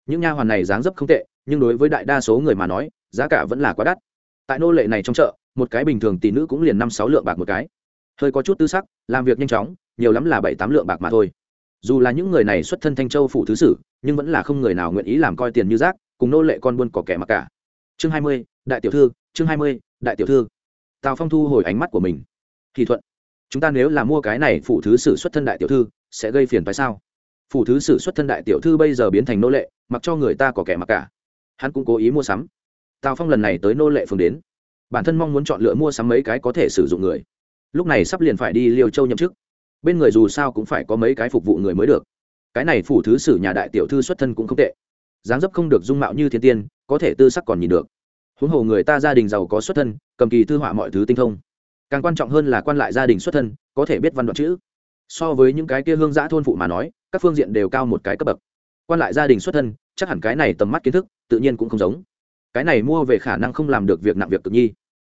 những nha hoàn này dáng dấp không tệ, nhưng đối với đại đa số người mà nói, giá cả vẫn là quá đắt. Tại nô lệ này trong chợ, một cái bình thường tỷ nữ cũng liền năm sáu lượng bạc một cái. Hơi có chút tư sắc, làm việc nhanh chóng, nhiều lắm là bảy tám lượng bạc mà thôi. Dù là những người này xuất thân thanh châu phủ thứ sử, nhưng vẫn là không người nào nguyện ý làm coi tiền như rác, cùng nô lệ con buôn có kẻ mặc cả. Chương hai mươi, đại tiểu thư, chương hai mươi, đại tiểu thư. Tào phong thu hồi ánh mắt của mình. Thì thuận, chúng ta nếu là mua cái này phủ thứ sử xuất thân đại tiểu thư, sẽ gây phiền phải sao? Phủ thứ sử xuất thân đại tiểu thư bây giờ biến thành nô lệ mặc cho người ta có kẻ mặc cả. Hắn cũng cố ý mua sắm. Tào phong lần này tới nô lệ phường đến. Bản thân mong muốn chọn lựa mua sắm mấy cái có thể sử dụng người. Lúc này sắp liền phải đi liêu châu nhậm chức. Bên người dù sao cũng phải có mấy cái phục vụ người mới được. Cái này phủ thứ sử nhà đại tiểu thư xuất thân cũng không tệ. Dáng dấp không được dung mạo như thiên tiên, có thể tư sắc còn nhìn được. Huống hồ người ta gia đình giàu có xuất thân, cầm kỳ thư họa mọi thứ tinh thông. Càng quan trọng hơn là quan lại gia đình xuất thân, có thể biết văn đoạn chữ. So với những cái kia hương giã thôn phụ mà nói, các phương diện đều cao một cái cấp bậc quan lại gia đình xuất thân, chắc hẳn cái này tầm mắt kiến thức, tự nhiên cũng không giống. Cái này mua về khả năng không làm được việc nặng việc cực nhi.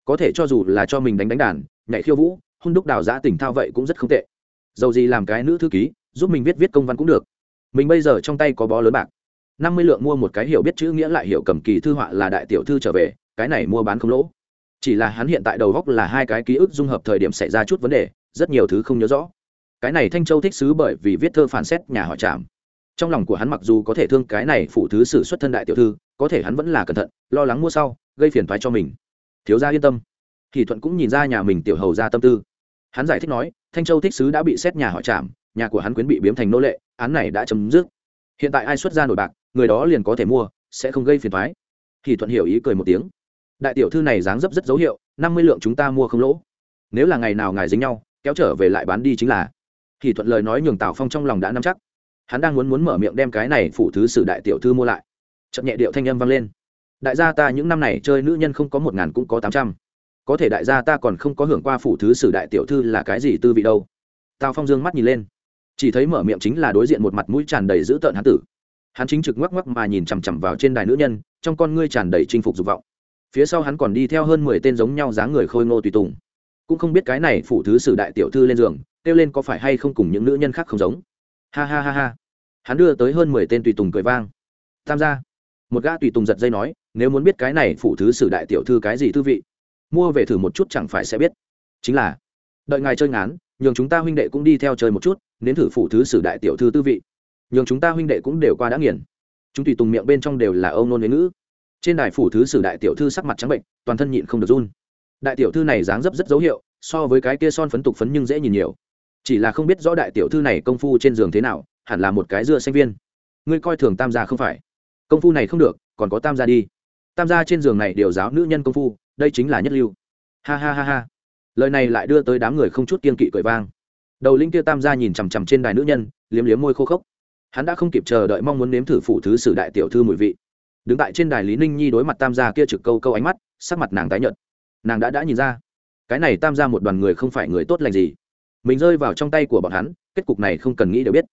Có thể cho dù là cho mình đánh đánh đàn, nhảy khiêu vũ hôn đúc đào giã tỉnh thao vậy cũng rất không tệ. Dầu gì làm cái nữ thư ký, giúp mình viết viết công văn cũng được. Mình bây giờ trong tay có bó lớn bạc. Năm mươi lượng mua một cái hiểu biết chữ nghĩa lại hiểu cầm kỳ thư họa là đại tiểu thư trở về, cái này mua bán không lỗ. Chỉ là hắn hiện tại đầu góc là hai cái ký ức dung hợp thời điểm xảy ra chút vấn đề, rất nhiều thứ không nhớ rõ. Cái này thanh châu thích xứ bởi vì viết thơ phản xét nhà họ tràm trong lòng của hắn mặc dù có thể thương cái này phụ thứ sử xuất thân đại tiểu thư có thể hắn vẫn là cẩn thận lo lắng mua sau gây phiền thoái cho mình. Thiếu gia yên tâm. Thì thuận cũng nhìn ra nhà mình tiểu hầu ra tâm tư. Hắn giải thích nói thanh châu thích sứ đã bị xét nhà họ chạm, nhà của hắn quyến bị biếm thành nô lệ án này đã chấm dứt. Hiện tại ai xuất ra nổi bạc người đó liền có thể mua sẽ không gây phiền thoái thì thuận hiểu ý cười một tiếng. Đại tiểu thư này dáng dấp rất dấu hiệu năm mươi lượng chúng ta mua không lỗ. Nếu là ngày nào ngài dính nhau kéo trở về lại bán đi chính là. Thì thuận lời nói nhường tào phong trong lòng đã nắm chắc hắn đang muốn muốn mở miệng đem cái này phụ thứ sử đại tiểu thư mua lại. Chậm nhẹ điệu thanh âm vang lên. Đại gia ta những năm này chơi nữ nhân không có một ngàn cũng có tám trăm. Có thể đại gia ta còn không có hưởng qua phủ thứ sử đại tiểu thư là cái gì tư vị đâu. Tào phong dương mắt nhìn lên. Chỉ thấy mở miệng chính là đối diện một mặt mũi tràn đầy dữ tợn hán tử. Hắn chính trực ngoắc ngoắc mà nhìn chằm chằm vào trên đài nữ nhân, trong con ngươi tràn đầy chinh phục dục vọng. Phía sau hắn còn đi theo hơn mười tên giống nhau dáng người khôi ngô tùy tùng. Cũng không biết cái này phủ thứ sử đại tiểu thư lên giường, kêu lên có phải hay không cùng những nữ nhân khác không giống. Ha ha ha ha hắn đưa tới hơn mười tên tùy tùng cười vang. Tham gia. Một gã tùy tùng giật dây nói, nếu muốn biết cái này phủ thứ sử đại tiểu thư cái gì thư vị, mua về thử một chút chẳng phải sẽ biết. Chính là, đợi ngài chơi ngán, nhường chúng ta huynh đệ cũng đi theo chơi một chút, nếm thử phủ thứ sử đại tiểu thư tư vị. Nhường chúng ta huynh đệ cũng đều qua đã nghiền. Chúng tùy tùng miệng bên trong đều là âu nôn với ngữ. Trên đài phủ thứ sử đại tiểu thư sắc mặt trắng bệnh, toàn thân nhịn không được run. Đại tiểu thư này dáng dấp rất dấu hiệu, so với cái kia son phấn tục phấn nhưng dễ nhìn nhiều. Chỉ là không biết rõ đại tiểu thư này công phu trên giường thế nào hẳn là một cái dưa xanh viên. Ngươi coi thường tam gia không phải? Công phu này không được, còn có tam gia đi. Tam gia trên giường này điều giáo nữ nhân công phu, đây chính là nhất lưu. Ha ha ha ha. Lời này lại đưa tới đám người không chút kiên kỵ cười vang. Đầu linh kia tam gia nhìn chằm chằm trên đài nữ nhân, liếm liếm môi khô khốc. Hắn đã không kịp chờ đợi mong muốn nếm thử phụ thứ sử đại tiểu thư mùi vị. Đứng tại trên đài lý ninh nhi đối mặt tam gia kia trực câu câu ánh mắt, sắc mặt nàng tái nhợt. Nàng đã đã nhìn ra, cái này tam gia một đoàn người không phải người tốt lành gì. Mình rơi vào trong tay của bọn hắn, kết cục này không cần nghĩ đều biết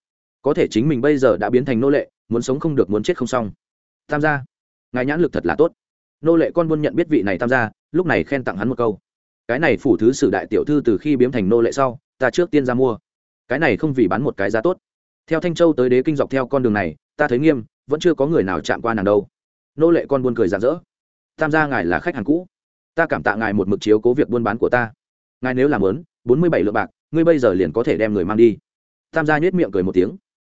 có thể chính mình bây giờ đã biến thành nô lệ, muốn sống không được muốn chết không xong. Tam gia, ngài nhãn lực thật là tốt. Nô lệ con buôn nhận biết vị này tam gia, lúc này khen tặng hắn một câu. Cái này phủ thứ sử đại tiểu thư từ khi biến thành nô lệ sau, ta trước tiên ra mua. Cái này không vì bán một cái giá tốt. Theo thanh châu tới đế kinh dọc theo con đường này, ta thấy nghiêm, vẫn chưa có người nào chạm qua nàng đâu. Nô lệ con buôn cười rạng rỡ. Tam gia ngài là khách hàng cũ. Ta cảm tạ ngài một mực chiếu cố việc buôn bán của ta. Ngài nếu làm lớn, bốn mươi bảy lượng bạc, ngươi bây giờ liền có thể đem người mang đi. Tam gia nhét miệng cười một tiếng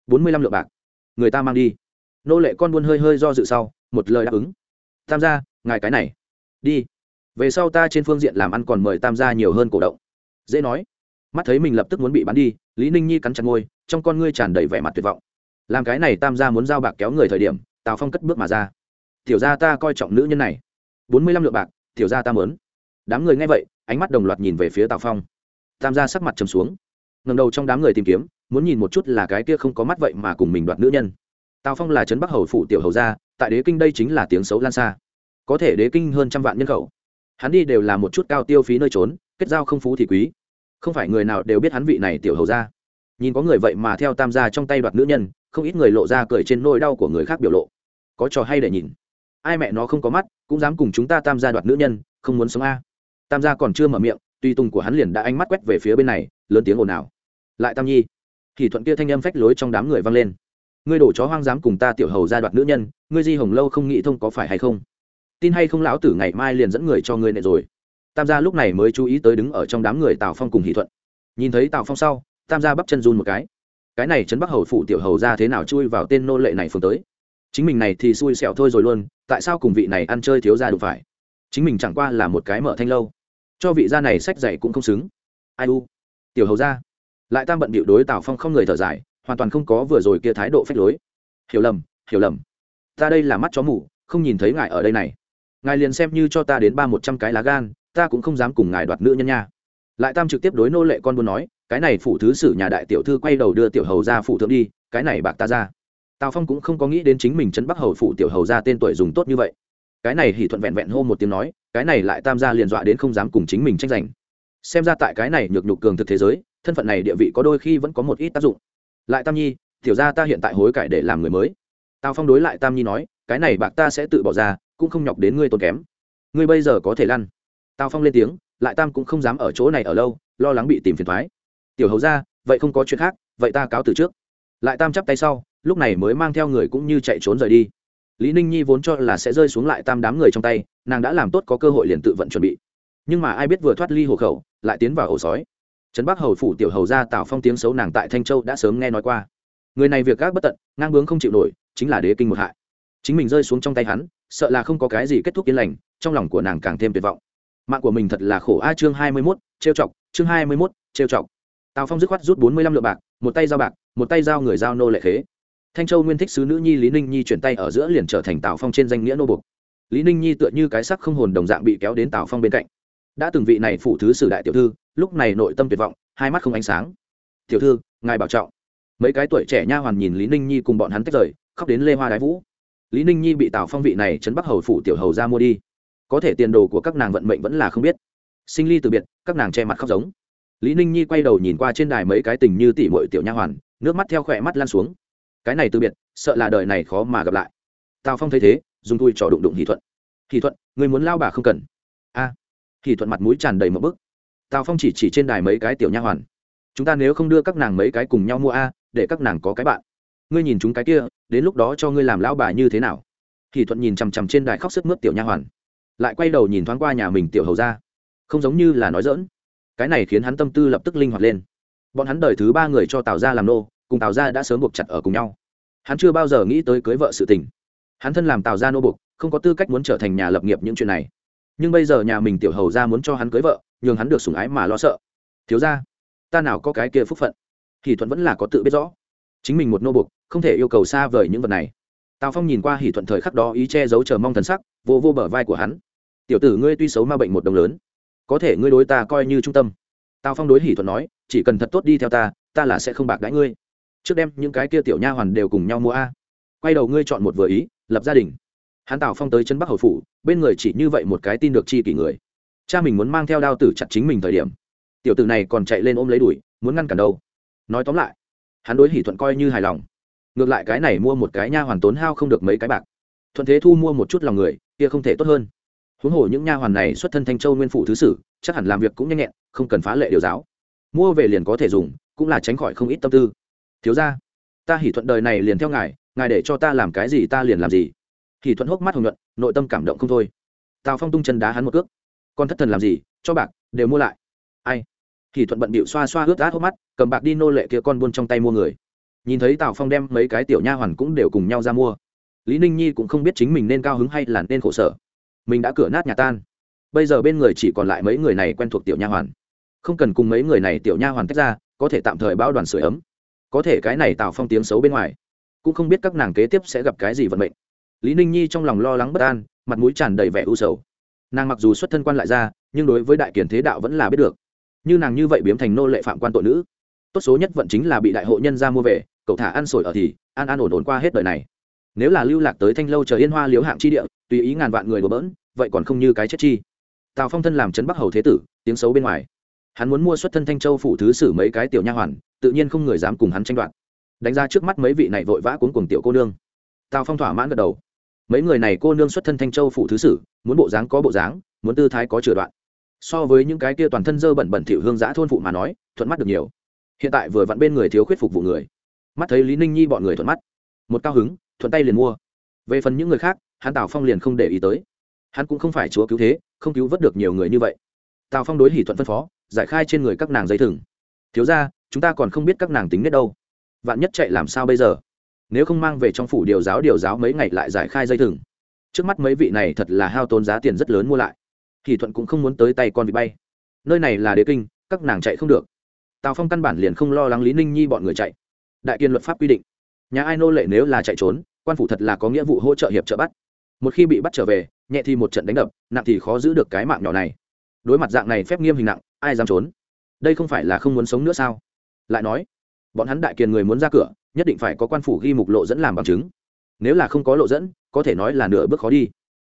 bốn mươi lăm lượng bạc. Người ta mang đi. Nô lệ con buôn hơi hơi do dự sau, một lời đáp ứng. Tam gia, ngài cái này. Đi. Về sau ta trên phương diện làm ăn còn mời tam gia nhiều hơn cổ động. Dễ nói. Mắt thấy mình lập tức muốn bị bắn đi, lý ninh nhi cắn chặt ngôi trong con ngươi tràn đầy vẻ mặt tuyệt vọng. Làm cái này tam gia muốn giao bạc kéo người thời điểm, tào phong cất bước mà ra. Tiểu gia ta coi trọng nữ nhân này. Bốn mươi lăm lượng bạc, tiểu gia ta mớn đám người nghe vậy, ánh mắt đồng loạt nhìn về phía tào phong. Tam gia sắc mặt trầm xuống. Ngầm đầu trong đám người tìm kiếm muốn nhìn một chút là cái kia không có mắt vậy mà cùng mình đoạt nữ nhân. Tào phong là trấn bắc hầu phụ tiểu hầu gia, tại đế kinh đây chính là tiếng xấu lan xa. Có thể đế kinh hơn trăm vạn nhân khẩu. Hắn đi đều là một chút cao tiêu phí nơi trốn, kết giao không phú thì quý. Không phải người nào đều biết hắn vị này tiểu hầu gia. Nhìn có người vậy mà theo tam gia trong tay đoạt nữ nhân, không ít người lộ ra cười trên nỗi đau của người khác biểu lộ. Có trò hay để nhìn. Ai mẹ nó không có mắt, cũng dám cùng chúng ta tam gia đoạt nữ nhân, không muốn sống a. Tam gia còn chưa mở miệng tuy tùng của hắn liền đã ánh mắt quét về phía bên này, lớn tiếng ồn ào. Lại tam nhi thì thuận kia thanh âm phách lối trong đám người vang lên. Ngươi đổ chó hoang dám cùng ta tiểu hầu ra đoạt nữ nhân, ngươi di hồng lâu không nghĩ thông có phải hay không? Tin hay không lão tử ngày mai liền dẫn người cho ngươi nệ rồi. Tam gia lúc này mới chú ý tới đứng ở trong đám người tào phong cùng hỷ thuận. Nhìn thấy tào phong sau, tam gia bắp chân run một cái. Cái này trấn bắc hầu phụ tiểu hầu ra thế nào chui vào tên nô lệ này phương tới? Chính mình này thì xui xẹo thôi rồi luôn, tại sao cùng vị này ăn chơi thiếu ra đủ phải? Chính mình chẳng qua là một cái mở thanh lâu. Cho vị gia này sách dạy cũng không xứng. Ai u? Tiểu hầu ra lại tam bận bịu đối tào phong không người thở dài, hoàn toàn không có vừa rồi kia thái độ phách lối. Hiểu lầm hiểu lầm. Ta đây là mắt chó mù, không nhìn thấy ngài ở đây này. Ngài liền xem như cho ta đến ba một trăm cái lá gan, ta cũng không dám cùng ngài đoạt nữ nhân nha. Lại tam trực tiếp đối nô lệ con buôn nói, cái này phủ thứ sử nhà đại tiểu thư quay đầu đưa tiểu hầu ra phủ thượng đi, cái này bạc ta ra. Tào phong cũng không có nghĩ đến chính mình chấn bắc hầu phủ tiểu hầu ra tên tuổi dùng tốt như vậy. Cái này hỉ thuận vẹn vẹn hô một tiếng nói, cái này lại tam gia liền dọa đến không dám cùng chính mình tranh giành. Xem ra tại cái này nhược nhục cường thực thế giới thân phận này địa vị có đôi khi vẫn có một ít tác dụng. Lại tam nhi, tiểu ra ta hiện tại hối cải để làm người mới. Tào phong đối lại tam nhi nói, cái này bạc ta sẽ tự bỏ ra, cũng không nhọc đến ngươi tốn kém. Ngươi bây giờ có thể lăn. Tào phong lên tiếng, lại tam cũng không dám ở chỗ này ở lâu, lo lắng bị tìm phiền thoái. Tiểu hầu ra vậy không có chuyện khác, vậy ta cáo từ trước. Lại tam chắp tay sau, lúc này mới mang theo người cũng như chạy trốn rời đi. Lý ninh nhi vốn cho là sẽ rơi xuống lại tam đám người trong tay, nàng đã làm tốt có cơ hội liền tự vận chuẩn bị. Nhưng mà ai biết vừa thoát ly hộ khẩu, lại tiến vào ổ sói trấn bắc hầu phủ tiểu hầu ra tào phong tiếng xấu nàng tại thanh châu đã sớm nghe nói qua. Người này việc gác bất tận, ngang bướng không chịu nổi, chính là đế kinh một hại. Chính mình rơi xuống trong tay hắn, sợ là không có cái gì kết thúc yên lành, trong lòng của nàng càng thêm tuyệt vọng. Mạng của mình thật là khổ a chương hai mươi mốt, trêu chọc, chương hai mươi mốt, trêu chọc. Tào phong dứt khoát rút bốn mươi lăm lượng bạc, một tay giao bạc, một tay giao người giao nô lệ khế. Thanh châu nguyên thích sứ nữ nhi lý ninh nhi chuyển tay ở giữa liền trở thành tào phong trên danh nghĩa nô bục lý ninh nhi tựa như cái sắc không hồn đồng dạng bị kéo đến tào phong bên cạnh đã từng vị này phụ thứ sử đại tiểu thư lúc này nội tâm tuyệt vọng hai mắt không ánh sáng. Tiểu thư ngài bảo trọng. Mấy cái tuổi trẻ nha hoàn nhìn lý ninh nhi cùng bọn hắn tách rời khóc đến lê hoa đái vũ. Lý ninh nhi bị tào phong vị này chấn bắc hầu phụ tiểu hầu ra mua đi. Có thể tiền đồ của các nàng vận mệnh vẫn là không biết. Sinh ly từ biệt các nàng che mặt khóc giống. Lý ninh nhi quay đầu nhìn qua trên đài mấy cái tình như tỉ mội tiểu nha hoàn nước mắt theo khỏe mắt lan xuống. Cái này từ biệt sợ là đời này khó mà gặp lại. Tào phong thấy thế dùng thui trò đụng đụng hỷ thuận. Hỷ thuận người muốn lao bà không cần. A à, thì thuận mặt mũi tràn đầy một bức. Tào phong chỉ chỉ trên đài mấy cái tiểu nha hoàn. Chúng ta nếu không đưa các nàng mấy cái cùng nhau mua a, để các nàng có cái bạn. Ngươi nhìn chúng cái kia, đến lúc đó cho ngươi làm lão bà như thế nào? Thì thuận nhìn chằm chằm trên đài khóc sức mướt tiểu nha hoàn. Lại quay đầu nhìn thoáng qua nhà mình tiểu hầu ra không giống như là nói dỡn cái này khiến hắn tâm tư lập tức linh hoạt lên. Bọn hắn đời thứ ba người cho tào ra làm nô, cùng tào ra đã sớm buộc chặt ở cùng nhau. Hắn chưa bao giờ nghĩ tới cưới vợ sự tình. Hắn thân làm tào ra nô buộc, không có tư cách muốn trở thành nhà lập nghiệp những chuyện này nhưng bây giờ nhà mình tiểu hầu ra muốn cho hắn cưới vợ, nhường hắn được sủng ái mà lo sợ. Thiếu ra ta nào có cái kia phúc phận? Hỷ thuận vẫn là có tự biết rõ. Chính mình một nô buộc, không thể yêu cầu xa vời những vật này. Tào phong nhìn qua hỷ thuận thời khắc đó ý che giấu chờ mong thần sắc, vô vô bờ vai của hắn. Tiểu tử ngươi tuy xấu ma bệnh một đồng lớn, có thể ngươi đối ta coi như trung tâm. Tào phong đối hỷ thuận nói, chỉ cần thật tốt đi theo ta ta là sẽ không bạc đãi ngươi. Trước đem những cái kia tiểu nha hoàn đều cùng nhau mua a. Quay đầu ngươi chọn một vừa ý, lập gia đình hắn tào phong tới chân bắc hầu phủ bên người chỉ như vậy một cái tin được chi kỷ người cha mình muốn mang theo đao tử chặt chính mình thời điểm tiểu tử này còn chạy lên ôm lấy đuổi muốn ngăn cản đâu nói tóm lại hắn đối hỷ thuận coi như hài lòng ngược lại cái này mua một cái nha hoàn tốn hao không được mấy cái bạc thuận thế thu mua một chút lòng người kia không thể tốt hơn huống hồ những nha hoàn này xuất thân thanh châu nguyên phủ thứ sử chắc hẳn làm việc cũng nhanh nhẹn không cần phá lệ điều giáo mua về liền có thể dùng cũng là tránh khỏi không ít tâm tư thiếu ra ta hỷ thuận đời này liền theo ngài ngài để cho ta làm cái gì ta liền làm gì thì thuận hốc mắt hồng nhuận, nội tâm cảm động không thôi. Tào phong tung chân đá hắn một cước. Con thất thần làm gì? Cho bạc, đều mua lại. Ai? Thì thuận bận bịu xoa xoa ướt át hốc mắt, cầm bạc đi nô lệ kia con buôn trong tay mua người. Nhìn thấy tào phong đem mấy cái tiểu nha hoàn cũng đều cùng nhau ra mua. Lý ninh nhi cũng không biết chính mình nên cao hứng hay là nên khổ sở. Mình đã cửa nát nhà tan. Bây giờ bên người chỉ còn lại mấy người này quen thuộc tiểu nha hoàn. Không cần cùng mấy người này tiểu nha hoàn tách ra, có thể tạm thời bao đoàn sửa ấm. Có thể cái này tào phong tiếng xấu bên ngoài. Cũng không biết các nàng kế tiếp sẽ gặp cái gì vận mệnh lý ninh nhi trong lòng lo lắng bất an, mặt mũi tràn đầy vẻ u sầu. Nàng mặc dù xuất thân quan lại ra nhưng đối với đại kiển thế đạo vẫn là biết được. Như nàng như vậy biếm thành nô lệ phạm quan tội nữ, tốt số nhất vận chính là bị đại hộ nhân ra mua về, cậu thả ăn sổi ở thì, an an ổn ổn qua hết đời này. Nếu là lưu lạc tới thanh lâu chờ yên hoa liếu hạng chi địa, tùy ý ngàn vạn người đổ bỡn, vậy còn không như cái chết chi. Tào phong thân làm trấn bắc hầu thế tử, tiếng xấu bên ngoài. Hắn muốn mua xuất thân thanh châu phủ thứ sử mấy cái tiểu nha hoàn, tự nhiên không người dám cùng hắn tranh đoạt. Đánh ra trước mắt mấy vị này vội vã cuốn cùng tiểu cô nương. Tào phong thỏa mãn gật đầu mấy người này cô nương xuất thân thanh châu phủ thứ sử, muốn bộ dáng có bộ dáng, muốn tư thái có chửa đoạn. So với những cái kia toàn thân dơ bẩn bẩn thỉu hương giã thôn phụ mà nói, thuận mắt được nhiều. Hiện tại vừa vặn bên người thiếu khuyết phục vụ người. Mắt thấy lý ninh nhi bọn người thuận mắt. Một cao hứng, thuận tay liền mua. Về phần những người khác, hắn tào phong liền không để ý tới. Hắn cũng không phải chúa cứu thế, không cứu vớt được nhiều người như vậy. Tào phong đối hỷ thuận phân phó, giải khai trên người các nàng dây thừng. Thiếu ra chúng ta còn không biết các nàng tính nết đâu. Vạn nhất chạy làm sao bây giờ? Nếu không mang về trong phủ điều giáo điều giáo mấy ngày lại giải khai dây thừng. Trước mắt mấy vị này thật là hao tốn giá tiền rất lớn mua lại. Thì thuận cũng không muốn tới tay con vị bay. Nơi này là đế kinh, các nàng chạy không được. Tào phong căn bản liền không lo lắng lý ninh nhi bọn người chạy. Đại kiên luật pháp quy định, nhà ai nô lệ nếu là chạy trốn, quan phủ thật là có nghĩa vụ hỗ trợ hiệp trợ bắt. Một khi bị bắt trở về, nhẹ thì một trận đánh đập, nặng thì khó giữ được cái mạng nhỏ này. Đối mặt dạng này phép nghiêm hình nặng, ai dám trốn? Đây không phải là không muốn sống nữa sao? Lại nói, bọn hắn đại kiền người muốn ra cửa nhất định phải có quan phủ ghi mục lộ dẫn làm bằng chứng. Nếu là không có lộ dẫn, có thể nói là nửa bước khó đi.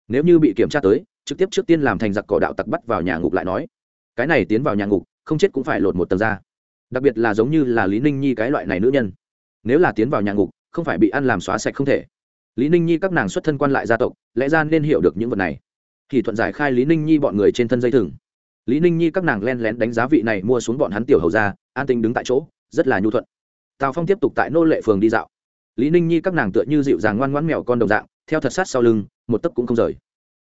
Nếu như bị kiểm tra tới, trực tiếp trước tiên làm thành giặc cỏ đạo tặc bắt vào nhà ngục lại nói. Cái này tiến vào nhà ngục, không chết cũng phải lột một tầng ra. Đặc biệt là giống như là lý ninh nhi cái loại này nữ nhân. Nếu là tiến vào nhà ngục, không phải bị ăn làm xóa sạch không thể. Lý ninh nhi các nàng xuất thân quan lại gia tộc, lẽ ra nên hiểu được những vật này. Thì thuận giải khai lý ninh nhi bọn người trên thân dây thừng. Lý ninh nhi các nàng len lén đánh giá vị này mua xuống bọn hắn tiểu hầu ra an tình đứng tại chỗ, rất là nhu thuận tào phong tiếp tục tại nô lệ phường đi dạo. Lý ninh nhi các nàng tựa như dịu dàng ngoan ngoãn mèo con đồng dạng, theo thật sát sau lưng, một tấc cũng không rời.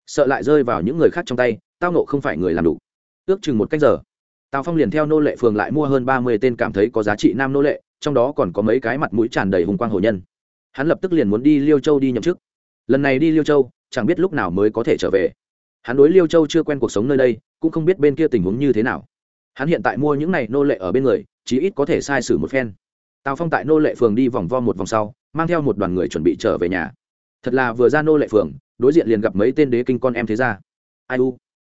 Sợ lại rơi vào những người khác trong tay, tao nộ không phải người làm đủ. Ước chừng một cách giờ, tào phong liền theo nô lệ phường lại mua hơn ba mươi tên cảm thấy có giá trị nam nô lệ, trong đó còn có mấy cái mặt mũi tràn đầy hùng quang hồ nhân. Hắn lập tức liền muốn đi liêu châu đi nhậm chức. Lần này đi liêu châu, chẳng biết lúc nào mới có thể trở về. Hắn đối liêu châu chưa quen cuộc sống nơi đây, cũng không biết bên kia tình huống như thế nào. Hắn hiện tại mua những này nô lệ ở bên người, chí ít có thể sai sử một phen tào phong tại nô lệ phường đi vòng vo một vòng sau, mang theo một đoàn người chuẩn bị trở về nhà. Thật là vừa ra nô lệ phường, đối diện liền gặp mấy tên đế kinh con em thế ra ai u?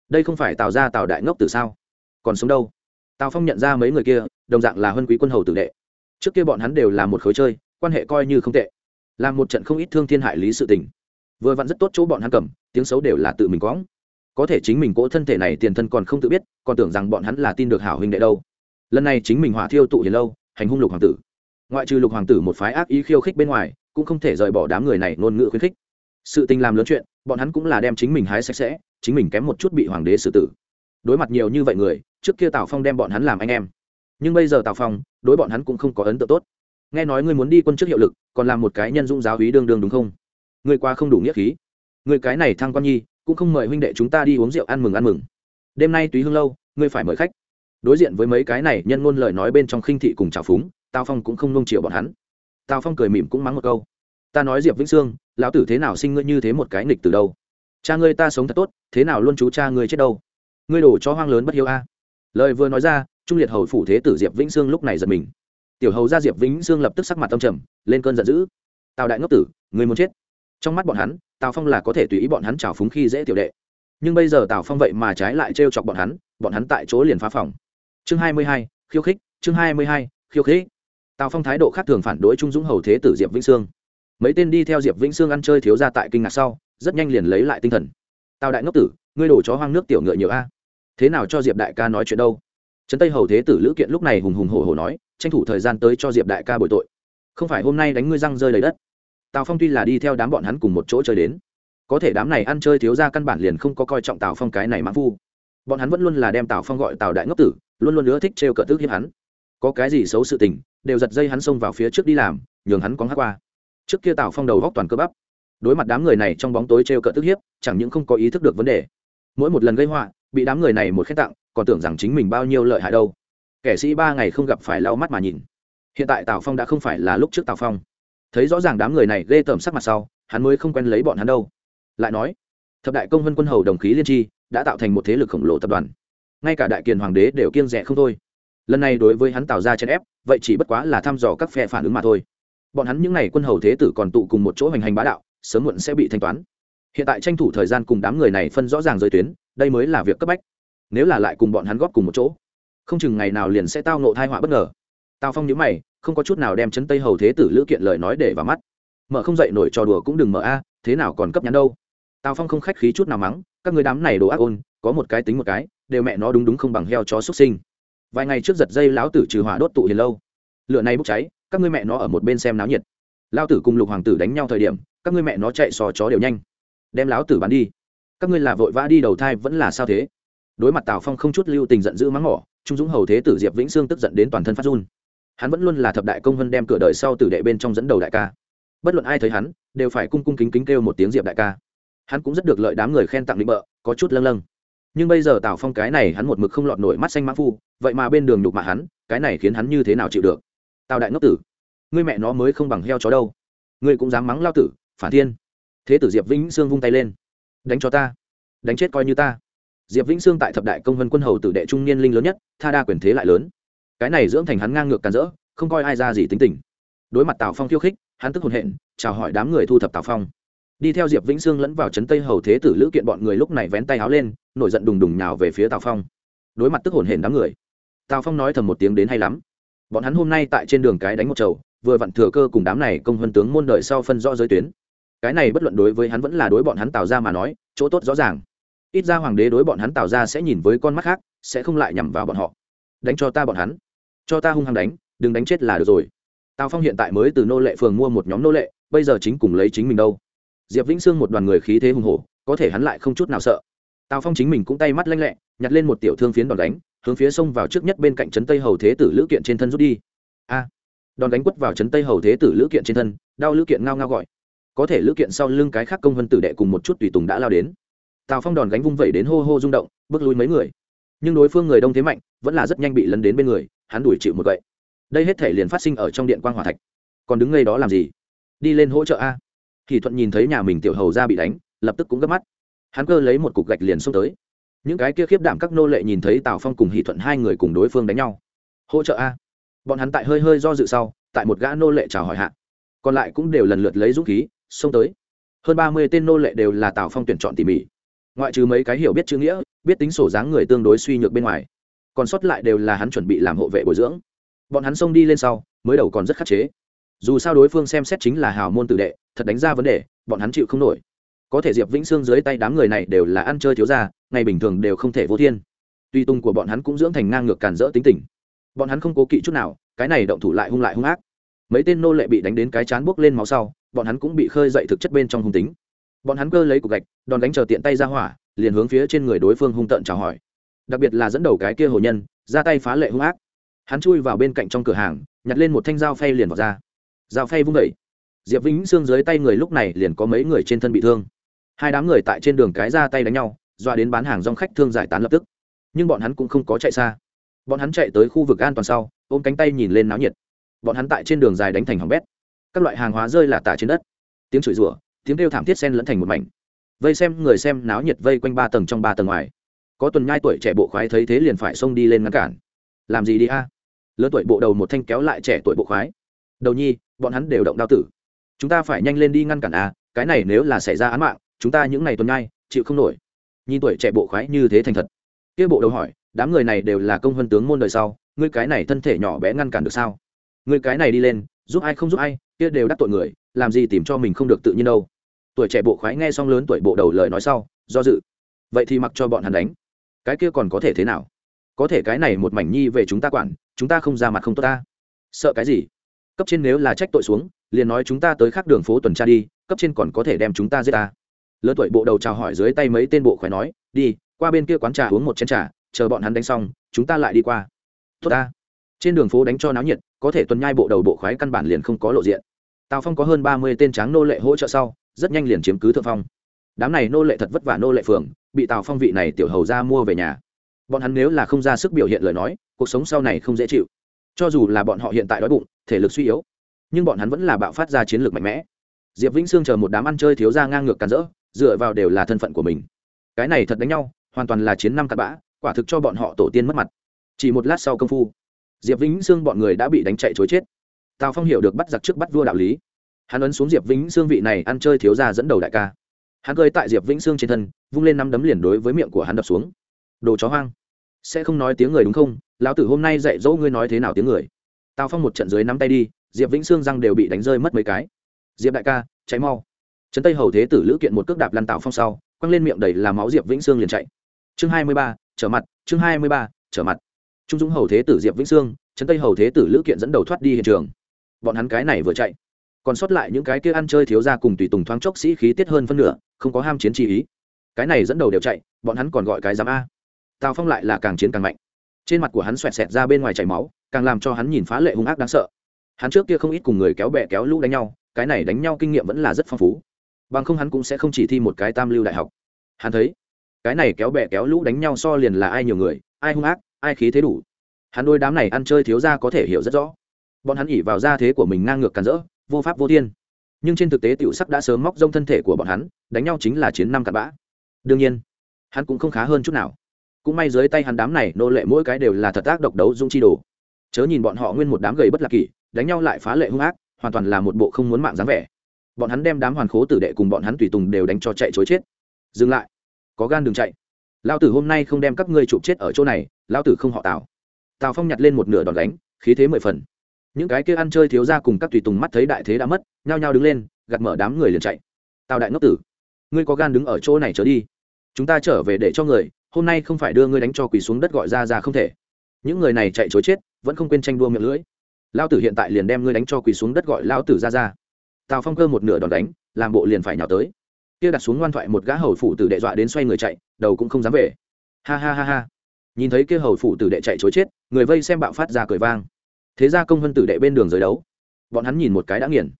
Đây không phải tào ra tào đại ngốc từ sao? Còn sống đâu? Tào phong nhận ra mấy người kia, đồng dạng là huân quý quân hầu tử đệ. Trước kia bọn hắn đều là một khối chơi, quan hệ coi như không tệ. Làm một trận không ít thương thiên hại lý sự tình. Vừa vặn rất tốt chỗ bọn hắn cầm, tiếng xấu đều là tự mình cóng có thể chính mình cỗ thân thể này tiền thân còn không tự biết, còn tưởng rằng bọn hắn là tin được hảo huynh đệ đâu. Lần này chính mình hỏa thiêu tụ hiền lâu, hành hung lục hoàng tử ngoại trừ lục hoàng tử một phái ác ý khiêu khích bên ngoài, cũng không thể rời bỏ đám người này ngôn ngữ khuyến khích. Sự tình làm lớn chuyện, bọn hắn cũng là đem chính mình hái sạch sẽ, chính mình kém một chút bị hoàng đế xử tử. Đối mặt nhiều như vậy người, trước kia tào phong đem bọn hắn làm anh em. Nhưng bây giờ tào phong, đối bọn hắn cũng không có ấn tượng tốt. Nghe nói ngươi muốn đi quân chức hiệu lực, còn làm một cái nhân dũng giáo hí đương đương đúng không? Ngươi qua không đủ nghĩa khí. Ngươi cái này thăng quan nhi, cũng không mời huynh đệ chúng ta đi uống rượu ăn mừng ăn mừng. Đêm nay túy hương lâu, ngươi phải mời khách. Đối diện với mấy cái này nhân ngôn lời nói bên trong khinh thị cùng trào phúng tào phong cũng không nông chiều bọn hắn. Tào phong cười mỉm cũng mắng một câu. Ta nói diệp vĩnh sương, lão tử thế nào sinh ngươi như thế một cái nghịch từ đâu? Cha ngươi ta sống thật tốt, thế nào luôn chú cha ngươi chết đâu? Ngươi đổ cho hoang lớn bất hiếu a. Lời vừa nói ra, trung liệt hầu phủ thế tử diệp vĩnh sương lúc này giật mình. Tiểu hầu ra diệp vĩnh sương lập tức sắc mặt tâm trầm, lên cơn giận dữ. Tào đại ngốc tử người muốn chết. Trong mắt bọn hắn, tào phong là có thể tùy ý bọn hắn trào phúng khi dễ tiểu đệ. Nhưng bây giờ tào phong vậy mà trái lại trêu chọc bọn hắn bọn hắn tại chỗ liền phá phòng. Chương hai mươi hai, khiêu khích, chương hai mươi hai, khiêu khích tào phong thái độ khác thường phản đối trung dũng hầu thế tử diệp vĩnh sương. Mấy tên đi theo diệp vĩnh sương ăn chơi thiếu ra tại kinh ngạc sau, rất nhanh liền lấy lại tinh thần. Tào đại ngốc tử, ngươi đổ chó hoang nước tiểu ngựa nhiều a. Thế nào cho diệp đại ca nói chuyện đâu? Trấn tây hầu thế tử lữ kiện lúc này hùng hùng hổ hổ nói, tranh thủ thời gian tới cho diệp đại ca bồi tội. Không phải hôm nay đánh ngươi răng rơi đầy đất. Tào phong tuy là đi theo đám bọn hắn cùng một chỗ chơi đến, có thể đám này ăn chơi thiếu ra căn bản liền không có coi trọng tào phong cái này mãn phu. Bọn hắn vẫn luôn là đem tào phong gọi tào đại ngốc tử, luôn luôn ưa thích trêu cợt tức hiếp hắn. Có cái gì xấu sự tình đều giật dây hắn xông vào phía trước đi làm, nhường hắn có hát qua. Trước kia tào phong đầu góc toàn cơ bắp. Đối mặt đám người này trong bóng tối trêu cợt tức hiếp, chẳng những không có ý thức được vấn đề. Mỗi một lần gây họa, bị đám người này một khen tặng, còn tưởng rằng chính mình bao nhiêu lợi hại đâu. Kẻ sĩ ba ngày không gặp phải lau mắt mà nhìn. Hiện tại tào phong đã không phải là lúc trước tào phong. Thấy rõ ràng đám người này ghê tởm sắc mặt sau, hắn mới không quen lấy bọn hắn đâu. Lại nói, thập đại công vân quân hầu đồng khí liên tri, đã tạo thành một thế lực khổng lồ tập đoàn. Ngay cả đại kiền hoàng đế đều kiêng rẻ không thôi lần này đối với hắn tạo ra chèn ép, vậy chỉ bất quá là thăm dò các phe phản ứng mà thôi. Bọn hắn những n à y quân hầu thế tử còn tụ cùng một chỗ hành hành bá đạo, sớm muộn sẽ bị thanh toán. Hiện tại tranh thủ thời gian cùng đám người này phân rõ ràng giới tuyến, đây mới là việc cấp bách. Nếu là lại cùng bọn hắn góp cùng một chỗ, không chừng ngày nào liền sẽ tao nộ thai họa bất ngờ. Tào phong nhữ mày, không có chút nào đem chấn tây hầu thế tử lữ kiện lời nói để vào mắt. Mở không dậy nổi trò đùa cũng đừng mở a, thế nào còn cấp nhắn đâu. Tào phong không khách khí chút nào mắng, các người đám này đồ ác ôn, có một cái tính một cái, đều mẹ nó đúng đúng không bằng heo chó xuất sinh vài ngày trước giật dây lão tử trừ hỏa đốt tụ hiền lâu. Lửa này bốc cháy, các ngươi mẹ nó ở một bên xem náo nhiệt. Lao tử cùng lục hoàng tử đánh nhau thời điểm, các ngươi mẹ nó chạy sò chó đều nhanh. Đem lão tử bắn đi. Các ngươi là vội vã đi đầu thai vẫn là sao thế? Đối mặt tào phong không chút lưu tình giận dữ mắng mỏ trung dũng hầu thế tử diệp vĩnh sương tức giận đến toàn thân phát run. Hắn vẫn luôn là thập đại công vân đem cửa đợi sau tử đệ bên trong dẫn đầu đại ca. Bất luận ai thấy hắn, đều phải cung cung kính kính kêu một tiếng diệp đại ca. Hắn cũng rất được lợi đám người khen tặng định bợ, có chút lâng lâng nhưng bây giờ tào phong cái này hắn một mực không lọt nổi mắt xanh mã phu, vậy mà bên đường nhục mạ hắn, cái này khiến hắn như thế nào chịu được? Tào đại ngốc tử, ngươi mẹ nó mới không bằng heo chó đâu. Ngươi cũng dám mắng lao tử, phản thiên. Thế tử diệp vĩnh sương vung tay lên. Đánh cho ta. Đánh chết coi như ta. Diệp vĩnh sương tại thập đại công vân quân hầu tử đệ trung niên linh lớn nhất, tha đa quyền thế lại lớn. Cái này dưỡng thành hắn ngang ngược càn rỡ, không coi ai ra gì tính tình. Đối mặt tào phong khiêu khích, hắn tức hồn hện, chào hỏi đám người thu thập tào phong. Đi theo diệp vĩnh sương lẫn vào trấn tây hầu thế tử lữ kiện bọn người lúc này vén tay áo lên nổi giận đùng đùng nhào về phía tào phong. Đối mặt tức hồn hển đám người, tào phong nói thầm một tiếng đến hay lắm. Bọn hắn hôm nay tại trên đường cái đánh một trầu vừa vặn thừa cơ cùng đám này công vân tướng môn đợi sau phân rõ giới tuyến. Cái này bất luận đối với hắn vẫn là đối bọn hắn tạo ra mà nói, chỗ tốt rõ ràng. Ít ra hoàng đế đối bọn hắn tạo ra sẽ nhìn với con mắt khác, sẽ không lại nhằm vào bọn họ. Đánh cho ta bọn hắn. Cho ta hung hăng đánh, đừng đánh chết là được rồi. Tào phong hiện tại mới từ nô lệ phường mua một nhóm nô lệ, bây giờ chính cùng lấy chính mình đâu. Diệp vĩnh sương một đoàn người khí thế hùng hổ, có thể hắn lại không chút nào sợ tào phong chính mình cũng tay mắt lanh lẹ, nhặt lên một tiểu thương phiến đòn đánh, hướng phía sông vào trước nhất bên cạnh trấn tây hầu thế tử lữ kiện trên thân rút đi. A! Đòn đánh quất vào trấn tây hầu thế tử lữ kiện trên thân, đau lữ kiện ngao ngao gọi. Có thể lữ kiện sau lưng cái khác công vân tử đệ cùng một chút tùy tùng đã lao đến. Tào phong đòn gánh vung vẩy đến hô hô rung động, bước lui mấy người. Nhưng đối phương người đông thế mạnh, vẫn là rất nhanh bị lấn đến bên người, hắn đuổi chịu một vậy đây hết thể liền phát sinh ở trong điện quan hòa thạch. Còn đứng ngay đó làm gì? Đi lên hỗ trợ a. Thì thuận nhìn thấy nhà mình tiểu hầu ra bị đánh, lập tức cũng gấp mắt hắn cơ lấy một cục gạch liền xông tới. Những cái kia khiếp đảm các nô lệ nhìn thấy tào phong cùng hỷ thuận hai người cùng đối phương đánh nhau. Hỗ trợ a. Bọn hắn tại hơi hơi do dự sau, tại một gã nô lệ chào hỏi hạ. Còn lại cũng đều lần lượt lấy dũng khí, xông tới. Hơn ba mươi tên nô lệ đều là tào phong tuyển chọn tỉ mỉ. Ngoại trừ mấy cái hiểu biết chữ nghĩa, biết tính sổ dáng người tương đối suy nhược bên ngoài, còn sót lại đều là hắn chuẩn bị làm hộ vệ bồi dưỡng. Bọn hắn xông đi lên sau, mới đầu còn rất khắc chế. Dù sao đối phương xem xét chính là hào môn tử đệ, thật đánh ra vấn đề, bọn hắn chịu không nổi có thể diệp vĩnh sương dưới tay đám người này đều là ăn chơi thiếu ra ngày bình thường đều không thể vô thiên. Tuy tung của bọn hắn cũng dưỡng thành ngang ngược cản rỡ tính tình. Bọn hắn không cố kỵ chút nào, cái này động thủ lại hung lại hung ác. Mấy tên nô lệ bị đánh đến cái chán buốc lên máu sau, bọn hắn cũng bị khơi dậy thực chất bên trong hung tính. Bọn hắn cơ lấy cục gạch, đòn đánh chờ tiện tay ra hỏa, liền hướng phía trên người đối phương hung tợn chào hỏi. Đặc biệt là dẫn đầu cái kia hồ nhân, ra tay phá lệ hung ác. Hắn chui vào bên cạnh trong cửa hàng, nhặt lên một thanh dao phay liền vào ra. Dao phay vung vẩy diệp vĩnh xương dưới tay người lúc này liền có mấy người trên thân bị thương hai đám người tại trên đường cái ra tay đánh nhau dọa đến bán hàng rong khách thương giải tán lập tức. Nhưng bọn hắn cũng không có chạy xa. Bọn hắn chạy tới khu vực an toàn sau, ôm cánh tay nhìn lên náo nhiệt. Bọn hắn tại trên đường dài đánh thành hỏng bét. Các loại hàng hóa rơi là tả trên đất. Tiếng chửi rủa, tiếng kêu thảm thiết sen lẫn thành một mảnh. Vây xem người xem náo nhiệt vây quanh ba tầng trong ba tầng ngoài. Có tuần nhai tuổi trẻ bộ khoái thấy thế liền phải xông đi lên ngăn cản. Làm gì đi a? Lớn tuổi bộ đầu một thanh kéo lại trẻ tuổi bộ khoái. Đầu nhi, bọn hắn đều động đao tử. Chúng ta phải nhanh lên đi ngăn cản a, cái này nếu là xảy ra án mạng chúng ta những ngày tuần nhai, chịu không nổi. Nhìn tuổi trẻ bộ khoái như thế thành thật. Kia bộ đầu hỏi, đám người này đều là công vân tướng môn đời sau, ngươi cái này thân thể nhỏ bé ngăn cản được sao? Ngươi cái này đi lên, giúp ai không giúp ai, kia đều đắc tội người, làm gì tìm cho mình không được tự nhiên đâu. Tuổi trẻ bộ khoái nghe xong lớn tuổi bộ đầu lời nói sau, do dự. Vậy thì mặc cho bọn hắn đánh. Cái kia còn có thể thế nào? Có thể cái này một mảnh nhi về chúng ta quản, chúng ta không ra mặt không tốt ta. Sợ cái gì? Cấp trên nếu là trách tội xuống, liền nói chúng ta tới khác đường phố tuần tra đi, cấp trên còn có thể đem chúng ta giết ta lớn tuổi bộ đầu chào hỏi dưới tay mấy tên bộ khỏe nói, đi, qua bên kia quán trà uống một chén trà, chờ bọn hắn đánh xong, chúng ta lại đi qua. Tốt ta. Trên đường phố đánh cho náo nhiệt, có thể tuần nhai bộ đầu bộ khoái căn bản liền không có lộ diện. Tào phong có hơn ba mươi tên tráng nô lệ hỗ trợ sau, rất nhanh liền chiếm cứ thượng phong. Đám này nô lệ thật vất vả nô lệ phường, bị tào phong vị này tiểu hầu ra mua về nhà. Bọn hắn nếu là không ra sức biểu hiện lời nói, cuộc sống sau này không dễ chịu. Cho dù là bọn họ hiện tại đói bụng, thể lực suy yếu, nhưng bọn hắn vẫn là bạo phát ra chiến lược mạnh mẽ. Diệp vĩnh sương chờ một đám ăn chơi thiếu ra ngang ngược càn rỡ dựa vào đều là thân phận của mình. Cái này thật đánh nhau, hoàn toàn là chiến năm cặp bã, quả thực cho bọn họ tổ tiên mất mặt. Chỉ một lát sau công phu, diệp vĩnh sương bọn người đã bị đánh chạy chối chết. Tào phong hiểu được bắt giặc trước bắt vua đạo lý. Hắn ấn xuống diệp vĩnh sương vị này ăn chơi thiếu ra dẫn đầu đại ca. Hắn cơi tại diệp vĩnh sương trên thân, vung lên năm đấm liền đối với miệng của hắn đập xuống. Đồ chó hoang. Sẽ không nói tiếng người đúng không? Lão tử hôm nay dạy dỗ ngươi nói thế nào tiếng người. Tào phong một trận dưới nắm tay đi, diệp vĩnh sương răng đều bị đánh rơi mất mấy cái. Diệp đại ca cháy mau trấn tây hầu thế tử lữ kiện một cước đạp lăn tạo phong sau, quăng lên miệng đầy làm máu diệp vĩnh sương liền chạy. Chương hai mươi ba, trở mặt, chương hai mươi ba, trở mặt. Trung dũng hầu thế tử diệp vĩnh sương, trấn tây hầu thế tử lữ kiện dẫn đầu thoát đi hiện trường. Bọn hắn cái này vừa chạy, còn sót lại những cái kia ăn chơi thiếu ra cùng tùy tùng thoáng chốc sĩ khí tiết hơn phân nửa, không có ham chiến chi ý. Cái này dẫn đầu đều chạy, bọn hắn còn gọi cái giám a. Tào phong lại là càng chiến càng mạnh. Trên mặt của hắn xoẹt xẹt ra bên ngoài chảy máu, càng làm cho hắn nhìn phá lệ hung ác đáng sợ. Hắn trước kia không ít cùng người kéo bè kéo lũ đánh nhau, cái này đánh nhau kinh nghiệm vẫn là rất phong phú bằng không hắn cũng sẽ không chỉ thi một cái tam lưu đại học. Hắn thấy, cái này kéo bè kéo lũ đánh nhau so liền là ai nhiều người, ai hung ác, ai khí thế đủ. Hắn đôi đám này ăn chơi thiếu ra có thể hiểu rất rõ. Bọn hắn ỉ vào gia thế của mình ngang ngược càn rỡ, vô pháp vô thiên. Nhưng trên thực tế tiểu sắc đã sớm móc rông thân thể của bọn hắn, đánh nhau chính là chiến năm cặn bã. Đương nhiên, hắn cũng không khá hơn chút nào. Cũng may dưới tay hắn đám này, nô lệ mỗi cái đều là thật ác độc đấu dung chi đồ. Chớ nhìn bọn họ nguyên một đám gầy bất lạc kỷ, đánh nhau lại phá lệ hung ác, hoàn toàn là một bộ không muốn mạng dáng vẻ bọn hắn đem đám hoàn khố tử đệ cùng bọn hắn tùy tùng đều đánh cho chạy chối chết. Dừng lại. Có gan đừng chạy. Lao tử hôm nay không đem các ngươi chụp chết ở chỗ này lao tử không họ tào. Tào phong nhặt lên một nửa đòn đánh khí thế mười phần. Những cái kia ăn chơi thiếu ra cùng các tùy tùng mắt thấy đại thế đã mất, nhao nhao đứng lên gặt mở đám người liền chạy. Tào đại ngốc tử, ngươi có gan đứng ở chỗ này trở đi. Chúng ta trở về để cho người, hôm nay không phải đưa ngươi đánh cho quỳ xuống đất gọi ra ra không thể. Những người này chạy chối chết, vẫn không quên tranh đua miệng lưỡi. Lao tử hiện tại liền đem ngươi đánh cho quỳ xuống đất gọi lao tử ra ra tào phong cơ một nửa đòn đánh, làm bộ liền phải nhào tới. Kia đặt xuống ngoan thoại một gã hầu phủ tử đệ dọa đến xoay người chạy, đầu cũng không dám về. Ha ha ha ha. Nhìn thấy kia hầu phủ tử đệ chạy chối chết, người vây xem bạo phát ra cười vang. Thế ra công vân tử đệ bên đường giới đấu. Bọn hắn nhìn một cái đã nghiền.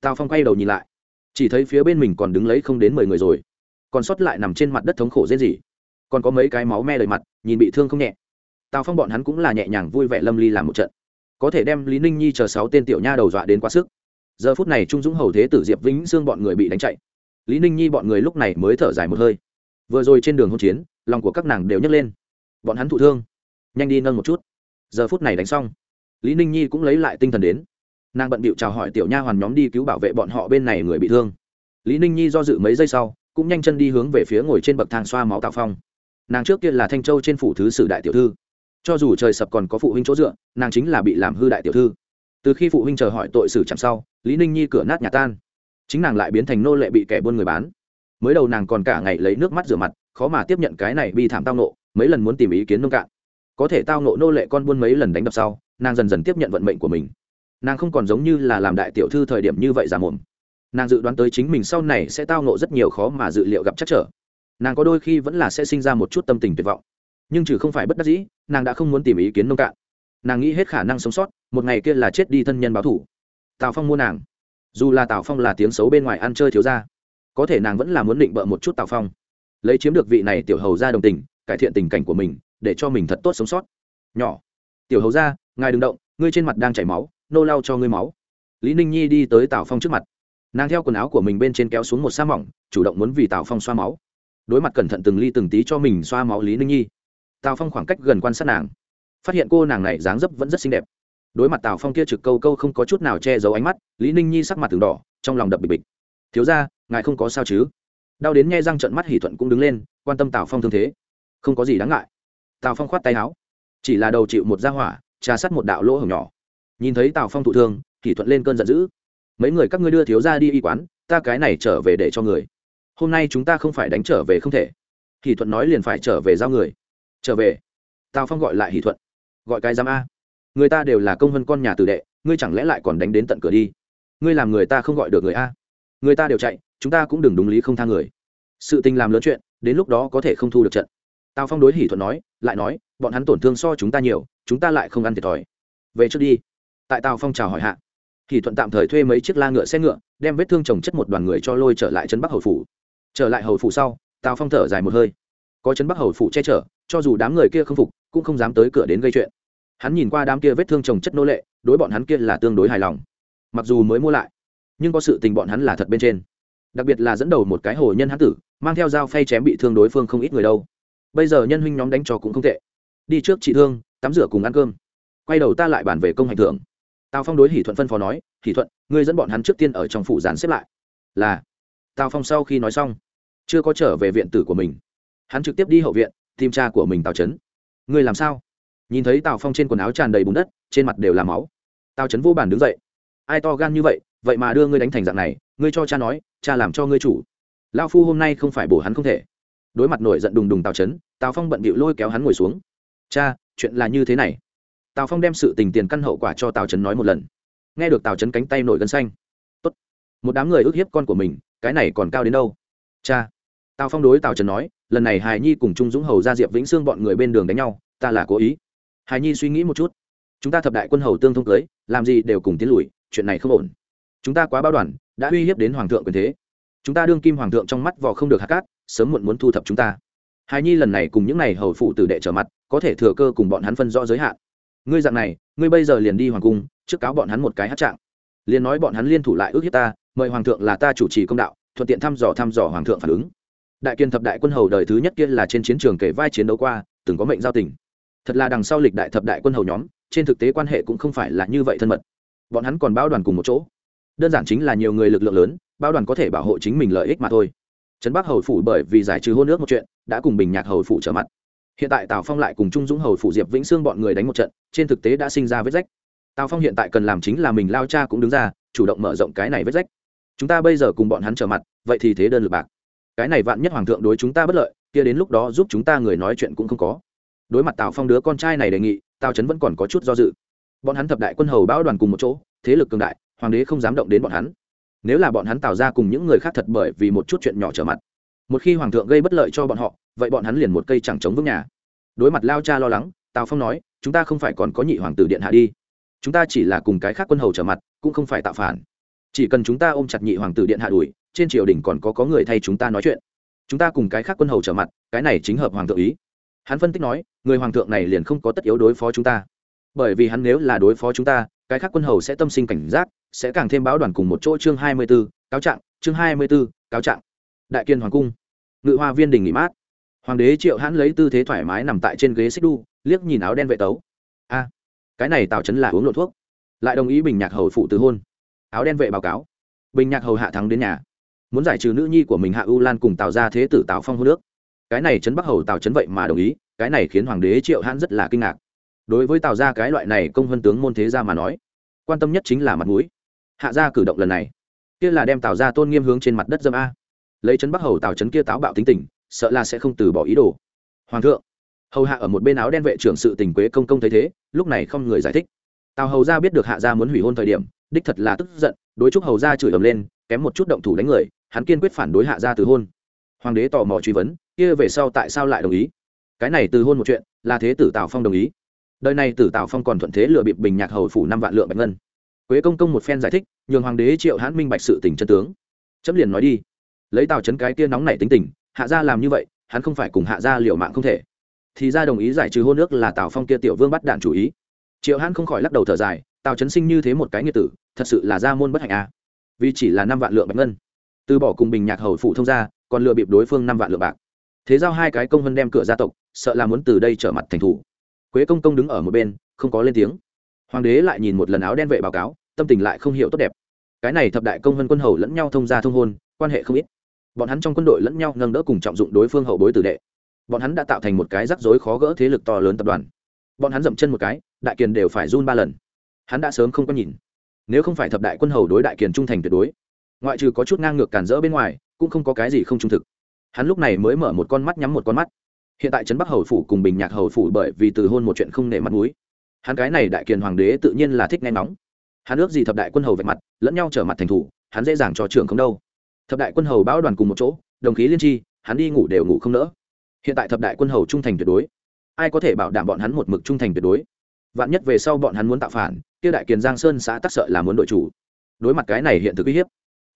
Tào phong quay đầu nhìn lại. Chỉ thấy phía bên mình còn đứng lấy không đến mười người rồi. Còn sót lại nằm trên mặt đất thống khổ dễ gì. Còn có mấy cái máu me đầy mặt, nhìn bị thương không nhẹ. Tào phong bọn hắn cũng là nhẹ nhàng vui vẻ lâm ly làm một trận. Có thể đem lý ninh nhi chờ sáu tên tiểu nha đầu dọa đến quá sức giờ phút này trung dũng hầu thế tử diệp vĩnh xương bọn người bị đánh chạy lý ninh nhi bọn người lúc này mới thở dài một hơi vừa rồi trên đường hỗn chiến lòng của các nàng đều nhấc lên bọn hắn thụ thương nhanh đi nâng một chút giờ phút này đánh xong lý ninh nhi cũng lấy lại tinh thần đến nàng bận bịu chào hỏi tiểu nha hoàn nhóm đi cứu bảo vệ bọn họ bên này người bị thương lý ninh nhi do dự mấy giây sau cũng nhanh chân đi hướng về phía ngồi trên bậc thang xoa máu tạo phong nàng trước kia là thanh châu trên phủ thứ sử đại tiểu thư cho dù trời sập còn có phụ huynh chỗ dựa nàng chính là bị làm hư đại tiểu thư từ khi phụ huynh chờ hỏi tội xử chạm sau lý ninh nhi cửa nát nhà tan chính nàng lại biến thành nô lệ bị kẻ buôn người bán mới đầu nàng còn cả ngày lấy nước mắt rửa mặt khó mà tiếp nhận cái này bi thảm tao nộ mấy lần muốn tìm ý kiến nông cạn có thể tao nộ nô lệ con buôn mấy lần đánh đập sau nàng dần dần tiếp nhận vận mệnh của mình nàng không còn giống như là làm đại tiểu thư thời điểm như vậy giả mồm nàng dự đoán tới chính mình sau này sẽ tao nộ rất nhiều khó mà dự liệu gặp chắc trở nàng có đôi khi vẫn là sẽ sinh ra một chút tâm tình tuyệt vọng nhưng trừ không phải bất đắc dĩ nàng đã không muốn tìm ý kiến nông cạn nàng nghĩ hết khả năng sống sót một ngày kia là chết đi thân nhân báo thủ tào phong mua nàng. Dù là tào phong là tiếng xấu bên ngoài ăn chơi thiếu ra có thể nàng vẫn là muốn định bợ một chút tào phong. Lấy chiếm được vị này tiểu hầu ra đồng tình, cải thiện tình cảnh của mình, để cho mình thật tốt sống sót. Nhỏ, tiểu hầu ra ngài đừng động, ngươi trên mặt đang chảy máu, nô lau cho ngươi máu. Lý ninh nhi đi tới tào phong trước mặt. Nàng theo quần áo của mình bên trên kéo xuống một sa mỏng, chủ động muốn vì tào phong xoa máu. Đối mặt cẩn thận từng ly từng tí cho mình xoa máu lý ninh nhi, tào phong khoảng cách gần quan sát nàng. Phát hiện cô nàng này dáng dấp vẫn rất xinh đẹp đối mặt tào phong kia trực câu câu không có chút nào che giấu ánh mắt, lý ninh nhi sắc mặt từng đỏ, trong lòng đập bịch bịch. Thiếu ra ngài không có sao chứ? Đau đến nghe răng trận mắt hỷ thuận cũng đứng lên, quan tâm tào phong thương thế. Không có gì đáng ngại. Tào phong khoát tay áo. Chỉ là đầu chịu một gia hỏa, trà sắt một đạo lỗ hổng nhỏ. Nhìn thấy tào phong thụ thương hỷ thuận lên cơn giận dữ. Mấy người các ngươi đưa thiếu ra đi y quán, ta cái này trở về để cho người. Hôm nay chúng ta không phải đánh trở về không thể. Hỷ thuận nói liền phải trở về giao người. Trở về. Tào phong gọi lại hỷ thuận. Gọi cái giám a người ta đều là công vân con nhà tử đệ, ngươi chẳng lẽ lại còn đánh đến tận cửa đi? Ngươi làm người ta không gọi được người a. Người ta đều chạy, chúng ta cũng đừng đúng lý không tha người. Sự tình làm lớn chuyện, đến lúc đó có thể không thu được trận. Tào phong đối hỷ thuận nói, lại nói, bọn hắn tổn thương so chúng ta nhiều, chúng ta lại không ăn thiệt thòi. Về trước đi. Tại tào phong chào hỏi hạ hỷ thuận tạm thời thuê mấy chiếc la ngựa xe ngựa, đem vết thương trồng chất một đoàn người cho lôi trở lại trấn bắc hầu phủ. Trở lại hầu phủ sau, tào phong thở dài một hơi. Có trấn bắc hầu phủ che chở, cho dù đám người kia không phục, cũng không dám tới cửa đến gây chuyện hắn nhìn qua đám kia vết thương trồng chất nô lệ, đối bọn hắn kia là tương đối hài lòng. Mặc dù mới mua lại, nhưng có sự tình bọn hắn là thật bên trên. Đặc biệt là dẫn đầu một cái hồ nhân hán tử, mang theo dao phay chém bị thương đối phương không ít người đâu. Bây giờ nhân huynh nhóm đánh cho cũng không tệ. Đi trước chị thương, tắm rửa cùng ăn cơm. Quay đầu ta lại bàn về công hành thưởng. Tào phong đối hỷ thuận phân phó nói, hỷ thuận, ngươi dẫn bọn hắn trước tiên ở trong phủ giàn xếp lại. Là. Tào phong sau khi nói xong, chưa có trở về viện tử của mình. Hắn trực tiếp đi hậu viện, tìm cha của mình tào trấn ngươi làm sao? Nhìn thấy tào phong trên quần áo tràn đầy bùn đất, trên mặt đều là máu. Tào trấn vô bản đứng dậy. Ai to gan như vậy vậy mà đưa ngươi đánh thành dạng này, ngươi cho cha nói, cha làm cho ngươi chủ. Lao phu hôm nay không phải bổ hắn không thể. Đối mặt nổi giận đùng đùng tào trấn tào phong bận bịu lôi kéo hắn ngồi xuống. Cha, chuyện là như thế này. Tào phong đem sự tình tiền căn hậu quả cho tào trấn nói một lần. Nghe được tào trấn cánh tay nổi gân xanh. Tốt. một đám người ức hiếp con của mình, cái này còn cao đến đâu? Cha. Tào phong đối tào trấn nói, lần này hài nhi cùng trung dũng hầu ra diệp vĩnh sương bọn người bên đường đánh nhau, ta là cố ý hài nhi suy nghĩ một chút. Chúng ta thập đại quân hầu tương thông cưới, làm gì đều cùng tiến lùi, chuyện này không ổn. Chúng ta quá bao đoàn, đã uy hiếp đến hoàng thượng quyền thế. Chúng ta đương kim hoàng thượng trong mắt vò không được hạt cát, sớm muộn muốn thu thập chúng ta. Hài nhi lần này cùng những n à y hầu phụ tử đệ trở mặt, có thể thừa cơ cùng bọn hắn phân rõ giới hạn. Ngươi dạng này, ngươi bây giờ liền đi hoàng cung, trước cáo bọn hắn một cái hát trạng. Liền nói bọn hắn liên thủ lại ước hiếp ta, mời hoàng thượng là ta chủ trì công đạo, thuận tiện thăm dò thăm dò hoàng thượng phản ứng. Đại kiên thập đại quân hầu đời thứ nhất kia là trên chiến trường kể vai chiến đấu qua, từng có mệnh giao tình thật là đằng sau lịch đại thập đại quân hầu nhóm, trên thực tế quan hệ cũng không phải là như vậy thân mật. Bọn hắn còn bao đoàn cùng một chỗ. Đơn giản chính là nhiều người lực lượng lớn, bao đoàn có thể bảo hộ chính mình lợi ích mà thôi. Trấn bắc hầu phủ bởi vì giải trừ hôn nước một chuyện, đã cùng bình nhạc hầu phủ trở mặt. Hiện tại tào phong lại cùng trung dũng hầu phủ diệp vĩnh sương bọn người đánh một trận, trên thực tế đã sinh ra vết rách. Tào phong hiện tại cần làm chính là mình lao cha cũng đứng ra, chủ động mở rộng cái này vết rách. Chúng ta bây giờ cùng bọn hắn trở mặt, vậy thì thế đơn lực bạc. Cái này vạn nhất hoàng thượng đối chúng ta bất lợi, kia đến lúc đó giúp chúng ta người nói chuyện cũng không có đối mặt tào phong đứa con trai này đề nghị tào trấn vẫn còn có chút do dự bọn hắn thập đại quân hầu bão đoàn cùng một chỗ thế lực cường đại hoàng đế không dám động đến bọn hắn nếu là bọn hắn tạo ra cùng những người khác thật bởi vì một chút chuyện nhỏ trở mặt một khi hoàng thượng gây bất lợi cho bọn họ vậy bọn hắn liền một cây chẳng chống vững nhà đối mặt lao cha lo lắng tào phong nói chúng ta không phải còn có nhị hoàng tử điện hạ đi chúng ta chỉ là cùng cái khác quân hầu trở mặt cũng không phải tạo phản chỉ cần chúng ta ôm chặt nhị hoàng tử điện hạ đuổi trên triều đình còn có có người thay chúng ta nói chuyện chúng ta cùng cái khác quân hầu trở mặt cái này chính hợp hoàng thượng ý hắn phân tích nói, người hoàng thượng này liền không có tất yếu đối phó chúng ta. Bởi vì hắn nếu là đối phó chúng ta, cái khác quân hầu sẽ tâm sinh cảnh giác, sẽ càng thêm báo đoàn cùng một chỗ chương hai mươi b ố cáo trạng, chương hai mươi b ố cáo trạng. Đại kiên hoàng cung. Ngự hoa viên đình nghỉ mát. Hoàng đế triệu hãn lấy tư thế thoải mái nằm tại trên ghế xích đu, liếc nhìn áo đen vệ tấu. A, cái này tào trấn là uống lộ thuốc. Lại đồng ý bình nhạc hầu phụ từ hôn. Áo đen vệ báo cáo. Bình nhạc hầu hạ thắng đến nhà. Muốn giải trừ nữ nhi của mình hạ u lan cùng tào ra thế tử tào phong hô nước cái này trấn bắc hầu tào trấn vậy mà đồng ý, cái này khiến hoàng đế triệu hãn rất là kinh ngạc. Đối với tào gia cái loại này công vân tướng môn thế gia mà nói, quan tâm nhất chính là mặt mũi. Hạ gia cử động lần này, kia là đem tào gia tôn nghiêm hướng trên mặt đất dâm a. Lấy trấn bắc hầu tào trấn kia táo bạo tính tình, sợ là sẽ không từ bỏ ý đồ. Hoàng thượng, hầu hạ ở một bên áo đen vệ trưởng sự tình quế công công thấy thế, lúc này không người giải thích. Tào hầu gia biết được hạ gia muốn hủy hôn thời điểm, đích thật là tức giận, đối chúc hầu gia chửi ầm lên, kém một chút động thủ đánh người, hắn kiên quyết phản đối hạ gia từ hôn. Hoàng đế tò mò truy vấn kia về sau tại sao lại đồng ý? Cái này từ hôn một chuyện, là thế tử tào phong đồng ý. Đời này tử tào phong còn thuận thế lựa bịp bình nhạc hầu phủ năm vạn lượng bạch ngân. Quế công công một phen giải thích, nhường hoàng đế triệu hãn minh bạch sự tình chân tướng. Chấm liền nói đi. Lấy tào chấn cái kia nóng này tính tình, hạ gia làm như vậy, hắn không phải cùng hạ gia liều mạng không thể. Thì ra đồng ý giải trừ hôn nước là tào phong kia tiểu vương bắt đạn chủ ý. Triệu hãn không khỏi lắc đầu thở dài, tào chấn sinh như thế một cái nghĩa tử, thật sự là gia môn bất hạnh à. vì chỉ là năm vạn lượng bạch ngân. Từ bỏ cùng bình nhạc hầu phụ thông gia, còn lừa bịp đối phương năm vạn lượng bạc thế giao hai cái công hơn đem cửa gia tộc, sợ là muốn từ đây trở mặt thành thủ. Quế công công đứng ở một bên, không có lên tiếng. Hoàng đế lại nhìn một lần áo đen vệ báo cáo, tâm tình lại không hiểu tốt đẹp. Cái này thập đại công hơn quân hầu lẫn nhau thông gia thông hôn, quan hệ không ít. Bọn hắn trong quân đội lẫn nhau nâng đỡ cùng trọng dụng đối phương hậu bối tử đệ. Bọn hắn đã tạo thành một cái rắc rối khó gỡ thế lực to lớn tập đoàn. Bọn hắn dậm chân một cái, đại kiền đều phải run ba lần. Hắn đã sớm không có nhìn. Nếu không phải thập đại quân hầu đối đại kiền trung thành tuyệt đối, ngoại trừ có chút ngang ngược cản rỡ bên ngoài, cũng không có cái gì không trung thực hắn lúc này mới mở một con mắt nhắm một con mắt. Hiện tại trấn bắc hầu phủ cùng bình nhạc hầu phủ bởi vì từ hôn một chuyện không nể mặt mũi. Hắn cái này đại kiền hoàng đế tự nhiên là thích nghe nóng hắn ước gì thập đại quân hầu vạch mặt, lẫn nhau trở mặt thành thủ, hắn dễ dàng cho trưởng không đâu. Thập đại quân hầu bão đoàn cùng một chỗ, đồng khí liên tri, hắn đi ngủ đều ngủ không nỡ. Hiện tại thập đại quân hầu trung thành tuyệt đối. Ai có thể bảo đảm bọn hắn một mực trung thành tuyệt đối? Vạn nhất về sau bọn hắn muốn tạo phản, kia đại kiền giang sơn xã tắc sợ là muốn đội chủ. Đối mặt cái này hiện thực uy hiếp,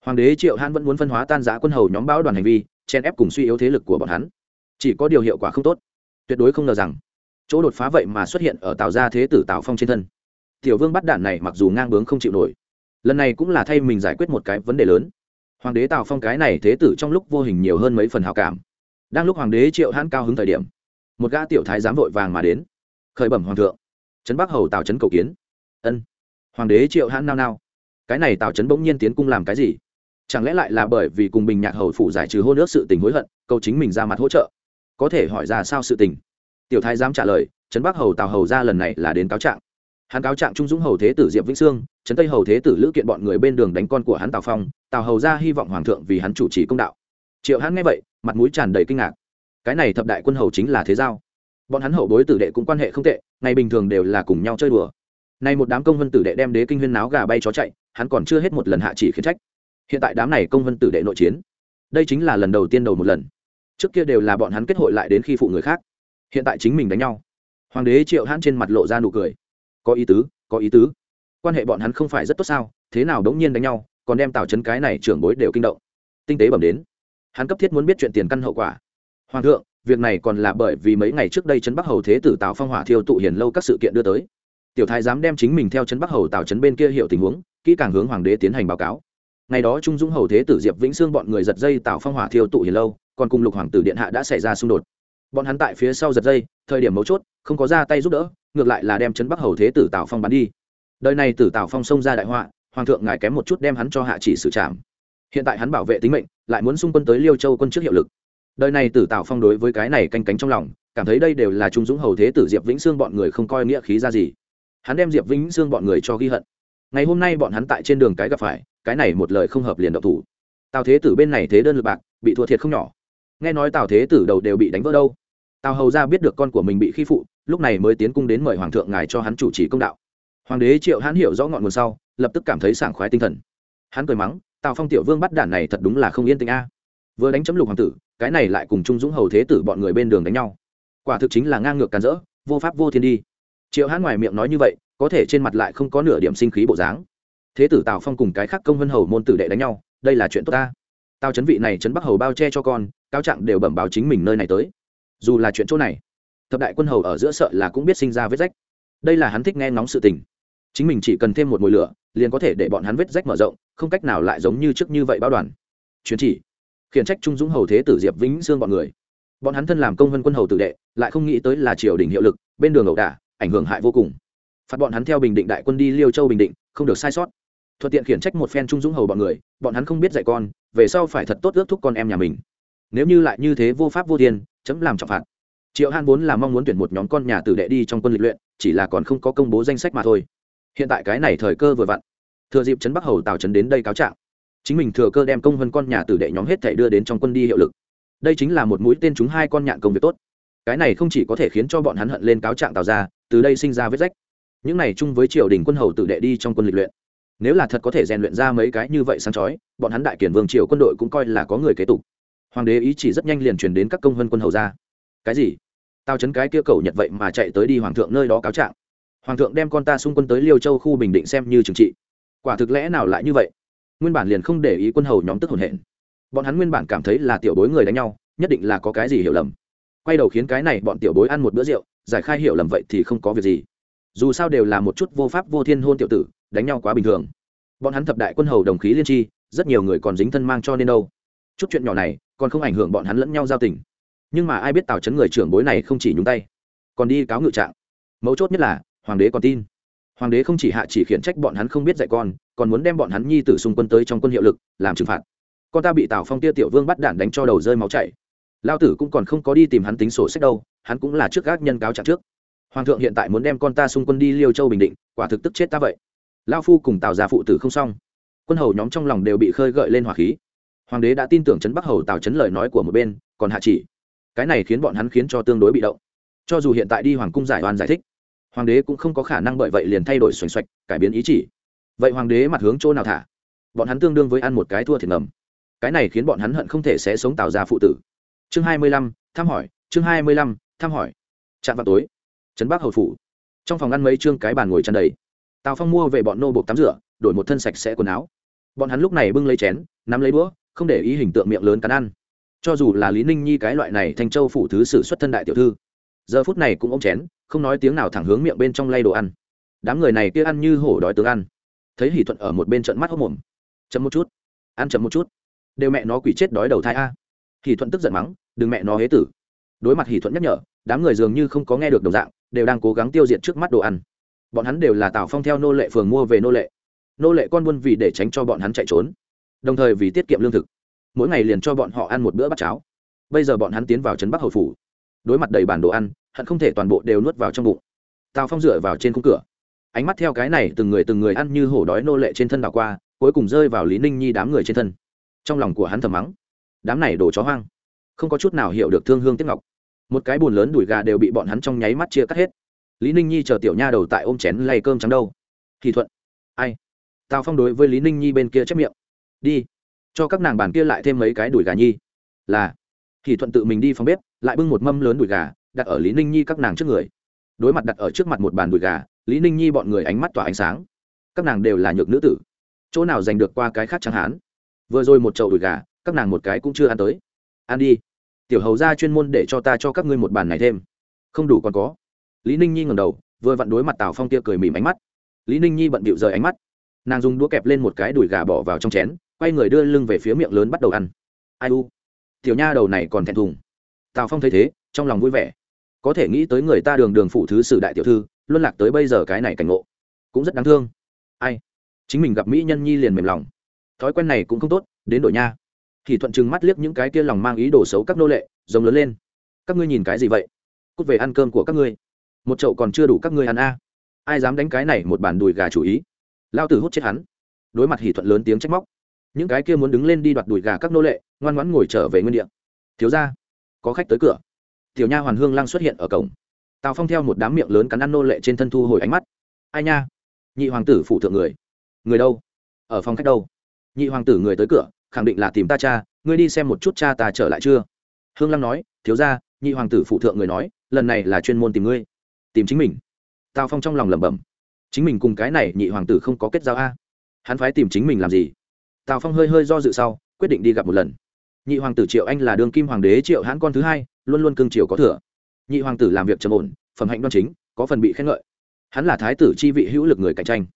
hoàng đế triệu hãn vẫn muốn phân hóa tan giã quân hầu nhóm bão đoàn hành vi chen ép cùng suy yếu thế lực của bọn hắn. Chỉ có điều hiệu quả không tốt. Tuyệt đối không ngờ rằng, chỗ đột phá vậy mà xuất hiện ở tào gia thế tử tào phong trên thân. Tiểu vương bắt đạn này mặc dù ngang bướng không chịu nổi, lần này cũng là thay mình giải quyết một cái vấn đề lớn. Hoàng đế tào phong cái này thế tử trong lúc vô hình nhiều hơn mấy phần hào cảm. Đang lúc hoàng đế triệu hãn cao hứng thời điểm, một gã tiểu thái dám vội vàng mà đến, khởi bẩm hoàng thượng, trấn bắc hầu tào trấn cầu kiến. Ân. Hoàng đế triệu hãn nao nao, cái này tào trấn bỗng nhiên tiến cung làm cái gì? Chẳng lẽ lại là bởi vì cùng bình nhạc hầu phụ giải trừ hôn ước sự tình hối hận câu chính mình ra mặt hỗ trợ? Có thể hỏi ra sao sự tình? Tiểu thái dám trả lời, trấn bắc hầu tào hầu ra lần này là đến cáo trạng. Hắn cáo trạng trung dũng hầu thế tử diệp vĩnh sương, trấn tây hầu thế tử lữ kiện bọn người bên đường đánh con của hắn tào phong, tào hầu ra hy vọng hoàng thượng vì hắn chủ trì công đạo. Triệu hắn nghe vậy, mặt mũi tràn đầy kinh ngạc. Cái này thập đại quân hầu chính là thế giao. Bọn hắn hậu bối tử đệ cũng quan hệ không tệ, ngày bình thường đều là cùng nhau chơi đùa. Nay một đám công vân tử đệ đem đế kinh huyên náo gà bay chó chạy, hắn còn chưa hết một lần hạ chỉ khiến trách hiện tại đám này công vân tử đệ nội chiến, đây chính là lần đầu tiên đầu một lần. Trước kia đều là bọn hắn kết hội lại đến khi phụ người khác. Hiện tại chính mình đánh nhau. Hoàng đế triệu hãn trên mặt lộ ra nụ cười. Có ý tứ, có ý tứ. Quan hệ bọn hắn không phải rất tốt sao? Thế nào đống nhiên đánh nhau, còn đem tào chấn cái này trưởng bối đều kinh động. Tinh tế bẩm đến. Hắn cấp thiết muốn biết chuyện tiền căn hậu quả. Hoàng thượng, việc này còn là bởi vì mấy ngày trước đây trấn bắc hầu thế tử tào phong hỏa thiêu tụ hiền lâu các sự kiện đưa tới. Tiểu thái dám đem chính mình theo trấn bắc hầu tào trấn bên kia hiểu tình huống, kỹ càng hướng hoàng đế tiến hành báo cáo ngày đó trung dũng hầu thế tử diệp vĩnh sương bọn người giật dây tào phong hỏa thiêu tụ hiền lâu, còn cùng lục hoàng tử điện hạ đã xảy ra xung đột. Bọn hắn tại phía sau giật dây, thời điểm mấu chốt, không có ra tay giúp đỡ, ngược lại là đem trấn bắc hầu thế tử tào phong bắn đi. Đời này tử tào phong xông ra đại họa, hoàng thượng ngài kém một chút đem hắn cho hạ chỉ xử trảm. Hiện tại hắn bảo vệ tính mệnh, lại muốn xung quân tới liêu châu quân trước hiệu lực. Đời này tử tào phong đối với cái này canh cánh trong lòng, cảm thấy đây đều là trung dũng hầu thế tử diệp vĩnh sương bọn người không coi nghĩa khí ra gì. Hắn đem diệp vĩnh sương bọn người cho ghi hận. Ngày hôm nay bọn hắn tại trên đường cái gặp phải cái này một lời không hợp liền độc thủ. Tào thế tử bên này thế đơn lực bạc, bị thua thiệt không nhỏ. Nghe nói tào thế tử đầu đều bị đánh vỡ đâu. Tào hầu ra biết được con của mình bị khi phụ, lúc này mới tiến cung đến mời hoàng thượng ngài cho hắn chủ trì công đạo. Hoàng đế triệu hắn hiểu rõ ngọn nguồn sau, lập tức cảm thấy sảng khoái tinh thần. Hắn cười mắng, tào phong tiểu vương bắt đản này thật đúng là không yên tĩnh a. Vừa đánh chấm lục hoàng tử, cái này lại cùng trung dũng hầu thế tử bọn người bên đường đánh nhau. Quả thực chính là ngang ngược càn rỡ, vô pháp vô thiên đi. Triệu hắn ngoài miệng nói như vậy, có thể trên mặt lại không có nửa điểm sinh khí bộ dáng thế tử tào phong cùng cái khác công vân hầu môn tử đệ đánh nhau, đây là chuyện tốt ta. Tào chấn vị này chấn bắc hầu bao che cho con cao trạng đều bẩm báo chính mình nơi này tới. Dù là chuyện chỗ này, thập đại quân hầu ở giữa sợ là cũng biết sinh ra vết rách. Đây là hắn thích nghe ngóng sự tình. Chính mình chỉ cần thêm một mùi lửa, liền có thể để bọn hắn vết rách mở rộng, không cách nào lại giống như trước như vậy báo đoàn. Chuyến chỉ, khiển trách trung dũng hầu thế tử diệp vĩnh xương bọn người. Bọn hắn thân làm công vân quân hầu tử đệ, lại không nghĩ tới là triều đình hiệu lực, bên đường ẩu đả, ảnh hưởng hại vô cùng. Phạt bọn hắn theo bình định đại quân đi liêu châu bình định, không được sai sót thuận tiện khiển trách một phen trung dũng hầu bọn người, bọn hắn không biết dạy con, về sau phải thật tốt ước thúc con em nhà mình. Nếu như lại như thế vô pháp vô thiên, chấm làm trọng phạt. Triệu hàn vốn là mong muốn tuyển một nhóm con nhà tử đệ đi trong quân lịch luyện, chỉ là còn không có công bố danh sách mà thôi. Hiện tại cái này thời cơ vừa vặn. Thừa dịp trấn bắc hầu tào trấn đến đây cáo trạng, chính mình thừa cơ đem công hơn con nhà tử đệ nhóm hết thể đưa đến trong quân đi hiệu lực. Đây chính là một mũi tên chúng hai con nhạn công việc tốt. Cái này không chỉ có thể khiến cho bọn hắn hận lên cáo trạng tào ra từ đây sinh ra vết rách. Những này chung với triều đình quân hầu tử đệ đi trong quân lịch luyện nếu là thật có thể rèn luyện ra mấy cái như vậy sáng chói, bọn hắn đại kiển vương triều quân đội cũng coi là có người kế tục. Hoàng đế ý chỉ rất nhanh liền truyền đến các công vân quân hầu ra. Cái gì? Tao chấn cái kia cầu nhật vậy mà chạy tới đi hoàng thượng nơi đó cáo trạng. Hoàng thượng đem con ta xung quân tới liêu châu khu bình định xem như trừng trị. Quả thực lẽ nào lại như vậy? Nguyên bản liền không để ý quân hầu nhóm tức hồn hển. Bọn hắn nguyên bản cảm thấy là tiểu bối người đánh nhau, nhất định là có cái gì hiểu lầm. Quay đầu khiến cái này bọn tiểu bối ăn một bữa rượu, giải khai hiểu lầm vậy thì không có việc gì. Dù sao đều là một chút vô pháp vô thiên hôn tiểu tử đánh nhau quá bình thường. Bọn hắn thập đại quân hầu đồng khí liên tri rất nhiều người còn dính thân mang cho nên đâu. Chút chuyện nhỏ này, còn không ảnh hưởng bọn hắn lẫn nhau giao tình. Nhưng mà ai biết tào chấn người trưởng bối này không chỉ nhúng tay, còn đi cáo ngự trạng. Mấu chốt nhất là, hoàng đế còn tin. Hoàng đế không chỉ hạ chỉ khiển trách bọn hắn không biết dạy con, còn muốn đem bọn hắn nhi tử xung quân tới trong quân hiệu lực, làm trừng phạt. Con ta bị tào phong tia tiểu vương bắt đạn đánh cho đầu rơi máu chảy. Lao tử cũng còn không có đi tìm hắn tính sổ sách đâu, hắn cũng là trước gác nhân cáo trạng trước. Hoàng thượng hiện tại muốn đem con ta xung quân đi liêu châu bình định, quả thực tức chết ta vậy lao phu cùng tào già phụ tử không xong. Quân hầu nhóm trong lòng đều bị khơi gợi lên hỏa khí. Hoàng đế đã tin tưởng trấn bắc hầu tào trấn lời nói của một bên, còn hạ chỉ. Cái này khiến bọn hắn khiến cho tương đối bị động. Cho dù hiện tại đi hoàng cung giải oan giải thích, hoàng đế cũng không có khả năng bởi vậy liền thay đổi xoành xoạch, cải biến ý chỉ. Vậy hoàng đế mặt hướng chỗ nào thả? Bọn hắn tương đương với ăn một cái thua thiệt ngầm. Cái này khiến bọn hắn hận không thể sẽ sống tạo ra phụ tử. Chương hai mươi lăm, thăm hỏi, chương hai mươi lăm, thăm hỏi. Chạm vào tối, trấn bắc hầu phủ. Trong phòng ăn mấy chương cái bàn ngồi chăn đầy tào phong mua về bọn nô bột tắm rửa, đổi một thân sạch sẽ quần áo. Bọn hắn lúc này bưng lấy chén, nắm lấy đũa, không để ý hình tượng miệng lớn cắn ăn. Cho dù là lý ninh nhi cái loại này thành châu phủ thứ sử xuất thân đại tiểu thư, giờ phút này cũng ôm chén, không nói tiếng nào thẳng hướng miệng bên trong lay đồ ăn. Đám người này kia ăn như hổ đói tướng ăn. Thấy hỷ thuận ở một bên trận mắt hốc mồm. Chậm một chút, ăn chậm một chút. Đều mẹ nó quỷ chết đói đầu thai a. Hỷ thuận tức giận mắng, đừng mẹ nó hế tử. Đối mặt hỷ thuận nhắc nhở, đám người dường như không có nghe được đồng dạng, đều đang cố gắng tiêu diệt trước mắt đồ ăn bọn hắn đều là tào phong theo nô lệ phường mua về nô lệ. Nô lệ con buôn vì để tránh cho bọn hắn chạy trốn, đồng thời vì tiết kiệm lương thực. Mỗi ngày liền cho bọn họ ăn một bữa bát cháo. Bây giờ bọn hắn tiến vào trấn bắc hầu phủ, đối mặt đầy bản đồ ăn, hận không thể toàn bộ đều nuốt vào trong bụng. Tào phong dựa vào trên khung cửa, ánh mắt theo cái này từng người từng người ăn như hổ đói nô lệ trên thân đảo qua, cuối cùng rơi vào lý ninh nhi đám người trên thân. Trong lòng của hắn thầm mắng, đám này đồ chó hoang, không có chút nào hiểu được thương hương tiếc ngọc. Một cái bùn lớn đùi gà đều bị bọn hắn trong nháy mắt chia cắt hết lý ninh nhi chờ tiểu nha đầu tại ôm chén lay cơm trắng đâu. Thì thuận. Ai? Tào phong đối với lý ninh nhi bên kia chép miệng. Đi. Cho các nàng bàn kia lại thêm mấy cái đùi gà nhi. Là. Thì thuận tự mình đi phòng bếp, lại bưng một mâm lớn đùi gà, đặt ở lý ninh nhi các nàng trước người. Đối mặt đặt ở trước mặt một bàn đùi gà, lý ninh nhi bọn người ánh mắt tỏa ánh sáng. Các nàng đều là nhược nữ tử. Chỗ nào giành được qua cái khác chẳng hán vừa rồi một chậu đùi gà, các nàng một cái cũng chưa ăn tới. Ăn đi. Tiểu hầu ra chuyên môn để cho ta cho các ngươi một bàn này thêm. Không đủ còn có lý ninh nhi ngầm đầu, vừa vặn đối mặt tào phong kia cười mỉm ánh mắt. Lý ninh nhi bận bịu rời ánh mắt. Nàng dùng đũa kẹp lên một cái đùi gà bỏ vào trong chén, quay người đưa lưng về phía miệng lớn bắt đầu ăn. Ai u? Tiểu nha đầu này còn thẹn thùng. Tào phong thấy thế, trong lòng vui vẻ. Có thể nghĩ tới người ta đường đường phụ thứ sử đại tiểu thư luân lạc tới bây giờ cái này cảnh ngộ. Cũng rất đáng thương. Ai? Chính mình gặp mỹ nhân nhi liền mềm lòng. Thói quen này cũng không tốt, đến đội nha. Thì thuận chừng mắt liếc những cái kia lòng mang ý đồ xấu các nô lệ giống lớn lên. Các ngươi nhìn cái gì vậy? Cút về ăn cơm của các ngươi một chậu còn chưa đủ các ngươi ăn a. Ai dám đánh cái này một bản đùi gà chủ ý? Lao tử hút chết hắn. Đối mặt hỷ thuận lớn tiếng trách móc. Những cái kia muốn đứng lên đi đoạt đùi gà các nô lệ, ngoan ngoãn ngồi trở về nguyên địa. Thiếu ra có khách tới cửa. Tiểu nha hoàn hương lăng xuất hiện ở cổng. Tào phong theo một đám miệng lớn cắn ăn nô lệ trên thân thu hồi ánh mắt. Ai nha? Nhị hoàng tử phụ thượng người. Người đâu? Ở phòng khách đâu? Nhị hoàng tử người tới cửa, khẳng định là tìm ta cha, ngươi đi xem một chút cha ta trở lại chưa? Hương lăng nói, thiếu ra nhị hoàng tử phụ thượng người nói, lần này là chuyên môn tìm ngươi tìm chính mình. Tào phong trong lòng lẩm bẩm. Chính mình cùng cái này nhị hoàng tử không có kết giao a? Hắn phái tìm chính mình làm gì? Tào phong hơi hơi do dự sau, quyết định đi gặp một lần. Nhị hoàng tử triệu anh là đương kim hoàng đế triệu hãn con thứ hai, luôn luôn cương triều có thừa. Nhị hoàng tử làm việc trầm ổn, phẩm hạnh đoan chính, có phần bị khen ngợi. Hắn là thái tử chi vị hữu lực người cạnh tranh.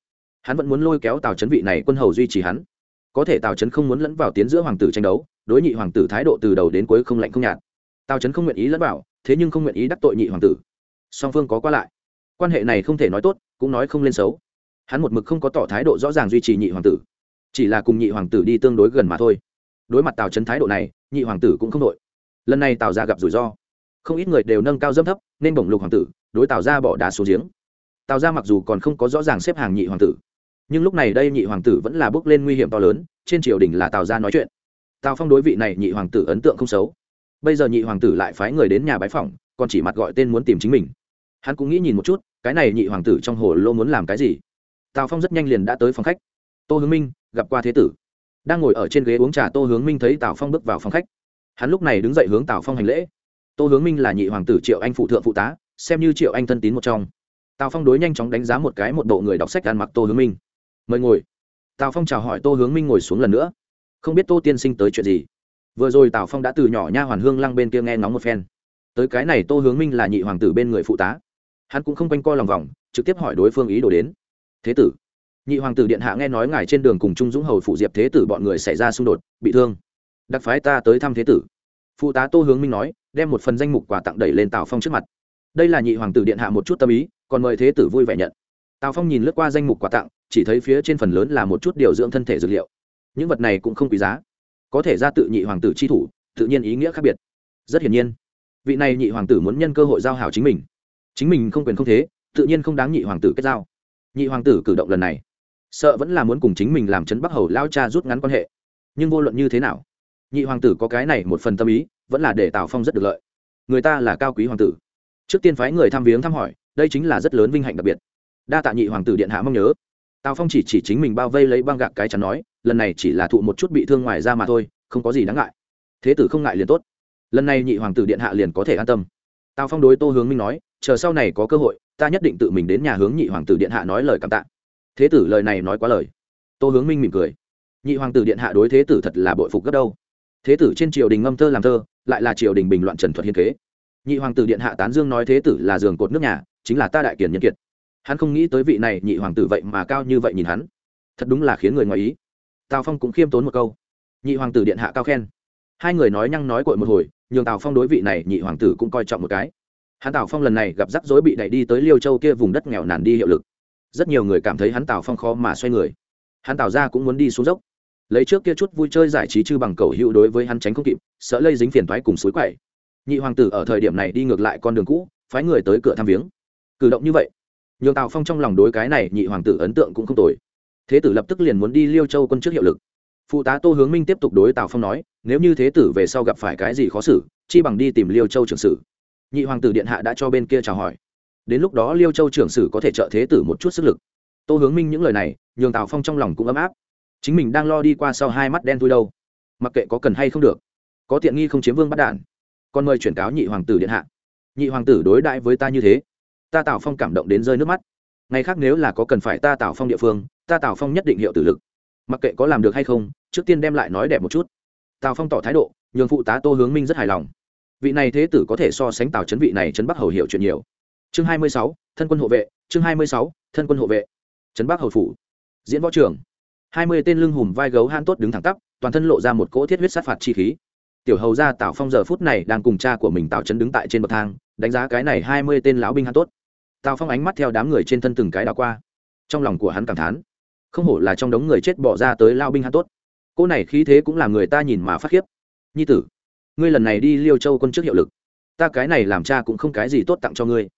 Hắn vẫn muốn lôi kéo tào chấn vị này quân hầu duy trì hắn. Có thể tào chấn không muốn lẫn vào tiến giữa hoàng tử tranh đấu, đối nhị hoàng tử thái độ từ đầu đến cuối không lạnh không nhạt. Tào chấn không nguyện ý lẫn vào, thế nhưng không nguyện ý đắc tội nhị hoàng tử song phương có qua lại. Quan hệ này không thể nói tốt, cũng nói không lên xấu. Hắn một mực không có tỏ thái độ rõ ràng duy trì nhị hoàng tử. Chỉ là cùng nhị hoàng tử đi tương đối gần mà thôi. Đối mặt tào Trấn thái độ này, nhị hoàng tử cũng không đội. Lần này tào ra gặp rủi ro. Không ít người đều nâng cao dâm thấp, nên bổng lục hoàng tử, đối tào ra bỏ đá xuống giếng. Tào ra mặc dù còn không có rõ ràng xếp hàng nhị hoàng tử, nhưng lúc này đây nhị hoàng tử vẫn là bước lên nguy hiểm to lớn, trên triều đình là tào ra nói chuyện. Tào phong đối vị này nhị hoàng tử ấn tượng không xấu. Bây giờ nhị hoàng tử lại phái người đến nhà bái phỏng còn chỉ mặt gọi tên muốn tìm chính mình. Hắn cũng nghĩ nhìn một chút, cái này nhị hoàng tử trong hồ lô muốn làm cái gì? Tào phong rất nhanh liền đã tới phòng khách. Tô hướng minh, gặp qua thế tử. Đang ngồi ở trên ghế uống trà, tô hướng minh thấy tào phong bước vào phòng khách. Hắn lúc này đứng dậy hướng tào phong hành lễ. Tô hướng minh là nhị hoàng tử triệu anh phụ thượng phụ tá, xem như triệu anh thân tín một trong. Tào phong đối nhanh chóng đánh giá một cái một bộ người đọc sách ăn mặc tô hướng minh. Mời ngồi. Tào phong chào hỏi tô hướng minh ngồi xuống lần nữa. Không biết tô tiên sinh tới chuyện gì. Vừa rồi tào phong đã từ nhỏ nha hoàn hương lăng bên kia nghe ngóng một phen tới cái này tô hướng minh là nhị hoàng tử bên người phụ tá. Hắn cũng không quanh co lòng vòng, trực tiếp hỏi đối phương ý đồ đến. Thế tử. Nhị hoàng tử điện hạ nghe nói ngài trên đường cùng trung dũng hầu phụ diệp thế tử bọn người xảy ra xung đột, bị thương. Đặc phái ta tới thăm thế tử. Phụ tá tô hướng minh nói, đem một phần danh mục quà tặng đẩy lên tào phong trước mặt. Đây là nhị hoàng tử điện hạ một chút tâm ý, còn mời thế tử vui vẻ nhận. Tào phong nhìn lướt qua danh mục quà tặng, chỉ thấy phía trên phần lớn là một chút điều dưỡng thân thể dược liệu. Những vật này cũng không quý giá. Có thể ra tự nhị hoàng tử chi thủ, tự nhiên ý nghĩa khác biệt. Rất hiển nhiên vị này nhị hoàng tử muốn nhân cơ hội giao hảo chính mình. Chính mình không quyền không thế, tự nhiên không đáng nhị hoàng tử kết giao. Nhị hoàng tử cử động lần này, sợ vẫn là muốn cùng chính mình làm chấn bắc hầu lao cha rút ngắn quan hệ. Nhưng vô luận như thế nào, nhị hoàng tử có cái này một phần tâm ý, vẫn là để tào phong rất được lợi. Người ta là cao quý hoàng tử. Trước tiên phái người thăm viếng thăm hỏi, đây chính là rất lớn vinh hạnh đặc biệt. Đa tạ nhị hoàng tử điện hạ mong nhớ. Tào phong chỉ chỉ chính mình bao vây lấy băng gạc cái chắn nói, lần này chỉ là thụ một chút bị thương ngoài ra mà thôi, không có gì đáng ngại. Thế tử không ngại liền tốt lần này nhị hoàng tử điện hạ liền có thể an tâm. Tào phong đối tô hướng minh nói, chờ sau này có cơ hội, ta nhất định tự mình đến nhà hướng nhị hoàng tử điện hạ nói lời cảm tạ. Thế tử lời này nói quá lời. Tô hướng minh mỉm cười. Nhị hoàng tử điện hạ đối thế tử thật là bội phục gấp đâu. Thế tử trên triều đình ngâm thơ làm thơ, lại là triều đình bình loạn trần thuật hiên kế. Nhị hoàng tử điện hạ tán dương nói thế tử là giường cột nước nhà, chính là ta đại kiển nhân kiệt. Hắn không nghĩ tới vị này nhị hoàng tử vậy mà cao như vậy nhìn hắn. Thật đúng là khiến người ngoài ý. Tào phong cũng khiêm tốn một câu. Nhị hoàng tử điện hạ cao khen. Hai người nói nhăng nói cội một hồi nhường tào phong đối vị này nhị hoàng tử cũng coi trọng một cái. Hắn tào phong lần này gặp rắc rối bị đẩy đi tới liêu châu kia vùng đất nghèo nàn đi hiệu lực. Rất nhiều người cảm thấy hắn tào phong khó mà xoay người. Hắn tào ra cũng muốn đi xuống dốc. Lấy trước kia chút vui chơi giải trí chư bằng cầu hữu đối với hắn tránh không kịp, sợ lây dính phiền thoái cùng suối quậy. Nhị hoàng tử ở thời điểm này đi ngược lại con đường cũ, phái người tới cửa thăm viếng. Cử động như vậy, nhường tào phong trong lòng đối cái này nhị hoàng tử ấn tượng cũng không tồi. Thế tử lập tức liền muốn đi liêu châu quân trước hiệu lực phụ tá tô hướng minh tiếp tục đối tào phong nói, nếu như thế tử về sau gặp phải cái gì khó xử, chi bằng đi tìm liêu châu trưởng sử. Nhị hoàng tử điện hạ đã cho bên kia chào hỏi. Đến lúc đó liêu châu trưởng sử có thể trợ thế tử một chút sức lực. Tô hướng minh những lời này, nhường tào phong trong lòng cũng ấm áp. Chính mình đang lo đi qua sau hai mắt đen thui đâu. Mặc kệ có cần hay không được. Có tiện nghi không chiếm vương bắt đản còn mời chuyển cáo nhị hoàng tử điện hạ. Nhị hoàng tử đối đãi với ta như thế, ta tào phong cảm động đến rơi nước mắt. Ngày khác nếu là có cần phải ta tào phong địa phương, ta tào phong nhất định hiệu tử lực mặc kệ có làm được hay không, trước tiên đem lại nói đẹp một chút. Tào phong tỏ thái độ, nhường phụ tá tô hướng minh rất hài lòng. Vị này thế tử có thể so sánh tào chấn vị này chấn bắc hầu hiểu chuyện nhiều. Chương hai mươi sáu, thân quân hộ vệ, chương hai mươi sáu, thân quân hộ vệ. Trấn bắc hầu phủ. Diễn võ trường. Hai mươi tên lưng hùm vai gấu han tốt đứng thẳng tắp, toàn thân lộ ra một cỗ thiết huyết sát phạt chi khí. Tiểu hầu ra tào phong giờ phút này đang cùng cha của mình tào trấn đứng tại trên bậc thang, đánh giá cái này hai mươi tên lão binh han tốt. Tào phong ánh mắt theo đám người trên thân từng cái đảo qua. Trong lòng của hắn cảm thán không hổ là trong đống người chết bỏ ra tới lao binh hắn tốt. Cô này khí thế cũng làm người ta nhìn mà phát khiếp. Nhi tử, ngươi lần này đi liêu châu quân trước hiệu lực. Ta cái này làm cha cũng không cái gì tốt tặng cho ngươi.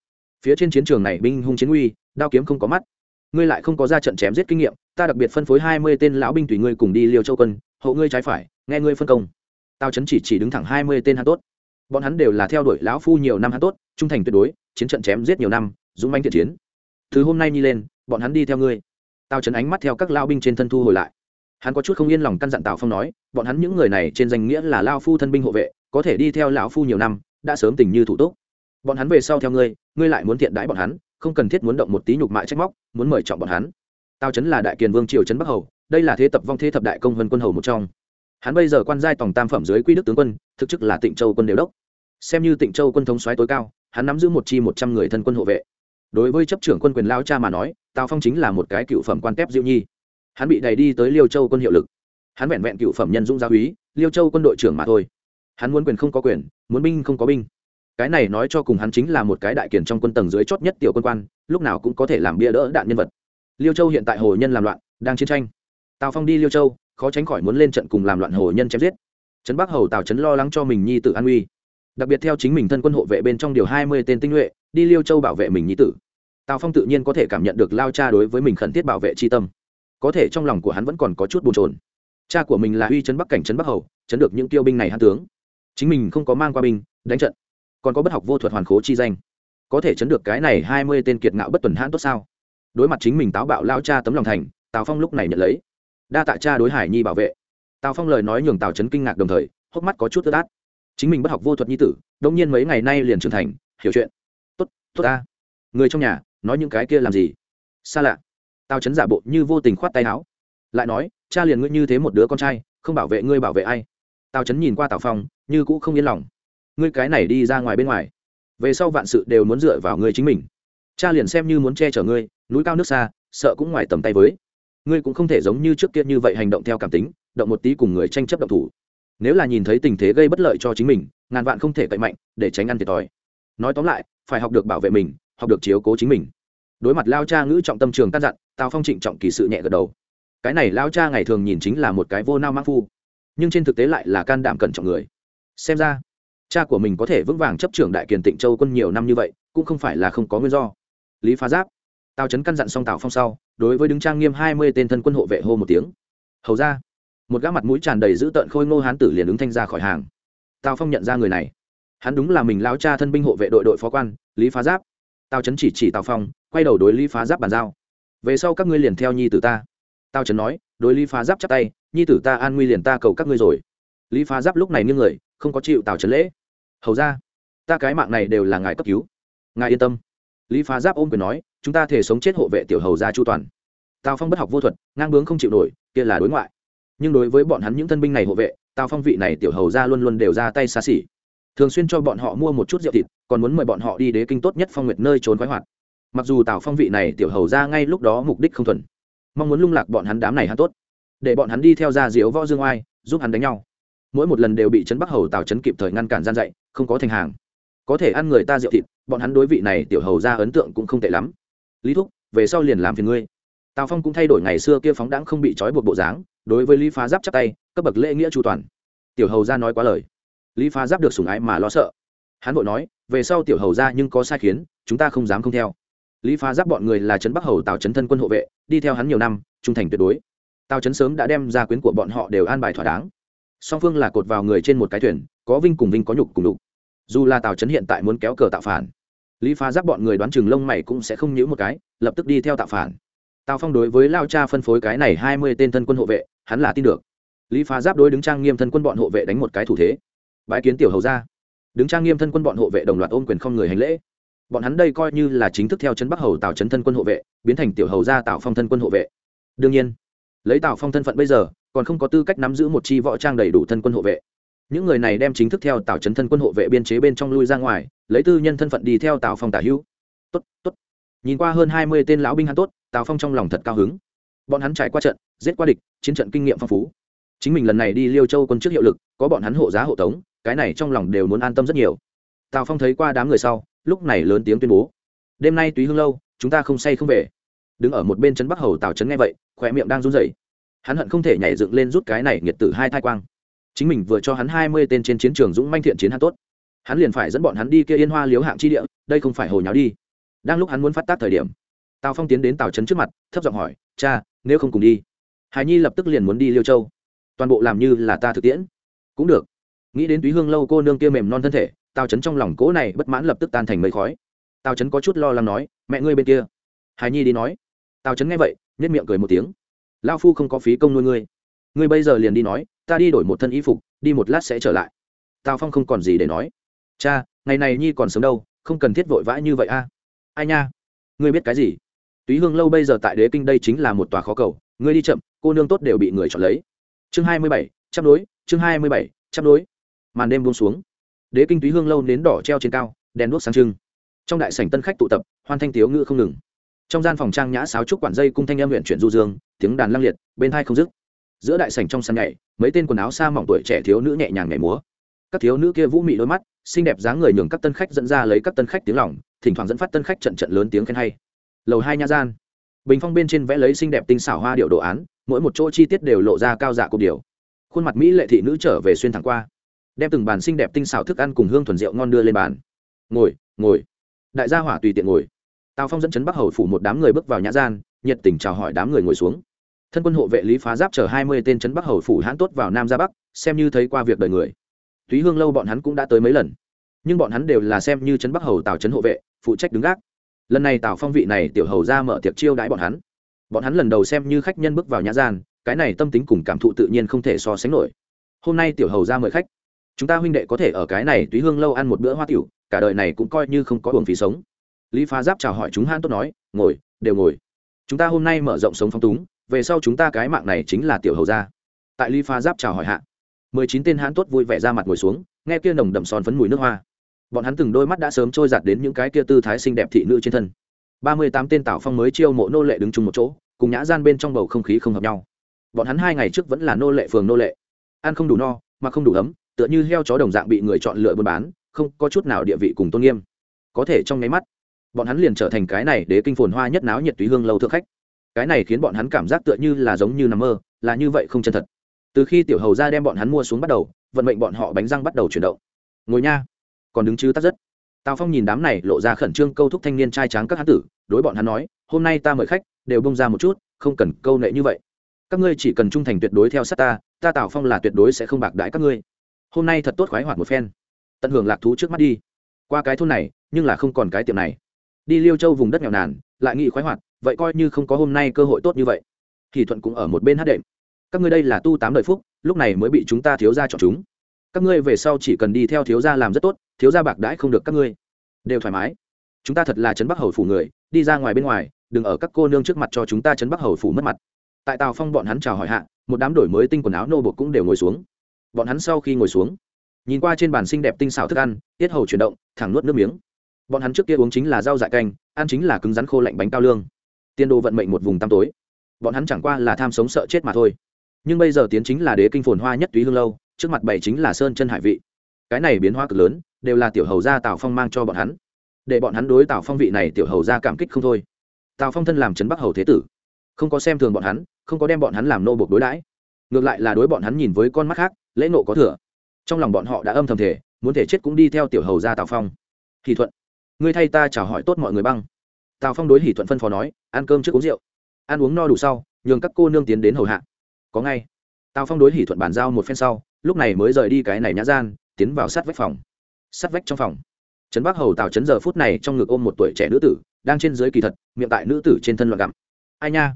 Phía trên chiến trường này binh hung chiến uy, đao kiếm không có mắt. Ngươi lại không có ra trận chém giết kinh nghiệm, ta đặc biệt phân phối hai mươi tên lão binh tùy ngươi cùng đi liêu châu quân, Hộ ngươi trái phải, nghe ngươi phân công. Tao chấn chỉ chỉ đứng thẳng hai mươi tên hắn tốt. Bọn hắn đều là theo đuổi lão phu nhiều năm hắn tốt, trung thành tuyệt đối, chiến trận chém giết nhiều năm, dũng manh thiện chiến. Thứ hôm nay nhi lên, bọn hắn đi theo ngươi tao chấn ánh mắt theo các lao binh trên thân thu hồi lại hắn có chút không yên lòng căn dặn tào phong nói bọn hắn những người này trên danh nghĩa là lao phu thân binh hộ vệ có thể đi theo lão phu nhiều năm đã sớm tình như thủ túc bọn hắn về sau theo ngươi ngươi lại muốn thiện đãi bọn hắn không cần thiết muốn động một tí nhục mại trách móc muốn mời chọn bọn hắn tào trấn là đại kiền vương triều trấn bắc hầu đây là thế tập vong thế thập đại công vân quân hầu một trong hắn bây giờ quan giai tổng tam phẩm dưới quy đức tướng quân thực chức là tịnh châu quân đều đốc xem như tịnh châu quân thống soái tối cao hắn nắm giữ một chi một trăm người thân quân hộ vệ đối với chấp trưởng quân quyền lao cha mà nói tào phong chính là một cái cựu phẩm quan tép diệu nhi. Hắn bị đẩy đi tới liêu châu quân hiệu lực. Hắn vẹn vẹn cựu phẩm nhân dũng gia úy, liêu châu quân đội trưởng mà thôi. Hắn muốn quyền không có quyền, muốn binh không có binh. Cái này nói cho cùng hắn chính là một cái đại kiển trong quân tầng dưới chót nhất tiểu quân quan, lúc nào cũng có thể làm bia đỡ đạn nhân vật. Liêu châu hiện tại hồ nhân làm loạn, đang chiến tranh. Tào phong đi liêu châu, khó tránh khỏi muốn lên trận cùng làm loạn hồ nhân chém giết. Trấn bắc hầu tào trấn lo lắng cho mình nhi tử an uy đặc biệt theo chính mình thân quân hộ vệ bên trong điều hai mươi tên tinh nhuệ, đi liêu châu bảo vệ mình nhi tử tào phong tự nhiên có thể cảm nhận được lao cha đối với mình khẩn thiết bảo vệ tri tâm. Có thể trong lòng của hắn vẫn còn có chút bồn trồn cha của mình là uy chấn bắc cảnh chấn bắc hầu, chấn được những tiêu binh này hắn tướng. Chính mình không có mang qua binh, đánh trận. Còn có bất học vô thuật hoàn khố chi danh. Có thể chấn được cái này hai mươi tên kiệt ngạo bất tuần hãn tốt sao? Đối mặt chính mình táo bạo lao cha tấm lòng thành, tào phong lúc này nhận lấy. Đa tạ cha đối hải nhi bảo vệ. Tào phong lời nói nhường tào trấn kinh ngạc đồng thời, hốc mắt có chút tức át chính mình bất học vô thuật nhi tử, đông nhiên mấy ngày nay liền trưởng thành, hiểu chuyện. Tốt tốt ta. Người trong nhà nói những cái kia làm gì? Xa lạ. Tao chấn giả bộ như vô tình khoát tay áo. Lại nói, cha liền ngươi như thế một đứa con trai, không bảo vệ ngươi bảo vệ ai? Tao chấn nhìn qua tào phong, như cũ không yên lòng. Ngươi cái này đi ra ngoài bên ngoài. Về sau vạn sự đều muốn dựa vào ngươi chính mình. Cha liền xem như muốn che chở ngươi, núi cao nước xa, sợ cũng ngoài tầm tay với. Ngươi cũng không thể giống như trước kia như vậy hành động theo cảm tính, động một tí cùng người tranh chấp động thủ. Nếu là nhìn thấy tình thế gây bất lợi cho chính mình, ngàn vạn không thể cậy mạnh, để tránh ăn thiệt thòi. Nói tóm lại, phải học được bảo vệ mình học được chiếu cố chính mình. Đối mặt lao cha ngữ trọng tâm trường căn dặn, tào phong trịnh trọng kỳ sự nhẹ gật đầu. Cái này lao cha ngày thường nhìn chính là một cái vô nao mang phu, nhưng trên thực tế lại là can đảm cẩn trọng người. Xem ra, cha của mình có thể vững vàng chấp trưởng đại kiền tịnh châu quân nhiều năm như vậy, cũng không phải là không có nguyên do. Lý phá giáp, tào trấn căn dặn xong tào phong sau, đối với đứng trang nghiêm hai mươi tên thân quân hộ vệ hô một tiếng. Hầu ra, một gã mặt mũi tràn đầy dữ tợn khôi ngô hán tử liền ứng thanh ra khỏi hàng. Tào phong nhận ra người này. Hắn đúng là mình lao cha thân binh hộ vệ đội đội phó quan, lý phá giáp tào trấn chỉ chỉ tào phong, quay đầu đối lý phá giáp bàn giao. Về sau các ngươi liền theo nhi tử ta. Tào trấn nói, đối lý phá giáp chắp tay, nhi tử ta an nguy liền ta cầu các ngươi rồi. Lý phá giáp lúc này như người, không có chịu tào trấn lễ. Hầu ra, ta cái mạng này đều là ngài cấp cứu. Ngài yên tâm. Lý phá giáp ôm quyền nói, chúng ta thể sống chết hộ vệ tiểu hầu ra chu toàn. Tào phong bất học vô thuật, ngang bướng không chịu nổi, kia là đối ngoại. Nhưng đối với bọn hắn những thân binh này hộ vệ, tào phong vị này tiểu hầu ra luôn luôn đều ra tay xa xỉ thường xuyên cho bọn họ mua một chút rượu thịt, còn muốn mời bọn họ đi đế kinh tốt nhất phong nguyệt nơi trốn khoái hoạt. Mặc dù tào phong vị này tiểu hầu ra ngay lúc đó mục đích không thuần, mong muốn lung lạc bọn hắn đám này hắn tốt, để bọn hắn đi theo ra diếu võ dương oai, giúp hắn đánh nhau. Mỗi một lần đều bị trấn bắc hầu tào trấn kịp thời ngăn cản gian dạy, không có thành hàng. Có thể ăn người ta rượu thịt, bọn hắn đối vị này tiểu hầu ra ấn tượng cũng không tệ lắm. Lý thúc, về sau liền làm phiền ngươi. Tào phong cũng thay đổi ngày xưa kia phóng đãng không bị trói buộc bộ dáng, đối với lý phá giáp chắp tay, cấp bậc lễ nghĩa chu toàn. Tiểu hầu ra nói quá lời lý phá giáp được sùng ái mà lo sợ. Hắn vội nói, về sau tiểu hầu ra nhưng có sai khiến, chúng ta không dám không theo. Lý phá giáp bọn người là trấn bắc hầu tào trấn thân quân hộ vệ, đi theo hắn nhiều năm, trung thành tuyệt đối. Tào trấn sớm đã đem ra quyến của bọn họ đều an bài thỏa đáng. Song phương là cột vào người trên một cái thuyền, có vinh cùng vinh có nhục cùng đục dù là tào trấn hiện tại muốn kéo cờ tạo phản, lý phá giáp bọn người đoán chừng lông mày cũng sẽ không nhữ một cái, lập tức đi theo tạo phản. Tào phong đối với lao cha phân phối cái này hai mươi tên thân quân hộ vệ, hắn là tin được. Lý phá giáp đối đứng trang nghiêm thân quân bọn hộ vệ đánh một cái thủ thế bái kiến tiểu hầu ra đứng trang nghiêm thân quân bọn hộ vệ đồng loạt ôm quyền không người hành lễ. Bọn hắn đây coi như là chính thức theo chân bắc hầu tào trấn thân quân hộ vệ, biến thành tiểu hầu gia tào phong thân quân hộ vệ. Đương nhiên, lấy tào phong thân phận bây giờ, còn không có tư cách nắm giữ một chi võ trang đầy đủ thân quân hộ vệ. Những người này đem chính thức theo tào trấn thân quân hộ vệ biên chế bên trong lui ra ngoài, lấy tư nhân thân phận đi theo tào phong tả hữu. Tốt tốt. Nhìn qua hơn hai mươi tên lão binh hắn tốt, tào phong trong lòng thật cao hứng. Bọn hắn trải qua trận, giết qua địch, chiến trận kinh nghiệm phong phú. Chính mình lần này đi liêu châu quân trước hiệu lực, có bọn hắn hộ giá hộ tống cái này trong lòng đều muốn an tâm rất nhiều. Tào phong thấy qua đám người sau, lúc này lớn tiếng tuyên bố, đêm nay túy hương lâu, chúng ta không say không về. Đứng ở một bên trấn bắc hầu tào trấn nghe vậy khỏe miệng đang run rẩy. Hắn hận không thể nhảy dựng lên rút cái này nghiệt tử hai thai quang. Chính mình vừa cho hắn hai mươi tên trên chiến trường dũng manh thiện chiến hắn tốt. Hắn liền phải dẫn bọn hắn đi kia yên hoa liếu hạng chi địa, đây không phải hồi nháo đi. Đang lúc hắn muốn phát tác thời điểm, tào phong tiến đến tào trấn trước mặt, thấp giọng hỏi, cha, nếu không cùng đi? Hải nhi lập tức liền muốn đi liêu châu. Toàn bộ làm như là ta thực tiễn. Cũng được nghĩ đến túy hương lâu cô nương kia mềm non thân thể, tào trấn trong lòng cố này bất mãn lập tức tan thành mây khói. Tào trấn có chút lo lắng nói, mẹ ngươi bên kia. Hài nhi đi nói. Tào trấn nghe vậy nhất miệng cười một tiếng. Lao phu không có phí công nuôi ngươi. Ngươi bây giờ liền đi nói, ta đi đổi một thân y phục, đi một lát sẽ trở lại. Tào phong không còn gì để nói. Cha, ngày này nhi còn sớm đâu, không cần thiết vội vã như vậy a. Ai nha, ngươi biết cái gì? Túy hương lâu bây giờ tại đế kinh đây chính là một tòa khó cầu, ngươi đi chậm, cô nương tốt đều bị người chọn lấy. Chương hai mươi bảy, chắp đối, chương hai mươi bảy, chắp đối màn đêm buông xuống. Đế kinh túy hương lâu nến đỏ treo trên cao, đèn đuốc sáng trưng. Trong đại sảnh tân khách tụ tập, hoan thanh tiếu ngự không ngừng. Trong gian phòng trang nhã sáo trúc quản dây cung thanh em huyện chuyển du dương, tiếng đàn lăng liệt, bên thai không dứt. Giữa đại sảnh trong sân nhảy, mấy tên quần áo xa mỏng tuổi trẻ thiếu nữ nhẹ nhàng nhảy múa. Các thiếu nữ kia vũ mị đôi mắt, xinh đẹp dáng người nhường các tân khách dẫn ra lấy các tân khách tiếng lỏng thỉnh thoảng dẫn phát tân khách trận trận lớn tiếng khen hay. Lầu hai nha gian. Bình phong bên trên vẽ lấy xinh đẹp tinh xảo hoa điệu đồ án, mỗi một chỗ chi tiết đều lộ ra cao dạ cục điều. Khuôn mặt mỹ lệ thị nữ trở về xuyên thẳng qua đem từng bàn xinh đẹp tinh xảo thức ăn cùng hương thuần rượu ngon đưa lên bàn. Ngồi ngồi. Đại gia hỏa tùy tiện ngồi. Tào phong dẫn chấn bắc hầu phủ một đám người bước vào nhã gian, nhiệt tình chào hỏi đám người ngồi xuống. Thân quân hộ vệ lý phá giáp chở hai mươi tên chấn bắc hầu phủ hãn tốt vào nam ra bắc, xem như thấy qua việc đời người. Túy hương lâu bọn hắn cũng đã tới mấy lần. Nhưng bọn hắn đều là xem như chấn bắc hầu tào chấn hộ vệ, phụ trách đứng gác. Lần này tào phong vị này tiểu hầu ra mở tiệc chiêu đãi bọn hắn. Bọn hắn lần đầu xem như khách nhân bước vào nhã gian, cái này tâm tính cùng cảm thụ tự nhiên không thể so sánh nổi. Hôm nay tiểu hầu ra mời khách chúng ta huynh đệ có thể ở cái này túy hương lâu ăn một bữa hoa tiểu, cả đời này cũng coi như không có buồng phí sống. Lý phá giáp chào hỏi chúng han tốt nói, ngồi, đều ngồi. Chúng ta hôm nay mở rộng sống phong túng, về sau chúng ta cái mạng này chính là tiểu hầu gia. Tại lý phá giáp chào hỏi hạ, mười chín tên hãn tốt vui vẻ ra mặt ngồi xuống, nghe kia nồng đậm son phấn mùi nước hoa. Bọn hắn từng đôi mắt đã sớm trôi giặt đến những cái kia tư thái xinh đẹp thị nữ trên thân. Ba mươi tám tên tảo phong mới chiêu mộ nô lệ đứng chung một chỗ, cùng nhã gian bên trong bầu không khí không hợp nhau. Bọn hắn hai ngày trước vẫn là nô lệ phường nô lệ. Ăn không đủ no, mà không đủ ấm tựa như heo chó đồng dạng bị người chọn lựa buôn bán, không có chút nào địa vị cùng tôn nghiêm. Có thể trong nháy mắt, bọn hắn liền trở thành cái này để kinh phồn hoa nhất náo nhiệt túy hương lâu thượng khách. Cái này khiến bọn hắn cảm giác tựa như là giống như nằm mơ, là như vậy không chân thật. Từ khi tiểu hầu ra đem bọn hắn mua xuống bắt đầu, vận mệnh bọn họ bánh răng bắt đầu chuyển động. Ngồi nha, còn đứng chứ tắt rất. Tào phong nhìn đám này lộ ra khẩn trương câu thúc thanh niên trai tráng các hán tử, đối bọn hắn nói, hôm nay ta mời khách, đều bông ra một chút, không cần câu nệ như vậy. Các ngươi chỉ cần trung thành tuyệt đối theo sát ta ta tào phong là tuyệt đối sẽ không bạc đãi các ngươi hôm nay thật tốt khoái hoạt một phen. Tận hưởng lạc thú trước mắt đi. Qua cái thôn này, nhưng là không còn cái tiệm này. Đi liêu châu vùng đất nghèo nàn, lại nghị khoái hoạt, vậy coi như không có hôm nay cơ hội tốt như vậy. Thì thuận cũng ở một bên hát đệm. Các ngươi đây là tu tám đời phúc, lúc này mới bị chúng ta thiếu ra chọn chúng. Các ngươi về sau chỉ cần đi theo thiếu gia làm rất tốt, thiếu gia bạc đãi không được các ngươi. Đều thoải mái. Chúng ta thật là trấn bắc hầu phủ người, đi ra ngoài bên ngoài, đừng ở các cô nương trước mặt cho chúng ta trấn bắc hầu phủ mất mặt. Tại tào phong bọn hắn chào hỏi hạ, một đám đổi mới tinh quần áo nô bột cũng đều ngồi xuống bọn hắn sau khi ngồi xuống, nhìn qua trên bàn xinh đẹp tinh xảo thức ăn, tiết hầu chuyển động, thẳng nuốt nước miếng. Bọn hắn trước kia uống chính là rau dại canh, ăn chính là cứng rắn khô lạnh bánh cao lương. Tiên đồ vận mệnh một vùng tăm tối. Bọn hắn chẳng qua là tham sống sợ chết mà thôi. Nhưng bây giờ tiến chính là đế kinh phồn hoa nhất túy hương lâu, trước mặt bảy chính là sơn chân hải vị. Cái này biến hoa cực lớn, đều là tiểu hầu gia tào phong mang cho bọn hắn. Để bọn hắn đối tào phong vị này tiểu hầu gia cảm kích không thôi. Tào phong thân làm trấn bắc hầu thế tử, không có xem thường bọn hắn, không có đem bọn hắn làm nô buộc đối đãi. Ngược lại là đối bọn hắn nhìn với con mắt khác lễ nộ có thừa. Trong lòng bọn họ đã âm thầm thể muốn thể chết cũng đi theo tiểu hầu gia tào phong. Hỷ thuận, ngươi thay ta chào hỏi tốt mọi người băng. Tào phong đối hỷ thuận phân phó nói, ăn cơm trước uống rượu. Ăn uống no đủ sau, nhường các cô nương tiến đến hầu hạ. Có ngay. Tào phong đối hỷ thuận bàn giao một phen sau, lúc này mới rời đi cái này nhã gian, tiến vào sát vách phòng. Sát vách trong phòng. Trấn bắc hầu tào trấn giờ phút này trong ngực ôm một tuổi trẻ nữ tử, đang trên dưới kỳ thật, miệng tại nữ tử trên thân loạn gặm. Ai nha?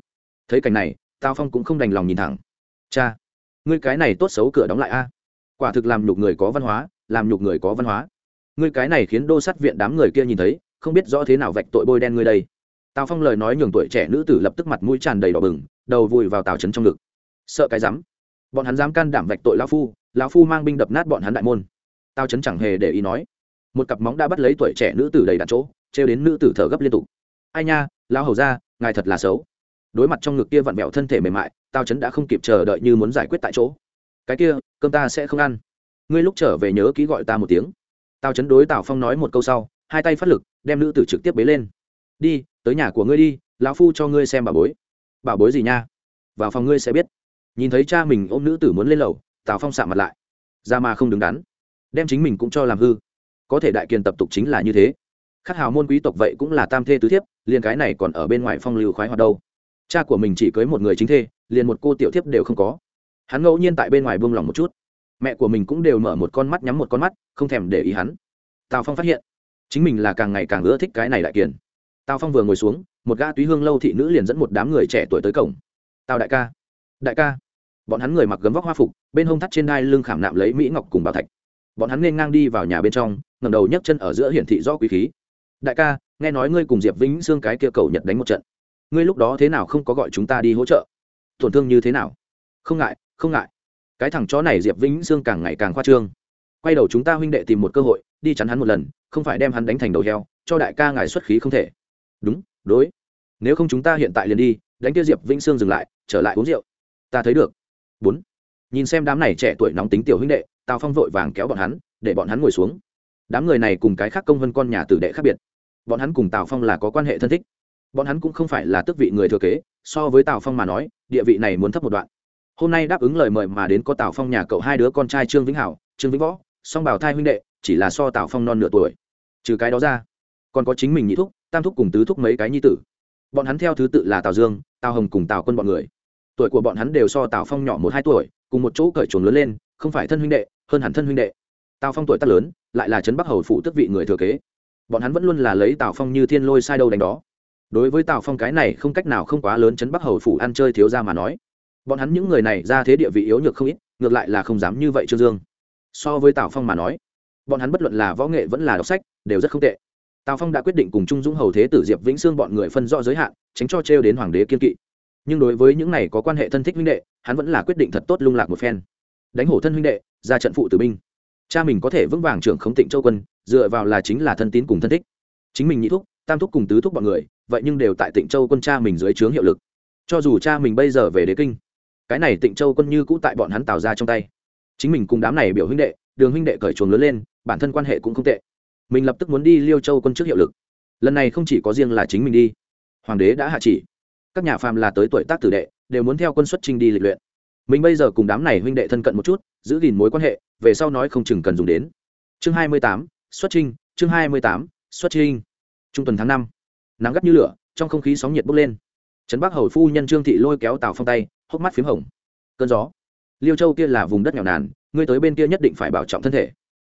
Thấy cảnh này, tào phong cũng không đành lòng nhìn thẳng. Cha ngươi cái này tốt xấu cửa đóng lại a. Quả thực làm nhục người có văn hóa, làm nhục người có văn hóa. Ngươi cái này khiến đô sát viện đám người kia nhìn thấy, không biết rõ thế nào vạch tội bôi đen ngươi đây. Tào phong lời nói nhường tuổi trẻ nữ tử lập tức mặt mũi tràn đầy đỏ bừng, đầu vùi vào tào trấn trong ngực. Sợ cái rắm. Bọn hắn dám can đảm vạch tội lão phu lão phu mang binh đập nát bọn hắn đại môn. Tào trấn chẳng hề để ý nói. Một cặp móng đã bắt lấy tuổi trẻ nữ tử đầy đặt chỗ, trêu đến nữ tử thở gấp liên tục. Ai nha, lão hầu ra ngài thật là xấu đối mặt trong ngực kia vặn vẹo thân thể mềm mại tao chấn đã không kịp chờ đợi như muốn giải quyết tại chỗ. Cái kia, cơm ta sẽ không ăn. Ngươi lúc trở về nhớ ký gọi ta một tiếng. Tao chấn đối tào phong nói một câu sau, hai tay phát lực, đem nữ tử trực tiếp bế lên. Đi, tới nhà của ngươi đi, lão phu cho ngươi xem bảo bối. Bảo bối gì nha? Vào phòng ngươi sẽ biết. Nhìn thấy cha mình ôm nữ tử muốn lên lầu, tào phong sạ mặt lại. Ra mà không đứng đắn, đem chính mình cũng cho làm hư. Có thể đại kiền tập tục chính là như thế. Khắc hào môn quý tộc vậy cũng là tam thê tứ thiếp, liền cái này còn ở bên ngoài phong lưu khoái hoạt đâu cha của mình chỉ cưới một người chính thê, liền một cô tiểu thiếp đều không có. Hắn ngẫu nhiên tại bên ngoài buông lỏng một chút. Mẹ của mình cũng đều mở một con mắt nhắm một con mắt, không thèm để ý hắn. Tào phong phát hiện, chính mình là càng ngày càng ưa thích cái này đại kiền tào phong vừa ngồi xuống, một gã túy hương lâu thị nữ liền dẫn một đám người trẻ tuổi tới cổng. Tào đại ca đại ca. Bọn hắn người mặc gấm vóc hoa phục, bên hông thắt trên đai lưng khảm nạm lấy mỹ ngọc cùng bảo thạch. Bọn hắn nên ngang đi vào nhà bên trong ngầm đầu nhấc chân ở giữa hiển thị do quý khí. Đại ca, nghe nói ngươi cùng diệp vĩnh xương cái kia cầu nhật đánh một trận ngươi lúc đó thế nào không có gọi chúng ta đi hỗ trợ? Tổn thương như thế nào? Không ngại không ngại. Cái thằng chó này diệp vĩnh Sương càng ngày càng khoa trương. Quay đầu chúng ta huynh đệ tìm một cơ hội, đi chắn hắn một lần, không phải đem hắn đánh thành đầu heo, cho đại ca ngài xuất khí không thể. Đúng, đối. Nếu không chúng ta hiện tại liền đi, đánh kia diệp vĩnh sương dừng lại, trở lại uống rượu. Ta thấy được. Bốn. Nhìn xem đám này trẻ tuổi nóng tính tiểu huynh đệ, tào phong vội vàng kéo bọn hắn, để bọn hắn ngồi xuống. Đám người này cùng cái khác công vân con nhà tử đệ khác biệt. Bọn hắn cùng tào phong là có quan hệ thân thích bọn hắn cũng không phải là tước vị người thừa kế, so với tào phong mà nói, địa vị này muốn thấp một đoạn. Hôm nay đáp ứng lời mời mà đến có tào phong nhà cậu hai đứa con trai trương vĩnh hảo, trương vĩnh võ, song bảo thai huynh đệ, chỉ là so tào phong non nửa tuổi. Trừ cái đó ra, còn có chính mình nhị thúc, tam thúc cùng tứ thúc mấy cái nhi tử. Bọn hắn theo thứ tự là tào dương, tào hồng cùng tào quân bọn người. Tuổi của bọn hắn đều so tào phong nhỏ một hai tuổi, cùng một chỗ cởi chuồng lớn lên, không phải thân huynh đệ, hơn hẳn thân huynh đệ. Tào phong tuổi tác lớn, lại là trấn bắc hầu phụ tức vị người thừa kế. Bọn hắn vẫn luôn là lấy tào phong như thiên lôi sai đâu đánh đó đối với tào phong cái này không cách nào không quá lớn chấn bắc hầu phủ ăn chơi thiếu ra mà nói bọn hắn những người này ra thế địa vị yếu nhược không ít ngược lại là không dám như vậy trương dương so với tào phong mà nói bọn hắn bất luận là võ nghệ vẫn là đọc sách đều rất không tệ tào phong đã quyết định cùng trung dũng hầu thế tử diệp vĩnh sương bọn người phân rõ giới hạn tránh cho trêu đến hoàng đế kiên kỵ nhưng đối với những này có quan hệ thân thích huynh đệ hắn vẫn là quyết định thật tốt lung lạc một phen đánh hổ thân huynh đệ ra trận phụ tử binh cha mình có thể vững vàng trưởng khống tịnh châu quân dựa vào là chính là thân tín cùng thân thích chính mình nhị thúc tam thúc cùng tứ thúc bọn người vậy nhưng đều tại tịnh châu quân cha mình dưới trướng hiệu lực. Cho dù cha mình bây giờ về đế kinh, cái này tịnh châu quân như cũ tại bọn hắn tạo ra trong tay. Chính mình cùng đám này biểu huynh đệ, đường huynh đệ cởi chuồng lớn lên, bản thân quan hệ cũng không tệ. Mình lập tức muốn đi liêu châu quân trước hiệu lực. Lần này không chỉ có riêng là chính mình đi, hoàng đế đã hạ chỉ. Các nhà phàm là tới tuổi tác tử đệ, đều muốn theo quân xuất trình đi lịch luyện. Mình bây giờ cùng đám này huynh đệ thân cận một chút, giữ gìn mối quan hệ, về sau nói không chừng cần dùng đến. Chương hai mươi tám, xuất trinh chương hai mươi tám, xuất trinh trung tuần tháng năm nắng gắt như lửa, trong không khí sóng nhiệt bốc lên. Trấn bắc hầu phu nhân trương thị lôi kéo tào phong tay, hốc mắt p h í m hồng. Cơn gió. Liêu châu kia là vùng đất nghèo nàn, ngươi tới bên kia nhất định phải bảo trọng thân thể.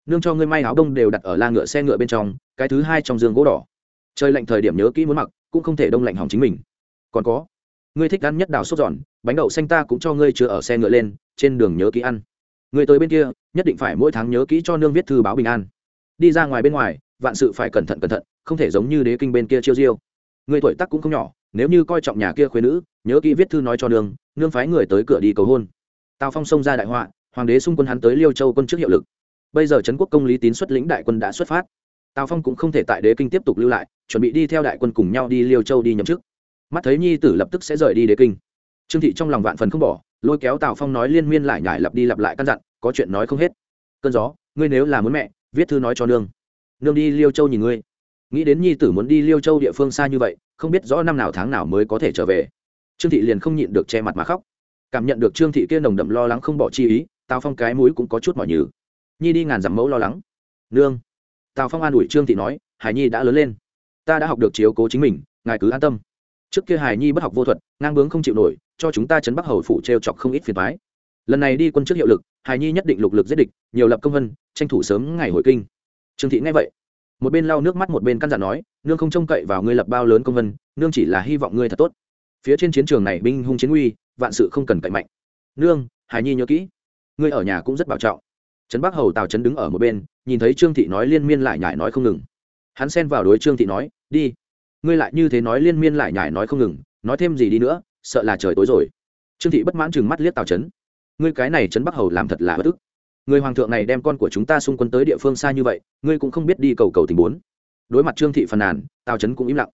Nương cho ngươi may áo đông đều đặt ở la ngựa xe ngựa bên trong, cái thứ hai trong giường gỗ đỏ. Trời lạnh thời điểm nhớ kỹ muốn mặc, cũng không thể đông lạnh hỏng chính mình. Còn có, ngươi thích ăn nhất đào sốt giòn, bánh đậu xanh ta cũng cho ngươi chưa ở xe ngựa lên, trên đường nhớ kỹ ăn. Ngươi tới bên kia, nhất định phải mỗi tháng nhớ kỹ cho nương viết thư báo bình an. Đi ra ngoài bên ngoài, vạn sự phải cẩn thận cẩn thận không thể giống như đế kinh bên kia chiêu diêu. Người tuổi tác cũng không nhỏ, nếu như coi trọng nhà kia khuyên nữ, nhớ kỹ viết thư nói cho nương nương phái người tới cửa đi cầu hôn. Tào phong xông ra đại họa, hoàng đế xung quân hắn tới liêu châu quân trước hiệu lực. Bây giờ trấn quốc công lý tín xuất lĩnh đại quân đã xuất phát. Tào phong cũng không thể tại đế kinh tiếp tục lưu lại, chuẩn bị đi theo đại quân cùng nhau đi liêu châu đi nhậm chức. Mắt thấy nhi tử lập tức sẽ rời đi đế kinh. Trương thị trong lòng vạn phần không bỏ, lôi kéo tào phong nói liên miên lại nhải lặp đi lặp lại căn dặn, có chuyện nói không hết. Cơn gió, ngươi nếu là muốn mẹ, viết thư nói cho nương. Nương đi liêu châu nhìn ngươi nghĩ đến nhi tử muốn đi liêu châu địa phương xa như vậy, không biết rõ năm nào tháng nào mới có thể trở về. Trương thị liền không nhịn được che mặt mà khóc. Cảm nhận được trương thị kia nồng đậm lo lắng không bỏ chi ý, tào phong cái mũi cũng có chút mỏi nhừ. Nhi đi ngàn dặm mẫu lo lắng. Nương. Tào phong an ủi trương thị nói, hải nhi đã lớn lên. Ta đã học được chiếu cố chính mình, ngài cứ an tâm. Trước kia hải nhi bất học vô thuật, ngang bướng không chịu nổi, cho chúng ta chấn bắc hầu phủ t r e o chọc không ít phiền thoái lần này đi quân trước hiệu lực, hải nhi nhất định lục lực giết địch, nhiều lập công vân, tranh thủ sớm ngày hồi kinh. Trương thị nghe vậy một bên lau nước mắt một bên căn dặn nói, nương không trông cậy vào ngươi lập bao lớn công vân, nương chỉ là hy vọng ngươi thật tốt. Phía trên chiến trường này binh hung chiến uy, vạn sự không cần cậy mạnh. Nương, hải nhi nhớ kỹ, ngươi ở nhà cũng rất bảo trọng. Trấn bắc hầu tào trấn đứng ở một bên, nhìn thấy trương thị nói liên miên lại nhải nói không ngừng. Hắn xen vào đối trương thị nói, đi, ngươi lại như thế nói liên miên lại nhải nói không ngừng, nói thêm gì đi nữa, sợ là trời tối rồi. Trương thị bất mãn chừng mắt liếc tào trấn. Ngươi cái này trấn bắc hầu làm thật là bất ức người hoàng thượng này đem con của chúng ta xung quân tới địa phương xa như vậy, ngươi cũng không biết đi cầu cầu tình bốn. Đối mặt trương thị phàn nàn, tào trấn cũng im lặng.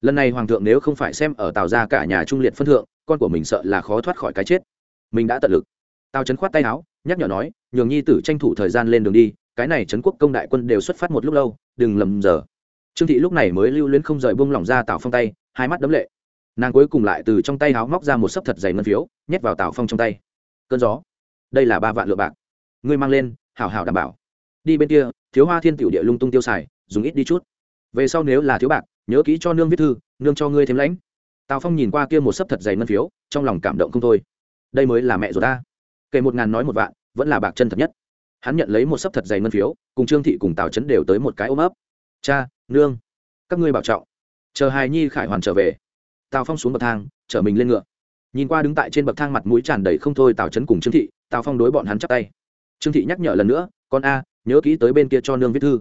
Lần này hoàng thượng nếu không phải xem ở tào ra cả nhà trung liệt phân thượng, con của mình sợ là khó thoát khỏi cái chết. Mình đã tận lực. Tào trấn khoát tay áo, nhắc nhở nói, nhường nhi tử tranh thủ thời gian lên đường đi, cái này trấn quốc công đại quân đều xuất phát một lúc lâu, đừng lầm giờ. Trương thị lúc này mới lưu luyến không rời buông lỏng ra tào phong tay, hai mắt đấm lệ. Nàng cuối cùng lại từ trong tay áo móc ra một sấp thật dày ngân phiếu, nhét vào tào phong trong tay. Cơn gió, đây là ba vạn lượng bạc ngươi mang lên, hảo hảo đảm bảo. Đi bên kia, thiếu hoa thiên tiểu địa lung tung tiêu xài, dùng ít đi chút. Về sau nếu là thiếu bạc, nhớ kỹ cho nương viết thư, nương cho ngươi thêm lãnh. Tào phong nhìn qua kia một sấp thật dày ngân phiếu, trong lòng cảm động không thôi. Đây mới là mẹ rồi ta. Kể một ngàn nói một vạn, vẫn là bạc chân thật nhất. Hắn nhận lấy một sấp thật dày ngân phiếu, cùng trương thị cùng tào trấn đều tới một cái ôm ấp. Cha, nương, các ngươi bảo trọng. Chờ hài nhi khải hoàn trở về. Tào phong xuống bậc thang, chở mình lên ngựa. Nhìn qua đứng tại trên bậc thang mặt mũi tràn đầy không thôi tào trấn cùng trương thị, tào phong đối bọn hắn chắp tay trương thị nhắc nhở lần nữa, con a, nhớ kỹ tới bên kia cho nương viết thư.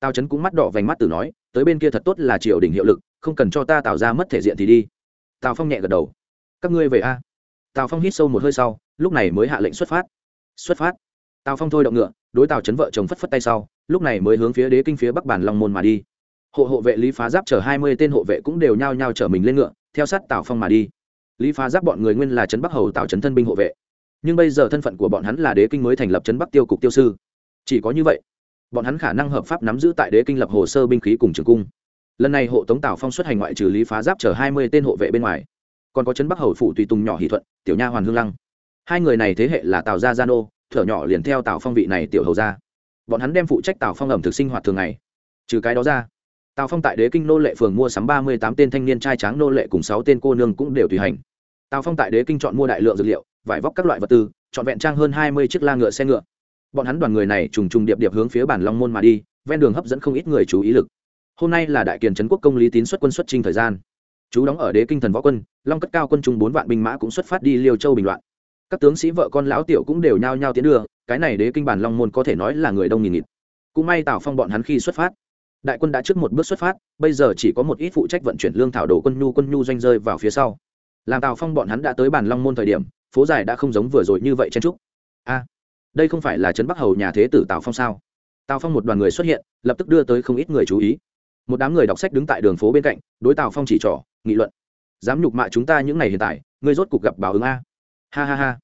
Tào trấn cũng mắt đỏ vành mắt tử nói, tới bên kia thật tốt là triều đình hiệu lực, không cần cho ta tạo ra mất thể diện thì đi. Tào phong nhẹ gật đầu. Các ngươi về a. Tào phong hít sâu một hơi sau, lúc này mới hạ lệnh xuất phát. Xuất phát. Tào phong thôi động ngựa, đối tào Trấn vợ chồng phất phất tay sau, lúc này mới hướng phía đế kinh phía bắc bản long môn mà đi. Hộ hộ vệ lý phá giáp chở hai mươi tên hộ vệ cũng đều nhao nhao chở mình lên ngựa, theo sát tào phong mà đi. Lý phá giáp bọn người nguyên là trấn bắc hầu tào trấn thân binh hộ vệ nhưng bây giờ thân phận của bọn hắn là đế kinh mới thành lập trấn bắc tiêu cục tiêu sư. Chỉ có như vậy, bọn hắn khả năng hợp pháp nắm giữ tại đế kinh lập hồ sơ binh khí cùng trường cung. Lần này hộ tống tào phong xuất hành ngoại trừ lý phá giáp chở hai mươi tên hộ vệ bên ngoài, còn có trấn bắc hầu phủ tùy tùng nhỏ hỷ thuận, tiểu nha hoàn hương lăng. Hai người này thế hệ là tào gia gia nô, thở nhỏ liền theo tào phong vị này tiểu hầu ra bọn hắn đem phụ trách tào phong ẩm thực sinh hoạt thường ngày. Trừ cái đó ra, tào phong tại đế kinh nô lệ phường mua sắm ba mươi tám tên thanh niên trai tráng nô lệ cùng sáu tên cô nương cũng đều tùy hành. Tào phong tại đế kinh chọn mua đại lượng dược liệu vải vóc các loại vật tư chọn vẹn trang hơn hai mươi chiếc la ngựa xe ngựa. Bọn hắn đoàn người này trùng trùng điệp điệp hướng phía bản long môn mà đi, ven đường hấp dẫn không ít người chú ý lực. Hôm nay là đại kiền trấn quốc công lý tín xuất quân xuất trình thời gian. Chú đóng ở đế kinh thần võ quân, long cất cao quân trung bốn vạn binh mã cũng xuất phát đi liêu châu bình loạn. Các tướng sĩ vợ con lão tiểu cũng đều nhao nhao tiến đưa cái này đế kinh bản long môn có thể nói là người đông nghìn nghịt. Cũng may tào phong bọn hắn khi xuất phát, đại quân đã trước một bước xuất phát, bây giờ chỉ có một ít phụ trách vận chuyển lương thảo đồ quân nhu quân nhu doanh rơi vào phía sau làm tào phong bọn hắn đã tới bản long môn thời điểm, phố dài đã không giống vừa rồi như vậy chen trúc a, đây không phải là trấn bắc hầu nhà thế tử tào phong sao? Tào phong một đoàn người xuất hiện, lập tức đưa tới không ít người chú ý. Một đám người đọc sách đứng tại đường phố bên cạnh, đối tào phong chỉ trỏ, nghị luận. Dám nhục mạ chúng ta những ngày hiện tại, ngươi rốt cuộc gặp báo ứng a. Ha ha ha.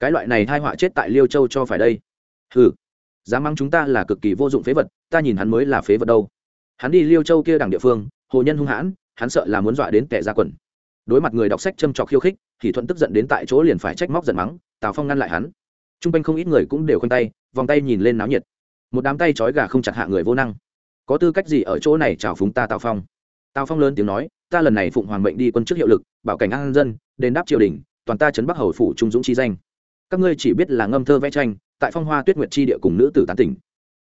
Cái loại này thai họa chết tại liêu châu cho phải đây. Hừ, dám mắng chúng ta là cực kỳ vô dụng phế vật, ta nhìn hắn mới là phế vật đâu. Hắn đi liêu châu kia đằng địa phương, hồ nhân hung hãn, hắn sợ là muốn dọa đến kẻ ra quần đối mặt người đọc sách châm trọc khiêu khích, thì thuận tức giận đến tại chỗ liền phải trách móc giận mắng, tào phong ngăn lại hắn. T r u n g quanh không ít người cũng đều khoanh tay, vòng tay nhìn lên náo nhiệt. Một đám tay trói gà không chặt hạ người vô năng. Có tư cách gì ở chỗ này chào phúng ta tào phong? Tào phong lớn tiếng nói, ta lần này phụng hoàng mệnh đi quân chức hiệu lực, bảo cảnh an dân, đền đáp triều đình, toàn ta chấn bắc hầu phủ trung dũng chi danh. Các ngươi chỉ biết là ngâm thơ vẽ tranh, tại phong hoa tuyết nguyệt chi địa cùng nữ tử tán tỉnh.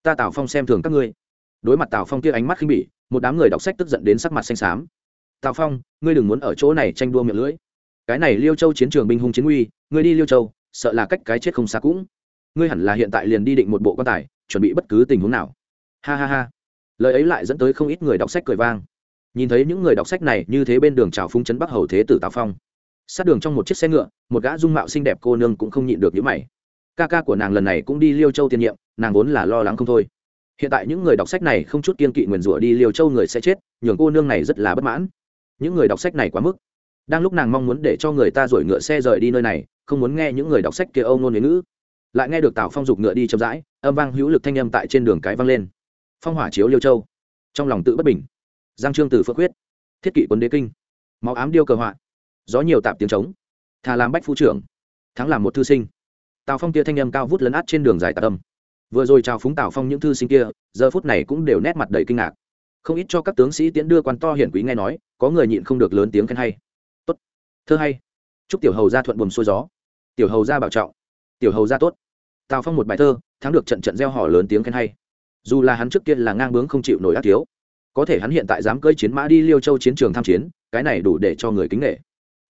Ta tào phong xem thường các ngươi. Đối mặt tào phong kia ánh mắt khinh bỉ, một đám người đọc sách tức giận đến sắc mặt xanh xám tào phong, ngươi đừng muốn ở chỗ này tranh đua miệng lưỡi. Cái này liêu châu chiến trường binh hùng chiến uy, ngươi đi liêu châu, sợ là cách cái chết không xa cũng. Ngươi hẳn là hiện tại liền đi định một bộ quan tài, chuẩn bị bất cứ tình huống nào. Ha ha ha. Lời ấy lại dẫn tới không ít người đọc sách cười vang. Nhìn thấy những người đọc sách này như thế bên đường trào phung chấn bắc hầu thế tử tào phong. Sát đường trong một chiếc xe ngựa, một gã dung mạo xinh đẹp cô nương cũng không nhịn được những mày. Ca ca của nàng lần này cũng đi liêu châu tiên nhiệm, nàng vốn là lo lắng không thôi. Hiện tại những người đọc sách này không chút kiên kỵ nguyền rủa đi liêu châu người sẽ chết, nhường cô nương này rất là bất mãn những người đọc sách này quá mức. Đang lúc nàng mong muốn để cho người ta rồi ngựa xe rời đi nơi này, không muốn nghe những người đọc sách kia âu ngôn ngữ lại nghe được tào phong dục ngựa đi chậm rãi, âm vang hữu lực thanh âm tại trên đường cái vang lên. Phong hỏa chiếu liêu châu. Trong lòng tự bất bình. Giang trương từ phước huyết. Thiết kỵ quân đế kinh. Máu ám điêu cờ họa. Gió nhiều tạp tiếng trống. Thà làm bách phu trưởng. Thắng làm một thư sinh. Tào phong kia thanh âm cao vút lấn át trên đường dài tạc âm. Vừa rồi chào phúng tào phong những thư sinh kia, giờ phút này cũng đều nét mặt đầy kinh ngạc. Không ít cho các tướng sĩ tiễn đưa quan to hiển quý nghe nói có người nhịn không được lớn tiếng khen hay. Tốt. Thơ hay. Chúc tiểu hầu ra thuận buồm xuôi gió. Tiểu hầu ra bảo trọng. Tiểu hầu ra tốt. Tào phong một bài thơ, thắng được trận trận gieo họ lớn tiếng khen hay. Dù là hắn trước kia là ngang bướng không chịu nổi ác thiếu, có thể hắn hiện tại dám cơi chiến mã đi liêu châu chiến trường tham chiến, cái này đủ để cho người kính nghệ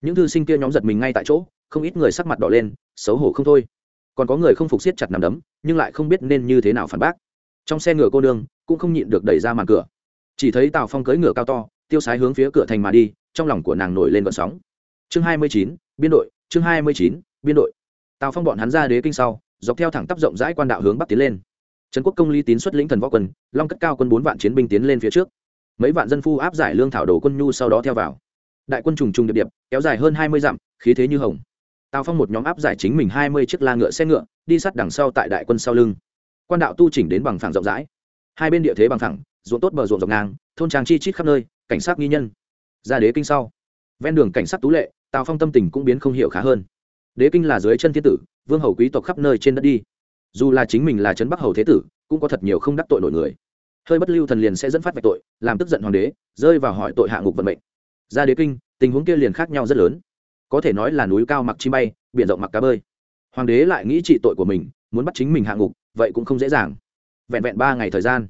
những thư sinh kia nhóm giật mình ngay tại chỗ, không ít người sắc mặt đỏ lên, xấu hổ không thôi. Còn có người không phục siết chặt nằm đấm, nhưng lại không biết nên như thế nào phản bác. Trong xe ngựa cô đương cũng không nhịn được đẩy ra màn cửa. Chỉ thấy tào phong cưỡi ngựa cao to tiêu sái hướng phía cửa thành mà đi, trong lòng của nàng nổi lên vận sóng. Chương hai mươi chín, biên đội, chương hai mươi chín, biên đội. Tào phong bọn hắn ra đế kinh sau, dọc theo thẳng tắp rộng rãi quan đạo hướng bắc tiến lên. Trần quốc công lý tín xuất lĩnh thần võ quân, long cất cao quân bốn vạn chiến binh tiến lên phía trước. Mấy vạn dân phu áp giải lương thảo đồ quân nhu sau đó theo vào. Đại quân trùng trùng điệp điệp, kéo dài hơn hai mươi dặm, khí thế như hồng. Tào phong một nhóm áp giải chính mình hai mươi chiếc la ngựa xe ngựa, đi sát đằng sau tại đại quân sau lưng. Quan đạo tu chỉnh đến bằng phẳng rộng rãi. Hai bên địa thế bằng phẳng, ruộng tốt bờ ruộng dọc ngang, thôn tràng chi chít khắp nơi cảnh sát nghi nhân. Ra đế kinh sau, ven đường cảnh sát tú lệ, tào phong tâm tình cũng biến không hiểu khá hơn. Đế kinh là dưới chân thiên tử, vương hầu quý tộc khắp nơi trên đất đi. Dù là chính mình là trấn bắc hầu thế tử, cũng có thật nhiều không đắc tội nổi người. Hơi bất lưu thần liền sẽ dẫn phát vạch tội, làm tức giận hoàng đế, rơi vào hỏi tội hạ ngục vận mệnh. Ra đế kinh, tình huống kia liền khác nhau rất lớn. Có thể nói là núi cao mặc chi bay, biển rộng mặc cá bơi. Hoàng đế lại nghĩ trị tội của mình, muốn bắt chính mình hạ ngục, vậy cũng không dễ dàng. Vẹn vẹn ba ngày thời gian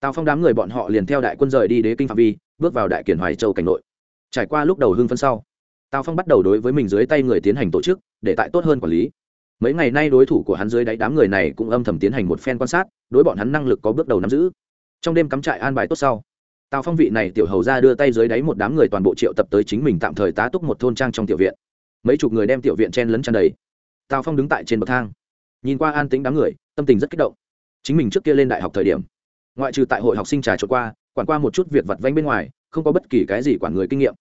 tào phong đám người bọn họ liền theo đại quân rời đi đế kinh phạm vi, bước vào đại kiển hoài châu cảnh nội. Trải qua lúc đầu hưng phân sau, tào phong bắt đầu đối với mình dưới tay người tiến hành tổ chức, để tại tốt hơn quản lý. Mấy ngày nay đối thủ của hắn dưới đáy đám người này cũng âm thầm tiến hành một phen quan sát, đối bọn hắn năng lực có bước đầu nắm giữ. Trong đêm cắm trại an bài tốt sau, tào phong vị này tiểu hầu ra đưa tay dưới đáy một đám người toàn bộ triệu tập tới chính mình tạm thời tá túc một thôn trang trong tiểu viện. Mấy chục người đem tiểu viện chen lấn tràn đầy. Tào phong đứng tại trên bậc thang, nhìn qua an tính đám người, tâm tình rất kích động. Chính mình trước kia lên đại học thời điểm ngoại trừ tại hội học sinh trà trộn qua, quản qua một chút việc vặt vanh bên ngoài, không có bất kỳ cái gì quản người kinh nghiệm.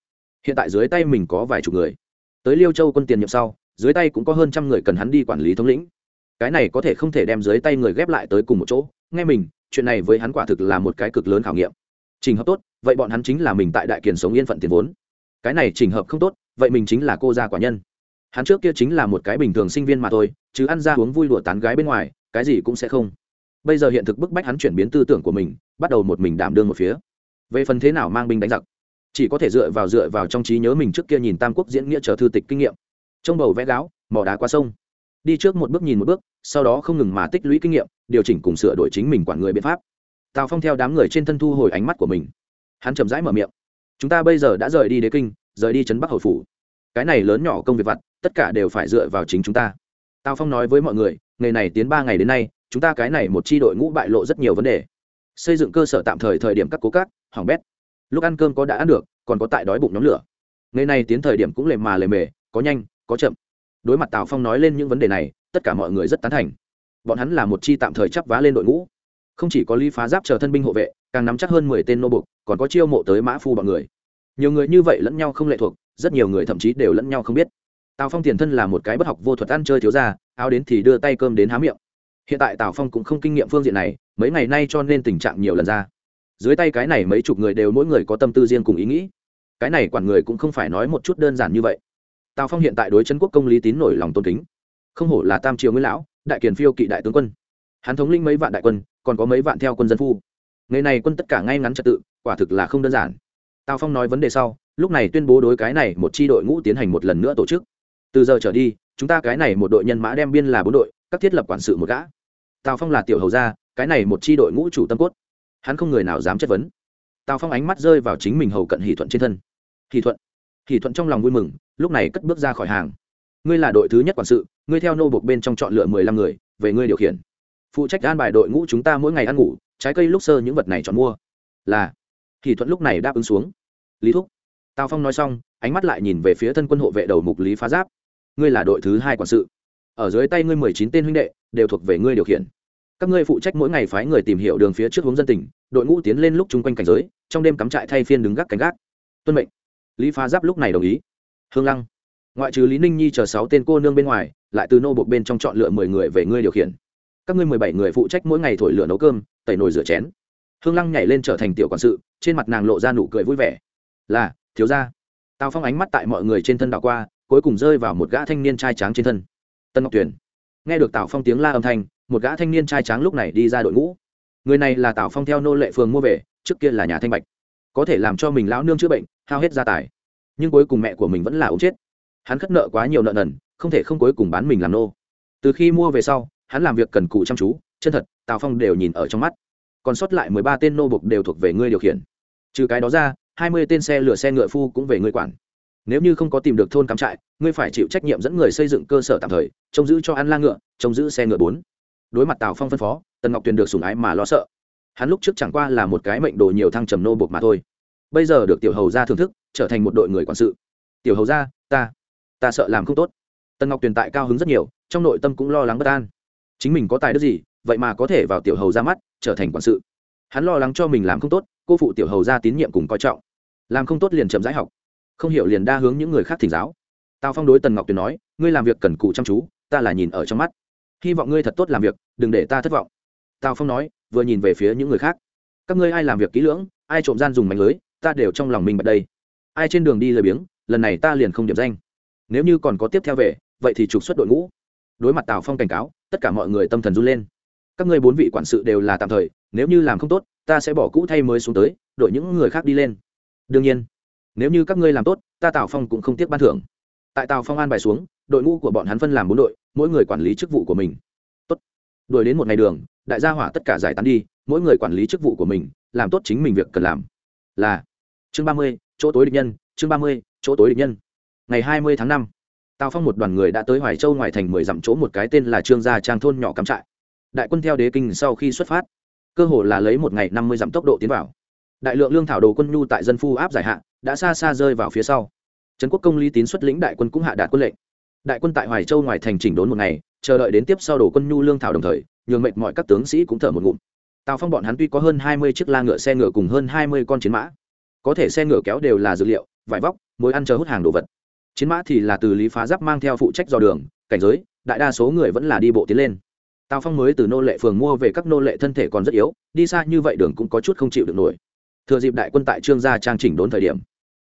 Hiện tại dưới tay mình có vài chục người. Tới liêu châu quân tiền nhiệm sau, dưới tay cũng có hơn trăm người cần hắn đi quản lý thống lĩnh. Cái này có thể không thể đem dưới tay người ghép lại tới cùng một chỗ. Nghe mình, chuyện này với hắn quả thực là một cái cực lớn khảo nghiệm. Trình hợp tốt, vậy bọn hắn chính là mình tại đại kiền sống yên phận tiền vốn. Cái này trình hợp không tốt, vậy mình chính là cô gia quả nhân. Hắn trước kia chính là một cái bình thường sinh viên mà thôi, chứ ăn ra uống vui đùa tán gái bên ngoài, cái gì cũng sẽ không bây giờ hiện thực bức bách hắn chuyển biến tư tưởng của mình, bắt đầu một mình đảm đương một phía. Về phần thế nào mang binh đánh giặc, chỉ có thể dựa vào dựa vào trong trí nhớ mình trước kia nhìn tam quốc diễn nghĩa chờ thư tịch kinh nghiệm. Trong bầu vẽ gáo, mỏ đá qua sông. Đi trước một bước nhìn một bước, sau đó không ngừng mà tích lũy kinh nghiệm, điều chỉnh cùng sửa đổi chính mình quản người biện pháp. Tào phong theo đám người trên thân thu hồi ánh mắt của mình. Hắn chậm rãi mở miệng. Chúng ta bây giờ đã rời đi đế kinh, rời đi trấn bắc hồi phủ. Cái này lớn nhỏ công việc vặt, tất cả đều phải dựa vào chính chúng ta. Tào phong nói với mọi người, ngày này tiến ba ngày đến nay chúng ta cái này một chi đội ngũ bại lộ rất nhiều vấn đề. Xây dựng cơ sở tạm thời thời điểm các cố cát hỏng bét. Lúc ăn cơm có đã ăn được, còn có tại đói bụng nhóm lửa. Ngày này tiến thời điểm cũng lề mà lề mề, có nhanh, có chậm. Đối mặt tào phong nói lên những vấn đề này, tất cả mọi người rất tán thành. Bọn hắn là một chi tạm thời chắp vá lên đội ngũ. Không chỉ có lý phá giáp chờ thân binh hộ vệ, càng nắm chắc hơn mười tên nô bục, còn có chiêu mộ tới mã phu bọn người. Nhiều người như vậy lẫn nhau không lệ thuộc, rất nhiều người thậm chí đều lẫn nhau không biết. Tào phong tiền thân là một cái bất học vô thuật ăn chơi thiếu ra áo đến thì đưa tay cơm đến há miệng hiện tại tào phong cũng không kinh nghiệm phương diện này, mấy ngày nay cho nên tình trạng nhiều lần ra. Dưới tay cái này mấy chục người đều mỗi người có tâm tư riêng cùng ý nghĩ. Cái này quản người cũng không phải nói một chút đơn giản như vậy. Tào phong hiện tại đối chân quốc công lý tín nổi lòng tôn kính. Không hổ là tam triều nguyên lão, đại kiền phiêu kỵ đại tướng quân. Hắn thống linh mấy vạn đại quân, còn có mấy vạn theo quân dân phu. Ngày này quân tất cả ngay ngắn trật tự, quả thực là không đơn giản. Tào phong nói vấn đề sau, lúc này tuyên bố đối cái này một chi đội ngũ tiến hành một lần nữa tổ chức. Từ giờ trở đi, chúng ta cái này một đội nhân mã đem biên là bốn đội, các thiết lập quản sự một gã tào phong là tiểu hầu gia, cái này một chi đội ngũ chủ tâm cốt. Hắn không người nào dám chất vấn. Tào phong ánh mắt rơi vào chính mình hầu cận hỷ thuận trên thân. Hỷ thuận hỷ thuận trong lòng vui mừng, lúc này cất bước ra khỏi hàng. Ngươi là đội thứ nhất quản sự, ngươi theo nô buộc bên trong chọn lựa mười lăm người, về ngươi điều khiển. Phụ trách an bài đội ngũ chúng ta mỗi ngày ăn ngủ, trái cây lúc sơ những vật này chọn mua. Là. Hỷ thuận lúc này đáp ứng xuống. Lý thúc. Tào phong nói xong, ánh mắt lại nhìn về phía thân quân hộ vệ đầu mục lý phá giáp. Ngươi là đội thứ hai quản sự ở dưới tay ngươi mười chín tên huynh đệ, đều thuộc về ngươi điều khiển. Các ngươi phụ trách mỗi ngày phái người tìm hiểu đường phía trước hướng dân tỉnh đội ngũ tiến lên lúc chung quanh cảnh giới, trong đêm cắm trại thay phiên đứng gác cánh gác. Tuân mệnh. Lý phá giáp lúc này đồng ý. Hương lăng. Ngoại trừ lý ninh nhi chờ sáu tên cô nương bên ngoài, lại từ nô buộc bên trong chọn lựa mười người về ngươi điều khiển. Các ngươi mười bảy người phụ trách mỗi ngày thổi lửa nấu cơm, tẩy nồi rửa chén. Hương lăng nhảy lên trở thành tiểu quản sự, trên mặt nàng lộ ra nụ cười vui vẻ. Là, thiếu gia. Tào phong ánh mắt tại mọi người trên thân đảo qua, cuối cùng rơi vào một gã thanh niên trai tráng trên thân tân ngọc tuyền. Nghe được tào phong tiếng la âm thanh, một gã thanh niên trai tráng lúc này đi ra đội ngũ. Người này là tào phong theo nô lệ phường mua về, trước kia là nhà thanh bạch. Có thể làm cho mình lão nương chữa bệnh, hao hết gia tài. Nhưng cuối cùng mẹ của mình vẫn là ống chết. Hắn khất nợ quá nhiều nợ nần, không thể không cuối cùng bán mình làm nô. Từ khi mua về sau, hắn làm việc cần cù chăm chú, chân thật, tào phong đều nhìn ở trong mắt. Còn sót lại mười ba tên nô bục đều thuộc về ngươi điều khiển. Trừ cái đó ra, hai mươi tên xe lửa xe ngựa phu cũng về ngươi quản nếu như không có tìm được thôn cắm trại, ngươi phải chịu trách nhiệm dẫn người xây dựng cơ sở tạm thời, trông giữ cho ăn la ngựa, trông giữ xe ngựa bốn. Đối mặt tào phong phân phó, tần ngọc tuyền được sùng ái mà lo sợ. Hắn lúc trước chẳng qua là một cái mệnh đồ nhiều thăng trầm nô buộc mà thôi. Bây giờ được tiểu hầu ra thưởng thức, trở thành một đội người quản sự. Tiểu hầu ra ta ta sợ làm không tốt. Tần ngọc tuyền tại cao hứng rất nhiều, trong nội tâm cũng lo lắng bất an. Chính mình có tài đức gì, vậy mà có thể vào tiểu hầu ra mắt, trở thành quản sự. Hắn lo lắng cho mình làm không tốt, cô phụ tiểu hầu ra tín nhiệm cùng coi trọng. Làm không tốt liền chậm rãi học không hiểu liền đa hướng những người khác thỉnh giáo. Tào phong đối tần ngọc tuyền nói, ngươi làm việc cần cụ chăm chú, ta là nhìn ở trong mắt. Hy vọng ngươi thật tốt làm việc, đừng để ta thất vọng. Tào phong nói, vừa nhìn về phía những người khác. Các ngươi ai làm việc kỹ lưỡng, ai trộm gian dùng mảnh lưới, ta đều trong lòng mình bật đây ai trên đường đi lời biếng, lần này ta liền không điểm danh. Nếu như còn có tiếp theo về, vậy thì trục xuất đội ngũ. Đối mặt tào phong cảnh cáo, tất cả mọi người tâm thần run lên. Các ngươi bốn vị quản sự đều là tạm thời, nếu như làm không tốt, ta sẽ bỏ cũ thay mới xuống tới đội những người khác đi lên. Đương nhiên nếu như các ngươi làm tốt, ta tào phong cũng không tiếc ban thưởng. Tại tào phong an bài xuống, đội ngũ của bọn hắn phân làm bốn đội, mỗi người quản lý chức vụ của mình. Tốt. Đuổi đến một ngày đường, đại gia hỏa tất cả giải tán đi, mỗi người quản lý chức vụ của mình, làm tốt chính mình việc cần làm. Là. Chương ba mươi, chỗ tối địch nhân, chương ba mươi, chỗ tối địch nhân. Ngày hai mươi tháng năm, tào phong một đoàn người đã tới hoài châu ngoài thành mười dặm chỗ một cái tên là trương gia trang thôn nhỏ cắm trại. Đại quân theo đế kinh sau khi xuất phát, cơ hồ là lấy một ngày năm mươi dặm tốc độ tiến vào đại lượng lương thảo đồ quân nhu tại dân phu áp giải hạ, đã xa xa rơi vào phía sau. Trấn quốc công lý tín xuất lĩnh đại quân cũng hạ đạt quân lệnh. Đại quân tại hoài châu ngoài thành chỉnh đốn một ngày, chờ đợi đến tiếp sau đổ quân nhu lương thảo đồng thời, nhường mệnh mọi các tướng sĩ cũng thở một ngụm. Tào phong bọn hắn tuy có hơn hai mươi chiếc la ngựa, xe ngựa cùng hơn hai mươi con chiến mã. Có thể xe ngựa kéo đều là dược liệu, vải vóc, mối ăn chờ hút hàng đồ vật. Chiến mã thì là từ lý phá giáp mang theo phụ trách dò đường, cảnh giới, đại đa số người vẫn là đi bộ tiến lên. Tào phong mới từ nô lệ phường mua về các nô lệ thân thể còn rất yếu, đi xa như vậy đường cũng có chút không chịu được nổi thừa dịp đại quân tại trương gia trang chỉnh đốn thời điểm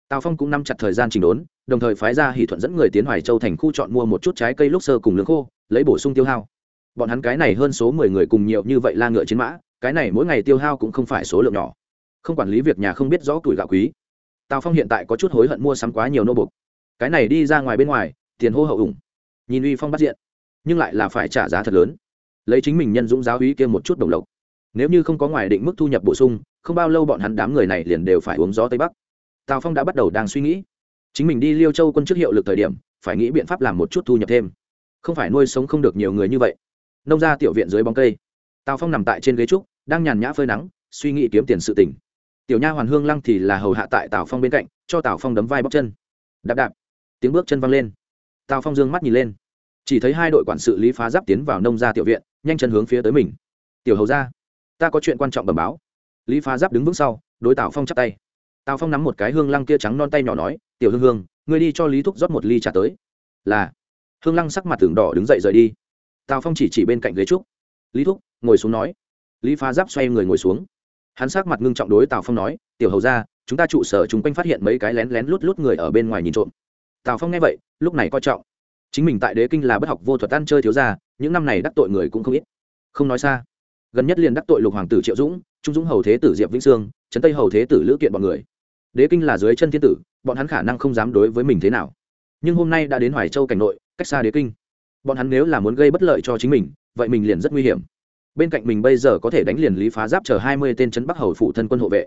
tào phong cũng nắm chặt thời gian chỉnh đốn đồng thời phái ra hỷ thuận dẫn người tiến hoài châu thành khu chọn mua một chút trái cây lúc sơ cùng lương khô lấy bổ sung tiêu hao bọn hắn cái này hơn số mười người cùng nhiều như vậy la ngựa chiến mã cái này mỗi ngày tiêu hao cũng không phải số lượng nhỏ không quản lý việc nhà không biết rõ tuổi gạo quý tào phong hiện tại có chút hối hận mua sắm quá nhiều nô bục cái này đi ra ngoài bên ngoài tiền hô hậu ủng nhìn uy phong bắt diện nhưng lại là phải trả giá thật lớn lấy chính mình nhân dũng giáo hí kia một chút đồng lộc nếu như không có ngoài định mức thu nhập bổ sung không bao lâu bọn hắn đám người này liền đều phải uống gió tây bắc. Tào phong đã bắt đầu đang suy nghĩ. Chính mình đi liêu châu quân chức hiệu lực thời điểm, phải nghĩ biện pháp làm một chút thu nhập thêm. Không phải nuôi sống không được nhiều người như vậy. Nông ra tiểu viện dưới bóng cây. Tào phong nằm tại trên ghế trúc, đang nhàn nhã phơi nắng, suy nghĩ kiếm tiền sự tỉnh tiểu nha hoàn hương lăng thì là hầu hạ tại tào phong bên cạnh, cho tào phong đấm vai bóc chân. Đạp đạp. Tiếng bước chân văng lên. Tào phong dương mắt nhìn lên. Chỉ thấy hai đội quản sự lý phá giáp tiến vào nông ra tiểu viện, nhanh chân hướng phía tới mình. Tiểu hầu ra ta có chuyện quan trọng bẩm báo lý phá giáp đứng vững sau, đối tào phong chắp tay. Tào phong nắm một cái hương lăng kia trắng non tay nhỏ nói, tiểu hương hương, ngươi đi cho lý thúc rót một ly trà tới. Là. Hương lăng sắc mặt tường đỏ đứng dậy rời đi. Tào phong chỉ chỉ bên cạnh ghế trúc. Lý thúc, ngồi xuống nói. Lý phá giáp xoay người ngồi xuống. Hắn sắc mặt ngưng trọng đối tào phong nói, tiểu hầu ra chúng ta trụ sở chúng quanh phát hiện mấy cái lén lén lút lút người ở bên ngoài nhìn trộm. Tào phong nghe vậy, lúc này coi trọng. Chính mình tại đế kinh là bất học vô thuật ăn chơi thiếu ra những năm này đắc tội người cũng không ít. Không nói xa gần nhất liền đắc tội lục hoàng tử triệu dũng, trung dũng hầu thế tử diệp vĩnh sương, trấn tây hầu thế tử lữ kiện bọn người. Đế kinh là dưới chân thiên tử, bọn hắn khả năng không dám đối với mình thế nào. Nhưng hôm nay đã đến hoài châu cảnh nội, cách xa đế kinh. Bọn hắn nếu là muốn gây bất lợi cho chính mình, vậy mình liền rất nguy hiểm. Bên cạnh mình bây giờ có thể đánh liền lý phá giáp chờ hai mươi tên trấn bắc hầu phụ thân quân hộ vệ.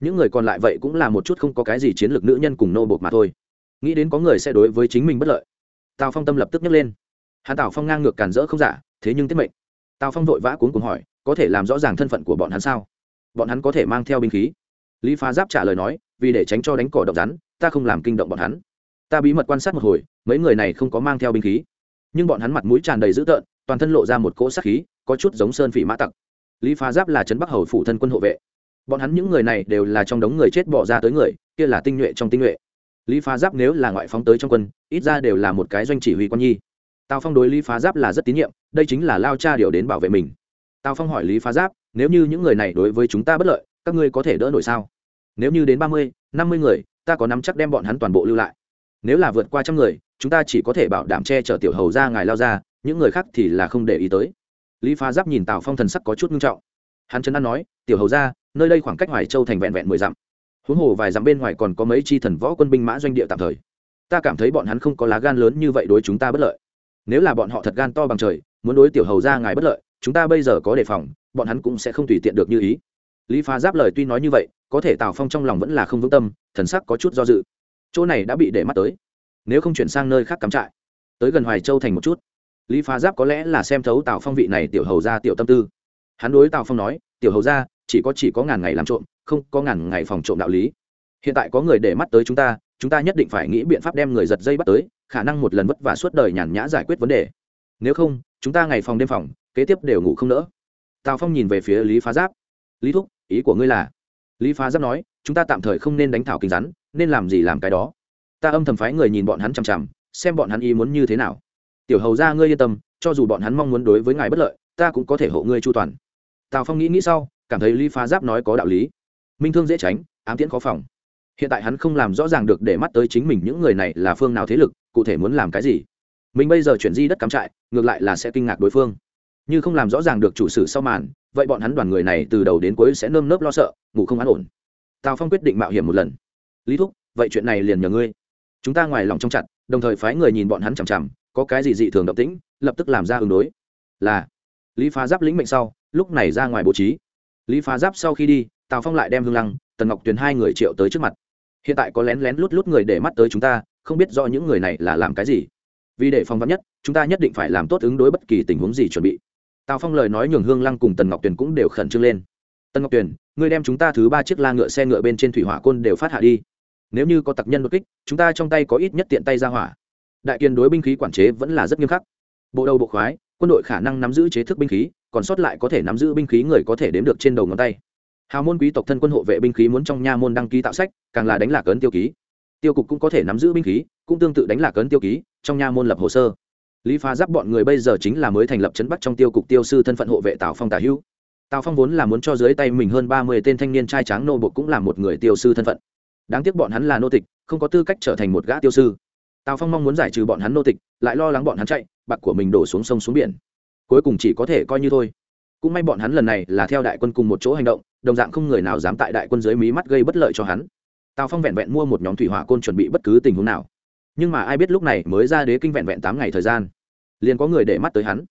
Những người còn lại vậy cũng là một chút không có cái gì chiến lược nữ nhân cùng nô bột mà thôi. Nghĩ đến có người sẽ đối với chính mình bất lợi. Tào phong tâm lập tức nhấc lên. Hạ tào phong ngang ngược cản rỡ không giả, thế nhưng tiết mệnh. Tào phong vội vã cuốn cùng hỏi có thể làm rõ ràng thân phận của bọn hắn sao? Bọn hắn có thể mang theo binh khí. Lý phá giáp trả lời nói, vì để tránh cho đánh cỏ độc rắn, ta không làm kinh động bọn hắn. Ta bí mật quan sát một hồi, mấy người này không có mang theo binh khí. Nhưng bọn hắn mặt mũi tràn đầy dữ tợn, toàn thân lộ ra một cỗ sát khí, có chút giống sơn phỉ mã tặc. Lý phá giáp là trấn bắc hầu phủ thân quân hộ vệ. Bọn hắn những người này đều là trong đống người chết bỏ ra tới người, kia là tinh nhuệ trong tinh nhuệ. Lý phá giáp nếu là ngoại phóng tới trong quân, ít ra đều là một cái doanh chỉ huy quan nhi. Tào phong đối lý phá giáp là rất tín nhiệm, đây chính là lao cha điều đến bảo vệ mình tào phong hỏi lý phá giáp, nếu như những người này đối với chúng ta bất lợi, các ngươi có thể đỡ nổi sao? Nếu như đến ba mươi, năm mươi người, ta có nắm chắc đem bọn hắn toàn bộ lưu lại. Nếu là vượt qua trăm người, chúng ta chỉ có thể bảo đảm che chở tiểu hầu ra ngài lao ra, những người khác thì là không để ý tới. Lý phá giáp nhìn tào phong thần sắc có chút nghiêm trọng. Hắn chấn an nói, tiểu hầu ra, nơi đây khoảng cách hoài châu thành vẹn vẹn mười dặm. Huống hồ vài dặm bên ngoài còn có mấy chi thần võ quân binh mã doanh địa tạm thời. Ta cảm thấy bọn hắn không có lá gan lớn như vậy đối chúng ta bất lợi. Nếu là bọn họ thật gan to bằng trời, muốn đối tiểu hầu ra ngài bất lợi chúng ta bây giờ có đề phòng, bọn hắn cũng sẽ không tùy tiện được như ý. Lý phá giáp lời tuy nói như vậy, có thể tào phong trong lòng vẫn là không vững tâm, thần sắc có chút do dự. Chỗ này đã bị để mắt tới. Nếu không chuyển sang nơi khác cắm trại, tới gần hoài châu thành một chút. Lý phá giáp có lẽ là xem thấu tào phong vị này tiểu hầu ra tiểu tâm tư. Hắn đối tào phong nói, tiểu hầu ra chỉ có chỉ có ngàn ngày làm trộm, không có ngàn ngày phòng trộm đạo lý. Hiện tại có người để mắt tới chúng ta chúng ta nhất định phải nghĩ biện pháp đem người giật dây bắt tới, khả năng một lần vất vả suốt đời nhàn nhã giải quyết vấn đề. Nếu không, chúng ta ngày phòng đêm phòng kế tiếp đều ngủ không nỡ. Tào phong nhìn về phía lý phá giáp. Lý thúc, ý của ngươi là? Lý phá giáp nói, chúng ta tạm thời không nên đánh thảo kinh rắn, nên làm gì làm cái đó. Ta âm thầm phái người nhìn bọn hắn chằm chằm, xem bọn hắn ý muốn như thế nào. Tiểu hầu ra ngươi yên tâm, cho dù bọn hắn mong muốn đối với ngài bất lợi, ta cũng có thể hộ ngươi chu toàn. Tào phong nghĩ nghĩ sau, cảm thấy lý phá giáp nói có đạo lý. Minh thương dễ tránh, ám tiễn khó phòng. Hiện tại hắn không làm rõ ràng được để mắt tới chính mình những người này là phương nào thế lực, cụ thể muốn làm cái gì. Mình bây giờ chuyển di đất cắm trại, ngược lại là sẽ kinh ngạc đối phương như không làm rõ ràng được chủ sử sau màn, vậy bọn hắn đoàn người này từ đầu đến cuối sẽ nơm nớp lo sợ, ngủ không an ổn. Tào phong quyết định mạo hiểm một lần. Lý thúc, vậy chuyện này liền nhờ ngươi. Chúng ta ngoài lòng trong chặt, đồng thời phái người nhìn bọn hắn chằm chằm, có cái gì dị thường động tĩnh, lập tức làm ra ứng đối. Là, lý phá giáp lĩnh mệnh sau, lúc này ra ngoài bố trí. Lý phá giáp sau khi đi, tào phong lại đem hương lăng, tần ngọc tuyền hai người triệu tới trước mặt. Hiện tại có lén lén lút lút người để mắt tới chúng ta, không biết do những người này là làm cái gì. Vì để phòng vắn nhất, chúng ta nhất định phải làm tốt ứng đối bất kỳ tình huống gì chuẩn bị tào phong lời nói nhường hương lăng cùng tần ngọc tuyền cũng đều khẩn trương lên. Tần ngọc tuyền, ngươi đem chúng ta thứ ba chiếc la ngựa xe ngựa bên trên thủy hỏa côn đều phát hạ đi. Nếu như có tặc nhân đột kích, chúng ta trong tay có ít nhất tiện tay ra hỏa. Đại kiên đối binh khí quản chế vẫn là rất nghiêm khắc. Bộ đầu bộ khoái, quân đội khả năng nắm giữ chế thức binh khí, còn sót lại có thể nắm giữ binh khí người có thể đếm được trên đầu ngón tay. Hào môn quý tộc thân quân hộ vệ binh khí muốn trong nha môn đăng ký tạo sách, càng là đánh lạc ấn tiêu ký. Tiêu cục cũng có thể nắm giữ binh khí, cũng tương tự đánh lạc ấn tiêu ký, trong nha môn lập hồ sơ lý phá giáp bọn người bây giờ chính là mới thành lập chấn bắt trong tiêu cục tiêu sư thân phận hộ vệ tào phong tả hữu. Tào phong vốn là muốn cho dưới tay mình hơn ba mươi tên thanh niên trai tráng nô bộc cũng là một người tiêu sư thân phận. Đáng tiếc bọn hắn là nô tịch, không có tư cách trở thành một gã tiêu sư. Tào phong mong muốn giải trừ bọn hắn nô tịch, lại lo lắng bọn hắn chạy, bạc của mình đổ xuống sông xuống biển. Cuối cùng chỉ có thể coi như thôi. Cũng may bọn hắn lần này là theo đại quân cùng một chỗ hành động, đồng dạng không người nào dám tại đại quân dưới mí mắt gây bất lợi cho hắn. Tào phong vẹn vẹn mua một nhóm thủy hỏa côn chuẩn bị bất cứ tình huống nào nhưng mà ai biết lúc này mới ra đế kinh vẹn vẹn tám ngày thời gian. Liền có người để mắt tới hắn.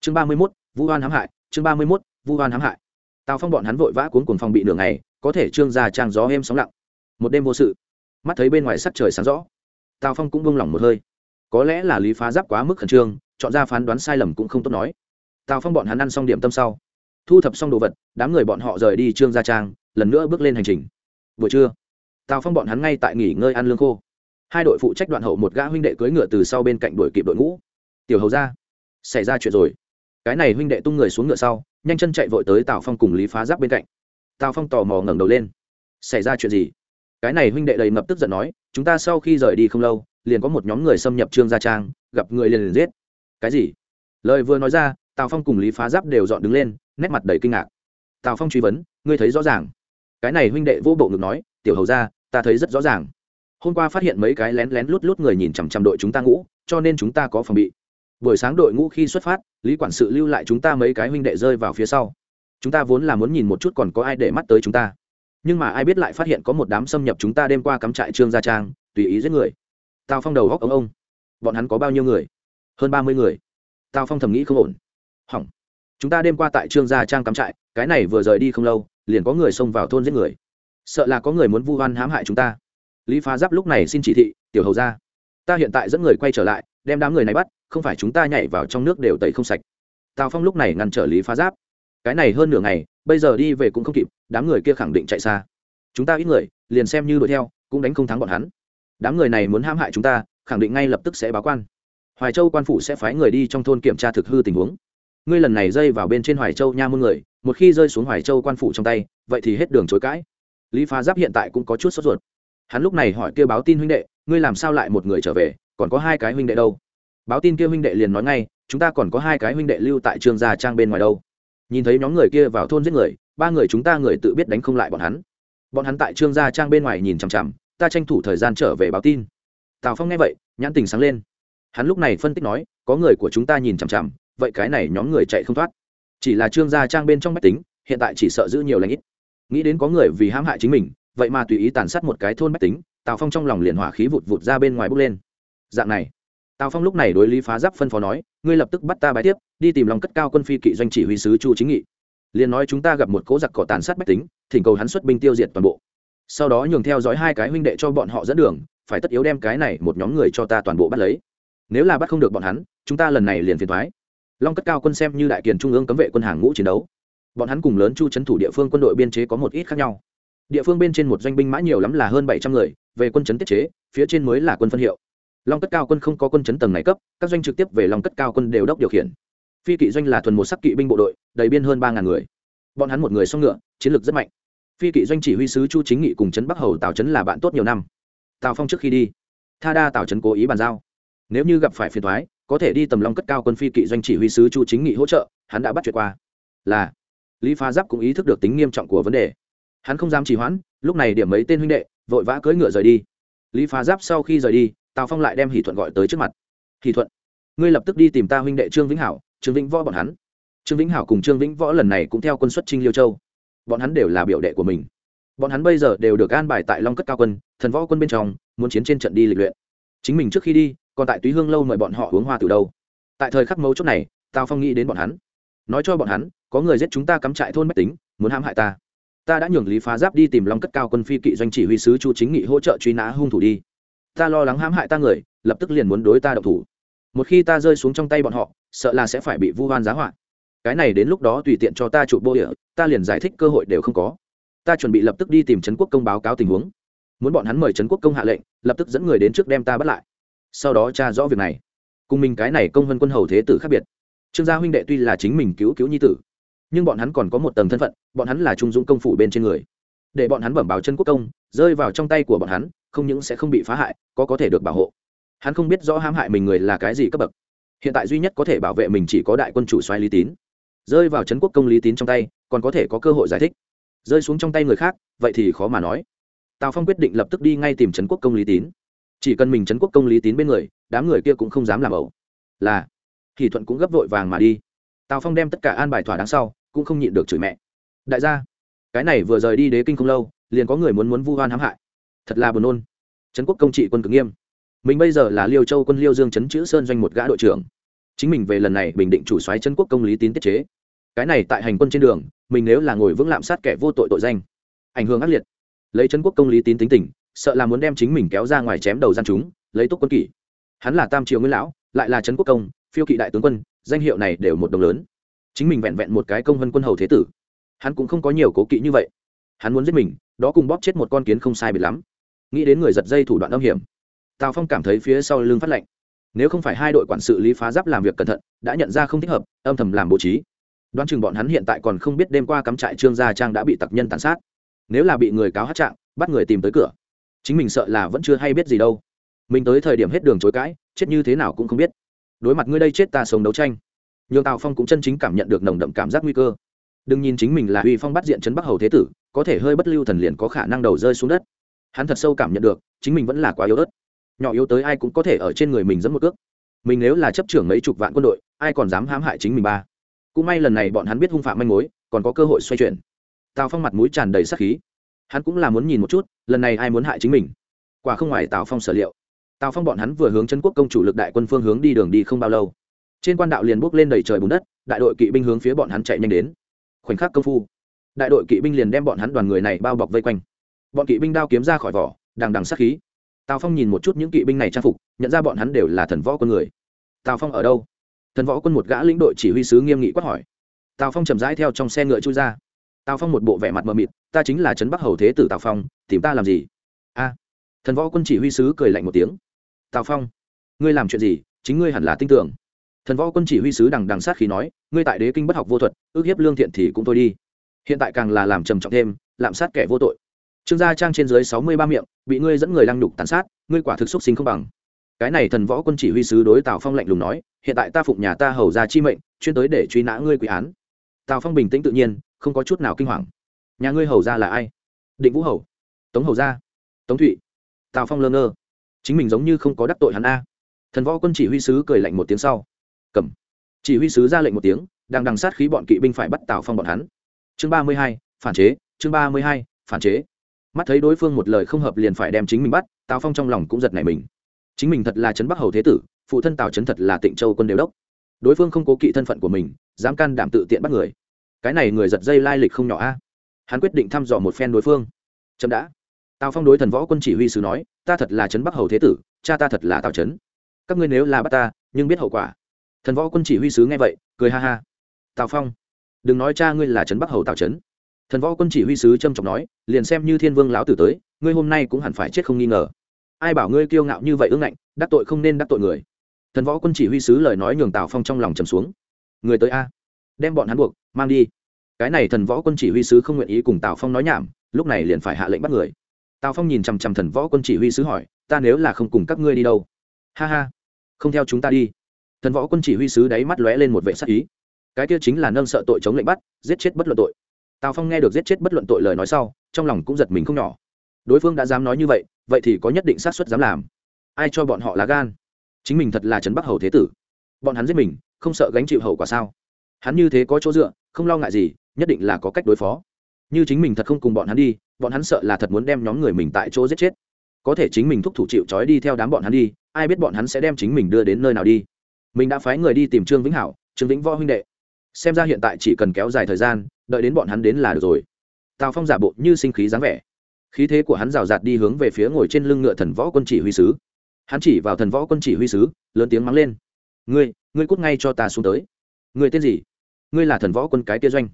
Chương ba mươi mốt, vu hoan hãm hại. Chương ba mươi mốt, vu hoan hãm hại. Tào phong bọn hắn vội vã cuốn cuồng phòng bị nửa ngày, có thể trương ra trang gió êm sóng lặng. Một đêm vô sự. Mắt thấy bên ngoài sắc trời sáng rõ, tào phong cũng buông lỏng một hơi. Có lẽ là lý phá giáp quá mức khẩn trương, chọn ra phán đoán sai lầm cũng không tốt nói. Tào phong bọn hắn ăn xong điểm tâm sau, thu thập xong đồ vật, đám người bọn họ rời đi trương gia trang, lần nữa bước lên hành trình. Buổi trưa, tào phong bọn hắn ngay tại nghỉ ngơi ăn lương khô hai đội phụ trách đoạn hậu một gã huynh đệ cưỡi ngựa từ sau bên cạnh đuổi kịp đội ngũ. Tiểu hầu ra, xảy ra chuyện rồi. Cái này huynh đệ tung người xuống ngựa sau, nhanh chân chạy vội tới tào phong cùng lý phá giáp bên cạnh. Tào phong tò mò ngẩng đầu lên. Xảy ra chuyện gì? Cái này huynh đệ đầy ngập tức giận nói, chúng ta sau khi rời đi không lâu, liền có một nhóm người xâm nhập trương gia trang, gặp người liền liền giết. Cái gì? Lời vừa nói ra, tào phong cùng lý phá giáp đều dọn đứng lên, nét mặt đầy kinh ngạc. Tào phong truy vấn, ngươi thấy rõ ràng? Cái này huynh đệ vô bộ ngực nói, tiểu hầu ra, ta thấy rất rõ ràng hôm qua phát hiện mấy cái lén lén lút lút người nhìn chằm chằm đội chúng ta ngũ, cho nên chúng ta có phòng bị. Buổi sáng đội ngũ khi xuất phát, lý quản sự lưu lại chúng ta mấy cái huynh đệ rơi vào phía sau. Chúng ta vốn là muốn nhìn một chút còn có ai để mắt tới chúng ta. Nhưng mà ai biết lại phát hiện có một đám xâm nhập chúng ta đêm qua cắm trại trương gia trang, tùy ý giết người. Tào phong đầu góc ông ông. Bọn hắn có bao nhiêu người? Hơn ba mươi người. Tào phong thầm nghĩ không ổn. Hỏng. Chúng ta đêm qua tại trương gia trang cắm trại, cái này vừa rời đi không lâu, liền có người xông vào thôn giết người. Sợ là có người muốn vu oan hãm hại chúng ta lý phá giáp lúc này xin chỉ thị, tiểu hầu ra ta hiện tại dẫn người quay trở lại, đem đám người này bắt, không phải chúng ta nhảy vào trong nước đều tẩy không sạch. Tào phong lúc này ngăn trở lý phá giáp. Cái này hơn nửa ngày, bây giờ đi về cũng không kịp, đám người kia khẳng định chạy xa. Chúng ta ít người, liền xem như đuổi theo, cũng đánh không thắng bọn hắn. Đám người này muốn hãm hại chúng ta, khẳng định ngay lập tức sẽ báo quan. Hoài châu quan phủ sẽ phái người đi trong thôn kiểm tra thực hư tình huống. Ngươi lần này rơi vào bên trên hoài châu nha môn người, một khi rơi xuống hoài châu quan phủ trong tay, vậy thì hết đường chối cãi. Lý phá giáp hiện tại cũng có chút sốt ruột hắn lúc này hỏi kia báo tin huynh đệ, ngươi làm sao lại một người trở về? Còn có hai cái huynh đệ đâu? Báo tin kia huynh đệ liền nói ngay, chúng ta còn có hai cái huynh đệ lưu tại trường gia trang bên ngoài đâu. Nhìn thấy nhóm người kia vào thôn giết người, ba người chúng ta người tự biết đánh không lại bọn hắn. Bọn hắn tại trương gia trang bên ngoài nhìn chằm chằm, ta tranh thủ thời gian trở về báo tin. Tào phong nghe vậy, nhãn tình sáng lên. Hắn lúc này phân tích nói, có người của chúng ta nhìn chằm chằm, vậy cái này nhóm người chạy không thoát. Chỉ là trương gia trang bên trong máy tính, hiện tại chỉ sợ giữ nhiều lãnh ít. Nghĩ đến có người vì hãm hại chính mình vậy mà tùy ý tàn sát một cái thôn máy tính, tào phong trong lòng liền hỏa khí vụt vụt ra bên ngoài bốc lên. Dạng này, tào phong lúc này đối lý phá giáp phân phó nói, ngươi lập tức bắt ta bài tiếp, đi tìm lòng cất cao quân phi kỵ doanh chỉ huy sứ chu chính nghị. Liền nói chúng ta gặp một cố giặc cỏ tàn sát bách tính, thỉnh cầu hắn xuất binh tiêu diệt toàn bộ. Sau đó nhường theo dõi hai cái huynh đệ cho bọn họ dẫn đường, phải tất yếu đem cái này một nhóm người cho ta toàn bộ bắt lấy. Nếu là bắt không được bọn hắn, chúng ta lần này liền phiền thoái long cất cao quân xem như đại kiền trung ương cấm vệ quân hàng ngũ chiến đấu. Bọn hắn cùng lớn chu trấn thủ địa phương quân đội biên chế có một ít khác nhau địa phương bên trên một doanh binh mã nhiều lắm là hơn bảy trăm người, về quân chấn tiết chế, phía trên mới là quân phân hiệu. Long cất cao quân không có quân chấn tầng này cấp, các doanh trực tiếp về long cất cao quân đều đốc điều khiển. Phi kỵ doanh là thuần một sắc kỵ binh bộ đội, đầy biên hơn ba ngàn người. Bọn hắn một người xong ngựa, chiến lược rất mạnh. Phi kỵ doanh chỉ huy sứ chu chính nghị cùng trấn bắc hầu tào trấn là bạn tốt nhiều năm. Tào phong trước khi đi, tha đa tào trấn cố ý bàn giao. Nếu như gặp phải phiền thoái có thể đi tầm long cất cao quân phi kỵ doanh chỉ huy sứ chu chính nghị hỗ trợ, hắn đã bắt chuyện qua. Là, lý pha giáp cũng ý thức được tính nghiêm trọng của vấn đề hắn không dám trì hoãn, lúc này điểm mấy tên huynh đệ, vội vã cưỡi ngựa rời đi. Lý phá giáp sau khi rời đi, tào phong lại đem hỷ thuận gọi tới trước mặt. Hỷ thuận, ngươi lập tức đi tìm ta huynh đệ trương vĩnh hảo, trương vĩnh võ bọn hắn. Trương vĩnh hảo cùng trương vĩnh võ lần này cũng theo quân xuất trinh liêu châu. Bọn hắn đều là biểu đệ của mình. Bọn hắn bây giờ đều được an bài tại long cất cao quân, thần võ quân bên trong, muốn chiến trên trận đi lịch luyện. Chính mình trước khi đi, còn tại túy hương lâu mời bọn họ uống hoa từ đâu. Tại thời khắc mấu chốt này, tào phong nghĩ đến bọn hắn. Nói cho bọn hắn, có người giết chúng ta cắm trại thôn mách tính, muốn hãm hại ta ta đã nhường lý phá giáp đi tìm long cất cao quân phi kỵ doanh chỉ huy sứ chu chính nghị hỗ trợ truy nã hung thủ đi ta lo lắng hãm hại ta người lập tức liền muốn đối ta động thủ một khi ta rơi xuống trong tay bọn họ sợ là sẽ phải bị vu hoan giá họa cái này đến lúc đó tùy tiện cho ta trụ bô địa, ta liền giải thích cơ hội đều không có ta chuẩn bị lập tức đi tìm trấn quốc công báo cáo tình huống muốn bọn hắn mời trấn quốc công hạ lệnh lập tức dẫn người đến trước đem ta bắt lại sau đó tra rõ việc này cùng mình cái này công vân quân hầu thế tử khác biệt trương gia huynh đệ tuy là chính mình cứu cứu nhi tử nhưng bọn hắn còn có một tầng thân phận, bọn hắn là trung dũng công phủ bên trên người. Để bọn hắn bẩm báo chân quốc công, rơi vào trong tay của bọn hắn, không những sẽ không bị phá hại, có có thể được bảo hộ. Hắn không biết rõ hãm hại mình người là cái gì cấp bậc. Hiện tại duy nhất có thể bảo vệ mình chỉ có đại quân chủ xoay lý tín. Rơi vào trấn quốc công lý tín trong tay, còn có thể có cơ hội giải thích. Rơi xuống trong tay người khác, vậy thì khó mà nói. Tào phong quyết định lập tức đi ngay tìm trấn quốc công lý tín. Chỉ cần mình trấn quốc công lý tín bên người, đám người kia cũng không dám làm ẩu. Là thì thuận cũng gấp vội vàng mà đi. Tào phong đem tất cả an bài thỏa đáng sau cũng không nhịn được chửi mẹ. Đại gia, cái này vừa rời đi đế kinh không lâu, liền có người muốn muốn vu hoan hãm hại. Thật là buồn nôn. Trấn quốc công trị quân cực nghiêm. Mình bây giờ là liêu châu quân liêu dương trấn chữ sơn doanh một gã đội trưởng. Chính mình về lần này bình định chủ xoáy trấn quốc công lý tín tiết chế. Cái này tại hành quân trên đường, mình nếu là ngồi vững lạm sát kẻ vô tội tội danh, ảnh hưởng ác liệt. Lấy trấn quốc công lý tín tính tình, sợ là muốn đem chính mình kéo ra ngoài chém đầu gian chúng, lấy túc quân kỷ. Hắn là tam triều nguyên lão, lại là trấn quốc công, phiêu kỵ đại tướng quân, danh hiệu này đều một đồng lớn chính mình vẹn vẹn một cái công vân quân hầu thế tử. Hắn cũng không có nhiều cố kỵ như vậy. Hắn muốn giết mình, đó cùng bóp chết một con kiến không sai biệt lắm. Nghĩ đến người giật dây thủ đoạn âm hiểm, tào phong cảm thấy phía sau lưng phát lạnh nếu không phải hai đội quản sự lý phá giáp làm việc cẩn thận, đã nhận ra không thích hợp, âm thầm làm bố trí. Đoán chừng bọn hắn hiện tại còn không biết đêm qua cắm trại trương gia trang đã bị tặc nhân tàn sát. Nếu là bị người cáo hát trạng, bắt người tìm tới cửa. Chính mình sợ là vẫn chưa hay biết gì đâu. Mình tới thời điểm hết đường chối cãi, chết như thế nào cũng không biết. Đối mặt ngươi đây chết ta sống đấu tranh nhường tào phong cũng chân chính cảm nhận được nồng đậm cảm giác nguy cơ đừng nhìn chính mình là uy phong bắt diện trấn bắc hầu thế tử có thể hơi bất lưu thần liền có khả năng đầu rơi xuống đất hắn thật sâu cảm nhận được chính mình vẫn là quá yếu ớt nhỏ yếu tới ai cũng có thể ở trên người mình dẫn một cước mình nếu là chấp trưởng mấy chục vạn quân đội ai còn dám hãm hại chính mình ba cũng may lần này bọn hắn biết hung phạm manh mối còn có cơ hội xoay chuyển tào phong mặt mũi tràn đầy sắc khí hắn cũng là muốn nhìn một chút lần này ai muốn hại chính mình quả không ngoài tào phong sở liệu tào phong bọn hắn vừa hướng chân quốc công chủ lực đại quân phương hướng đi đường đi không bao lâu trên quan đạo liền bốc lên đầy trời bùn đất, đại đội kỵ binh hướng phía bọn hắn chạy nhanh đến. Khoảnh khắc công phu, đại đội kỵ binh liền đem bọn hắn đoàn người này bao bọc vây quanh. Bọn kỵ binh đao kiếm ra khỏi vỏ, đằng đằng sát khí. Tào phong nhìn một chút những kỵ binh này trang phục, nhận ra bọn hắn đều là thần võ quân người. Tào phong ở đâu? Thần võ quân một gã lĩnh đội chỉ huy sứ nghiêm nghị quát hỏi. Tào phong chậm rãi theo trong xe ngựa chui ra. Tào phong một bộ vẻ mặt mờ mịt, ta chính là trấn bắc hầu thế tử tào phong, tìm ta làm gì? A. Thần võ quân chỉ huy sứ cười lạnh một tiếng. Tào phong, ngươi làm chuyện gì, chính ngươi hẳn là tin tưởng thần võ quân chỉ huy sứ đằng đằng sát khí nói, ngươi tại đế kinh bất học vô thuật, ước hiếp lương thiện thì cũng thôi đi. Hiện tại càng là làm trầm trọng thêm, lạm sát kẻ vô tội. Trương gia trang trên dưới sáu mươi ba miệng, bị ngươi dẫn người lăng nhục tàn sát, ngươi quả thực xúc sinh không bằng. Cái này thần võ quân chỉ huy sứ đối tào phong lạnh lùng nói, hiện tại ta phụng nhà ta hầu ra chi mệnh, chuyên tới để truy nã ngươi quý án. Tào phong bình tĩnh tự nhiên, không có chút nào kinh hoàng. Nhà ngươi hầu ra là ai? Định vũ hầu. Tống hầu ra tống thụy. Tào phong lơ ngơ. Chính mình giống như không có đắc tội hắn a. Thần võ quân chỉ huy sứ cười lạnh một tiếng sau cầm. Chỉ huy sứ ra lệnh một tiếng, đang đằng sát khí bọn kỵ binh phải bắt tào phong bọn hắn. Chương ba mươi hai, phản chế, chương ba mươi hai, phản chế. Mắt thấy đối phương một lời không hợp liền phải đem chính mình bắt, tào phong trong lòng cũng giật nảy mình. Chính mình thật là trấn bắc hầu thế tử, phụ thân tào trấn thật là tịnh châu quân đều đốc. Đối phương không cố kỵ thân phận của mình, dám can đảm tự tiện bắt người. Cái này người giật dây lai lịch không nhỏ a. Hắn quyết định thăm dò một phen đối phương. Chậm đã. Tào phong đối thần võ quân chỉ huy sứ nói, ta thật là trấn bắc hầu thế tử, cha ta thật là tào trấn các ngươi nếu là bắt ta, nhưng biết hậu quả thần võ quân chỉ huy sứ nghe vậy, cười ha ha. Tào phong, đừng nói cha ngươi là trấn bắc hầu tào trấn. Thần võ quân chỉ huy sứ trâm trọng nói, liền xem như thiên vương lão tử tới, ngươi hôm nay cũng hẳn phải chết không nghi ngờ. Ai bảo ngươi kiêu ngạo như vậy ưng ngạnh, đắc tội không nên đắc tội người. Thần võ quân chỉ huy sứ lời nói nhường tào phong trong lòng trầm xuống. Người tới a, đem bọn hắn buộc, mang đi. Cái này thần võ quân chỉ huy sứ không nguyện ý cùng tào phong nói nhảm, lúc này liền phải hạ lệnh bắt người. Tào phong nhìn chằm chằm thần võ quân chỉ huy sứ hỏi, ta nếu là không cùng các ngươi đi đâu? Ha ha, không theo chúng ta đi thần võ quân chỉ huy sứ đáy mắt lóe lên một vệ sắc ý. Cái kia chính là nâng sợ tội chống lệnh bắt, giết chết bất luận tội. Tào phong nghe được giết chết bất luận tội lời nói sau, trong lòng cũng giật mình không nhỏ. Đối phương đã dám nói như vậy vậy thì có nhất định xác suất dám làm. Ai cho bọn họ là gan? Chính mình thật là trấn bắc hầu thế tử. Bọn hắn giết mình, không sợ gánh chịu hậu quả sao? Hắn như thế có chỗ dựa, không lo ngại gì, nhất định là có cách đối phó. Như chính mình thật không cùng bọn hắn đi, bọn hắn sợ là thật muốn đem nhóm người mình tại chỗ giết chết. Có thể chính mình thúc thủ chịu trói đi theo đám bọn hắn đi, ai biết bọn hắn sẽ đem chính mình đưa đến nơi nào đi mình đã phái người đi tìm trương vĩnh hảo, trương vĩnh võ huynh đệ. Xem ra hiện tại chỉ cần kéo dài thời gian, đợi đến bọn hắn đến là được rồi. Tào phong giả bộ như sinh khí dáng vẻ. Khí thế của hắn rào rạt đi hướng về phía ngồi trên lưng ngựa thần võ quân chỉ huy sứ. Hắn chỉ vào thần võ quân chỉ huy sứ, lớn tiếng mắng lên. Ngươi ngươi cút ngay cho ta xuống tới. Ngươi tên gì? Ngươi là thần võ quân cái tia doanh.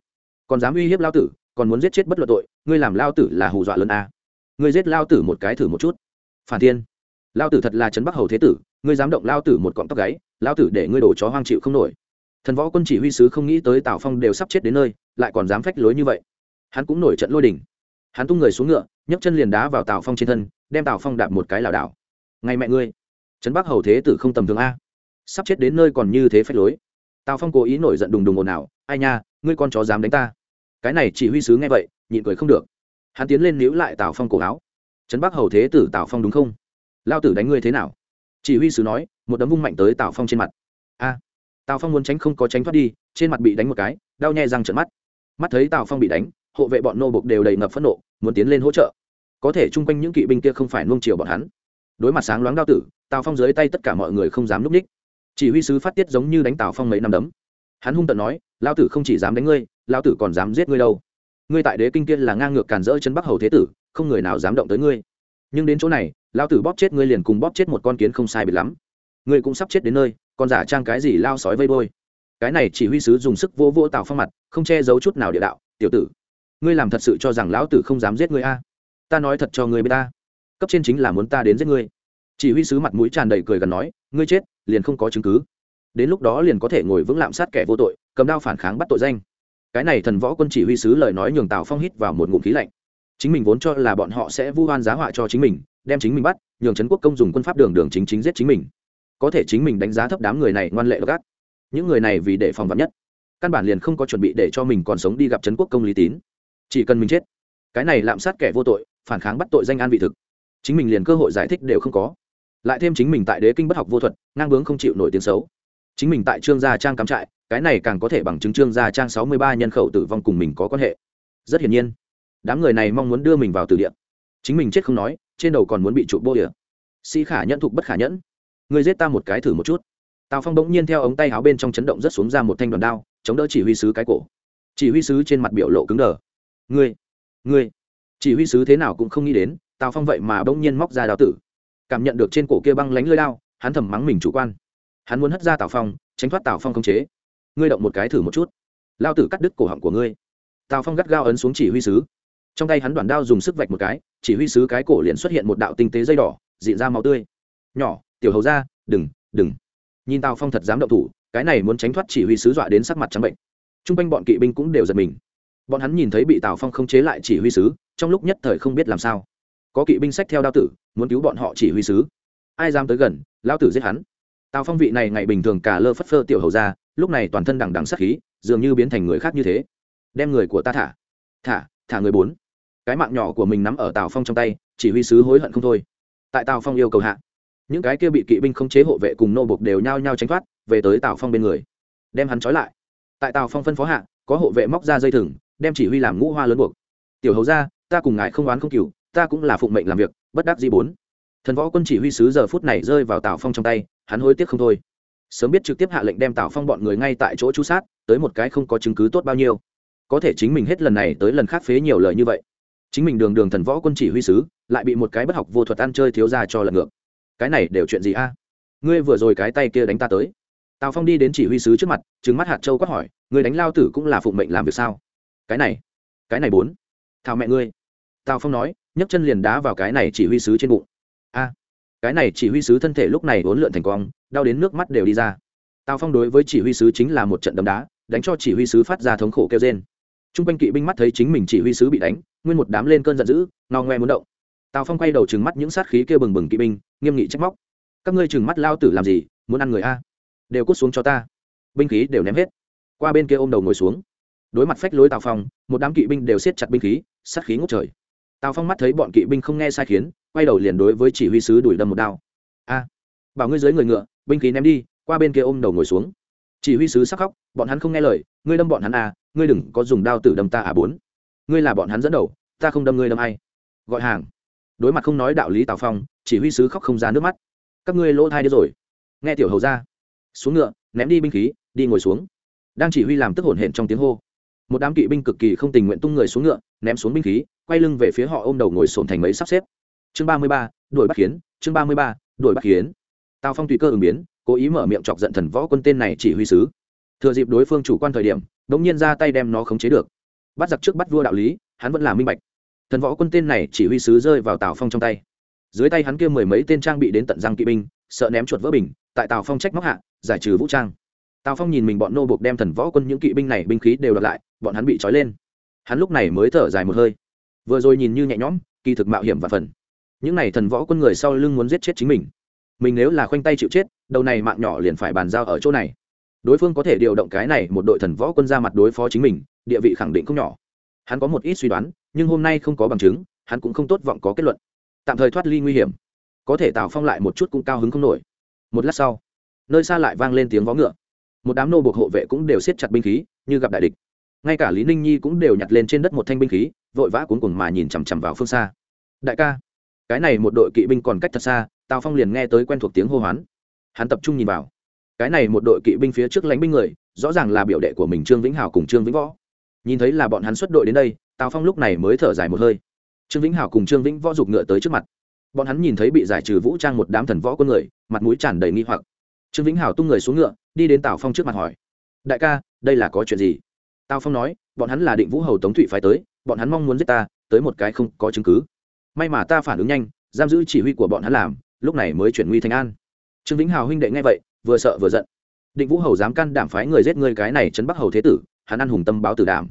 Còn dám uy hiếp lao tử, còn muốn giết chết bất luận tội, ngươi làm lao tử là hù dọa lớn a. Ngươi giết lao tử một cái thử một chút. Phản thiên. Lao tử thật là trấn bắc hầu thế tử ngươi dám động lao tử một cọng tóc gáy, lao tử để ngươi đổ chó hoang chịu không nổi. Thần võ quân chỉ huy sứ không nghĩ tới tào phong đều sắp chết đến nơi, lại còn dám phách lối như vậy. Hắn cũng nổi trận lôi đình. Hắn tung người xuống ngựa, nhấc chân liền đá vào tào phong trên thân, đem tào phong đạp một cái lảo đảo. Ngày mẹ ngươi! Trấn bắc hầu thế tử không tầm thường a. Sắp chết đến nơi còn như thế phách lối. Tào phong cố ý nổi giận đùng đùng ồn ào, ai nha, ngươi con chó dám đánh ta. Cái này chỉ huy sứ nghe vậy, nhịn cười không được. Hắn tiến lên níu lại tào phong cổ áo. Trấn bắc hầu thế tử tào phong đúng không? Lao tử đánh ngươi thế nào? Chỉ huy sứ nói, một đấm vung mạnh tới tào phong trên mặt. A! Tào phong muốn tránh không có tránh thoát đi, trên mặt bị đánh một cái, đau nhè răng trận mắt. Mắt thấy tào phong bị đánh, hộ vệ bọn nô bục đều đầy ngập phẫn nộ, muốn tiến lên hỗ trợ. Có thể chung quanh những kỵ binh kia không phải nuông chiều bọn hắn. Đối mặt sáng loáng đao tử, tào phong dưới tay tất cả mọi người không dám núp ních. Chỉ huy sứ phát tiết giống như đánh tào phong mấy năm đấm. Hắn hung tận nói lao tử không chỉ dám đánh ngươi lao tử còn dám giết ngươi đâu. Ngươi tại đế kinh kia là ngang ngược càn rỡ chân bắc hầu thế tử, không người nào dám động tới ngươi. Nhưng đến chỗ này lao tử bóp chết ngươi liền cùng bóp chết một con kiến không sai biệt lắm. Ngươi cũng sắp chết đến nơi còn giả trang cái gì lao sói vây bôi. Cái này chỉ huy sứ dùng sức vô vô tào phong mặt, không che giấu chút nào địa đạo, tiểu tử, ngươi làm thật sự cho rằng lão tử không dám giết ngươi a? Ta nói thật cho ngươi b ta. Cấp trên chính là muốn ta đến giết ngươi. Chỉ huy sứ mặt mũi tràn đầy cười gần nói, ngươi chết, liền không có chứng cứ. Đến lúc đó liền có thể ngồi vững lạm sát kẻ vô tội, cầm đao phản kháng bắt tội danh. Cái này thần võ quân chỉ huy sứ lời nói nhường tào phong hít vào một ngụm khí lạnh chính mình vốn cho là bọn họ sẽ vu oan giá họa cho chính mình, đem chính mình bắt, nhường trấn quốc công dùng quân pháp đường đường chính chính giết chính mình. Có thể chính mình đánh giá thấp đám người này ngoan lệ gác những người này vì để phòng vật nhất. Căn bản liền không có chuẩn bị để cho mình còn sống đi gặp trấn quốc công lý tín. Chỉ cần mình chết, cái này lạm sát kẻ vô tội, phản kháng bắt tội danh an vị thực. Chính mình liền cơ hội giải thích đều không có. Lại thêm chính mình tại đế kinh bất học vô thuật, ngang bướng không chịu nổi tiếng xấu. Chính mình tại trương gia trang cắm trại, cái này càng có thể bằng chứng trương gia trang sáu mươi ba nhân khẩu tử vong cùng mình có quan hệ. Rất hiển nhiên đám người này mong muốn đưa mình vào từ địa. Chính mình chết không nói, trên đầu còn muốn bị trụ bô địa. Sĩ khả nhẫn thục bất khả nhẫn. Người giết ta một cái thử một chút. Tào phong bỗng nhiên theo ống tay áo bên trong chấn động rất xuống ra một thanh đoàn đao, chống đỡ chỉ huy sứ cái cổ. Chỉ huy sứ trên mặt biểu lộ cứng đờ. Ngươi ngươi. Chỉ huy sứ thế nào cũng không nghĩ đến, tào phong vậy mà bỗng nhiên móc ra đào tử. Cảm nhận được trên cổ kia băng lánh lơi lao hắn thầm mắng mình chủ quan. Hắn muốn hất ra tào phong, tránh thoát tào phong không chế. Ngươi động một cái thử một chút. Lao tử cắt đứt cổ họng của ngươi. Tào phong gắt gao ấn xuống chỉ huy sứ trong tay hắn đoàn đao dùng sức vạch một cái, chỉ huy sứ cái cổ liền xuất hiện một đạo tinh tế dây đỏ dịn ra máu tươi. Nhỏ, tiểu hầu ra đừng đừng. Nhìn tào phong thật dám động thủ, cái này muốn tránh thoát chỉ huy sứ dọa đến sắc mặt trắng bệnh. T r u n g quanh bọn kỵ binh cũng đều giật mình. Bọn hắn nhìn thấy bị tào phong không chế lại chỉ huy sứ, trong lúc nhất thời không biết làm sao. Có kỵ binh sách theo đao tử, muốn cứu bọn họ chỉ huy sứ. Ai dám tới gần lao tử giết hắn. Tào phong vị này ngày bình thường cả lơ phất phơ tiểu hầu ra lúc này toàn thân đằng đằng sắc khí, dường như biến thành người khác như thế. Đem người của ta thả. Thả thả người bốn cái mạng nhỏ của mình nắm ở tào phong trong tay, chỉ huy sứ hối hận không thôi. Tại tào phong yêu cầu hạ, những cái kia bị kỵ binh không chế hộ vệ cùng nô bục đều nhao nhao tránh thoát, về tới tào phong bên người. Đem hắn trói lại. Tại tào phong phân phó hạ, có hộ vệ móc ra dây thừng, đem chỉ huy làm ngũ hoa lớn buộc. Tiểu hầu ra ta cùng ngài không oán không cừu, ta cũng là phụng mệnh làm việc, bất đắc dĩ bốn. Thần võ quân chỉ huy sứ giờ phút này rơi vào tào phong trong tay, hắn hối tiếc không thôi. Sớm biết trực tiếp hạ lệnh đem tào phong bọn người ngay tại chỗ chú sát, tới một cái không có chứng cứ tốt bao nhiêu. Có thể chính mình hết lần này tới lần khác phế nhiều lời như vậy chính mình đường đường thần võ quân chỉ huy sứ, lại bị một cái bất học vô thuật ăn chơi thiếu ra cho lần ngược. Cái này đều chuyện gì a? Ngươi vừa rồi cái tay kia đánh ta tới. Tào phong đi đến chỉ huy sứ trước mặt trứng mắt hạt châu quát hỏi người đánh lao tử cũng là phụng mệnh làm việc sao? Cái này cái này bốn. Thảo mẹ ngươi. Tào phong nói, nhấc chân liền đá vào cái này chỉ huy sứ trên bụng. A, cái này chỉ huy sứ thân thể lúc này uốn lượn thành quang đau đến nước mắt đều đi ra. Tào phong đối với chỉ huy sứ chính là một trận đấm đá, đánh cho chỉ huy sứ phát ra thống khổ kêu trên t r u n g quanh kỵ binh mắt thấy chính mình chỉ huy sứ bị đánh, nguyên một đám lên cơn giận dữ, ngao ngoe muốn động. Tào phong quay đầu trừng mắt những sát khí kia bừng bừng kỵ binh, nghiêm nghị trách móc. Các ngươi trừng mắt lao tử làm gì, muốn ăn người a? Đều cút xuống cho ta. Binh khí đều ném hết. Qua bên kia ôm đầu ngồi xuống. Đối mặt phách lối tào phong, một đám kỵ binh đều siết chặt binh khí, sát khí ngút trời. Tào phong mắt thấy bọn kỵ binh không nghe sai khiến, quay đầu liền đối với chỉ huy sứ đuổi đâm một đao. A! Bảo ngươi dưới người ngựa, binh khí ném đi, qua bên kia ôm đầu ngồi xuống. Chỉ huy sứ sắc khóc, bọn hắn không nghe lời, ngươi đâm bọn hắn à ngươi đừng có dùng đao tử đâm ta à bốn. Ngươi là bọn hắn dẫn đầu, ta không đâm ngươi đâm ai. Gọi hàng. Đối mặt không nói đạo lý tào phong, chỉ huy sứ khóc không ra nước mắt. Các ngươi lỗ thai đi rồi. Nghe tiểu hầu ra. Xuống ngựa, ném đi binh khí, đi ngồi xuống. Đang chỉ huy làm tức hổn hển trong tiếng hô. Một đám kỵ binh cực kỳ không tình nguyện tung người xuống ngựa, ném xuống binh khí, quay lưng về phía họ ôm đầu ngồi sồn thành mấy sắp xếp. Chương ba mươi ba, đuổi bắt khiến chương ba mươi ba, đuổi bắt khiến tào phong tùy cơ ứng biến, cố ý mở miệng chọc giận thần võ quân tên này chỉ huy sứ. Thừa dịp đối phương chủ quan thời điểm đ nhiên ra tay đem nó khống chế được. Bắt giặc trước bắt vua đạo lý, hắn vẫn là minh bạch. Thần võ quân tên này chỉ huy sứ rơi vào tào phong trong tay. Dưới tay hắn kia mười mấy tên trang bị đến tận răng kỵ binh, sợ ném chuột vỡ bình, tại tào phong trách móc hạ, giải trừ vũ trang. Tào phong nhìn mình bọn nô buộc đem thần võ quân những kỵ binh này binh khí đều đặt lại, bọn hắn bị trói lên. Hắn lúc này mới thở dài một hơi. Vừa rồi nhìn như nhẹ nhõm, kỳ thực mạo hiểm và phần. Những này thần võ quân người sau lưng muốn giết chết chính mình. Mình nếu là khoanh tay chịu chết, đầu này mạng nhỏ liền phải bàn giao ở chỗ này đối phương có thể điều động cái này một đội thần võ quân ra mặt đối phó chính mình, địa vị khẳng định không nhỏ. Hắn có một ít suy đoán, nhưng hôm nay không có bằng chứng, hắn cũng không tốt vọng có kết luận. Tạm thời thoát ly nguy hiểm. Có thể tào phong lại một chút cũng cao hứng không nổi. Một lát sau, nơi xa lại vang lên tiếng vó ngựa. Một đám nô buộc hộ vệ cũng đều siết chặt binh khí, như gặp đại địch. Ngay cả lý ninh nhi cũng đều nhặt lên trên đất một thanh binh khí, vội vã cuốn cùng mà nhìn chằm chằm vào phương xa. Đại ca, cái này một đội kỵ binh còn cách thật xa, tào phong liền nghe tới quen thuộc tiếng hô hoán. Hắn tập trung nhìn vào cái này một đội kỵ binh phía trước lánh binh người, rõ ràng là biểu đệ của mình trương vĩnh hào cùng trương vĩnh võ. Nhìn thấy là bọn hắn xuất đội đến đây, tào phong lúc này mới thở dài một hơi. Trương vĩnh hảo cùng trương vĩnh võ giục ngựa tới trước mặt. Bọn hắn nhìn thấy bị giải trừ vũ trang một đám thần võ quân người, mặt mũi tràn đầy nghi hoặc. Trương vĩnh hảo tung người xuống ngựa, đi đến tào phong trước mặt hỏi. Đại ca, đây là có chuyện gì? Tào phong nói, bọn hắn là định vũ hầu tống thụy phải tới, bọn hắn mong muốn giết ta, tới một cái không có chứng cứ. May mà ta phản ứng nhanh, giam giữ chỉ huy của bọn hắn làm, lúc này mới chuyển nguy thành an. Trương vĩnh hào huynh đệ nghe vậy vừa sợ vừa giận. Định vũ hầu dám can đảm phái người giết ngươi cái này chấn bắc hầu thế tử, hắn ăn hùng tâm báo tử đảm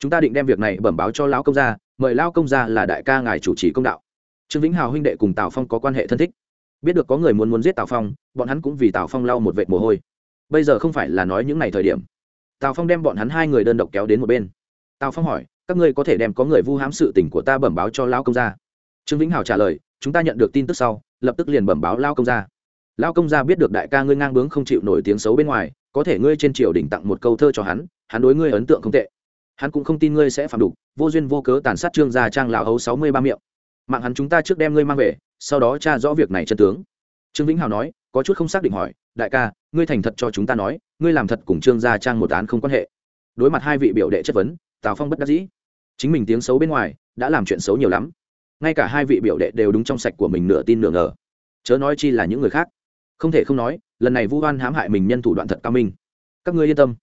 chúng ta định đem việc này bẩm báo cho lão công gia, mời lão công gia là đại ca ngài chủ trì công đạo. Trương vĩnh hào huynh đệ cùng tào phong có quan hệ thân thích. Biết được có người muốn muốn giết tào phong, bọn hắn cũng vì tào phong lau một vệt mồ hôi. Bây giờ không phải là nói những ngày thời điểm. Tào phong đem bọn hắn hai người đơn độc kéo đến một bên. Tào phong hỏi, các ngươi có thể đem có người vu hãm sự tình của ta bẩm báo cho lão công gia? Trương vĩnh hào trả lời, chúng ta nhận được tin tức sau, lập tức liền bẩm báo lao công gia lao công gia biết được đại ca ngươi ngang bướng không chịu nổi tiếng xấu bên ngoài, có thể ngươi trên triều đình tặng một câu thơ cho hắn hắn đối ngươi ấn tượng không tệ. Hắn cũng không tin ngươi sẽ phạm đục, vô duyên vô cớ tàn sát trương gia trang lão hấu sáu mươi ba miệng. Mạng hắn chúng ta trước đem ngươi mang về, sau đó tra rõ việc này chân tướng. Trương vĩnh hào nói, có chút không xác định hỏi, đại ca, ngươi thành thật cho chúng ta nói, ngươi làm thật cùng trương gia trang một án không quan hệ. Đối mặt hai vị biểu đệ chất vấn, tào phong bất đắc dĩ. Chính mình tiếng xấu bên ngoài, đã làm chuyện xấu nhiều lắm. Ngay cả hai vị biểu đệ đều đúng trong sạch của mình nửa tin nửa ngờ. Chớ nói chi là những người khác không thể không nói, lần này vu oan hãm hại mình nhân thủ đoạn thật cao minh. Các ngươi yên tâm.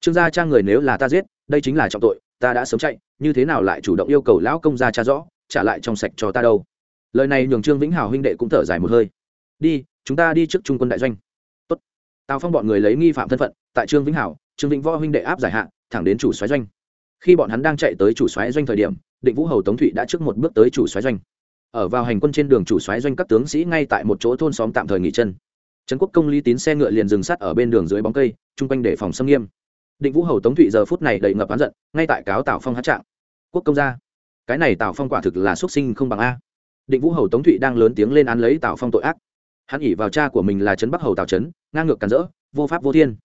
Trương gia cha người nếu là ta giết, đây chính là trọng tội, ta đã sớm chạy, như thế nào lại chủ động yêu cầu lão công gia cha rõ, trả lại trong sạch cho ta đâu? Lời này nhường trương vĩnh hào huynh đệ cũng thở dài một hơi. Đi, chúng ta đi trước trung quân đại doanh. Tốt. tào phong bọn người lấy nghi phạm thân phận, tại trương vĩnh hảo, trương vĩnh võ huynh đệ áp giải hạn thẳng đến chủ xoáy doanh. Khi bọn hắn đang chạy tới chủ xoáy doanh thời điểm, định vũ hầu tống thụy đã trước một bước tới chủ xoáy doanh. Ở vào hành quân trên đường chủ xoáy doanh các tướng sĩ ngay tại một chỗ thôn xóm tạm thời nghỉ chân trấn quốc công lý tín xe ngựa liền dừng sắt ở bên đường dưới bóng cây, chung quanh để phòng xâm nghiêm. Định vũ hầu tống thụy giờ phút này đầy ngập oán giận, ngay tại cáo tào phong hát trạng. Quốc công gia, cái này tào phong quả thực là xuất sinh không bằng a. Định vũ hầu tống thụy đang lớn tiếng lên án lấy tào phong tội ác. Hắn ỉ vào cha của mình là trấn bắc hầu tào trấn, ngang ngược càn rỡ, vô pháp vô thiên.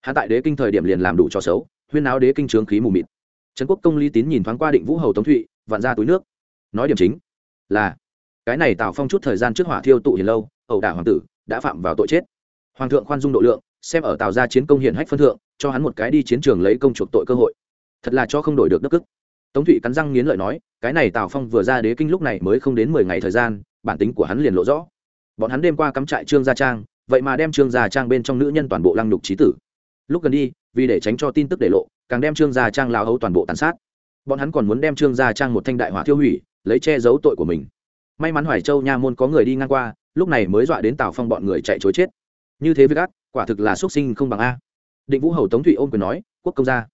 Hắn tại đế kinh thời điểm liền làm đủ cho xấu, huyên áo đế kinh trướng khí mù mịt. Trấn quốc công lý tín nhìn thoáng qua định vũ hầu tống thụy, vặn ra túi nước. Nói điểm chính là, cái này tào phong chút thời gian trước hỏa thiêu tụ hiền lâu, ẩu đả hoàng tử đã phạm vào tội chết. Hoàng thượng khoan dung độ lượng, xem ở tào gia chiến công hiển hách phân thượng, cho hắn một cái đi chiến trường lấy công chuộc tội cơ hội. Thật là cho không đổi được đức cức tống thụy cắn răng nghiến lợi nói, cái này tào phong vừa ra đế kinh lúc này mới không đến mười ngày thời gian, bản tính của hắn liền lộ rõ. Bọn hắn đêm qua cắm trại trương gia trang, vậy mà đem trương gia trang bên trong nữ nhân toàn bộ lăng nhục trí tử. Lúc gần đi, vì để tránh cho tin tức để lộ, càng đem trương gia trang lao hấu toàn bộ tàn sát. Bọn hắn còn muốn đem trương gia trang một thanh đại hỏa thiêu hủy, lấy che giấu tội của mình. May mắn hoài châu nha môn có người đi ngang qua lúc này mới dọa đến tào phong bọn người chạy chối chết như thế với gác, quả thực là xuất sinh không bằng a định vũ hầu tống thụy ôm quyền nói quốc công gia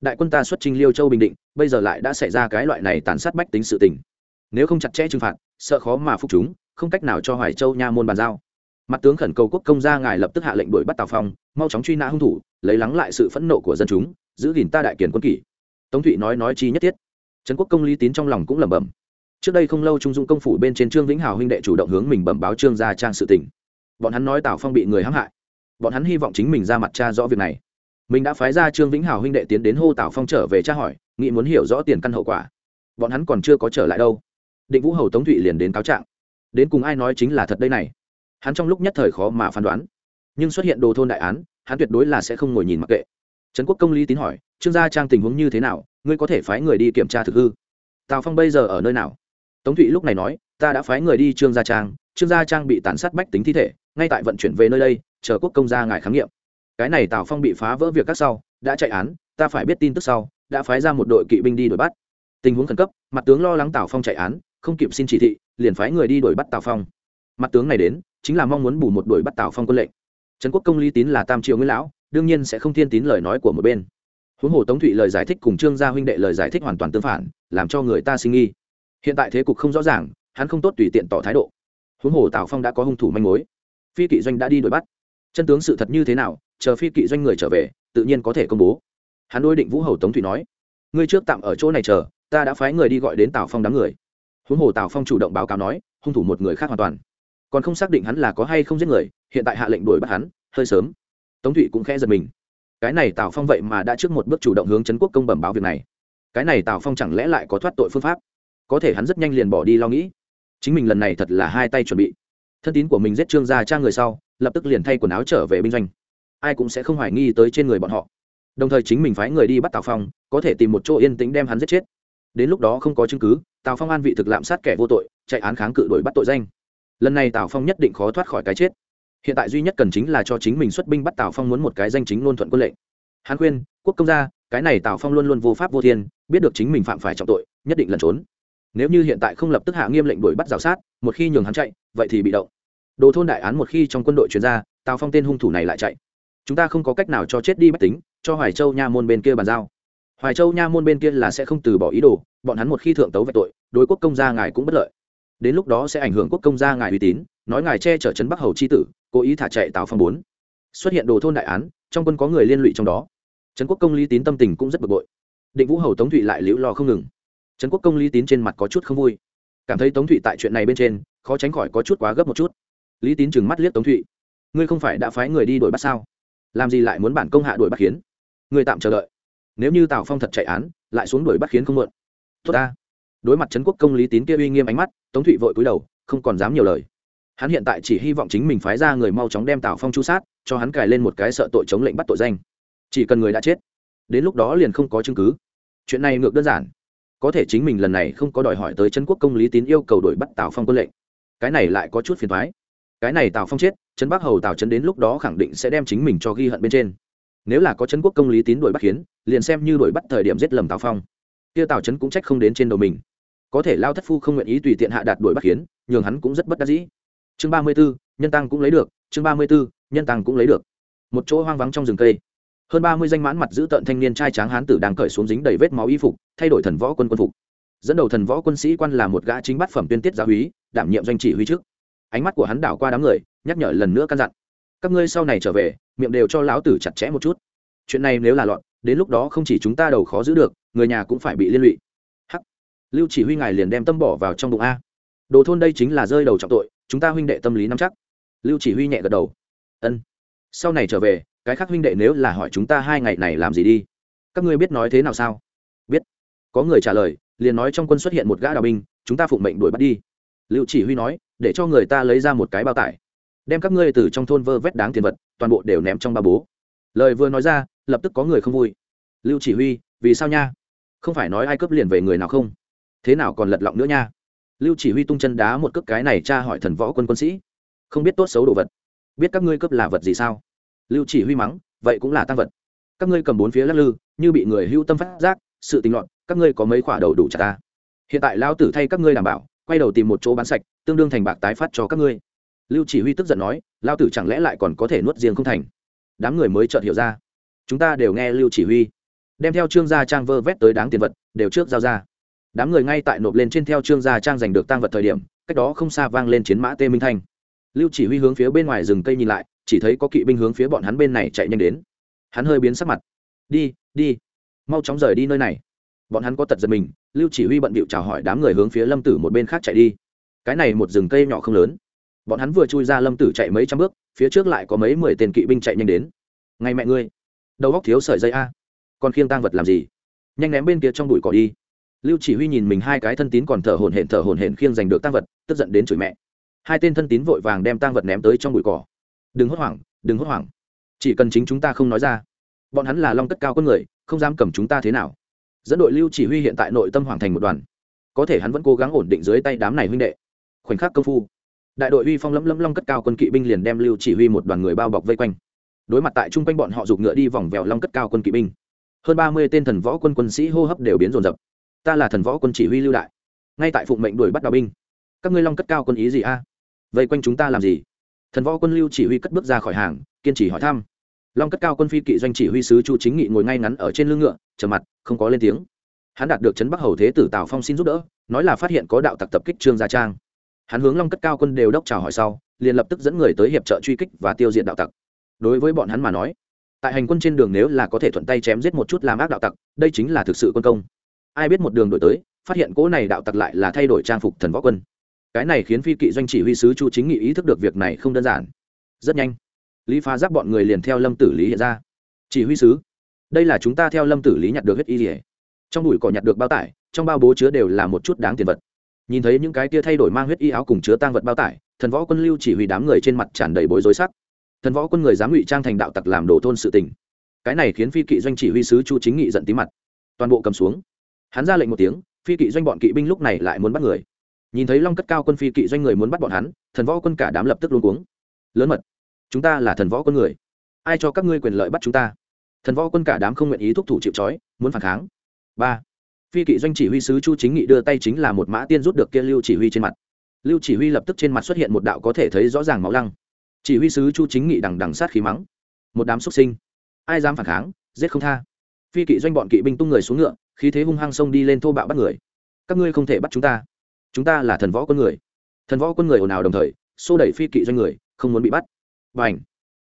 đại quân ta xuất trình liêu châu bình định bây giờ lại đã xảy ra cái loại này tàn sát bách tính sự tình nếu không chặt chẽ trừng phạt sợ khó mà phục chúng không cách nào cho hoài châu nha môn bàn giao mặt tướng khẩn cầu quốc công gia ngài lập tức hạ lệnh đuổi bắt tào phong mau chóng truy nã hung thủ lấy lắng lại sự phẫn nộ của dân chúng giữ gìn ta đại kiền quân kỷ tống thụy nói nói chi nhất thiết trấn quốc công lý tín trong lòng cũng lẩm bẩm trước đây không lâu trung dung công phủ bên trên trương vĩnh hào huynh đệ chủ động hướng mình bẩm báo trương gia trang sự tình. Bọn hắn nói tào phong bị người hãm hại. Bọn hắn hy vọng chính mình ra mặt cha rõ việc này. Mình đã phái ra trương vĩnh hào huynh đệ tiến đến hô tào phong trở về tra hỏi, nghĩ muốn hiểu rõ tiền căn hậu quả. Bọn hắn còn chưa có trở lại đâu. Định vũ hầu tống thụy liền đến cáo trạng. Đến cùng ai nói chính là thật đây này? Hắn trong lúc nhất thời khó mà phán đoán. Nhưng xuất hiện đồ thôn đại án, hắn tuyệt đối là sẽ không ngồi nhìn mặc kệ. Trấn quốc công lý tín hỏi, trương gia trang tình huống như thế nào? Ngươi có thể phái người đi kiểm tra thực hư? Tào phong bây giờ ở nơi nào? Tống thụy lúc này nói, ta đã phái người đi trương gia trang, trương gia trang bị tàn sát bách tính thi thể, ngay tại vận chuyển về nơi đây, chờ quốc công gia ngài khám nghiệm. Cái này tào phong bị phá vỡ việc các sau, đã chạy án, ta phải biết tin tức sau, đã phái ra một đội kỵ binh đi đuổi bắt. Tình huống khẩn cấp, mặt tướng lo lắng tào phong chạy án, không kịp xin chỉ thị, liền phái người đi đuổi bắt tào phong. Mặt tướng này đến, chính là mong muốn bù một đuổi bắt tào phong quân lệnh. Trấn quốc công lý tín là tam triều nguyên lão, đương nhiên sẽ không thiên tín lời nói của một bên. Huống hồ tống thụy lời giải thích cùng trương gia huynh đệ lời giải thích hoàn toàn tương phản, làm cho người ta sinh nghi hiện tại thế cục không rõ ràng, hắn không tốt tùy tiện tỏ thái độ. Huống hồ tào phong đã có hung thủ manh mối. Phi kỵ doanh đã đi đuổi bắt. Chân tướng sự thật như thế nào, chờ phi kỵ doanh người trở về, tự nhiên có thể công bố. Hắn đôi định vũ hầu tống thụy nói, ngươi trước tạm ở chỗ này chờ, ta đã phái người đi gọi đến tào phong đám người. Huống hồ tào phong chủ động báo cáo nói, hung thủ một người khác hoàn toàn. Còn không xác định hắn là có hay không giết người, hiện tại hạ lệnh đuổi bắt hắn, hơi sớm. Tống thụy cũng khẽ giật mình. Cái này tào phong vậy mà đã trước một bước chủ động hướng trấn quốc công bẩm báo việc này. Cái này tào phong chẳng lẽ lại có thoát tội phương pháp? Có thể hắn rất nhanh liền bỏ đi lo nghĩ. Chính mình lần này thật là hai tay chuẩn bị. Thân tín của mình giết trương gia cha người sau, lập tức liền thay quần áo trở về binh doanh. Ai cũng sẽ không hoài nghi tới trên người bọn họ. Đồng thời chính mình phái người đi bắt tào phong, có thể tìm một chỗ yên tĩnh đem hắn giết chết. Đến lúc đó không có chứng cứ, tào phong an vị thực lạm sát kẻ vô tội, chạy án kháng cự đuổi bắt tội danh. Lần này tào phong nhất định khó thoát khỏi cái chết. Hiện tại duy nhất cần chính là cho chính mình xuất binh bắt tào phong muốn một cái danh chính ngôn thuận quân lệnh. Hắn khuyên, quốc công gia, cái này tào phong luôn luôn vô pháp vô thiên, biết được chính mình phạm phải trọng tội, nhất định lẩn trốn nếu như hiện tại không lập tức hạ nghiêm lệnh đuổi bắt rào sát, một khi nhường hắn chạy, vậy thì bị động. Đồ thôn đại án một khi trong quân đội chuyển ra, tào phong tên hung thủ này lại chạy. Chúng ta không có cách nào cho chết đi bách tính, cho hoài châu nha môn bên kia bàn giao. Hoài châu nha môn bên kia là sẽ không từ bỏ ý đồ, bọn hắn một khi thượng tấu về tội, đối quốc công gia ngài cũng bất lợi. Đến lúc đó sẽ ảnh hưởng quốc công gia ngài uy tín, nói ngài che chở trấn bắc hầu c h i tử, cố ý thả chạy tào phong bốn. Xuất hiện đồ thôn đại án, trong quân có người liên lụy trong đó. Trấn quốc công lý tín tâm tình cũng rất bực bội. Định vũ hầu tống thụy lại liễu lo không ngừng trấn quốc công lý tín trên mặt có chút không vui. Cảm thấy tống thụy tại chuyện này bên trên, khó tránh khỏi có chút quá gấp một chút. Lý tín chừng mắt liếc tống thụy. Ngươi không phải đã phái người đi đuổi bắt sao? Làm gì lại muốn bản công hạ đuổi bắt khiến ngươi tạm chờ đợi. Nếu như tào phong thật chạy án, lại xuống đuổi bắt khiến không mượn tốt ta. Đối mặt trấn quốc công lý tín kia uy nghiêm ánh mắt, tống thụy vội cúi đầu, không còn dám nhiều lời. Hắn hiện tại chỉ hy vọng chính mình phái ra người mau chóng đem tào phong chu sát, cho hắn cài lên một cái sợ tội chống lệnh bắt tội danh. Chỉ cần người đã chết, đến lúc đó liền không có chứng cứ. Chuyện này ngược đơn giản có thể chính mình lần này không có đòi hỏi tới trấn quốc công lý tín yêu cầu đổi bắt tào phong quân lệnh. Cái này lại có chút phiền thoái cái này tào phong chết, trấn bắc hầu tào trấn đến lúc đó khẳng định sẽ đem chính mình cho ghi hận bên trên. Nếu là có trấn quốc công lý tín đổi bắt khiến liền xem như đổi bắt thời điểm giết lầm tào phong. Kia tào trấn cũng trách không đến trên đầu mình. Có thể lao thất phu không nguyện ý tùy tiện hạ đạt đổi bắt khiến nhường hắn cũng rất bất đắc dĩ. Chương ba mươi b ố nhân tăng cũng lấy được, chương ba mươi b ố nhân tăng cũng lấy được. Một chỗ hoang vắng trong rừng cây hơn ba mươi danh mãn mặt giữ tợn thanh niên trai tráng hán tử đang cởi xuống dính đầy vết máu y phục, thay đổi thần võ quân quân phục. Dẫn đầu thần võ quân sĩ quan là một gã chính bát phẩm tuyên tiết giáo húy đảm nhiệm doanh chỉ huy trước. Ánh mắt của hắn đảo qua đám người, nhắc nhở lần nữa căn dặn. Các ngươi sau này trở về, miệng đều cho lão tử chặt chẽ một chút. Chuyện này nếu là loạn, đến lúc đó không chỉ chúng ta đầu khó giữ được, người nhà cũng phải bị liên lụy. Hắc. Lưu chỉ huy ngài liền đem tâm bỏ vào trong bụng a. Đồ thôn đây chính là rơi đầu trọng tội, chúng ta huynh đệ tâm lý nắm chắc. Lưu chỉ huy nhẹ gật đầu. Ân. Sau này trở về cái khác huynh đệ nếu là hỏi chúng ta hai ngày này làm gì đi? Các ngươi biết nói thế nào sao? Biết. Có người trả lời, liền nói trong quân xuất hiện một gã đào binh, chúng ta phụng mệnh đuổi bắt đi. Liệu chỉ huy nói, để cho người ta lấy ra một cái bao tải, đem các ngươi từ trong thôn vơ vét đáng tiền vật, toàn bộ đều ném trong ba bố. Lời vừa nói ra, lập tức có người không vui. Lưu chỉ huy, vì sao nha? Không phải nói ai cướp liền về người nào không? Thế nào còn lật lọng nữa nha? Lưu chỉ huy tung chân đá một cước cái này cha hỏi thần võ quân quân sĩ. Không biết tốt xấu đồ vật. Biết các ngươi cướp là vật gì sao? Lưu chỉ huy mắng, vậy cũng là tăng vật. Các ngươi cầm bốn phía lắc lư, như bị người hưu tâm phát giác, sự tình loạn, các ngươi có mấy khoả đầu đủ trả ta. Hiện tại lao tử thay các ngươi đảm bảo, quay đầu tìm một chỗ bán sạch, tương đương thành bạc tái phát cho các ngươi. Lưu chỉ huy tức giận nói lao tử chẳng lẽ lại còn có thể nuốt riêng không thành? Đám người mới chợt hiểu ra. Chúng ta đều nghe lưu chỉ huy. Đem theo trương gia trang vơ vét tới đáng tiền vật, đều trước giao ra. Đám người ngay tại nộp lên trên theo trương gia trang giành được tăng vật thời điểm, cách đó không xa vang lên chiến mã tê minh thanh lưu chỉ huy hướng phía bên ngoài rừng cây nhìn lại, chỉ thấy có kỵ binh hướng phía bọn hắn bên này chạy nhanh đến. Hắn hơi biến sắc mặt. Đi đi, mau chóng rời đi nơi này. Bọn hắn có tật giật mình, lưu chỉ huy bận bịu chào hỏi đám người hướng phía lâm tử một bên khác chạy đi. Cái này một rừng cây nhỏ không lớn. Bọn hắn vừa chui ra lâm tử chạy mấy trăm bước, phía trước lại có mấy mười tên kỵ binh chạy nhanh đến. Ngay mẹ ngươi, đầu góc thiếu sợi dây a. Còn khiêng tang vật làm gì? Nhanh ném bên kia trong bụi cỏ đi. Lưu chỉ huy nhìn mình hai cái thân tín còn thở hổn hển thở hổn hển khiêng giành được tang vật, tức giận đến chửi mẹ hai tên thân tín vội vàng đem tang vật ném tới trong bụi cỏ. Đừng hốt hoảng, đừng hốt hoảng. Chỉ cần chính chúng ta không nói ra, bọn hắn là long cất cao con người, không dám cầm chúng ta thế nào. Dẫn đội lưu chỉ huy hiện tại nội tâm hoàng thành một đoàn. Có thể hắn vẫn cố gắng ổn định dưới tay đám này huynh đệ. Khoảnh khắc công phu, đại đội huy phong lấm lấm long cất cao quân kỵ binh liền đem lưu chỉ huy một đoàn người bao bọc vây quanh. Đối mặt tại chung quanh bọn họ giục ngựa đi vòng vèo long cất cao quân kỵ binh, hơn ba mươi tên thần võ quân quân sĩ hô hấp đều biến rồn rập ta là thần võ quân chỉ huy lưu đại, ngay tại phụng mệnh đuổi bắt đào binh. Các ngươi long cất cao quân ý gì a? Vây quanh chúng ta làm gì? Thần võ quân lưu chỉ huy cất bước ra khỏi hàng, kiên trì hỏi thăm. Long cất cao quân phi kỵ doanh chỉ huy sứ chu chính nghị ngồi ngay ngắn ở trên lưng ngựa trở mặt, không có lên tiếng. Hắn đạt được trấn bắc hầu thế tử tào phong xin giúp đỡ, nói là phát hiện có đạo tặc tập kích trương gia trang. Hắn hướng long cất cao quân đều đốc chào hỏi sau, liền lập tức dẫn người tới hiệp trợ truy kích và tiêu diệt đạo tặc. Đối với bọn hắn mà nói, tại hành quân trên đường nếu là có thể thuận tay chém giết một chút làm ác đạo tặc, đây chính là thực sự quân công. Ai biết một đường đổi tới, phát hiện cỗ này đạo tặc lại là thay đổi trang phục thần võ quân cái này khiến phi kỵ doanh chỉ huy sứ chu chính nghị ý thức được việc này không đơn giản. Rất nhanh, lý phá giáp bọn người liền theo lâm tử lý hiện ra. Chỉ huy sứ, đây là chúng ta theo lâm tử lý nhặt được huyết y dỉa trong đùi cỏ nhặt được bao tải, trong bao bố chứa đều là một chút đáng tiền vật. Nhìn thấy những cái kia thay đổi mang huyết y áo cùng chứa tang vật bao tải, thần võ quân lưu chỉ huy đám người trên mặt tràn đầy bối rối sắc. Thần võ quân người dám ngụy trang thành đạo tặc làm đồ thôn sự tình. Cái này khiến phi kỵ doanh chỉ huy sứ chu chính nghị giận tí mặt. Toàn bộ cầm xuống. Hắn ra lệnh một tiếng, phi kỵ doanh bọn kỵ binh lúc này lại muốn bắt người nhìn thấy long cất cao quân phi kỵ doanh người muốn bắt bọn hắn, thần võ quân cả đám lập tức luôn cuống. Lớn mật, chúng ta là thần võ quân người. Ai cho các ngươi quyền lợi bắt chúng ta? Thần võ quân cả đám không nguyện ý thúc thủ chịu trói, muốn phản kháng. Ba, phi kỵ doanh chỉ huy sứ chu chính nghị đưa tay chính là một mã tiên rút được kia lưu chỉ huy trên mặt. Lưu chỉ huy lập tức trên mặt xuất hiện một đạo có thể thấy rõ ràng máu lăng. Chỉ huy sứ chu chính nghị đằng đằng sát khí mắng. Một đám xuất sinh. Ai dám phản kháng, giết không tha. Phi kỵ doanh bọn kỵ binh tung người xuống ngựa, khí thế hung hăng xông đi lên thô bạo bắt người. Các ngươi không thể bắt chúng ta chúng ta là thần võ quân người. Thần võ quân người ồn ào đồng thời, xô đẩy phi kỵ doanh người, không muốn bị bắt. Và ảnh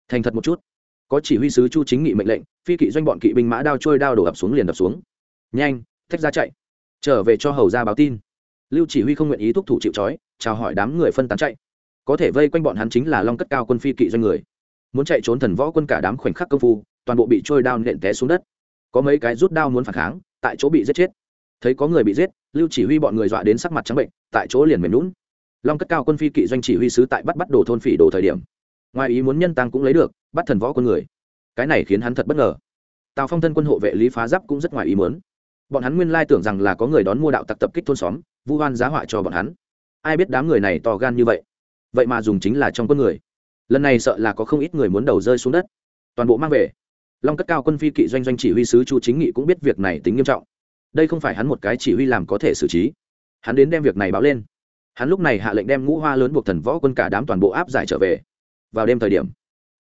thành thật một chút. Có chỉ huy sứ chu chính nghị mệnh lệnh, phi kỵ doanh bọn kỵ binh mã đao trôi đao đổ ập xuống liền đập xuống. Nhanh, thách ra chạy. Trở về cho hầu ra báo tin. Lưu chỉ huy không nguyện ý thúc thủ chịu trói, chào hỏi đám người phân tán chạy. Có thể vây quanh bọn hắn chính là long cất cao quân phi kỵ doanh người. Muốn chạy trốn thần võ quân cả đám khoảnh khắc công phu, toàn bộ bị trôi đao nện té xuống đất. Có mấy cái rút đao muốn phản kháng, tại chỗ bị giết chết. Thấy có người bị giết lưu chỉ huy bọn người dọa đến sắc mặt trắng bệnh, tại chỗ liền mềm lún long cất cao quân phi kỵ doanh chỉ huy sứ tại bắt bắt đồ thôn phỉ đồ thời điểm. Ngoài ý muốn nhân tăng cũng lấy được, bắt thần võ quân người. Cái này khiến hắn thật bất ngờ. Tào phong thân quân hộ vệ lý phá giáp cũng rất ngoài ý muốn. Bọn hắn nguyên lai tưởng rằng là có người đón mua đạo tặc tập kích thôn xóm, vu hoan giá họa cho bọn hắn. Ai biết đám người này to gan như vậy? Vậy mà dùng chính là trong quân người. Lần này sợ là có không ít người muốn đầu rơi xuống đất. Toàn bộ mang về. Long cất cao quân phi kỵ doanh doanh chỉ huy sứ chu chính nghị cũng biết việc này tính nghiêm trọng đây không phải hắn một cái chỉ huy làm có thể xử trí. Hắn đến đem việc này báo lên. Hắn lúc này hạ lệnh đem ngũ hoa lớn buộc thần võ quân cả đám toàn bộ áp giải trở về. Vào đêm thời điểm,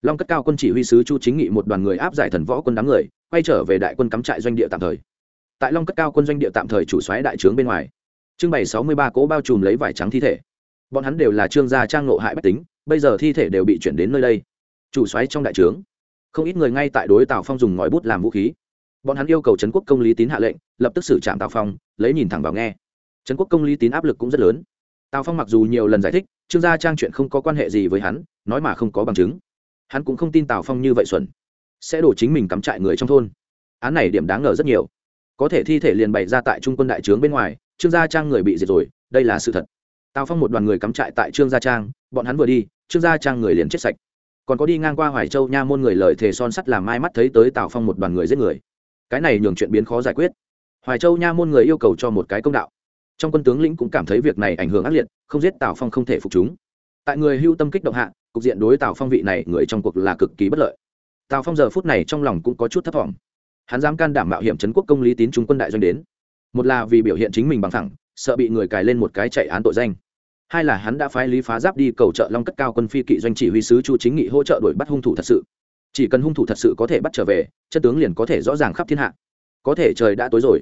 long cất cao quân chỉ huy sứ chu chính nghị một đoàn người áp giải thần võ quân đám người, quay trở về đại quân cắm trại doanh địa tạm thời. Tại long cất cao quân doanh địa tạm thời chủ xoáy đại trướng bên ngoài trưng bày sáu mươi ba cỗ bao trùm lấy vải trắng thi thể. Bọn hắn đều là trương gia trang nộ hại bách tính, bây giờ thi thể đều bị chuyển đến nơi đây. Chủ xoáy trong đại trướng, không ít người ngay tại đối tào phong dùng ngòi bút làm vũ khí bọn hắn yêu cầu trấn quốc công lý tín hạ lệnh, lập tức xử trạm tào phong, lấy nhìn thẳng vào nghe. Trấn quốc công lý tín áp lực cũng rất lớn. Tào phong mặc dù nhiều lần giải thích, trương gia trang chuyện không có quan hệ gì với hắn, nói mà không có bằng chứng. Hắn cũng không tin tào phong như vậy xuẩn. Sẽ đổ chính mình cắm trại người trong thôn. Án này điểm đáng ngờ rất nhiều. Có thể thi thể liền bày ra tại trung quân đại trướng bên ngoài, trương gia trang người bị diệt rồi, đây là sự thật. Tào phong một đoàn người cắm trại tại trương gia trang, bọn hắn vừa đi, trương gia trang người liền chết sạch. Còn có đi ngang qua hoài châu nha môn người lời thề son sắt làm mai mắt thấy tới tào phong một đoàn người giết người cái này nhường chuyện biến khó giải quyết. Hoài châu nha môn người yêu cầu cho một cái công đạo. Trong quân tướng lĩnh cũng cảm thấy việc này ảnh hưởng ác liệt, không giết tào phong không thể phục chúng. Tại người hưu tâm kích động hạ, cục diện đối tào phong vị này người trong cuộc là cực kỳ bất lợi. Tào phong giờ phút này trong lòng cũng có chút thấp t hắn dám can đảm mạo hiểm trấn quốc công lý tín trung quân đại doanh đến. Một là vì biểu hiện chính mình bằng thẳng sợ bị người cài lên một cái chạy án tội danh. Hai là hắn đã phái lý phá giáp đi cầu trợ long cất cao quân phi kỵ doanh chỉ huy sứ chu chính nghị hỗ trợ đuổi bắt hung thủ thật sự chỉ cần hung thủ thật sự có thể bắt trở về, chân tướng liền có thể rõ ràng khắp thiên hạ. Có thể trời đã tối rồi,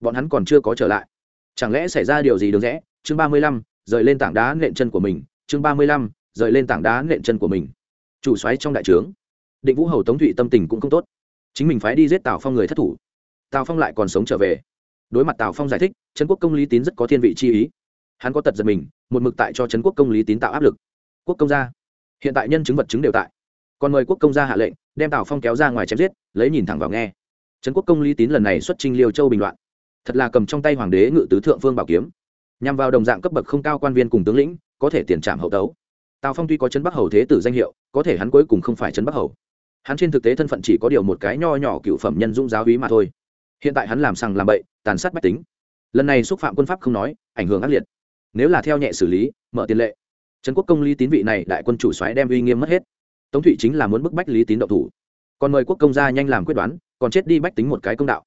bọn hắn còn chưa có trở lại. Chẳng lẽ xảy ra điều gì được rẽ? Chương ba mươi lăm, rời lên tảng đá nện chân của mình. Chương ba mươi lăm, rời lên tảng đá nện chân của mình. Chủ xoáy trong đại trướng. Định vũ hầu tống thụy tâm tình cũng không tốt. Chính mình phái đi giết tào phong người thất thủ. Tào phong lại còn sống trở về. Đối mặt tào phong giải thích, trấn quốc công lý tín rất có thiên vị chi ý. Hắn có tật giật mình, một mực tại cho trấn quốc công lý tín tạo áp lực. Quốc công gia, hiện tại nhân chứng vật chứng đều tại còn mời quốc công gia hạ lệnh, đem tào phong kéo ra ngoài chém giết, lấy nhìn thẳng vào nghe. Trấn quốc công lý tín lần này xuất trình liêu châu bình loạn. Thật là cầm trong tay hoàng đế ngự tứ thượng phương bảo kiếm. Nhằm vào đồng dạng cấp bậc không cao quan viên cùng tướng lĩnh, có thể tiền trạm hậu tấu. Tào phong tuy có trấn bắc hầu thế tử danh hiệu, có thể hắn cuối cùng không phải trấn bắc hầu. Hắn trên thực tế thân phận chỉ có điều một cái nho nhỏ cựu phẩm nhân dung giáo hí mà thôi. Hiện tại hắn làm sằng làm bậy, tàn sát bách tính. Lần này xúc phạm quân pháp không nói, ảnh hưởng ác liệt. Nếu là theo nhẹ xử lý, mở tiền lệ. Trấn quốc công lý tín vị này đại quân chủ xoáy đem uy nghiêm mất hết tống thụy chính là muốn bức bách lý tín động thủ. Còn mời quốc công gia nhanh làm quyết đoán, còn chết đi bách tính một cái công đạo.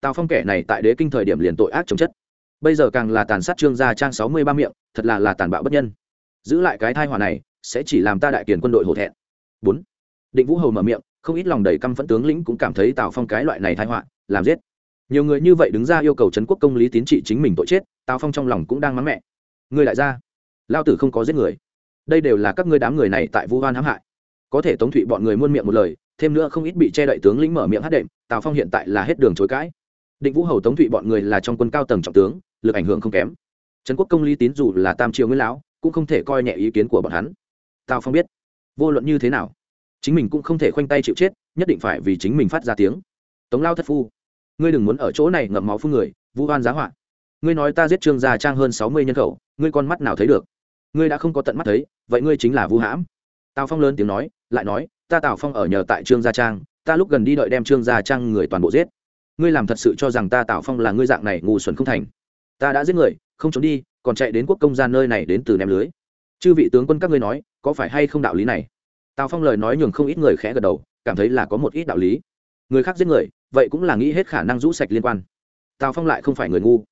Tào phong kẻ này tại đế kinh thời điểm liền tội ác chống chất. Bây giờ càng là tàn sát trương gia trang sáu mươi ba miệng, thật là là tàn bạo bất nhân. Giữ lại cái thai hòa này, sẽ chỉ làm ta đại kiền quân đội hổ thẹn. Bốn. Định vũ hầu mở miệng, không ít lòng đầy căm phẫn tướng lĩnh cũng cảm thấy tào phong cái loại này thai họa, làm giết. Nhiều người như vậy đứng ra yêu cầu trấn quốc công lý tín trị chính mình tội chết, tào phong trong lòng cũng đang mắng mẹ. Ngươi lại ra lao tử không có giết người. Đây đều là các ngươi đám người này tại vũ hoan hãm hại có thể tống thụy bọn người muôn miệng một lời, thêm nữa không ít bị che đậy tướng lĩnh mở miệng hát đệm, tào phong hiện tại là hết đường chối cãi. Định vũ hầu tống thụy bọn người là trong quân cao tầng trọng tướng, lực ảnh hưởng không kém. Trấn quốc công lý tín dù là tam triều nguyên lão, cũng không thể coi nhẹ ý kiến của bọn hắn. Tào phong biết, vô luận như thế nào, chính mình cũng không thể khoanh tay chịu chết, nhất định phải vì chính mình phát ra tiếng. Tống lao thất phu, ngươi đừng muốn ở chỗ này ngậm máu phương người vu oan giá họa. Ngươi nói ta giết trương gia trang hơn sáu mươi nhân khẩu, ngươi con mắt nào thấy được? Ngươi đã không có tận mắt thấy, vậy ngươi chính là vu hãm. Tào phong lớn tiếng nói lại nói, ta tào phong ở nhờ tại trương gia trang, ta lúc gần đi đợi đem trương gia trang người toàn bộ giết. Ngươi làm thật sự cho rằng ta tào phong là ngươi dạng này ngu xuẩn không thành. Ta đã giết người, không trốn đi, còn chạy đến quốc công gia nơi này đến từ ném lưới. Chư vị tướng quân các ngươi nói, có phải hay không đạo lý này? Tào phong lời nói nhường không ít người khẽ gật đầu, cảm thấy là có một ít đạo lý. Người khác giết người, vậy cũng là nghĩ hết khả năng rũ sạch liên quan. Tào phong lại không phải người ngu.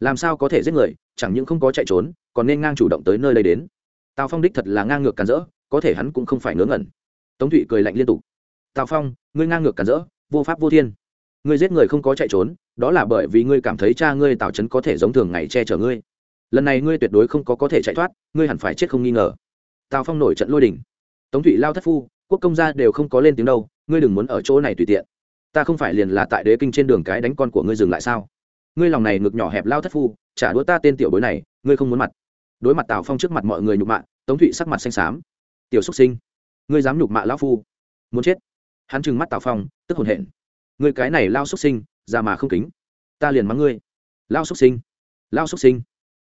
Làm sao có thể giết người, chẳng những không có chạy trốn, còn nên ngang chủ động tới nơi đây đến. Tào phong đích thật là ngang ngược càn rỡ, có thể hắn cũng không phải ngớ ngẩn tống thụy cười lạnh liên tục. Tào phong, ngươi ngang ngược cản rỡ, vô pháp vô thiên. Ngươi giết người không có chạy trốn, đó là bởi vì ngươi cảm thấy cha ngươi tào trấn có thể giống thường ngày che chở ngươi. Lần này ngươi tuyệt đối không có có thể chạy thoát, ngươi hẳn phải chết không nghi ngờ. Tào phong nổi trận lôi đình. Tống thụy lao thất phu, quốc công gia đều không có lên tiếng đâu, ngươi đừng muốn ở chỗ này tùy tiện. Ta không phải liền là tại đế kinh trên đường cái đánh con của ngươi dừng lại sao? Ngươi lòng này ngực nhỏ hẹp lao thất phu, trả đũa ta tên tiểu bối này, ngươi không muốn mặt. Đối mặt tào phong trước mặt mọi người nhục mạ, tống thụy sắc mặt xanh xám. Tiểu xúc sinh ngươi dám nhục mạ lão phu. Muốn chết. Hắn trừng mắt tào phong, tức hồn hển. Ngươi cái này lao xuất sinh ra mà không kính. Ta liền mắng ngươi. Lao xuất sinh. Lao xuất sinh.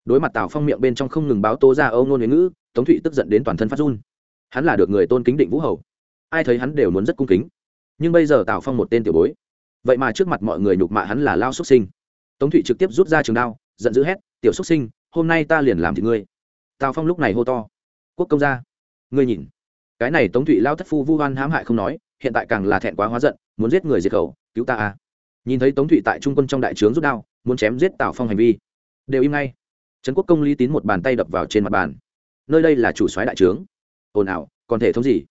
Đối mặt tào phong miệng bên trong không ngừng báo tố ra âu nôn huế ngữ, tống thụy tức giận đến toàn thân phát run. Hắn là được người tôn kính định vũ hầu. Ai thấy hắn đều muốn rất cung kính. Nhưng bây giờ tào phong một tên tiểu bối. Vậy mà trước mặt mọi người nhục mạ hắn là lao xuất sinh. Tống thụy trực tiếp rút ra trường đao, giận dữ hét, tiểu xuất sinh, hôm nay ta liền làm thì ngươi. Tào phong lúc này hô to, quốc công gia, ngươi nhìn cái này tống thụy lao thất phu vu hoan hãm hại không nói, hiện tại càng là thẹn quá hóa giận, muốn giết người diệt khẩu, cứu ta à. Nhìn thấy tống thụy tại trung quân trong đại trướng rút đao, muốn chém giết tào phong hành vi, đều im ngay. Trấn quốc công lý tín một bàn tay đập vào trên mặt bàn. Nơi đây là chủ soái đại trướng. Ồn ào, còn thể thống gì?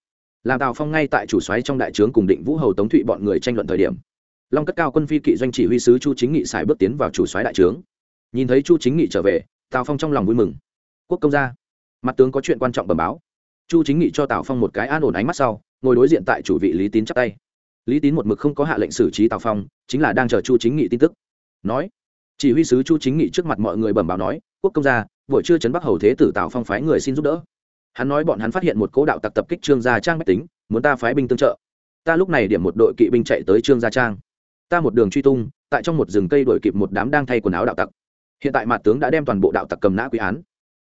Làm tào phong ngay tại chủ soái trong đại trướng cùng định vũ hầu tống thụy bọn người tranh luận thời điểm. Long cất cao quân phi kỵ doanh chỉ huy sứ chu chính nghị xài bước tiến vào chủ soái đại trướng. Nhìn thấy chu chính nghị trở về, tào phong trong lòng vui mừng. Quốc công gia, mặt tướng có chuyện quan trọng bẩm báo chu chính nghị cho tào phong một cái an ổn ánh mắt sau, ngồi đối diện tại chủ vị lý tín chắp tay. Lý tín một mực không có hạ lệnh xử trí tào phong, chính là đang chờ chu chính nghị tin tức. Nói, chỉ huy sứ chu chính nghị trước mặt mọi người bẩm báo nói, quốc công gia, buổi trưa trấn bắc hầu thế tử tào phong phái người xin giúp đỡ. Hắn nói bọn hắn phát hiện một cố đạo tặc tập kích trương gia trang máy tính, muốn ta phái binh tương trợ. Ta lúc này điểm một đội kỵ binh chạy tới trương gia trang. Ta một đường truy tung, tại trong một rừng cây đuổi kịp một đám đang thay quần áo đạo tặc. Hiện tại mặt tướng đã đem toàn bộ đạo tặc cầm nã quy án.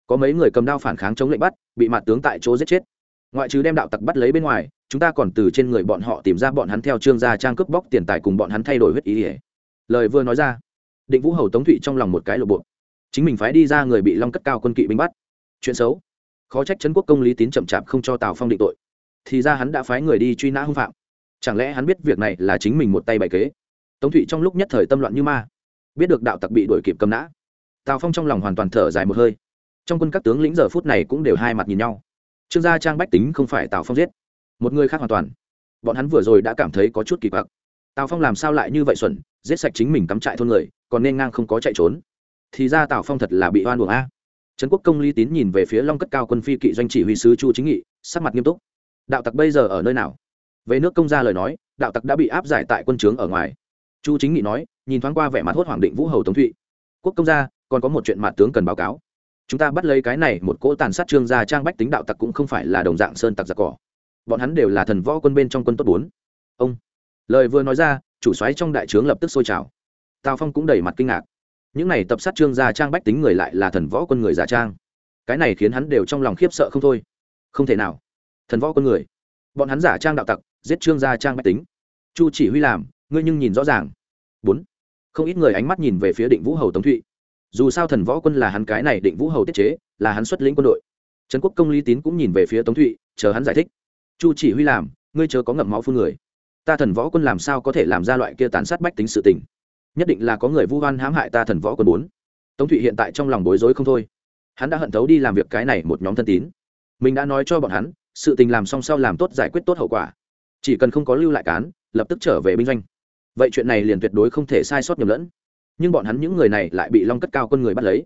Có mấy người cầm đao phản kháng chống lệnh bắt bị mặt tướng tại chỗ giết chết. Ngoại trừ đem đạo tặc bắt lấy bên ngoài, chúng ta còn từ trên người bọn họ tìm ra bọn hắn theo trương gia trang cướp bóc tiền tài cùng bọn hắn thay đổi huyết ý ỉa lời vừa nói ra, định vũ hầu tống thụy trong lòng một cái lộ bộ. Chính mình phái đi ra người bị long cất cao quân kỵ binh bắt. Chuyện xấu. Khó trách trấn quốc công lý tín chậm chạp không cho tào phong định tội. Thì ra hắn đã phái người đi truy nã hung phạm. Chẳng lẽ hắn biết việc này là chính mình một tay bày kế? Tống thụy trong lúc nhất thời tâm loạn như ma. Biết được đạo tặc bị đuổi kịp cầm nã. Tào phong trong lòng hoàn toàn thở dài một hơi trong quân các tướng lĩnh giờ phút này cũng đều hai mặt nhìn nhau. Trương gia trang bách tính không phải tào phong giết, một người khác hoàn toàn. Bọn hắn vừa rồi đã cảm thấy có chút kỳ quặc. Tào phong làm sao lại như vậy xuẩn, giết sạch chính mình cắm trại thôn người, còn nên ngang không có chạy trốn. Thì ra tào phong thật là bị oan buồng a. Trấn quốc công lý tín nhìn về phía long cất cao quân phi kỵ doanh chỉ huy sứ chu chính nghị, sắc mặt nghiêm túc. Đạo tặc bây giờ ở nơi nào? Về nước công gia lời nói, đạo tặc đã bị áp giải tại quân trướng ở ngoài. Chu chính nghị nói, nhìn thoáng qua vẻ mặt hốt hoàng định vũ hầu tống thụy. Quốc công gia, còn có một chuyện mặt tướng cần báo cáo chúng ta bắt lấy cái này một cỗ tàn sát trương gia trang bách tính đạo tặc cũng không phải là đồng dạng sơn tặc giặc cỏ. Bọn hắn đều là thần võ quân bên trong quân tốt bốn. Ông. Lời vừa nói ra, chủ soái trong đại trướng lập tức sôi trào. Tào phong cũng đầy mặt kinh ngạc. Những này tập sát trương gia trang bách tính người lại là thần võ quân người giả trang. Cái này khiến hắn đều trong lòng khiếp sợ không thôi. Không thể nào. Thần võ quân người. Bọn hắn giả trang đạo tặc, giết trương gia trang bách tính. Chu chỉ huy làm, ngươi nhưng nhìn rõ ràng. Bốn. Không ít người ánh mắt nhìn về phía định vũ hầu tống thụy dù sao thần võ quân là hắn cái này định vũ hầu tiết chế, là hắn xuất lĩnh quân đội. Trần quốc công lý tín cũng nhìn về phía tống thụy, chờ hắn giải thích. Chu chỉ huy làm, ngươi chờ có ngậm máu phun người. Ta thần võ quân làm sao có thể làm ra loại kia tàn sát bách tính sự tình? Nhất định là có người vu oan hãm hại ta thần võ quân bốn tống thụy hiện tại trong lòng bối rối không thôi. Hắn đã hận thấu đi làm việc cái này một nhóm thân tín. Mình đã nói cho bọn hắn, sự tình làm xong sau làm tốt giải quyết tốt hậu quả. Chỉ cần không có lưu lại cán, lập tức trở về binh doanh. Vậy chuyện này liền tuyệt đối không thể sai sót nhầm lẫn nhưng bọn hắn những người này lại bị long cất cao quân người bắt lấy.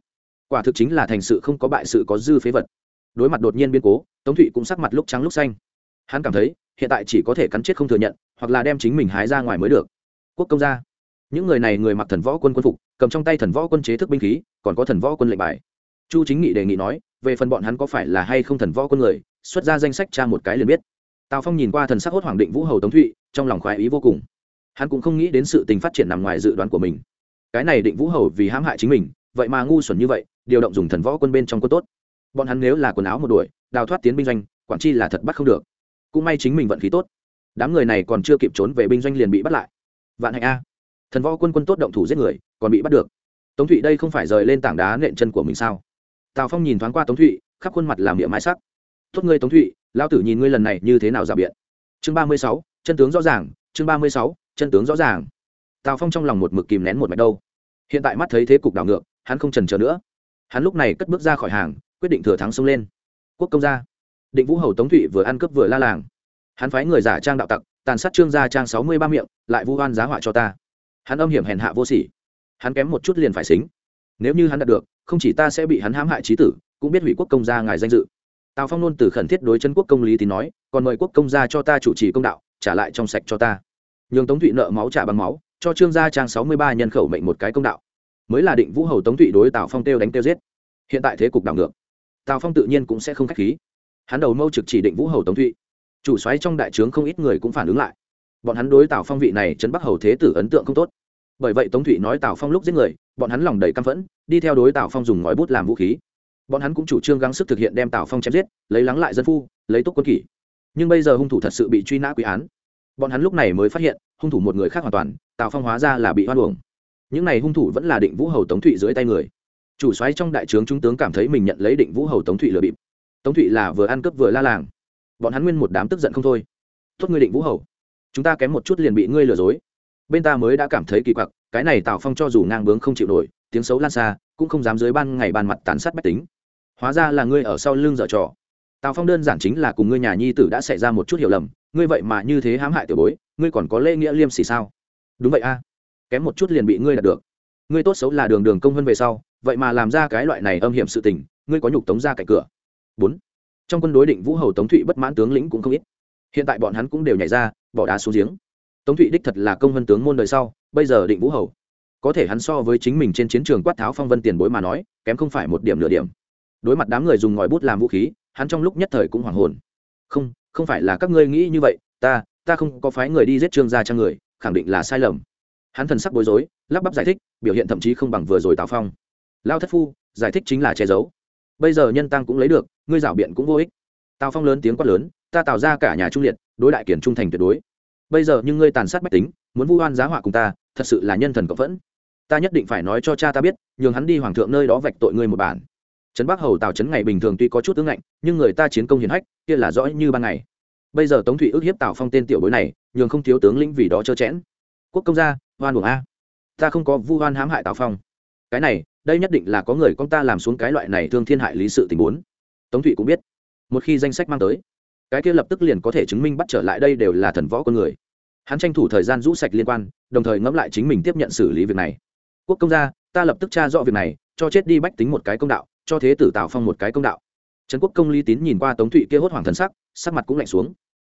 Quả thực chính là thành sự không có bại sự có dư phế vật. Đối mặt đột nhiên biến cố, tống thụy cũng sắc mặt lúc trắng lúc xanh. Hắn cảm thấy, hiện tại chỉ có thể cắn chết không thừa nhận, hoặc là đem chính mình hái ra ngoài mới được. Quốc công gia. Những người này người mặc thần võ quân quân phục, cầm trong tay thần võ quân chế thức binh khí, còn có thần võ quân lệnh bài. Chu chính nghị đề nghị nói, về phần bọn hắn có phải là hay không thần võ quân người, xuất ra danh sách tra một cái liền biết. Tào phong nhìn qua thần sắc hốt hoàng định vũ hầu tống thụy, trong lòng khoái ý vô cùng. Hắn cũng không nghĩ đến sự tình phát triển nằm ngoài dự đoán của mình cái này định vũ hầu vì hãm hại chính mình, vậy mà ngu xuẩn như vậy, điều động dùng thần võ quân bên trong quân tốt. Bọn hắn nếu là quần áo một đuổi, đào thoát tiến binh doanh, quản chi là thật bắt không được. Cũng may chính mình vận khí tốt. Đám người này còn chưa kịp trốn về binh doanh liền bị bắt lại. Vạn hạnh a. Thần võ quân quân tốt động thủ giết người, còn bị bắt được. Tống thụy đây không phải rời lên tảng đá nện chân của mình sao? Tào phong nhìn thoáng qua tống thụy, khắp khuôn mặt làm địa mái sắc. Tốt ngươi tống thụy lao tử nhìn ngươi lần này như thế nào giả biện? Chương ba mươi sáu, chân tướng rõ ràng, chương ba mươi sáu, chân tướng rõ ràng tào phong trong lòng một mực kìm nén một mạch đâu. Hiện tại mắt thấy thế cục đảo ngược, hắn không trần chờ nữa. Hắn lúc này cất bước ra khỏi hàng, quyết định thừa thắng xông lên. Quốc công gia. Định vũ hầu tống thụy vừa ăn cướp vừa la làng. Hắn phái người giả trang đạo tặc, tàn sát trương gia trang sáu mươi ba miệng, lại vu oan giá họa cho ta. Hắn âm hiểm hèn hạ vô sỉ. Hắn kém một chút liền phải xính. Nếu như hắn đạt được, không chỉ ta sẽ bị hắn hãm hại trí tử, cũng biết hủy quốc công gia ngài danh dự. Tào phong luôn từ khẩn thiết đối chân quốc công lý tín nói, còn mời quốc công gia cho ta chủ trì công đạo, trả lại trong sạch cho ta. Nhường tống thụy nợ máu trả bằng máu cho trương gia trang sáu mươi ba nhân khẩu mệnh một cái công đạo. Mới là định vũ hầu tống thụy đối tào phong tiêu đánh tiêu giết. Hiện tại thế cục đảo ngược. Tào phong tự nhiên cũng sẽ không k h á c h khí. Hắn đầu mâu trực chỉ định vũ hầu tống thụy. Chủ xoáy trong đại trướng không ít người cũng phản ứng lại. Bọn hắn đối tào phong vị này chấn bắc hầu thế tử ấn tượng không tốt. Bởi vậy tống thụy nói tào phong lúc giết người, bọn hắn lòng đầy căm phẫn, đi theo đối tào phong dùng ngói bút làm vũ khí. Bọn hắn cũng chủ trương gắng sức thực hiện đem tào phong chém giết, lấy lắng lại dân phu, lấy túc quân kỷ. Nhưng bây giờ hung thủ thật sự bị truy nã quy án bọn hắn lúc này mới phát hiện, hung thủ một người khác hoàn toàn, tào phong hóa ra là bị hoan uổng. Những này hung thủ vẫn là định vũ hầu tống thụy dưới tay người. Chủ xoáy trong đại trướng trung tướng cảm thấy mình nhận lấy định vũ hầu tống thụy lừa bịp. Tống thụy là vừa ăn cướp vừa la làng. Bọn hắn nguyên một đám tức giận không thôi. Tốt ngươi định vũ hầu, chúng ta kém một chút liền bị ngươi lừa dối. Bên ta mới đã cảm thấy kỳ quặc, cái này tào phong cho dù ngang bướng không chịu nổi, tiếng xấu lan xa, cũng không dám dưới ban ngày ban mặt tàn sát bách tính. Hóa ra là ngươi ở sau lưng dở trò. Tào phong đơn giản chính là cùng ngươi nhà nhi tử đã xảy ra một chút hiểu lầm ngươi vậy mà như thế hãm hại tiểu bối, ngươi còn có lễ nghĩa liêm sỉ sao? Đúng vậy a. Kém một chút liền bị ngươi đạt được. Ngươi tốt xấu là đường đường công hơn về sau, vậy mà làm ra cái loại này âm hiểm sự tình, ngươi có nhục tống ra cạnh cửa. Bốn. Trong quân đối định vũ hầu tống thụy bất mãn tướng lĩnh cũng không ít. Hiện tại bọn hắn cũng đều nhảy ra, bỏ đá xuống giếng. Tống thụy đích thật là công vân tướng môn đời sau, bây giờ định vũ hầu. Có thể hắn so với chính mình trên chiến trường quát tháo phong vân tiền bối mà nói, kém không phải một điểm nửa điểm. Đối mặt đám người dùng ngòi bút làm vũ khí, hắn trong lúc nhất thời cũng hoảng hồn. Không không phải là các ngươi nghĩ như vậy, ta ta không có phái người đi giết trương gia trang người, khẳng định là sai lầm. Hắn thần sắc bối rối, lắp bắp giải thích, biểu hiện thậm chí không bằng vừa rồi tào phong. Lao thất phu, giải thích chính là che giấu. Bây giờ nhân tăng cũng lấy được, ngươi rảo biện cũng vô ích. Tào phong lớn tiếng quát lớn, ta tạo ra cả nhà trung liệt, đối đại kiển trung thành tuyệt đối. Bây giờ nhưng ngươi tàn sát bách tính, muốn vu oan giá họa cùng ta, thật sự là nhân thần cộng phẫn. Ta nhất định phải nói cho cha ta biết, nhường hắn đi hoàng thượng nơi đó vạch tội ngươi một bản trấn bắc hầu tào trấn ngày bình thường tuy có chút tướng ngạnh, nhưng người ta chiến công hiển hách, kia là rõ như ban ngày. Bây giờ tống thụy ước hiếp tào phong tên tiểu bối này, nhường không thiếu tướng lĩnh vì đó trơ chẽn. Quốc công gia, hoan buồng a. Ta không có vu oan hãm hại tào phong. Cái này, đây nhất định là có người con ta làm xuống cái loại này thương thiên hại lý sự tình bốn tống thụy cũng biết. Một khi danh sách mang tới, cái kia lập tức liền có thể chứng minh bắt trở lại đây đều là thần võ con người. Hắn tranh thủ thời gian rũ sạch liên quan, đồng thời ngẫm lại chính mình tiếp nhận xử lý việc này. Quốc công gia, ta lập tức tra rõ việc này, cho chết đi bách tính một cái công đạo cho thế tử tào phong một cái công đạo Trấn quốc công lý tín nhìn qua tống thụy kia hốt hoảng thần sắc sắc mặt cũng lạnh xuống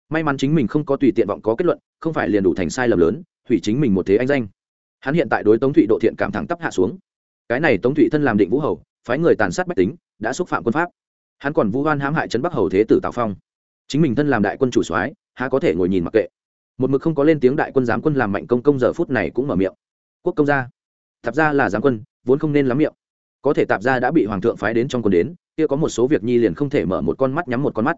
may mắn chính mình không có tùy tiện vọng có kết luận không phải liền đủ thành sai lầm lớn thủy chính mình một thế anh danh hắn hiện tại đối tống thụy độ thiện cảm thẳng tắp hạ xuống cái này tống thụy thân làm định vũ hầu phái người tàn sát bách tính đã xúc phạm quân pháp hắn còn vũ hoan hãm hại trấn bắc hầu thế tử tào phong chính mình thân làm đại quân chủ soái há có thể ngồi nhìn mặc kệ một mực không có lên tiếng đại quân giám quân làm mạnh công công giờ phút này cũng mở miệng quốc công gia thập gia là giám quân vốn không nên lắm miệng có thể tạp gia đã bị hoàng thượng phái đến trong quân đến, kia có một số việc nhi liền không thể mở một con mắt nhắm một con mắt.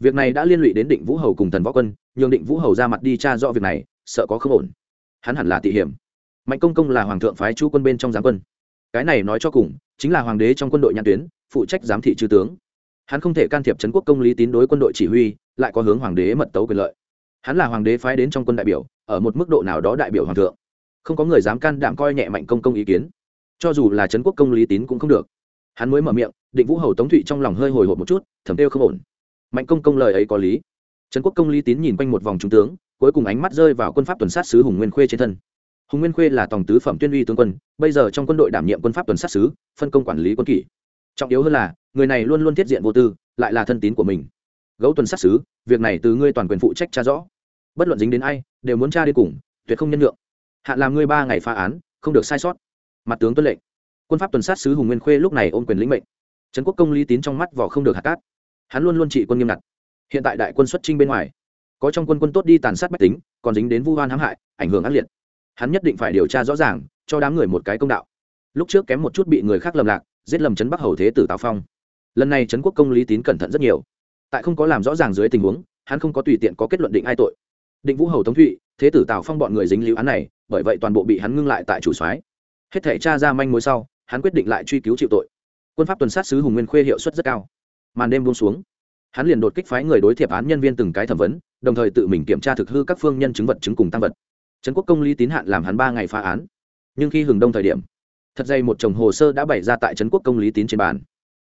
Việc này đã liên lụy đến định vũ hầu cùng thần võ quân, nhường định vũ hầu ra mặt đi tra rõ việc này, sợ có không ổn. Hắn hẳn là tị hiểm. Mạnh công công là hoàng thượng phái chu quân bên trong giám quân. Cái này nói cho cùng, chính là hoàng đế trong quân đội nhãn tuyến, phụ trách giám thị chư tướng. Hắn không thể can thiệp trấn quốc công lý tín đối quân đội chỉ huy, lại có hướng hoàng đế mật tấu quyền lợi. Hắn là hoàng đế phái đến trong quân đại biểu, ở một mức độ nào đó đại biểu hoàng thượng. Không có người dám can đảm coi nhẹ mạnh công công ý kiến cho dù là trấn quốc công lý tín cũng không được. Hắn mới mở miệng, định vũ hầu tống thụy trong lòng hơi hồi hộp một chút, thầm têu không ổn. Mạnh công công lời ấy có lý. Trấn quốc công lý tín nhìn quanh một vòng trung tướng, cuối cùng ánh mắt rơi vào quân pháp tuần sát sứ hùng nguyên khuê trên thân. Hùng nguyên khuê là tổng tứ phẩm tuyên uy tướng quân, bây giờ trong quân đội đảm nhiệm quân pháp tuần sát sứ, phân công quản lý quân kỷ. Trọng yếu hơn là, người này luôn luôn thiết diện vô tư, lại là thân tín của mình. Gấu tuần sát sứ, việc này từ ngươi toàn quyền phụ trách tra rõ. Bất luận dính đến ai, đều muốn tra đi cùng, tuyệt không nhân lượng hạn làm ngươi ba ngày phá án, không được sai sót mặt tướng tuân lệnh. Quân pháp tuần sát sứ hùng nguyên khuê lúc này ôm quyền lĩnh mệnh. Trấn quốc công lý tín trong mắt vỏ không được hạt cát. Hắn luôn luôn trị quân nghiêm ngặt. Hiện tại đại quân xuất trinh bên ngoài, có trong quân quân tốt đi tàn sát bách tính, còn dính đến vu hoan hãm hại, ảnh hưởng ác liệt. Hắn nhất định phải điều tra rõ ràng, cho đám người một cái công đạo. Lúc trước kém một chút bị người khác lầm lạc, giết lầm trấn bắc hầu thế tử tào phong. Lần này trấn quốc công lý tín cẩn thận rất nhiều. Tại không có làm rõ ràng dưới tình huống, hắn không có tùy tiện có kết luận định ai tội. Định vũ hầu tống thụy, thế tử tào phong bọn người dính lưu án này, bởi vậy toàn bộ bị hắn ngưng lại tại chủ soái hết thể tra ra manh mối sau, hắn quyết định lại truy cứu chịu tội. Quân pháp tuần sát sứ hùng nguyên khuê hiệu suất rất cao. Màn đêm buông xuống, hắn liền đột kích phái người đối thiệp án nhân viên từng cái thẩm vấn, đồng thời tự mình kiểm tra thực hư các phương nhân chứng vật chứng cùng tăng vật. Trấn quốc công lý tín hạn làm hắn ba ngày phá án. Nhưng khi hừng đông thời điểm, thật dây một chồng hồ sơ đã bày ra tại trấn quốc công lý tín trên bàn.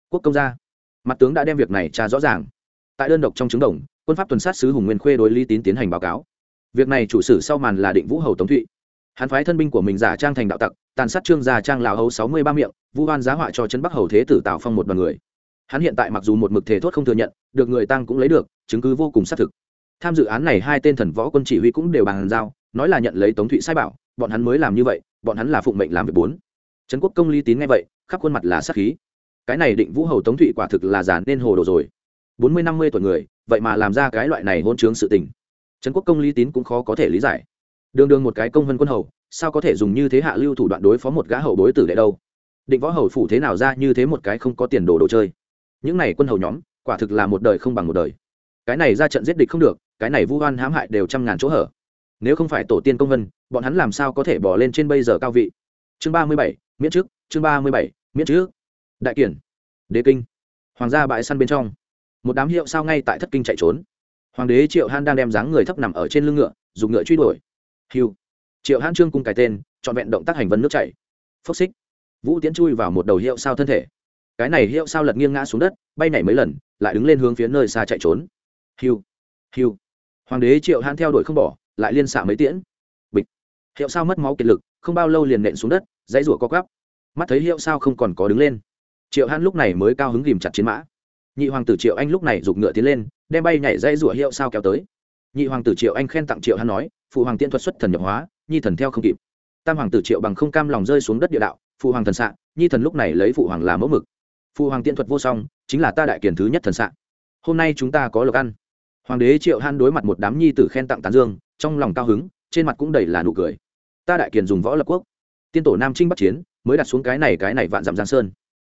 Quốc công gia, mặt tướng đã đem việc này tra rõ ràng. Tại đơn độc trong chứng đồng, quân pháp tuần sát sứ hùng nguyên khuê đối lý tín tiến hành báo cáo. Việc này chủ sử sau màn là định vũ hầu tống thụy hắn phái thân binh của mình giả trang thành đạo tặc, tàn sát trương gia trang lào hầu sáu mươi ba miệng, vu hoan giá họa cho trấn bắc hầu thế tử tạo phong một đoàn người. Hắn hiện tại mặc dù một mực thể thốt không thừa nhận, được người tăng cũng lấy được, chứng cứ vô cùng xác thực. Tham dự án này hai tên thần võ quân chỉ huy cũng đều bàn giao, nói là nhận lấy tống thụy sai bảo, bọn hắn mới làm như vậy, bọn hắn là phụng mệnh làm việc bốn. Trấn quốc công lý tín nghe vậy, khắp khuôn mặt là sắc khí. Cái này định vũ hầu tống thụy quả thực là giả nên hồ đồ rồi. Bốn mươi năm mươi tuổi người, vậy mà làm ra cái loại này hôn chướng sự tình. Trấn quốc công lý tín cũng khó có thể lý giải đường đường một cái công vân quân hầu, sao có thể dùng như thế hạ lưu thủ đoạn đối phó một gã hầu bối tử đệ đâu? Định võ hầu phủ thế nào ra như thế một cái không có tiền đồ đồ chơi? Những này quân hầu nhóm, quả thực là một đời không bằng một đời. Cái này ra trận giết địch không được, cái này vu oan hãm hại đều trăm ngàn chỗ hở. Nếu không phải tổ tiên công vân, bọn hắn làm sao có thể bỏ lên trên bây giờ cao vị? Chương ba mươi bảy, miễn trước, chương ba mươi bảy, miễn trước. Đại kiển, đế kinh, hoàng gia bãi săn bên trong. Một đám hiệu sao ngay tại thất kinh chạy trốn. Hoàng đế triệu han đang đem dáng người thấp nằm ở trên lưng ngựa, dùng ngựa truy đuổi hiu triệu hãn trương cung cái tên, trọn vẹn động tác hành vân nước chảy. Phốc xích. Vũ tiến chui vào một đầu hiệu sao thân thể. Cái này hiệu sao lật nghiêng ngã xuống đất, bay nhảy mấy lần, lại đứng lên hướng phía nơi xa chạy trốn. Hiu hiu hoàng đế triệu hãn theo đuổi không bỏ, lại liên xạ mấy tiễn. Bịch. Hiệu sao mất máu kiệt lực, không bao lâu liền nện xuống đất, dãy rủa co gắp mắt thấy hiệu sao không còn có đứng lên. Triệu hãn lúc này mới cao hứng ghìm chặt chiến mã. Nhị hoàng tử triệu anh lúc này giục ngựa tiến lên, đem bay nhảy dãy rủa hiệu sao kéo tới nhị hoàng tử triệu anh khen tặng triệu hắn nói, phụ hoàng tiên thuật xuất thần nhập hóa, nhi thần theo không kịp. Tam hoàng tử triệu bằng không cam lòng rơi xuống đất địa đạo, phụ hoàng thần xạ, nhi thần lúc này lấy phụ hoàng làm mẫu mực. Phụ hoàng tiên thuật vô song, chính là ta đại kiền thứ nhất thần xạ. Hôm nay chúng ta có lộc ăn. Hoàng đế triệu han đối mặt một đám nhi tử khen tặng tán dương, trong lòng cao hứng, trên mặt cũng đầy là nụ cười. Ta đại kiền dùng võ lập quốc. Tiên tổ nam trinh bắc chiến, mới đặt xuống cái này cái này vạn dặm giang sơn.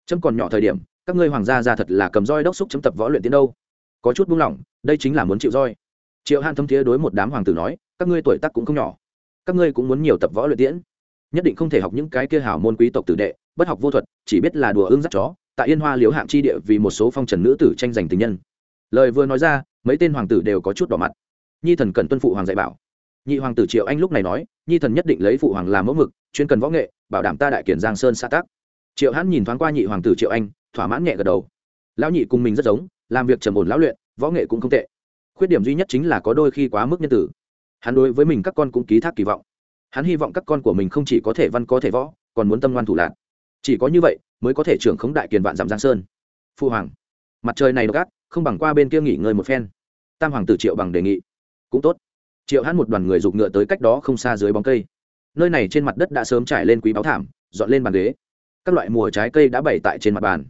Chấm còn nhỏ thời điểm, các ngươi hoàng gia ra thật là cầm roi đốc xúc chấm tập võ luyện tiến đâu. Có chút buông lỏng, đây chính là muốn chịu roi triệu hàn thâm thiế đối một đám hoàng tử nói, các ngươi tuổi tác cũng không nhỏ. Các ngươi cũng muốn nhiều tập võ luyện tiễn. Nhất định không thể học những cái kia hảo môn quý tộc tử đệ, bất học vô thuật, chỉ biết là đùa ương dắt chó. Tại yên hoa liếu hạng chi địa vì một số phong trần nữ tử tranh giành tình nhân. Lời vừa nói ra, mấy tên hoàng tử đều có chút đỏ mặt. Nhi thần cần tuân phụ hoàng dạy bảo. Nhị hoàng tử triệu anh lúc này nói, nhi thần nhất định lấy phụ hoàng làm mẫu mực, chuyên cần võ nghệ, bảo đảm ta đại kiển giang sơn xã tắc. Triệu hãn nhìn thoáng qua nhị hoàng tử triệu anh, thỏa mãn nhẹ gật đầu. Lão nhị cùng mình rất giống, làm việc trầm ổn lão luyện, võ nghệ cũng không tệ khuyết điểm duy nhất chính là có đôi khi quá mức nhân tử. Hắn đối với mình các con cũng ký thác kỳ vọng. Hắn hy vọng các con của mình không chỉ có thể văn, có thể võ, còn muốn tâm ngoan thủ lạc. Chỉ có như vậy mới có thể trưởng khống đại kiền vạn giảm giang sơn. Phu hoàng, mặt trời này gác không bằng qua bên kia nghỉ ngơi một phen. Tam hoàng tử triệu bằng đề nghị. Cũng tốt. Triệu hắn một đoàn người giục ngựa tới cách đó không xa dưới bóng cây. Nơi này trên mặt đất đã sớm trải lên quý báo thảm, dọn lên bàn ghế. Các loại mùa trái cây đã bày tại trên mặt bàn.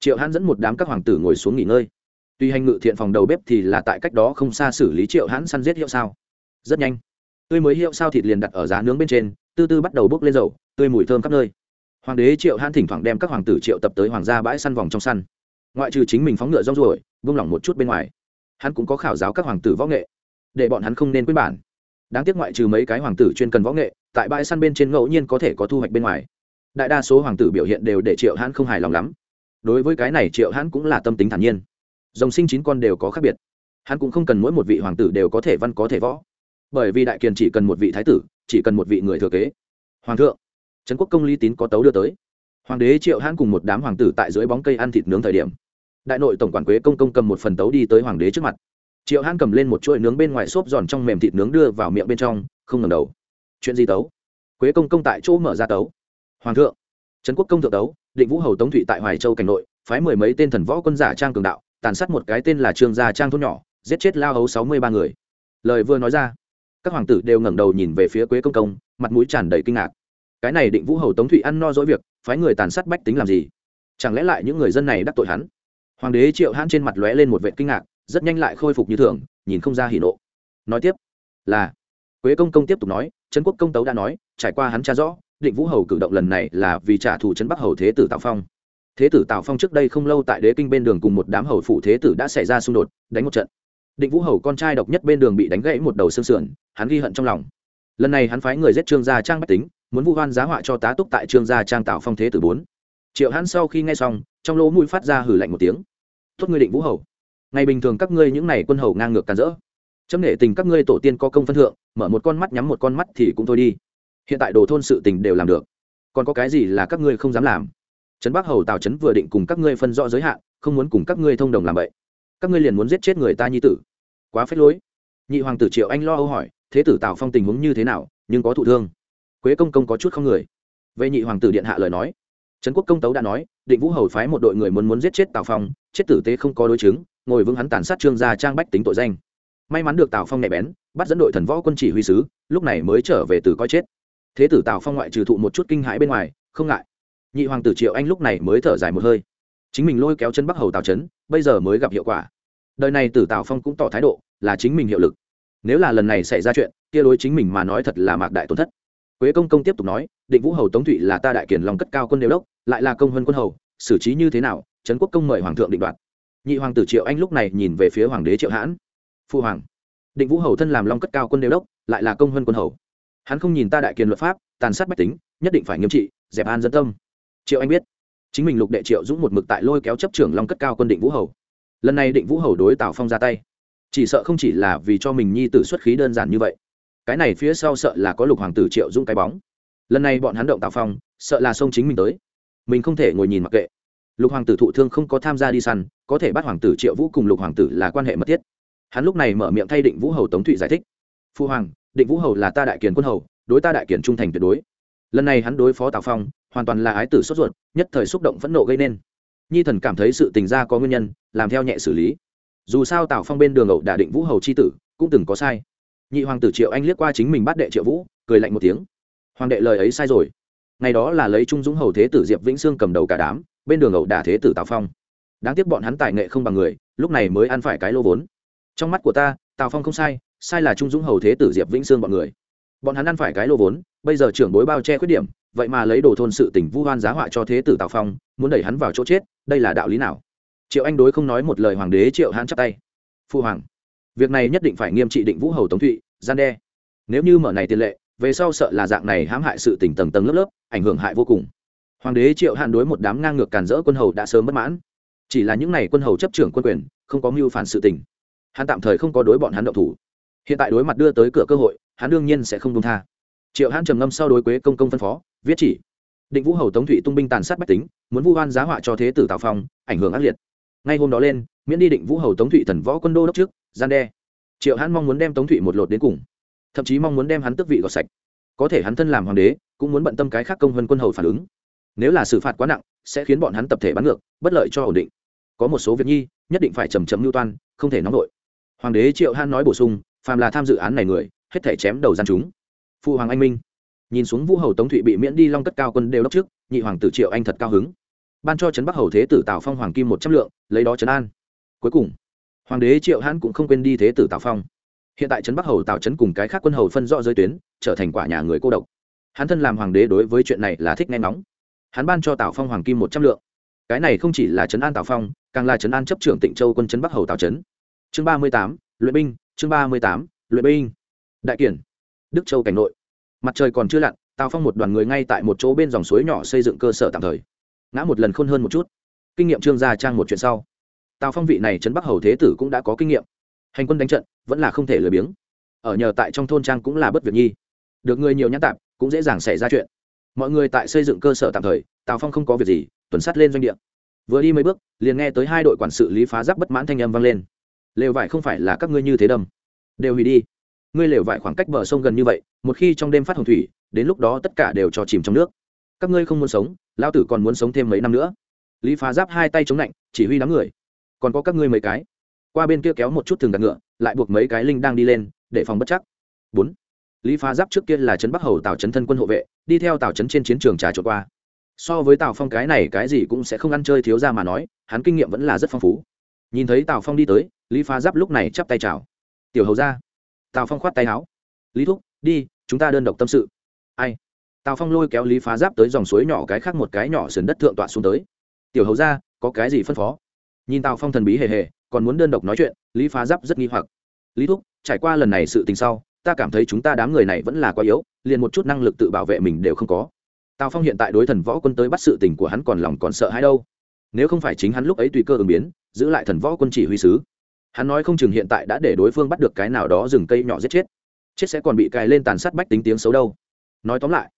Triệu hắn dẫn một đám các hoàng tử ngồi xuống nghỉ ngơi tuy hành ngự thiện phòng đầu bếp thì là tại cách đó không xa xử lý triệu hãn săn giết hiệu sao. Rất nhanh. Tươi mới hiệu sao thịt liền đặt ở giá nướng bên trên tư tư bắt đầu bốc lên dầu, tươi mùi thơm khắp nơi. Hoàng đế triệu hãn thỉnh thoảng đem các hoàng tử triệu tập tới hoàng gia bãi săn vòng trong săn. Ngoại trừ chính mình phóng ngựa rong ruổi vung lỏng một chút bên ngoài, hắn cũng có khảo giáo các hoàng tử võ nghệ, để bọn hắn không nên quyết bản. Đáng tiếc ngoại trừ mấy cái hoàng tử chuyên cần võ nghệ, tại bãi săn bên trên ngẫu nhiên có thể có thu hoạch bên ngoài. Đại đa số hoàng tử biểu hiện đều để triệu hãn không hài lòng lắm. Đối với cái này triệu hãn cũng là tâm tính thản nhiên dòng sinh chín con đều có khác biệt. Hắn cũng không cần mỗi một vị hoàng tử đều có thể văn, có thể võ. Bởi vì đại kiền chỉ cần một vị thái tử, chỉ cần một vị người thừa kế. Hoàng thượng, trấn quốc công lý tín có tấu đưa tới. Hoàng đế triệu hãn cùng một đám hoàng tử tại dưới bóng cây ăn thịt nướng thời điểm. Đại nội tổng quản quế công công cầm một phần tấu đi tới hoàng đế trước mặt. Triệu hãn cầm lên một chuỗi nướng bên ngoài xốp giòn trong mềm thịt nướng đưa vào miệng bên trong, không ngầm đầu. Chuyện gì tấu? Quế công công tại chỗ mở ra tấu. Hoàng thượng, trấn quốc công thượng tấu, định vũ hầu tống thụy tại hoài châu cảnh nội, phái mười mấy tên thần võ quân giả trang cường đạo tàn sát một cái tên là trương gia trang thôn nhỏ, giết chết lao hấu sáu mươi ba người. Lời vừa nói ra, các hoàng tử đều ngẩng đầu nhìn về phía quế công công, mặt mũi tràn đầy kinh ngạc. Cái này định vũ hầu tống thụy ăn no dỗi việc, phái người tàn sát bách tính làm gì? Chẳng lẽ lại những người dân này đắc tội hắn? Hoàng đế triệu hãn trên mặt lóe lên một vệ kinh ngạc, rất nhanh lại khôi phục như thường, nhìn không ra hỉ nộ. Nói tiếp, là, quế công công tiếp tục nói, trấn quốc công tấu đã nói, trải qua hắn tra rõ, định vũ hầu cử động lần này là vì trả thù trấn bắc hầu thế tử tào phong thế tử tào phong trước đây không lâu tại đế kinh bên đường cùng một đám hầu phủ thế tử đã xảy ra xung đột, đánh một trận. Định vũ hầu con trai độc nhất bên đường bị đánh gãy một đầu xương sườn, hắn ghi hận trong lòng. Lần này hắn phái người giết trương gia trang bách tính, muốn vu hoan giá họa cho tá túc tại trương gia trang tào phong thế tử bốn. Triệu hắn sau khi nghe xong, trong lỗ mũi phát ra hử lạnh một tiếng. Tốt ngươi định vũ hầu, ngày bình thường các ngươi những n à y quân hầu ngang ngược càn rỡ. Chấm nghệ tình các ngươi tổ tiên có công phân thượng, mở một con mắt nhắm một con mắt thì cũng thôi đi. Hiện tại đồ thôn sự tình đều làm được. Còn có cái gì là các ngươi không dám làm? Trấn bắc hầu tào trấn vừa định cùng các ngươi phân rõ giới hạn, không muốn cùng các ngươi thông đồng làm vậy. Các ngươi liền muốn giết chết người ta nhi tử. Quá phết lối. Nhị hoàng tử triệu anh lo âu hỏi, thế tử tào phong tình huống như thế nào, nhưng có thụ thương. Quế công công có chút không người. Vậy nhị hoàng tử điện hạ lời nói. Trấn quốc công tấu đã nói, định vũ hầu phái một đội người muốn muốn giết chết tào phong, chết tử tế không có đối chứng, ngồi vững hắn tàn sát trương gia trang bách tính tội danh. May mắn được tào phong nhạy bén, bắt dẫn đội thần võ quân chỉ huy sứ, lúc này mới trở về từ coi chết. Thế tử tào phong ngoại trừ thụ một chút kinh hãi bên ngoài, không ngại nhị hoàng tử triệu anh lúc này mới thở dài một hơi. Chính mình lôi kéo chân bắc hầu tào trấn, bây giờ mới gặp hiệu quả. Đời này tử tào phong cũng tỏ thái độ là chính mình hiệu lực. Nếu là lần này xảy ra chuyện, kia đối chính mình mà nói thật là mạc đại tổn thất. Quế công công tiếp tục nói, định vũ hầu tống thụy là ta đại kiển lòng cất cao quân đều đốc, lại là công hơn quân hầu, xử trí như thế nào, trấn quốc công mời hoàng thượng định đoạt. Nhị hoàng tử triệu anh lúc này nhìn về phía hoàng đế triệu hãn. Phu hoàng, định vũ hầu thân làm long cất cao quân đều đốc, lại là công hơn quân hầu. Hắn không nhìn ta đại kiền luật pháp, tàn sát bách tính, nhất định phải nghiêm trị, dẹp an dân tâm triệu anh biết. Chính mình lục đệ triệu dũng một mực tại lôi kéo chấp trưởng long cất cao quân định vũ hầu. Lần này định vũ hầu đối tào phong ra tay. Chỉ sợ không chỉ là vì cho mình nhi tử xuất khí đơn giản như vậy. Cái này phía sau sợ là có lục hoàng tử triệu dũng cái bóng. Lần này bọn hắn động tào phong, sợ là xông chính mình tới. Mình không thể ngồi nhìn mặc kệ. Lục hoàng tử thụ thương không có tham gia đi săn, có thể bắt hoàng tử triệu vũ cùng lục hoàng tử là quan hệ mật thiết. Hắn lúc này mở miệng thay định vũ hầu tống thụy giải thích. Phu hoàng, định vũ hầu là ta đại kiền quân hầu, đối ta đại kiền trung thành tuyệt đối. Lần này hắn đối phó tào phong hoàn toàn là ái tử sốt ruột, nhất thời xúc động phẫn nộ gây nên. Nhi thần cảm thấy sự tình ra có nguyên nhân, làm theo nhẹ xử lý. Dù sao tào phong bên đường ẩu đả định vũ hầu c h i tử, cũng từng có sai. Nhị hoàng tử triệu anh liếc qua chính mình bắt đệ triệu vũ, cười lạnh một tiếng. Hoàng đệ lời ấy sai rồi. Ngày đó là lấy trung dũng hầu thế tử diệp vĩnh sương cầm đầu cả đám, bên đường ẩu đả thế tử tào phong. Đáng tiếc bọn hắn tài nghệ không bằng người, lúc này mới ăn phải cái lô vốn. Trong mắt của ta, tào phong không sai sai là trung dũng hầu thế tử diệp vĩnh sương bọn người. Bọn hắn ăn phải cái lô vốn bây giờ trưởng bối bao che khuyết điểm, vậy mà lấy đồ thôn sự tỉnh vu hoan giá họa cho thế tử tào phong, muốn đẩy hắn vào chỗ chết, đây là đạo lý nào? Triệu anh đối không nói một lời hoàng đế triệu hãn chắp tay. Phu hoàng, việc này nhất định phải nghiêm trị định vũ hầu tống thụy, gian đe. Nếu như mở này tiền lệ, về sau sợ là dạng này hãm hại sự tỉnh tầng tầng lớp lớp, ảnh hưởng hại vô cùng. Hoàng đế triệu hàn đối một đám ngang ngược càn rỡ quân hầu đã sớm bất mãn. Chỉ là những n à y quân hầu chấp trưởng quân quyền, không có mưu phản sự tỉnh hắn tạm thời không có đối bọn hắn động thủ. Hiện tại đối mặt đưa tới cửa cơ hội, hắn đương nhiên sẽ không công tha triệu hãn trầm ngâm sau đối quế công công phân phó, viết chỉ. Định vũ hầu tống thụy tung binh tàn sát bách tính, muốn vu oan giá họa cho thế tử tào phong, ảnh hưởng ác liệt. Ngay hôm đó lên, miễn đi định vũ hầu tống thụy thần võ quân đô đốc trước, gian đe. Triệu hãn mong muốn đem tống thụy một lột đến cùng. Thậm chí mong muốn đem hắn tước vị gọt sạch. Có thể hắn thân làm hoàng đế, cũng muốn bận tâm cái khác công hơn quân hầu phản ứng. Nếu là xử phạt quá nặng, sẽ khiến bọn hắn tập thể bắn ngược, bất lợi cho ổn định. Có một số việc nhi, nhất định phải trầm trầm mưu toan, không thể nóng nổi hoàng đế triệu hãn nói bổ sung, phàm là tham dự án này người, hết thể chém đầu gian chúng phụ hoàng anh minh. Nhìn xuống vũ hầu tống thụy bị miễn đi long cất cao quân đều đốc trước, nhị hoàng tử triệu anh thật cao hứng. Ban cho trấn bắc hầu thế tử tào phong hoàng kim một trăm lượng, lấy đó trấn an. Cuối cùng, hoàng đế triệu hãn cũng không quên đi thế tử tào phong. Hiện tại trấn bắc hầu tào trấn cùng cái khác quân hầu phân rõ giới tuyến, trở thành quả nhà người cô độc. Hắn thân làm hoàng đế đối với chuyện này là thích nghe ngóng. Hắn ban cho tào phong hoàng kim một trăm lượng. Cái này không chỉ là trấn an tào phong, càng là trấn an chấp trưởng tịnh châu quân trấn bắc hầu tào trấn. Chương ba mươi tám, luyện binh, chương ba mươi tám, luyện binh. Đại kiển đức châu cảnh nội. Mặt trời còn chưa lặn, tào phong một đoàn người ngay tại một chỗ bên dòng suối nhỏ xây dựng cơ sở tạm thời. Ngã một lần khôn hơn một chút. Kinh nghiệm trương gia trang một chuyện sau. Tào phong vị này trấn bắc hầu thế tử cũng đã có kinh nghiệm. Hành quân đánh trận, vẫn là không thể lười biếng. Ở nhờ tại trong thôn trang cũng là bất việc nhi. Được người nhiều nhãn tạp, cũng dễ dàng xảy ra chuyện. Mọi người tại xây dựng cơ sở tạm thời, tào phong không có việc gì, tuần sắt lên doanh địa. Vừa đi mấy bước, liền nghe tới hai đội quản sự lý phá giáp bất mãn thanh âm vang lên. Lều vải không phải là các ngươi như thế đâm. Đều hủy đi ngươi lều vải khoảng cách bờ sông gần như vậy, một khi trong đêm phát hồng thủy, đến lúc đó tất cả đều cho chìm trong nước. Các ngươi không muốn sống lao tử còn muốn sống thêm mấy năm nữa. Lý phá giáp hai tay chống lạnh chỉ huy đám người. Còn có các ngươi mấy cái. Qua bên kia kéo một chút thường đặt ngựa, lại buộc mấy cái linh đang đi lên, để phòng bất chắc. Bốn. Lý phá giáp trước kia là trấn bắc hầu tào trấn thân quân hộ vệ, đi theo tào trấn trên chiến trường trà trộn qua. So với tào phong cái này, cái gì cũng sẽ không ăn chơi thiếu ra mà nói, hắn kinh nghiệm vẫn là rất phong phú. Nhìn thấy tào phong đi tới, lý phá giáp lúc này chắp tay chào. Tiểu hầu ra tào phong khoát tay áo. Lý thúc, đi, chúng ta đơn độc tâm sự. Ai? Tào phong lôi kéo lý phá giáp tới dòng suối nhỏ cái khác một cái nhỏ sườn đất thượng tọa xuống tới. Tiểu hầu ra có cái gì phân phó? Nhìn tào phong thần bí hề hề, còn muốn đơn độc nói chuyện, lý phá giáp rất nghi hoặc. Lý thúc, trải qua lần này sự tình sau, ta cảm thấy chúng ta đám người này vẫn là quá yếu, liền một chút năng lực tự bảo vệ mình đều không có. Tào phong hiện tại đối thần võ quân tới bắt sự tình của hắn còn lòng còn sợ hãi đâu. Nếu không phải chính hắn lúc ấy tùy cơ ứng biến, giữ lại thần võ quân chỉ huy sứ hắn nói không chừng hiện tại đã để đối phương bắt được cái nào đó rừng cây nhỏ giết chết. Chết sẽ còn bị cài lên tàn sát bách tính tiếng xấu đâu. Nói tóm lại,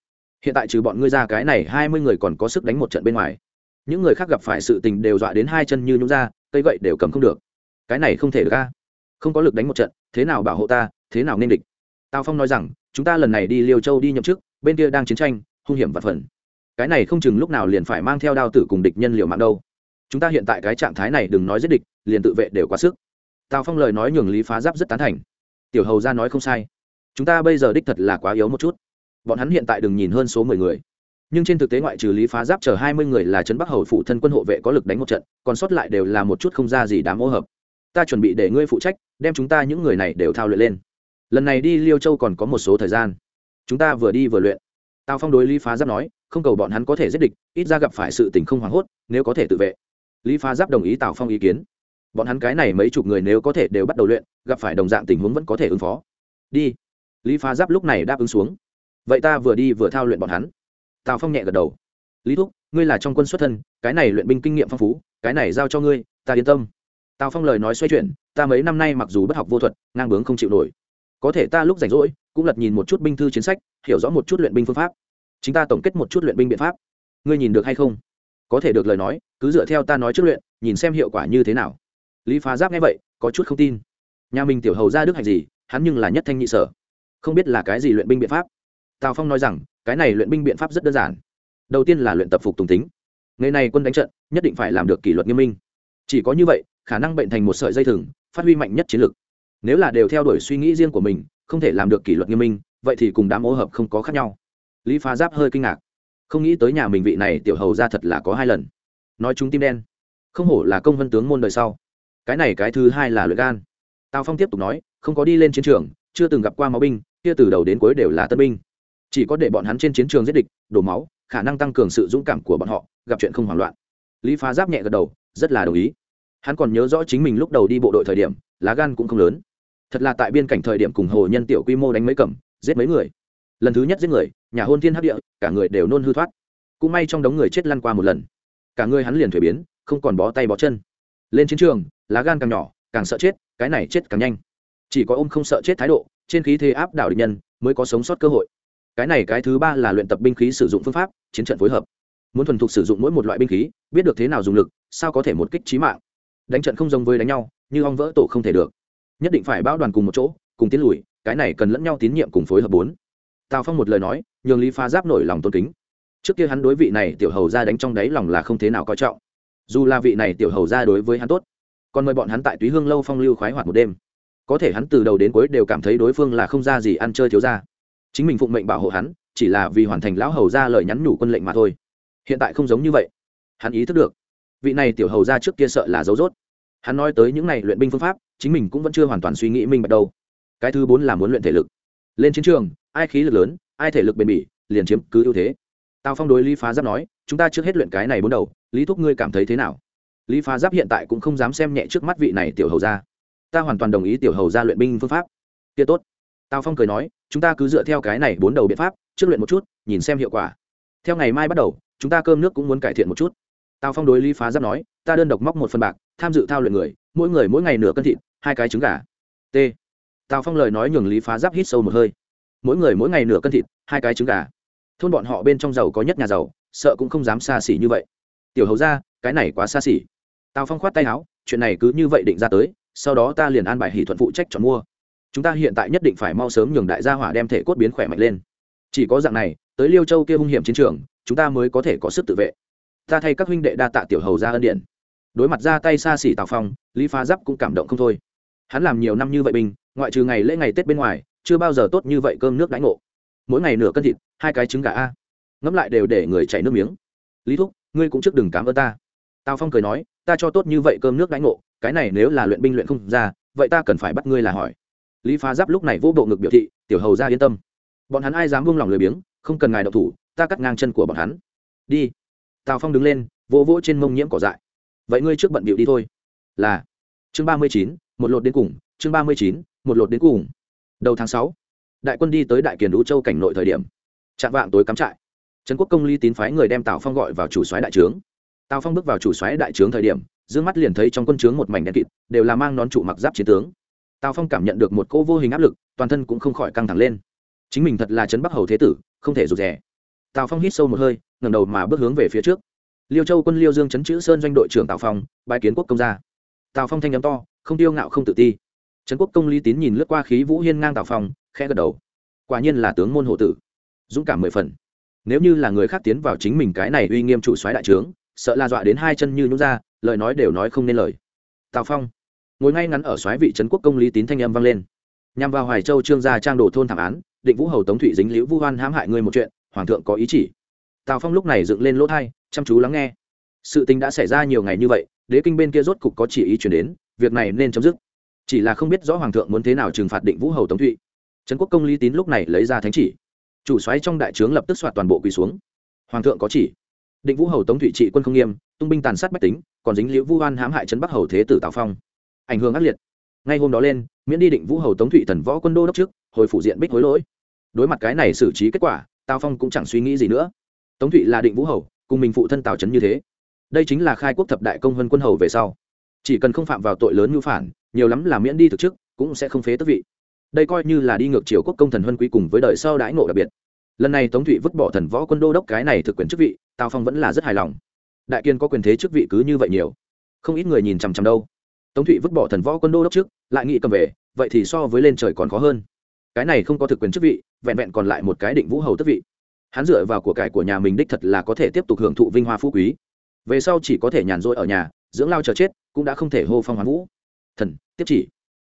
hiện tại trừ bọn ngươi ra cái này hai mươi người còn có sức đánh một trận bên ngoài. Những người khác gặp phải sự tình đều dọa đến hai chân như nhúng ra, cây gậy đều cầm không được. Cái này không thể được ca không có lực đánh một trận, thế nào bảo hộ ta, thế nào nên địch? Tào phong nói rằng, chúng ta lần này đi liêu châu đi nhậm chức, bên kia đang chiến tranh, hung hiểm và phần. Cái này không chừng lúc nào liền phải mang theo đao tử cùng địch nhân liều mạng đâu. Chúng ta hiện tại cái trạng thái này đừng nói giết địch, liền tự vệ đều quá sức tào phong lời nói nhường lý phá giáp rất tán thành. Tiểu hầu ra nói không sai. Chúng ta bây giờ đích thật là quá yếu một chút. Bọn hắn hiện tại đừng nhìn hơn số mười người. Nhưng trên thực tế ngoại trừ lý phá giáp chở hai mươi người là trấn bắc hầu phụ thân quân hộ vệ có lực đánh một trận, còn sót lại đều là một chút không ra gì đám ô hợp. Ta chuẩn bị để ngươi phụ trách, đem chúng ta những người này đều thao luyện lên. Lần này đi liêu châu còn có một số thời gian. Chúng ta vừa đi vừa luyện. Tào phong đối lý phá giáp nói, không cầu bọn hắn có thể giết địch, ít ra gặp phải sự tình không hoảng hốt, nếu có thể tự vệ. Lý phá giáp đồng ý tào phong ý kiến bọn hắn cái này mấy chục người nếu có thể đều bắt đầu luyện, gặp phải đồng dạng tình huống vẫn có thể ứng phó. Đi. Lý phá giáp lúc này đáp ứng xuống. Vậy ta vừa đi vừa thao luyện bọn hắn. Tào phong nhẹ gật đầu. Lý thúc, ngươi là trong quân xuất thân, cái này luyện binh kinh nghiệm phong phú, cái này giao cho ngươi, ta yên tâm. Tào phong lời nói xoay chuyển, ta mấy năm nay mặc dù bất học vô thuật, ngang bướng không chịu nổi. Có thể ta lúc rảnh rỗi, cũng lật nhìn một chút binh thư chiến sách, hiểu rõ một chút luyện binh phương pháp. Chính ta tổng kết một chút luyện binh biện pháp. Ngươi nhìn được hay không? Có thể được lời nói, cứ dựa theo ta nói trước luyện, nhìn xem hiệu quả như thế nào lý phá giáp nghe vậy, có chút không tin. Nhà mình tiểu hầu ra đức hạnh gì, hắn nhưng là nhất thanh nhị sở. Không biết là cái gì luyện binh biện pháp. Tào phong nói rằng, cái này luyện binh biện pháp rất đơn giản. Đầu tiên là luyện tập phục tùng tính. Ngày này quân đánh trận, nhất định phải làm được kỷ luật nghiêm minh. Chỉ có như vậy, khả năng bệnh thành một sợi dây thừng, phát huy mạnh nhất chiến lược nếu là đều theo đuổi suy nghĩ riêng của mình, không thể làm được kỷ luật nghiêm minh, vậy thì cùng đám ô hợp không có khác nhau. Lý phá giáp hơi kinh ngạc. Không nghĩ tới nhà mình vị này tiểu hầu ra thật là có hai lần. Nói chúng tim đen. Không hổ là công vân tướng môn đời sau cái này cái thứ hai là luyện gan. Tào phong tiếp tục nói, không có đi lên chiến trường, chưa từng gặp qua máu binh, kia từ đầu đến cuối đều là tân binh. Chỉ có để bọn hắn trên chiến trường giết địch, đổ máu, khả năng tăng cường sự dũng cảm của bọn họ, gặp chuyện không hoảng loạn. Lý phá giáp nhẹ gật đầu, rất là đồng ý. Hắn còn nhớ rõ chính mình lúc đầu đi bộ đội thời điểm, lá gan cũng không lớn. Thật là tại biên cảnh thời điểm cùng hồ nhân tiểu quy mô đánh mấy cầm, giết mấy người. Lần thứ nhất giết người, nhà hôn thiên hấp địa, cả người đều nôn hư thoát. Cũng may trong đống người chết lăn qua một lần. Cả người hắn liền thuế biến, không còn bó tay bó chân. Lên chiến trường lá gan càng nhỏ, càng sợ chết, cái này chết càng nhanh. Chỉ có ôm không sợ chết thái độ, trên khí thế áp đảo địch nhân, mới có sống sót cơ hội. Cái này cái thứ ba là luyện tập binh khí sử dụng phương pháp, chiến trận phối hợp. Muốn thuần thục sử dụng mỗi một loại binh khí, biết được thế nào dùng lực, sao có thể một kích trí mạng. Đánh trận không giống với đánh nhau, như ong vỡ tổ không thể được. Nhất định phải bao đoàn cùng một chỗ, cùng tiến lùi, cái này cần lẫn nhau tín nhiệm cùng phối hợp bốn. Tào phong một lời nói, nhường lý pha giáp nổi lòng tôn kính. Trước kia hắn đối vị này tiểu hầu ra đánh trong đáy lòng là không thế nào coi trọng. Dù là vị này tiểu hầu ra đối với hắn tốt còn mời bọn hắn tại túy hương lâu phong lưu khoái hoạt một đêm. Có thể hắn từ đầu đến cuối đều cảm thấy đối phương là không ra gì ăn chơi thiếu ra. Chính mình phụng mệnh bảo hộ hắn, chỉ là vì hoàn thành lão hầu ra lời nhắn nhủ quân lệnh mà thôi. Hiện tại không giống như vậy. Hắn ý thức được, vị này tiểu hầu ra trước kia sợ là dấu dốt hắn nói tới những n à y luyện binh phương pháp, chính mình cũng vẫn chưa hoàn toàn suy nghĩ minh bạch đâu. Cái thứ bốn là muốn luyện thể lực. Lên chiến trường, ai khí lực lớn, ai thể lực bền bỉ, liền chiếm cứ ưu thế. Tào phong đối lý phá giáp nói, chúng ta trước hết luyện cái này bốn đầu, lý thúc ngươi cảm thấy thế nào? Lý phá giáp hiện tại cũng không dám xem nhẹ trước mắt vị này tiểu hầu ra ta hoàn toàn đồng ý tiểu hầu ra luyện binh phương pháp. Kia tốt. Tào phong cười nói, chúng ta cứ dựa theo cái này bốn đầu biện pháp, trước luyện một chút, nhìn xem hiệu quả. Theo ngày mai bắt đầu, chúng ta cơm nước cũng muốn cải thiện một chút. Tào phong đối lý phá giáp nói, ta đơn độc móc một phần bạc, tham dự thao luyện người, mỗi người mỗi ngày nửa cân thịt, hai cái trứng gà. T. Tào phong lời nói nhường lý phá giáp hít sâu một hơi. Mỗi người mỗi ngày nửa cân thịt, hai cái trứng gà. Thôn bọn họ bên trong giàu có nhất nhà giàu, sợ cũng không dám xa xỉ như vậy. Tiểu hầu ra cái này quá xa xỉ. Tào phong khoát tay áo, chuyện này cứ như vậy định ra tới, sau đó ta liền an bài hỷ thuận phụ trách chọn mua. Chúng ta hiện tại nhất định phải mau sớm nhường đại gia hỏa đem thể cốt biến khỏe mạnh lên. Chỉ có dạng này, tới liêu châu kia hung hiểm chiến trường, chúng ta mới có thể có sức tự vệ. Ta thay các huynh đệ đa tạ tiểu hầu ra ân điện đối mặt ra tay xa xỉ tào phong, lý phá giáp cũng cảm động không thôi. Hắn làm nhiều năm như vậy bình, ngoại trừ ngày lễ ngày tết bên ngoài, chưa bao giờ tốt như vậy cơm nước đánh ngộ. Mỗi ngày nửa cân thịt, hai cái trứng gà a. Ngẫm lại đều để người chảy nước miếng. Lý thúc, ngươi cũng trước đừng cảm ơn ta tào phong cười nói, ta cho tốt như vậy cơm nước đánh ngộ, cái này nếu là luyện binh luyện không ra, vậy ta cần phải bắt ngươi là hỏi. Lý phá giáp lúc này vô bộ ngực biểu thị, tiểu hầu ra yên tâm. Bọn hắn ai dám buông lòng lười biếng, không cần ngài độc thủ, ta cắt ngang chân của bọn hắn. Đi. Tào phong đứng lên, vỗ vỗ trên mông nhiễm cỏ dại. Vậy ngươi trước bận bịu đi thôi. Là. Chương ba mươi chín, một lột đến cùng. Chương ba mươi chín, một lột đến cùng. Đầu tháng sáu, đại quân đi tới đại kiền đũ châu cảnh nội thời điểm. Chạm vạng tối cắm trại. Trần quốc công ly tín phái người đem tào phong gọi vào chủ soái đại trướng tào phong bước vào chủ soái đại trướng thời điểm d mắt liền thấy trong quân trướng một mảnh đen kịt, đều là mang nón trụ mặc giáp chiến tướng. Tào phong cảm nhận được một cô vô hình áp lực, toàn thân cũng không khỏi căng thẳng lên. Chính mình thật là trấn bắc hầu thế tử, không thể rụt rè. Tào phong hít sâu một hơi, ngẩng đầu mà bước hướng về phía trước. Liêu châu quân liêu dương chấn chữ sơn doanh đội trưởng tào phong bãi kiến quốc công gia. Tào phong thanh n m to, không tiêu ngạo không tự ti. Trấn quốc công lý tín nhìn lướt qua khí vũ hiên ngang tào phong, khẽ gật đầu. Quả nhiên là tướng môn hộ tử. Dũng cảm mười phần. Nếu như là người khác tiến vào chính mình cái này uy nghiêm chủ soái đại trướng sợ la dọa đến hai chân như nhún ra, lời nói đều nói không nên lời. Tào phong, ngồi ngay ngắn ở xoáy vị trấn quốc công lý tín thanh âm vang lên. Nhằm vào hoài châu trương gia trang đồ thôn thảm án, định vũ hầu tống thụy dính liễu vu hoan hãm hại ngươi một chuyện, hoàng thượng có ý chỉ. Tào phong lúc này dựng lên lỗ thai, chăm chú lắng nghe. Sự tình đã xảy ra nhiều ngày như vậy, đế kinh bên kia rốt cục có chỉ ý chuyển đến, việc này nên chấm dứt. Chỉ là không biết rõ hoàng thượng muốn thế nào trừng phạt định vũ hầu tống thụy. Trấn quốc công lý tín lúc này lấy ra thánh chỉ. Chủ xoáy trong đại trướng lập tức soạt toàn bộ quỳ xuống. Hoàng thượng có chỉ định vũ hầu tống thụy trị quân không nghiêm, tung binh tàn sát bách tính, còn dính liễu vu oan hãm hại trấn bắc hầu thế tử tào phong. Ảnh hưởng ác liệt. Ngay hôm đó lên, miễn đi định vũ hầu tống thụy thần võ quân đô đốc trước, hồi phủ diện bích hối lỗi. Đối mặt cái này xử trí kết quả, tào phong cũng chẳng suy nghĩ gì nữa. Tống thụy là định vũ hầu, cùng mình phụ thân tào trấn như thế. Đây chính là khai quốc thập đại công vân quân hầu về sau. Chỉ cần không phạm vào tội lớn như phản, nhiều lắm là miễn đi thực chức, cũng sẽ không phế tức vị. Đây coi như là đi ngược chiều quốc công thần huân quý cùng với đời sau đãi ngộ đặc biệt. Lần này tống thụy vứt bỏ thần võ quân đô đốc cái này thực quyền chức vị tào phong vẫn là rất hài lòng đại kiên có quyền thế chức vị cứ như vậy nhiều không ít người nhìn chằm chằm đâu tống thụy vứt bỏ thần võ quân đô đốc trước lại nghị cầm về vậy thì so với lên trời còn khó hơn cái này không có thực quyền chức vị vẹn vẹn còn lại một cái định vũ hầu tức vị hắn dựa vào của cải của nhà mình đích thật là có thể tiếp tục hưởng thụ vinh hoa phú quý về sau chỉ có thể nhàn rỗi ở nhà dưỡng lao chờ chết cũng đã không thể hô phong hoán vũ thần tiếp chỉ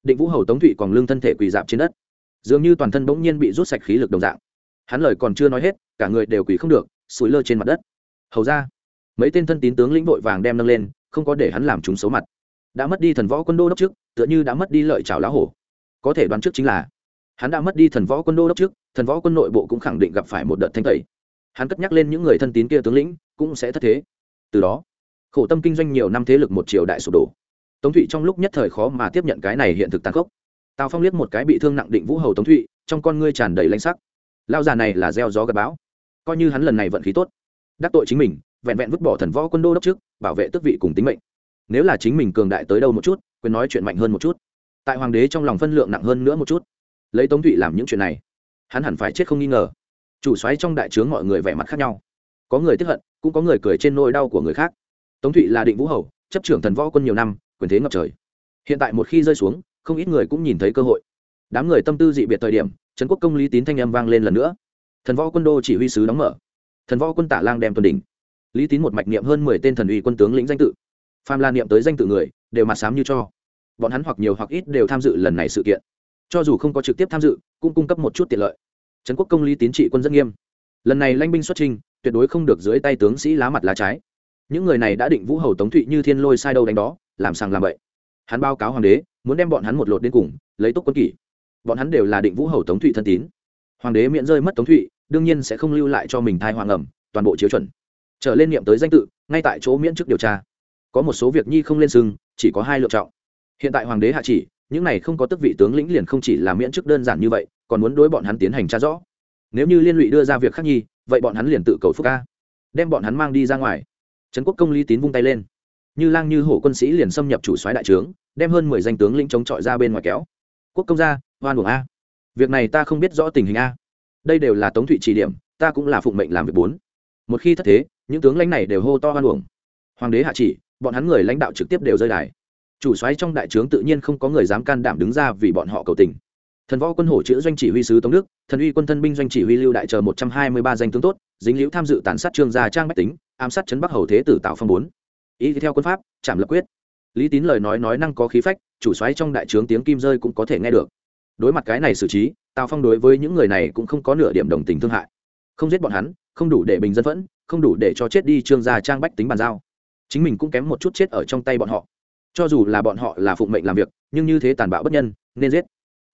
định vũ hầu tống thụy còn lương thân thể quỳ dạp trên đất dường như toàn thân bỗng nhiên bị rút sạch khí lực đồng dạng hắn lời còn chưa nói hết cả người đều quỳ không được sủi lơ trên mặt đất hầu ra, mấy tên thân tín tướng lĩnh vội vàng đem nâng lên, không có để hắn làm chúng xấu mặt. Đã mất đi thần võ quân đô đốc trước, tựa như đã mất đi lợi chảo lá hổ. Có thể đoán trước chính là, hắn đã mất đi thần võ quân đô đốc trước, thần võ quân nội bộ cũng khẳng định gặp phải một đợt thanh tẩy. Hắn cất nhắc lên những người thân tín kia tướng lĩnh, cũng sẽ thất thế. Từ đó, khổ tâm kinh doanh nhiều năm thế lực một triều đại sụp đổ. Tống thụy trong lúc nhất thời khó mà tiếp nhận cái này hiện thực tàn khốc. Tào phong liếc một cái bị thương nặng định vũ hầu tống thụy, trong con ngươi tràn đầy lanh sắc. Lao già này là gieo gió gặp bão. Coi như hắn lần này vận khí tốt đắc tội chính mình, vẹn vẹn vứt bỏ thần võ quân đô đốc trước, bảo vệ tước vị cùng tính mệnh. Nếu là chính mình cường đại tới đâu một chút, quyền nói chuyện mạnh hơn một chút. Tại hoàng đế trong lòng phân lượng nặng hơn nữa một chút. Lấy tống thụy làm những chuyện này, hắn hẳn phải chết không nghi ngờ. Chủ xoáy trong đại trướng mọi người vẻ mặt khác nhau. Có người tiếp hận, cũng có người cười trên nỗi đau của người khác. Tống thụy là định vũ hầu, chấp trưởng thần võ quân nhiều năm, quyền thế ngập trời. Hiện tại một khi rơi xuống, không ít người cũng nhìn thấy cơ hội. Đám người tâm tư dị biệt thời điểm, trấn quốc công lý tín thanh âm vang lên lần nữa. Thần võ quân đô chỉ huy sứ đóng mở thần võ quân tả lang đem tuần đỉnh. Lý tín một mạch niệm hơn mười tên thần uy quân tướng lĩnh danh tự. Phàm la niệm tới danh tự người, đều mặt sám như cho. Bọn hắn hoặc nhiều hoặc ít đều tham dự lần này sự kiện. Cho dù không có trực tiếp tham dự, cũng cung cấp một chút tiện lợi. Trấn quốc công lý tín trị quân rất nghiêm. Lần này lãnh binh xuất trình tuyệt đối không được dưới tay tướng sĩ lá mặt lá trái. Những người này đã định vũ hầu tống thụy như thiên lôi sai đâu đánh đó, làm sàng làm bậy. Hắn báo cáo hoàng đế, muốn đem bọn hắn một lột đến cùng, lấy tốt quân kỷ. Bọn hắn đều là định vũ hầu tống thụy thân tín. Hoàng đế miễn rơi mất tống thụy đương nhiên sẽ không lưu lại cho mình thai hoàng ẩm, toàn bộ chiếu chuẩn. Trở lên niệm tới danh tự, ngay tại chỗ miễn chức điều tra. Có một số việc nhi không lên sừng, chỉ có hai lựa chọn. Hiện tại hoàng đế hạ chỉ, những này không có tức vị tướng lĩnh liền không chỉ là miễn chức đơn giản như vậy, còn muốn đối bọn hắn tiến hành tra rõ. Nếu như liên lụy đưa ra việc khác nhi, vậy bọn hắn liền tự cầu phúc ca đem bọn hắn mang đi ra ngoài. Trấn quốc công lý tín vung tay lên. Như lang như hổ quân sĩ liền xâm nhập chủ soái đại trướng, đem hơn mười danh tướng lĩnh chống chọi ra bên ngoài kéo. Quốc công gia, hoan buồng a. Việc này ta không biết rõ tình hình a đây đều là tống thụy chỉ điểm, ta cũng là phụng mệnh làm việc bốn. Một khi thất thế, những tướng lãnh này đều hô to hoan buồng hoàng đế hạ chỉ, bọn hắn người lãnh đạo trực tiếp đều rơi đài. Chủ soái trong đại trướng tự nhiên không có người dám can đảm đứng ra vì bọn họ cầu tình. Thần võ quân hổ chữ doanh chỉ huy sứ tống đức, thần uy quân thân binh doanh chỉ huy lưu đại chờ một trăm hai mươi ba danh tướng tốt, dính liễu tham dự tàn sát trương gia trang bách tính, ám sát chấn bắc hầu thế tử tạo phong bốn. Ý theo quân pháp, chạm lập quyết. Lý tín lời nói nói năng có khí phách, chủ xoáy trong đại trướng tiếng kim rơi cũng có thể nghe được. Đối mặt cái này xử trí tào phong đối với những người này cũng không có nửa điểm đồng tình thương hại. Không giết bọn hắn, không đủ để bình dân phẫn, không đủ để cho chết đi trương gia trang bách tính bàn giao. Chính mình cũng kém một chút chết ở trong tay bọn họ. Cho dù là bọn họ là phụng mệnh làm việc, nhưng như thế tàn bạo bất nhân, nên giết.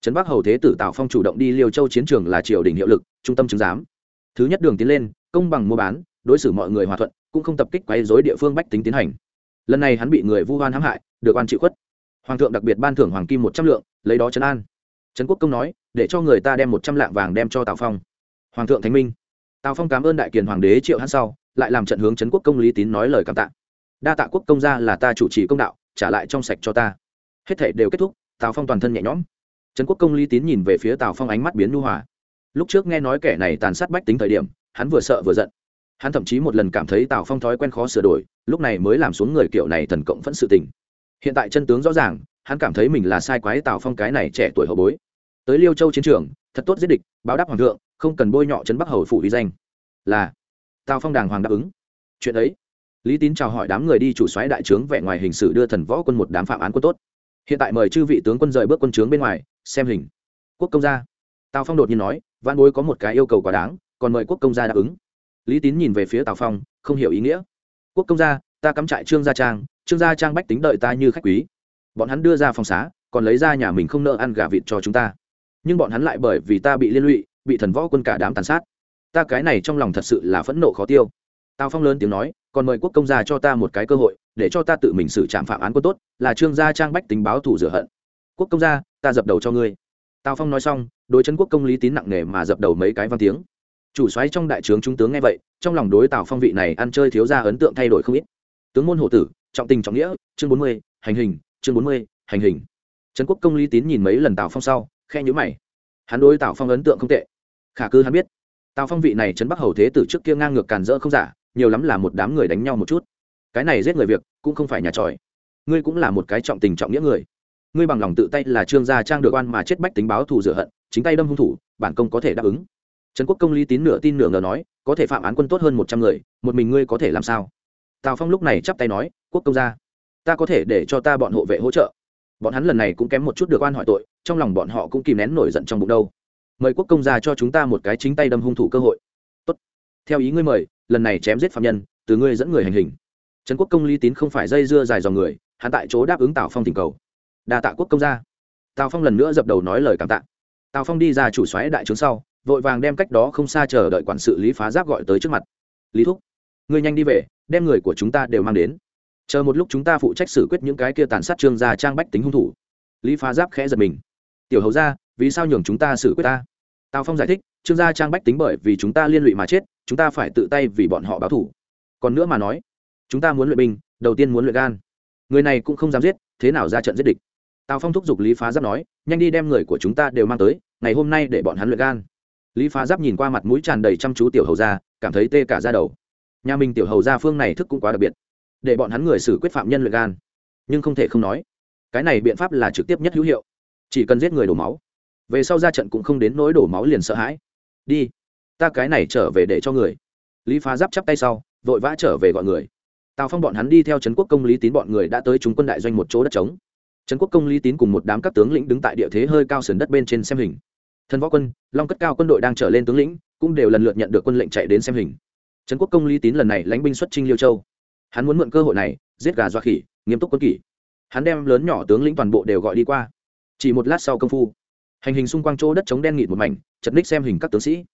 Trấn bắc hầu thế tử tào phong chủ động đi liêu châu chiến trường là triều đình hiệu lực, trung tâm chứng giám. Thứ nhất đường tiến lên, công bằng mua bán, đối xử mọi người hòa thuận, cũng không tập kích quấy dối địa phương bách tính tiến hành. Lần này hắn bị người vu hoan hãm hại, được oan chịu khuất. Hoàng thượng đặc biệt ban thưởng hoàng kim một trăm lượng, lấy đó trấn an trấn quốc công nói, để cho người ta đem một trăm lạng vàng đem cho tào phong. Hoàng thượng thánh minh. Tào phong cảm ơn đại kiền hoàng đế triệu hắn sau, lại làm trận hướng trấn quốc công lý tín nói lời cảm tạ. Đa tạ quốc công gia là ta chủ trì công đạo, trả lại trong sạch cho ta. Hết thể đều kết thúc, tào phong toàn thân nhẹ nhõm. Trấn quốc công lý tín nhìn về phía tào phong ánh mắt biến nhu hòa. Lúc trước nghe nói kẻ này tàn sát bách tính thời điểm, hắn vừa sợ vừa giận. Hắn thậm chí một lần cảm thấy tào phong thói quen khó sửa đổi, lúc này mới làm xuống người kiểu này thần cộng phẫn sự tình. Hiện tại chân tướng rõ ràng hắn cảm thấy mình là sai quái tào phong cái này trẻ tuổi hậu bối. Tới liêu châu chiến trường, thật tốt giết địch, báo đáp hoàng thượng, không cần bôi nhọ trấn bắc hầu phủ uy danh. Là, tào phong đàng hoàng đáp ứng. Chuyện ấy, lý tín chào hỏi đám người đi chủ xoáy đại trướng vẻ ngoài hình sự đưa thần võ quân một đám phạm án quân tốt. Hiện tại mời chư vị tướng quân rời bước quân trướng bên ngoài, xem hình. Quốc công gia. Tào phong đột nhiên nói, văn bối có một cái yêu cầu quá đáng, còn mời quốc công gia đáp ứng. Lý tín nhìn về phía tào phong, không hiểu ý nghĩa. Quốc công gia, ta cắm trại trương gia trang, trương gia trang bách tính đợi ta như khách quý bọn hắn đưa ra phòng xá, còn lấy ra nhà mình không nợ ăn gà vịt cho chúng ta. Nhưng bọn hắn lại bởi vì ta bị liên lụy, bị thần võ quân cả đám tàn sát. Ta cái này trong lòng thật sự là phẫn nộ khó tiêu. Tào phong lớn tiếng nói, còn mời quốc công gia cho ta một cái cơ hội, để cho ta tự mình xử trạm phạm án quân tốt, là trương gia trang bách tính báo thủ rửa hận. Quốc công gia, ta dập đầu cho ngươi. Tào phong nói xong, đối chân quốc công lý tín nặng nề mà dập đầu mấy cái văn tiếng. Chủ xoáy trong đại trướng trung tướng nghe vậy, trong lòng đối tào phong vị này ăn chơi thiếu ra ấn tượng thay đổi không ít. Tướng môn hổ tử, trọng tình trọng nghĩa, chương bốn mươi, hành hình chương bốn mươi, hành hình. Trấn quốc công lý tín nhìn mấy lần tào phong sau khe nhữ mày. Hắn đối tào phong ấn tượng không tệ. Khả cư hắn biết, tào phong vị này trấn bắc hầu thế từ trước kia ngang ngược càn rỡ không giả, nhiều lắm là một đám người đánh nhau một chút. Cái này giết người việc, cũng không phải nhà tròi. Ngươi cũng là một cái trọng tình trọng nghĩa người. Ngươi bằng lòng tự tay là trương gia trang được oan mà chết bách tính báo thù rửa hận, chính tay đâm hung thủ, bản công có thể đáp ứng. Trấn quốc công lý tín nửa tin nửa ngờ nói, có thể phạm án quân tốt hơn một trăm người, một mình ngươi có thể làm sao? Tào phong lúc này chắp tay nói, quốc công gia ta có thể để cho ta bọn hộ vệ hỗ trợ. Bọn hắn lần này cũng kém một chút được oan hỏi tội, trong lòng bọn họ cũng kìm nén nổi giận trong bụng đâu. Mời quốc công gia cho chúng ta một cái chính tay đâm hung thủ cơ hội. Tốt. theo ý ngươi mời, lần này chém giết phạm nhân, từ ngươi dẫn người hành hình. Trần quốc công lý tín không phải dây dưa dài dòng người, hắn tại chỗ đáp ứng tào phong tình cầu. Đa tạ quốc công gia. Tào phong lần nữa dập đầu nói lời cảm tạ. Tào phong đi ra chủ xoáy đại trướng sau, vội vàng đem cách đó không xa chờ đợi quản sự lý phá giáp gọi tới trước mặt. Lý thúc, ngươi nhanh đi về, đem người của chúng ta đều mang đến chờ một lúc chúng ta phụ trách xử quyết những cái kia tàn sát trương gia trang bách tính hung thủ. Lý phá giáp khẽ giật mình. Tiểu hầu ra vì sao nhường chúng ta xử quyết ta? Tào phong giải thích, trương gia trang bách tính bởi vì chúng ta liên lụy mà chết, chúng ta phải tự tay vì bọn họ báo thủ còn nữa mà nói, chúng ta muốn luyện binh, đầu tiên muốn luyện gan. Người này cũng không dám giết, thế nào ra trận giết địch? Tào phong thúc giục lý phá giáp nói, nhanh đi đem người của chúng ta đều mang tới, ngày hôm nay để bọn hắn luyện gan. Lý phá giáp nhìn qua mặt mũi tràn đầy chăm chú tiểu hầu ra cảm thấy tê cả ra đầu. Nhà mình tiểu hầu ra phương này thức cũng quá đặc biệt để bọn hắn người xử quyết phạm nhân luyện gan. Nhưng không thể không nói, cái này biện pháp là trực tiếp nhất hữu hiệu. Chỉ cần giết người đổ máu, về sau ra trận cũng không đến nỗi đổ máu liền sợ hãi. Đi, ta cái này trở về để cho người. Lý phá giáp chắp tay sau, vội vã trở về gọi người. Tào phong bọn hắn đi theo trấn quốc công lý tín bọn người đã tới chúng quân đại doanh một chỗ đất trống. Trấn quốc công lý tín cùng một đám các tướng lĩnh đứng tại địa thế hơi cao sườn đất bên trên xem hình. Thần võ quân, long cất cao quân đội đang trở lên tướng lĩnh, cũng đều lần lượt nhận được quân lệnh chạy đến xem hình. Trấn quốc công lý tín lần này lãnh binh xuất trinh liêu châu hắn muốn mượn cơ hội này, giết gà doa khỉ, nghiêm túc quân kỷ. Hắn đem lớn nhỏ tướng lĩnh toàn bộ đều gọi đi qua. Chỉ một lát sau công phu, hành hình xung quanh chỗ đất trống đen nghịt một mảnh, chật ních xem hình các tướng sĩ.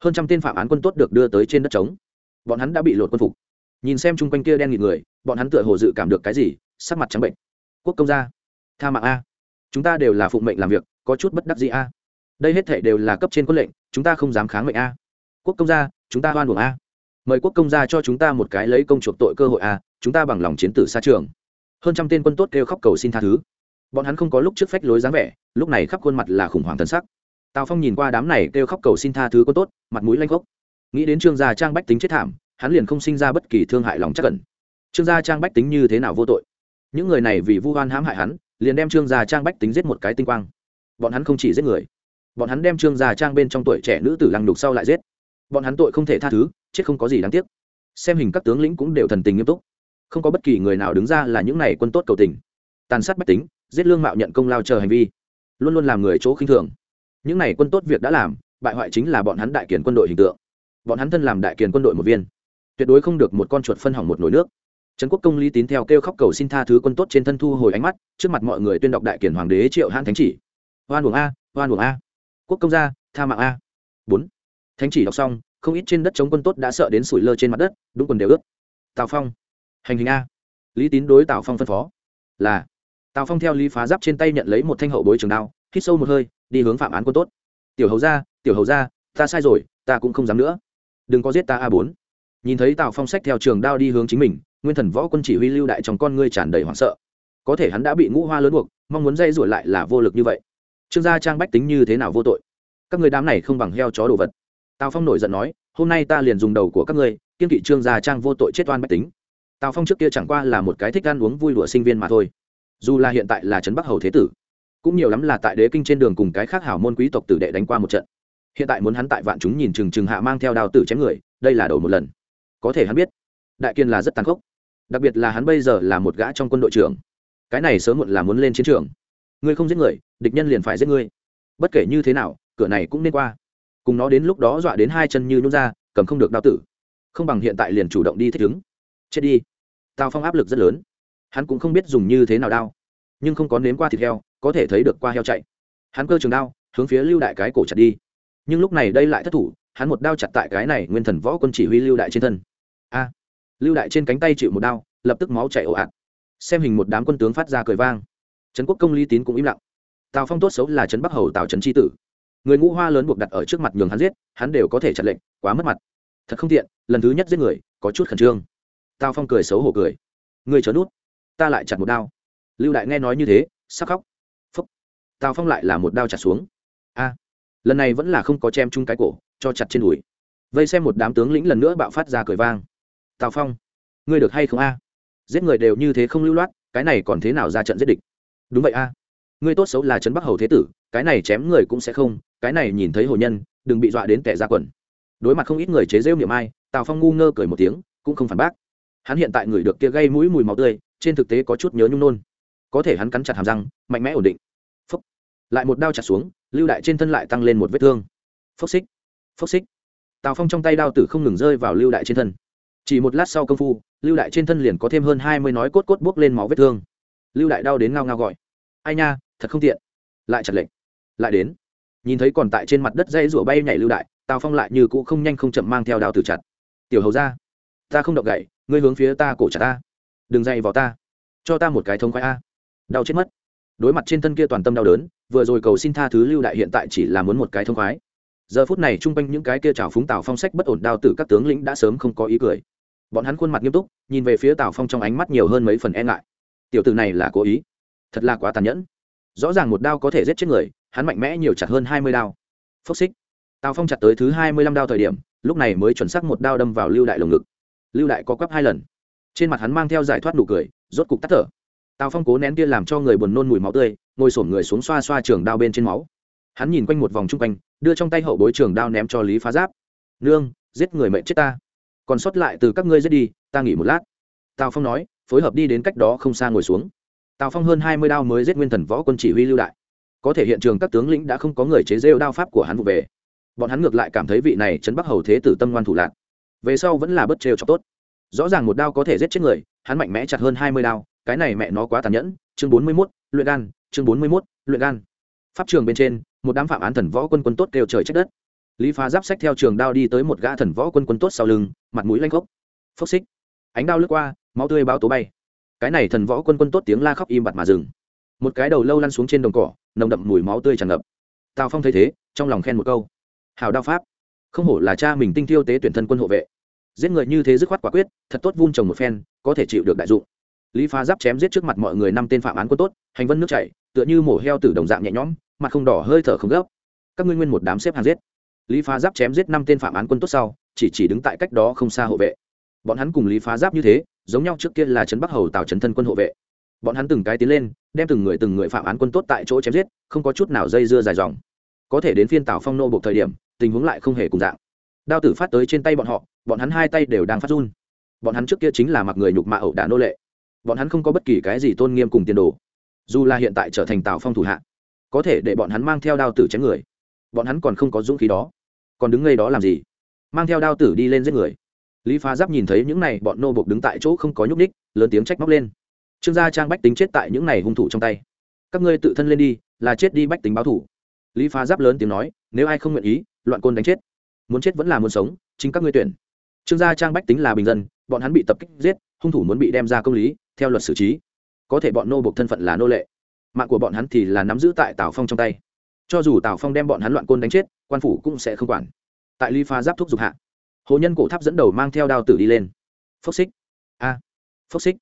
Hơn trăm tên phạm án quân tốt được đưa tới trên đất trống. Bọn hắn đã bị lột quân phục. Nhìn xem chung quanh kia đen nghịt người, bọn hắn tựa hồ dự cảm được cái gì, sắc mặt trắng bệnh. Quốc công gia, tha mạng a. Chúng ta đều là phụng mệnh làm việc, có chút bất đắc gì a. Đây hết thể đều là cấp trên quân lệnh, chúng ta không dám kháng mệnh a. Quốc công gia, chúng ta hoan buồng a mời quốc công gia cho chúng ta một cái lấy công chuộc tội cơ hội a chúng ta bằng lòng chiến tử xa trường. Hơn trăm tên quân tốt kêu khóc cầu xin tha thứ. Bọn hắn không có lúc trước phách lối dáng vẻ, lúc này khắp khuôn mặt là khủng hoảng thân sắc. Tào phong nhìn qua đám này kêu khóc cầu xin tha thứ quân tốt, mặt mũi lanh gốc nghĩ đến trương gia trang bách tính chết thảm, hắn liền không sinh ra bất kỳ thương hại lòng chắc cẩn trương gia trang bách tính như thế nào vô tội? Những người này vì vu oan hãm hại hắn, liền đem trương gia trang bách tính giết một cái tinh quang. Bọn hắn không chỉ giết người, bọn hắn đem trương gia trang bên trong tuổi trẻ nữ tử lăng đục sau lại giết bọn hắn tội không thể tha thứ, chết không có gì đáng tiếc. Xem hình các tướng lĩnh cũng đều thần tình nghiêm túc. Không có bất kỳ người nào đứng ra là những này quân tốt cầu tình. Tàn sát bách tính, giết lương mạo nhận công lao chờ hành vi. Luôn luôn làm người chỗ khinh thường. Những này quân tốt việc đã làm, bại hoại chính là bọn hắn đại kiển quân đội hình tượng. Bọn hắn thân làm đại kiển quân đội một viên. Tuyệt đối không được một con chuột phân hỏng một nồi nước. Trấn quốc công lý tín theo kêu khóc cầu xin tha thứ quân tốt trên thân thu hồi ánh mắt, trước mặt mọi người tuyên đọc đại kiển hoàng đế triệu hãn thánh chỉ. Hoan buồng a, hoan buồng a. Quốc công gia, tha mạng a. Bốn thánh chỉ đọc xong, không ít trên đất chống quân tốt đã sợ đến sủi lơ trên mặt đất, đúng quần đều ướt. Tào phong. Hành hình a. Lý tín đối tào phong phân phó. Là. Tào phong theo lý phá giáp trên tay nhận lấy một thanh hậu bối trường đao, hít sâu một hơi, đi hướng phạm án quân tốt. Tiểu hầu ra tiểu hầu ra ta sai rồi, ta cũng không dám nữa. Đừng có giết ta a bốn. Nhìn thấy tào phong sách theo trường đao đi hướng chính mình, nguyên thần võ quân chỉ huy lưu đại trong con ngươi tràn đầy hoảng sợ. Có thể hắn đã bị ngũ hoa lớn buộc, mong muốn dây rủi lại là vô lực như vậy. Trương gia trang bách tính như thế nào vô tội? Các người đám này không bằng heo chó đồ vật tào phong nổi giận nói, hôm nay ta liền dùng đầu của các ngươi, kiên kỵ trương gia trang vô tội chết oan bách tính. Tào phong trước kia chẳng qua là một cái thích ăn uống vui đùa sinh viên mà thôi. Dù là hiện tại là trấn bắc hầu thế tử, cũng nhiều lắm là tại đế kinh trên đường cùng cái khác hảo môn quý tộc tử đệ đánh qua một trận. Hiện tại muốn hắn tại vạn chúng nhìn chừng chừng hạ mang theo đào tử chém người, đây là đầu một lần. Có thể hắn biết, đại kiên là rất tàn khốc. Đặc biệt là hắn bây giờ là một gã trong quân đội trưởng. Cái này sớm muộn là muốn lên chiến trường. Ngươi không giết người, địch nhân liền phải giết ngươi. Bất kể như thế nào, cửa này cũng nên qua cùng nó đến lúc đó dọa đến hai chân như nhún ra, cầm không được đao tử. Không bằng hiện tại liền chủ động đi thích ứng. Chết đi. Tào phong áp lực rất lớn. Hắn cũng không biết dùng như thế nào đao, nhưng không có nếm qua thịt heo, có thể thấy được qua heo chạy. Hắn cơ trường đao, hướng phía lưu đại cái cổ chặt đi. Nhưng lúc này đây lại thất thủ, hắn một đao chặt tại cái này nguyên thần võ quân chỉ huy lưu đại trên thân. A! Lưu đại trên cánh tay chịu một đao, lập tức máu chảy ồ ạt. Xem hình một đám quân tướng phát ra cười vang. Trấn quốc công lý tín cũng im lặng. Tào phong tốt xấu là trấn bắc hầu tào trấn tri tử người ngũ hoa lớn buộc đặt ở trước mặt nhường hắn giết, hắn đều có thể chặt lệnh, quá mất mặt. Thật không tiện, lần thứ nhất giết người, có chút khẩn trương. Tào phong cười xấu hổ cười. Người chớ nút, ta lại chặt một đao. Lưu đại nghe nói như thế sắc khóc. Phúc. Tào phong lại là một đao chặt xuống. A. Lần này vẫn là không có chém chung cái cổ, cho chặt trên đùi. Vây xem một đám tướng lĩnh lần nữa bạo phát ra cười vang. Tào phong, ngươi được hay không a? Giết người đều như thế không lưu loát, cái này còn thế nào ra trận giết địch? Đúng vậy a. Ngươi tốt xấu là trấn bắc hầu thế tử, cái này chém người cũng sẽ không cái này nhìn thấy hồ nhân, đừng bị dọa đến tẻ ra quần. Đối mặt không ít người chế rêu niệm ai, tào phong ngu ngơ cười một tiếng, cũng không phản bác. Hắn hiện tại người được kia gây mũi mùi máu tươi, trên thực tế có chút nhớ nhung nôn. Có thể hắn cắn chặt hàm răng, mạnh mẽ ổn định. Phốc lại một đao chặt xuống, lưu đại trên thân lại tăng lên một vết thương. Phốc xích. Phốc xích. Tào phong trong tay đao tử không ngừng rơi vào lưu đại trên thân. Chỉ một lát sau công phu, lưu đại trên thân liền có thêm hơn hai mươi nói cốt cốt buốc lên máu vết thương. Lưu đại đau đến ngao ngao gọi. Ai nha, thật không tiện. Lại chặt lệnh. Lại đến nhìn thấy còn tại trên mặt đất dây rủa bay nhảy lưu đại, tào phong lại như cũ không nhanh không chậm mang theo đao tử chặt. Tiểu hầu ra ta không động gậy ngươi hướng phía ta cổ chặt ta. Đừng dày vào ta. Cho ta một cái thông khoái a. Đau chết mất. Đối mặt trên thân kia toàn tâm đau đớn, vừa rồi cầu xin tha thứ lưu đại hiện tại chỉ là muốn một cái thông khoái. Giờ phút này chung quanh những cái kia trào phúng tào phong sách bất ổn đao tử các tướng lĩnh đã sớm không có ý cười. Bọn hắn khuôn mặt nghiêm túc, nhìn về phía tào phong trong ánh mắt nhiều hơn mấy phần e ngại. Tiểu tử này là cố ý. Thật là quá tàn nhẫn. Rõ ràng một đao có thể giết chết người hắn mạnh mẽ nhiều chặt hơn hai mươi đao. Phốc xích. Tào phong chặt tới thứ hai mươi lăm đao thời điểm, lúc này mới chuẩn xác một đao đâm vào lưu đại lồng ngực. Lưu đại có quắp hai lần. Trên mặt hắn mang theo giải thoát nụ cười, rốt cục tắt thở. Tào phong cố nén kia làm cho người buồn nôn mùi máu tươi, ngồi sổm người xuống xoa xoa trường đao bên trên máu. Hắn nhìn quanh một vòng chung quanh, đưa trong tay hậu bối trường đao ném cho lý phá giáp. Nương, giết người mệnh chết ta. Còn sót lại từ các ngươi giết đi, ta nghỉ một lát. Tào phong nói, phối hợp đi đến cách đó không xa ngồi xuống. Tào phong hơn hai mươi đao mới giết nguyên thần võ quân chỉ huy lưu đại có thể hiện trường các tướng lĩnh đã không có người chế rêu đao pháp của hắn vụ về. Bọn hắn ngược lại cảm thấy vị này chấn bắc hầu thế tử tâm ngoan thủ lạc. Về sau vẫn là bất trêu cho tốt. Rõ ràng một đao có thể giết chết người, hắn mạnh mẽ chặt hơn hai mươi đao, cái này mẹ nó quá tàn nhẫn. Chương bốn mươi mốt, luyện gan chương bốn mươi mốt, luyện gan pháp trường bên trên, một đám phạm án thần võ quân quân tốt kêu trời trách đất. Lý phá giáp sách theo trường đao đi tới một gã thần võ quân quân tốt sau lưng, mặt mũi lanh khốc. Phốc xích. Ánh đao lướt qua, máu tươi bao tố bay. Cái này thần võ quân quân tốt tiếng la khóc im bặt mà dừng. Một cái đầu lâu lăn xuống trên đồng cỏ nồng đậm mùi máu tươi tràn ngập. Tào phong thấy thế, trong lòng khen một câu. Hào đao pháp. Không hổ là cha mình tinh thiêu tế tuyển thân quân hộ vệ. Giết người như thế dứt khoát quả quyết, thật tốt vun trồng một phen, có thể chịu được đại dụng. Lý phá giáp chém giết trước mặt mọi người năm tên phạm án quân tốt, hành vân nước chảy, tựa như mổ heo từ đồng dạng nhẹ nhõm, mặt không đỏ hơi thở không gấp. Các ngươi nguyên một đám xếp hàng giết. Lý phá giáp chém giết năm tên phạm án quân tốt sau, chỉ chỉ đứng tại cách đó không xa hộ vệ. Bọn hắn cùng lý phá giáp như thế, giống nhau trước kia là trấn bắc hầu tào trấn thân quân hộ vệ bọn hắn từng cái tiến lên, đem từng người từng người phạm án quân tốt tại chỗ chém giết, không có chút nào dây dưa dài dòng. Có thể đến phiên tào phong nô buộc thời điểm, tình huống lại không hề cùng dạng. Đao tử phát tới trên tay bọn họ, bọn hắn hai tay đều đang phát run. Bọn hắn trước kia chính là mặc người nhục mạ ẩu đả nô lệ. Bọn hắn không có bất kỳ cái gì tôn nghiêm cùng tiền đồ. Dù là hiện tại trở thành tào phong thủ hạ, có thể để bọn hắn mang theo đao tử chém người. Bọn hắn còn không có dũng khí đó. Còn đứng ngay đó làm gì? Mang theo đao tử đi lên giết người. Lý phá giáp nhìn thấy những này, bọn nô buộc đứng tại chỗ không có nhúc ních lớn tiếng trách móc lên trương gia trang bách tính chết tại những này hung thủ trong tay. Các ngươi tự thân lên đi, là chết đi bách tính báo thủ. Lý phá giáp lớn tiếng nói, nếu ai không nguyện ý, loạn côn đánh chết. Muốn chết vẫn là muốn sống, chính các ngươi tuyển. Trương gia trang bách tính là bình dân, bọn hắn bị tập kích giết, hung thủ muốn bị đem ra công lý, theo luật xử trí. Có thể bọn nô buộc thân phận là nô lệ. Mạng của bọn hắn thì là nắm giữ tại tào phong trong tay. Cho dù tào phong đem bọn hắn loạn côn đánh chết, quan phủ cũng sẽ không quản. Tại ly pha giáp thuốc dục hạ, hồ nhân cổ tháp dẫn đầu mang theo đao tử đi lên. Phốc xích. A. Phốc xích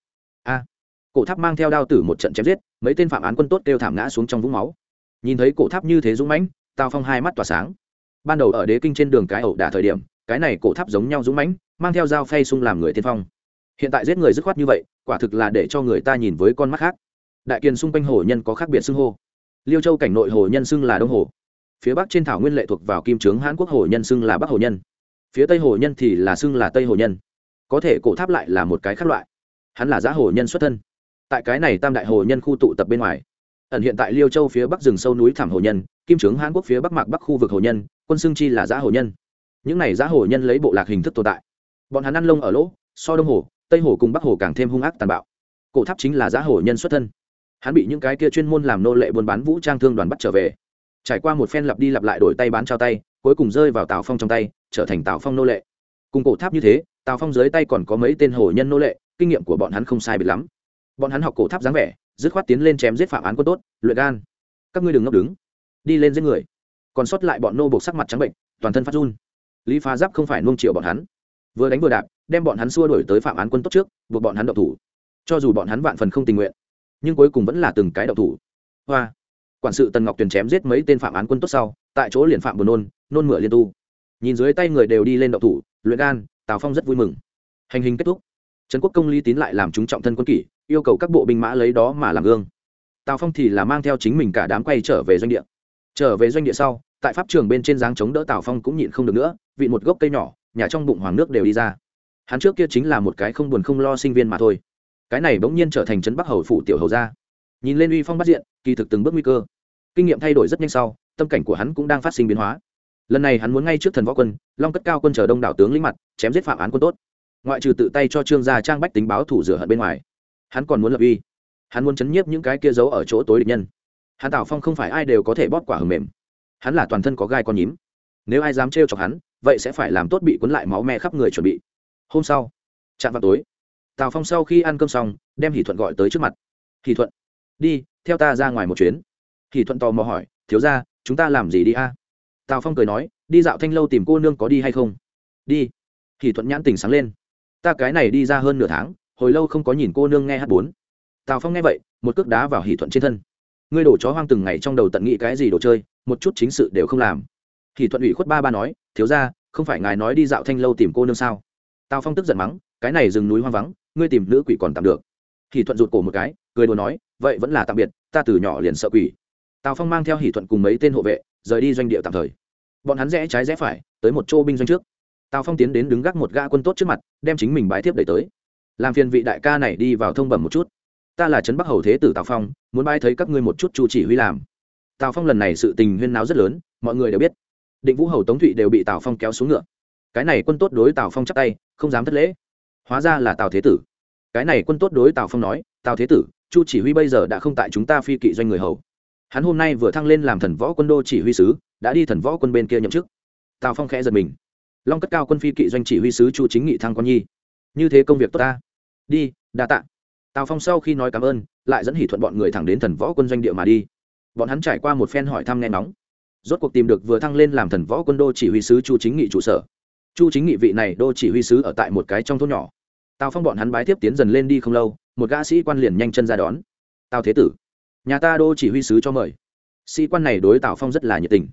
cổ tháp mang theo đao tử một trận chém giết, mấy tên phạm án quân tốt kêu thảm ngã xuống trong vũng máu. Nhìn thấy cổ tháp như thế dũng mãnh, tào phong hai mắt tỏa sáng. Ban đầu ở đế kinh trên đường cái ẩu đả thời điểm, cái này cổ tháp giống nhau dũng mãnh, mang theo dao phay sung làm người tiên phong. Hiện tại giết người dứt khoát như vậy, quả thực là để cho người ta nhìn với con mắt khác. Đại kiền xung quanh hồ nhân có khác biệt xưng hô. Liêu châu cảnh nội hồ nhân xưng là đông hồ. Phía bắc trên thảo nguyên lệ thuộc vào kim trướng hãn quốc hồ nhân xưng là bắc hồ nhân. Phía tây hồ nhân thì là xưng là tây hồ nhân. Có thể cổ tháp lại là một cái khác loại. Hắn là giá hồ nhân xuất thân tại cái này tam đại hồ nhân khu tụ tập bên ngoài. Ẩn hiện tại liêu châu phía bắc rừng sâu núi thảm hồ nhân, kim trướng hàn quốc phía bắc mạc bắc khu vực hồ nhân, quân xương chi là giá hồ nhân. Những này giá hồ nhân lấy bộ lạc hình thức tồn tại. Bọn hắn ăn lông ở lỗ, so đông hồ, tây hồ cùng bắc hồ càng thêm hung ác tàn bạo. Cổ tháp chính là giá hồ nhân xuất thân. Hắn bị những cái kia chuyên môn làm nô lệ buôn bán vũ trang thương đoàn bắt trở về. Trải qua một phen lặp đi lặp lại đổi tay bán trao tay, cuối cùng rơi vào tào phong trong tay, trở thành tào phong nô lệ. Cùng cổ tháp như thế, tào phong dưới tay còn có mấy tên hồ nhân nô lệ, kinh nghiệm của bọn hắn không sai biệt lắm bọn hắn học cổ tháp dáng vẻ, dứt khoát tiến lên chém giết phạm án quân tốt, luyện gan. Các ngươi đừng ngốc đứng. Đi lên giết người. Còn sót lại bọn nô buộc sắc mặt trắng bệnh, toàn thân phát run. Lý phá giáp không phải nuông triệu bọn hắn. Vừa đánh vừa đạp, đem bọn hắn xua đuổi tới phạm án quân tốt trước, buộc bọn hắn đậu thủ. Cho dù bọn hắn vạn phần không tình nguyện, nhưng cuối cùng vẫn là từng cái đậu thủ. Hoa. Quản sự tần ngọc tuyền chém giết mấy tên phạm án quân tốt sau, tại chỗ liền phạm buồn nôn nôn mửa liên tu. Nhìn dưới tay người đều đi lên đậu thủ, luyện gan, tào phong rất vui mừng. Hành hình kết thúc trần quốc công lý tín lại làm chúng trọng thân quân kỷ, yêu cầu các bộ binh mã lấy đó mà làm gương. Tào phong thì là mang theo chính mình cả đám quay trở về doanh địa. Trở về doanh địa sau, tại pháp trường bên trên dáng chống đỡ tào phong cũng nhịn không được nữa, vị một gốc cây nhỏ, nhà trong bụng hoàng nước đều đi ra. Hắn trước kia chính là một cái không buồn không lo sinh viên mà thôi. Cái này bỗng nhiên trở thành trấn bắc hầu phủ tiểu hầu gia. Nhìn lên uy phong bắt diện, kỳ thực từng bước nguy cơ. Kinh nghiệm thay đổi rất nhanh sau, tâm cảnh của hắn cũng đang phát sinh biến hóa. Lần này hắn muốn ngay trước thần võ quân, long cất cao quân chờ đông đảo tướng lĩnh mặt, chém giết phạm án quân tốt ngoại trừ tự tay cho trương gia trang bách tính báo thủ rửa hận bên ngoài, hắn còn muốn lập uy. Hắn muốn chấn nhiếp những cái kia giấu ở chỗ tối địch nhân. Hắn tào phong không phải ai đều có thể bóp quả hầm mềm. Hắn là toàn thân có gai con nhím. Nếu ai dám trêu chọc hắn, vậy sẽ phải làm tốt bị cuốn lại máu me khắp người chuẩn bị. Hôm sau, chạm vào tối, tào phong sau khi ăn cơm xong, đem hỷ thuận gọi tới trước mặt. Hỷ thuận, đi, theo ta ra ngoài một chuyến. Hỷ thuận tò mò hỏi, thiếu ra chúng ta làm gì đi a? Tào phong cười nói, đi dạo thanh lâu tìm cô nương có đi hay không? Đi. Hỷ thuận nhãn tình sáng lên ta cái này đi ra hơn nửa tháng, hồi lâu không có nhìn cô nương nghe hát bốn. Tào phong nghe vậy, một cước đá vào hỷ thuận trên thân. Ngươi đổ chó hoang từng ngày trong đầu tận nghĩ cái gì đồ chơi, một chút chính sự đều không làm. Hỷ thuận ủy khuất ba ba nói, thiếu ra không phải ngài nói đi dạo thanh lâu tìm cô nương sao? Tào phong tức giận mắng, cái này rừng núi hoang vắng, ngươi tìm nữ quỷ còn tạm được. Hỷ thuận rụt cổ một cái, cười đùa nói, vậy vẫn là tạm biệt, ta từ nhỏ liền sợ quỷ. Tào phong mang theo hỷ thuận cùng mấy tên hộ vệ, rời đi doanh địa tạm thời. Bọn hắn rẽ trái rẽ phải, tới một chỗ binh doanh trước tào phong tiến đến đứng gác một gã quân tốt trước mặt, đem chính mình bãi thiếp đẩy tới. Làm phiền vị đại ca này đi vào thông bẩm một chút. Ta là trấn bắc hầu thế tử tào phong, muốn bãi thấy các ngươi một chút chu chỉ huy làm. Tào phong lần này sự tình huyên náo rất lớn, mọi người đều biết. Định vũ hầu tống thụy đều bị tào phong kéo xuống ngựa. Cái này quân tốt đối tào phong chắc tay, không dám thất lễ. Hóa ra là tào thế tử. Cái này quân tốt đối tào phong nói, tào thế tử, chu chỉ huy bây giờ đã không tại chúng ta phi kỵ doanh người hầu. Hắn hôm nay vừa thăng lên làm thần võ quân đô chỉ huy sứ, đã đi thần võ quân bên kia nhậm chức. Tào phong khẽ giật mình long cất cao quân phi kỵ doanh chỉ huy sứ chu chính nghị thăng con nhi. Như thế công việc tốt ta. Đi, đa tạ. Tào phong sau khi nói cảm ơn, lại dẫn hỷ thuận bọn người thẳng đến thần võ quân doanh địa mà đi. Bọn hắn trải qua một phen hỏi thăm nghe nóng. Rốt cuộc tìm được vừa thăng lên làm thần võ quân đô chỉ huy sứ chu chính nghị trụ sở. Chu chính nghị vị này đô chỉ huy sứ ở tại một cái trong thôn nhỏ. Tào phong bọn hắn bái tiếp tiến dần lên đi không lâu, một gã sĩ quan liền nhanh chân ra đón. Tào thế tử, nhà ta đô chỉ huy sứ cho mời. Sĩ quan này đối tào phong rất là nhiệt tình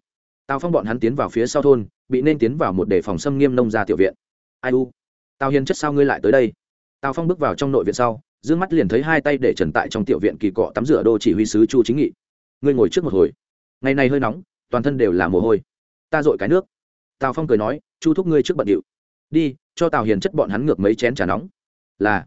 tào phong bọn hắn tiến vào phía sau thôn, bị nên tiến vào một đề phòng xâm nghiêm nông gia tiểu viện. Ai u? Tào hiền chất sao ngươi lại tới đây? Tào phong bước vào trong nội viện sau d ư ơ n g mắt liền thấy hai tay để trần tại trong tiểu viện kỳ cọ tắm rửa đô chỉ huy sứ chu chính nghị. Ngươi ngồi trước một hồi. Ngày này hơi nóng, toàn thân đều là mồ hôi. Ta dội cái nước. Tào phong cười nói, chu thúc ngươi trước bận điệu. Đi, cho tào hiền chất bọn hắn ngược mấy chén trà nóng. Là.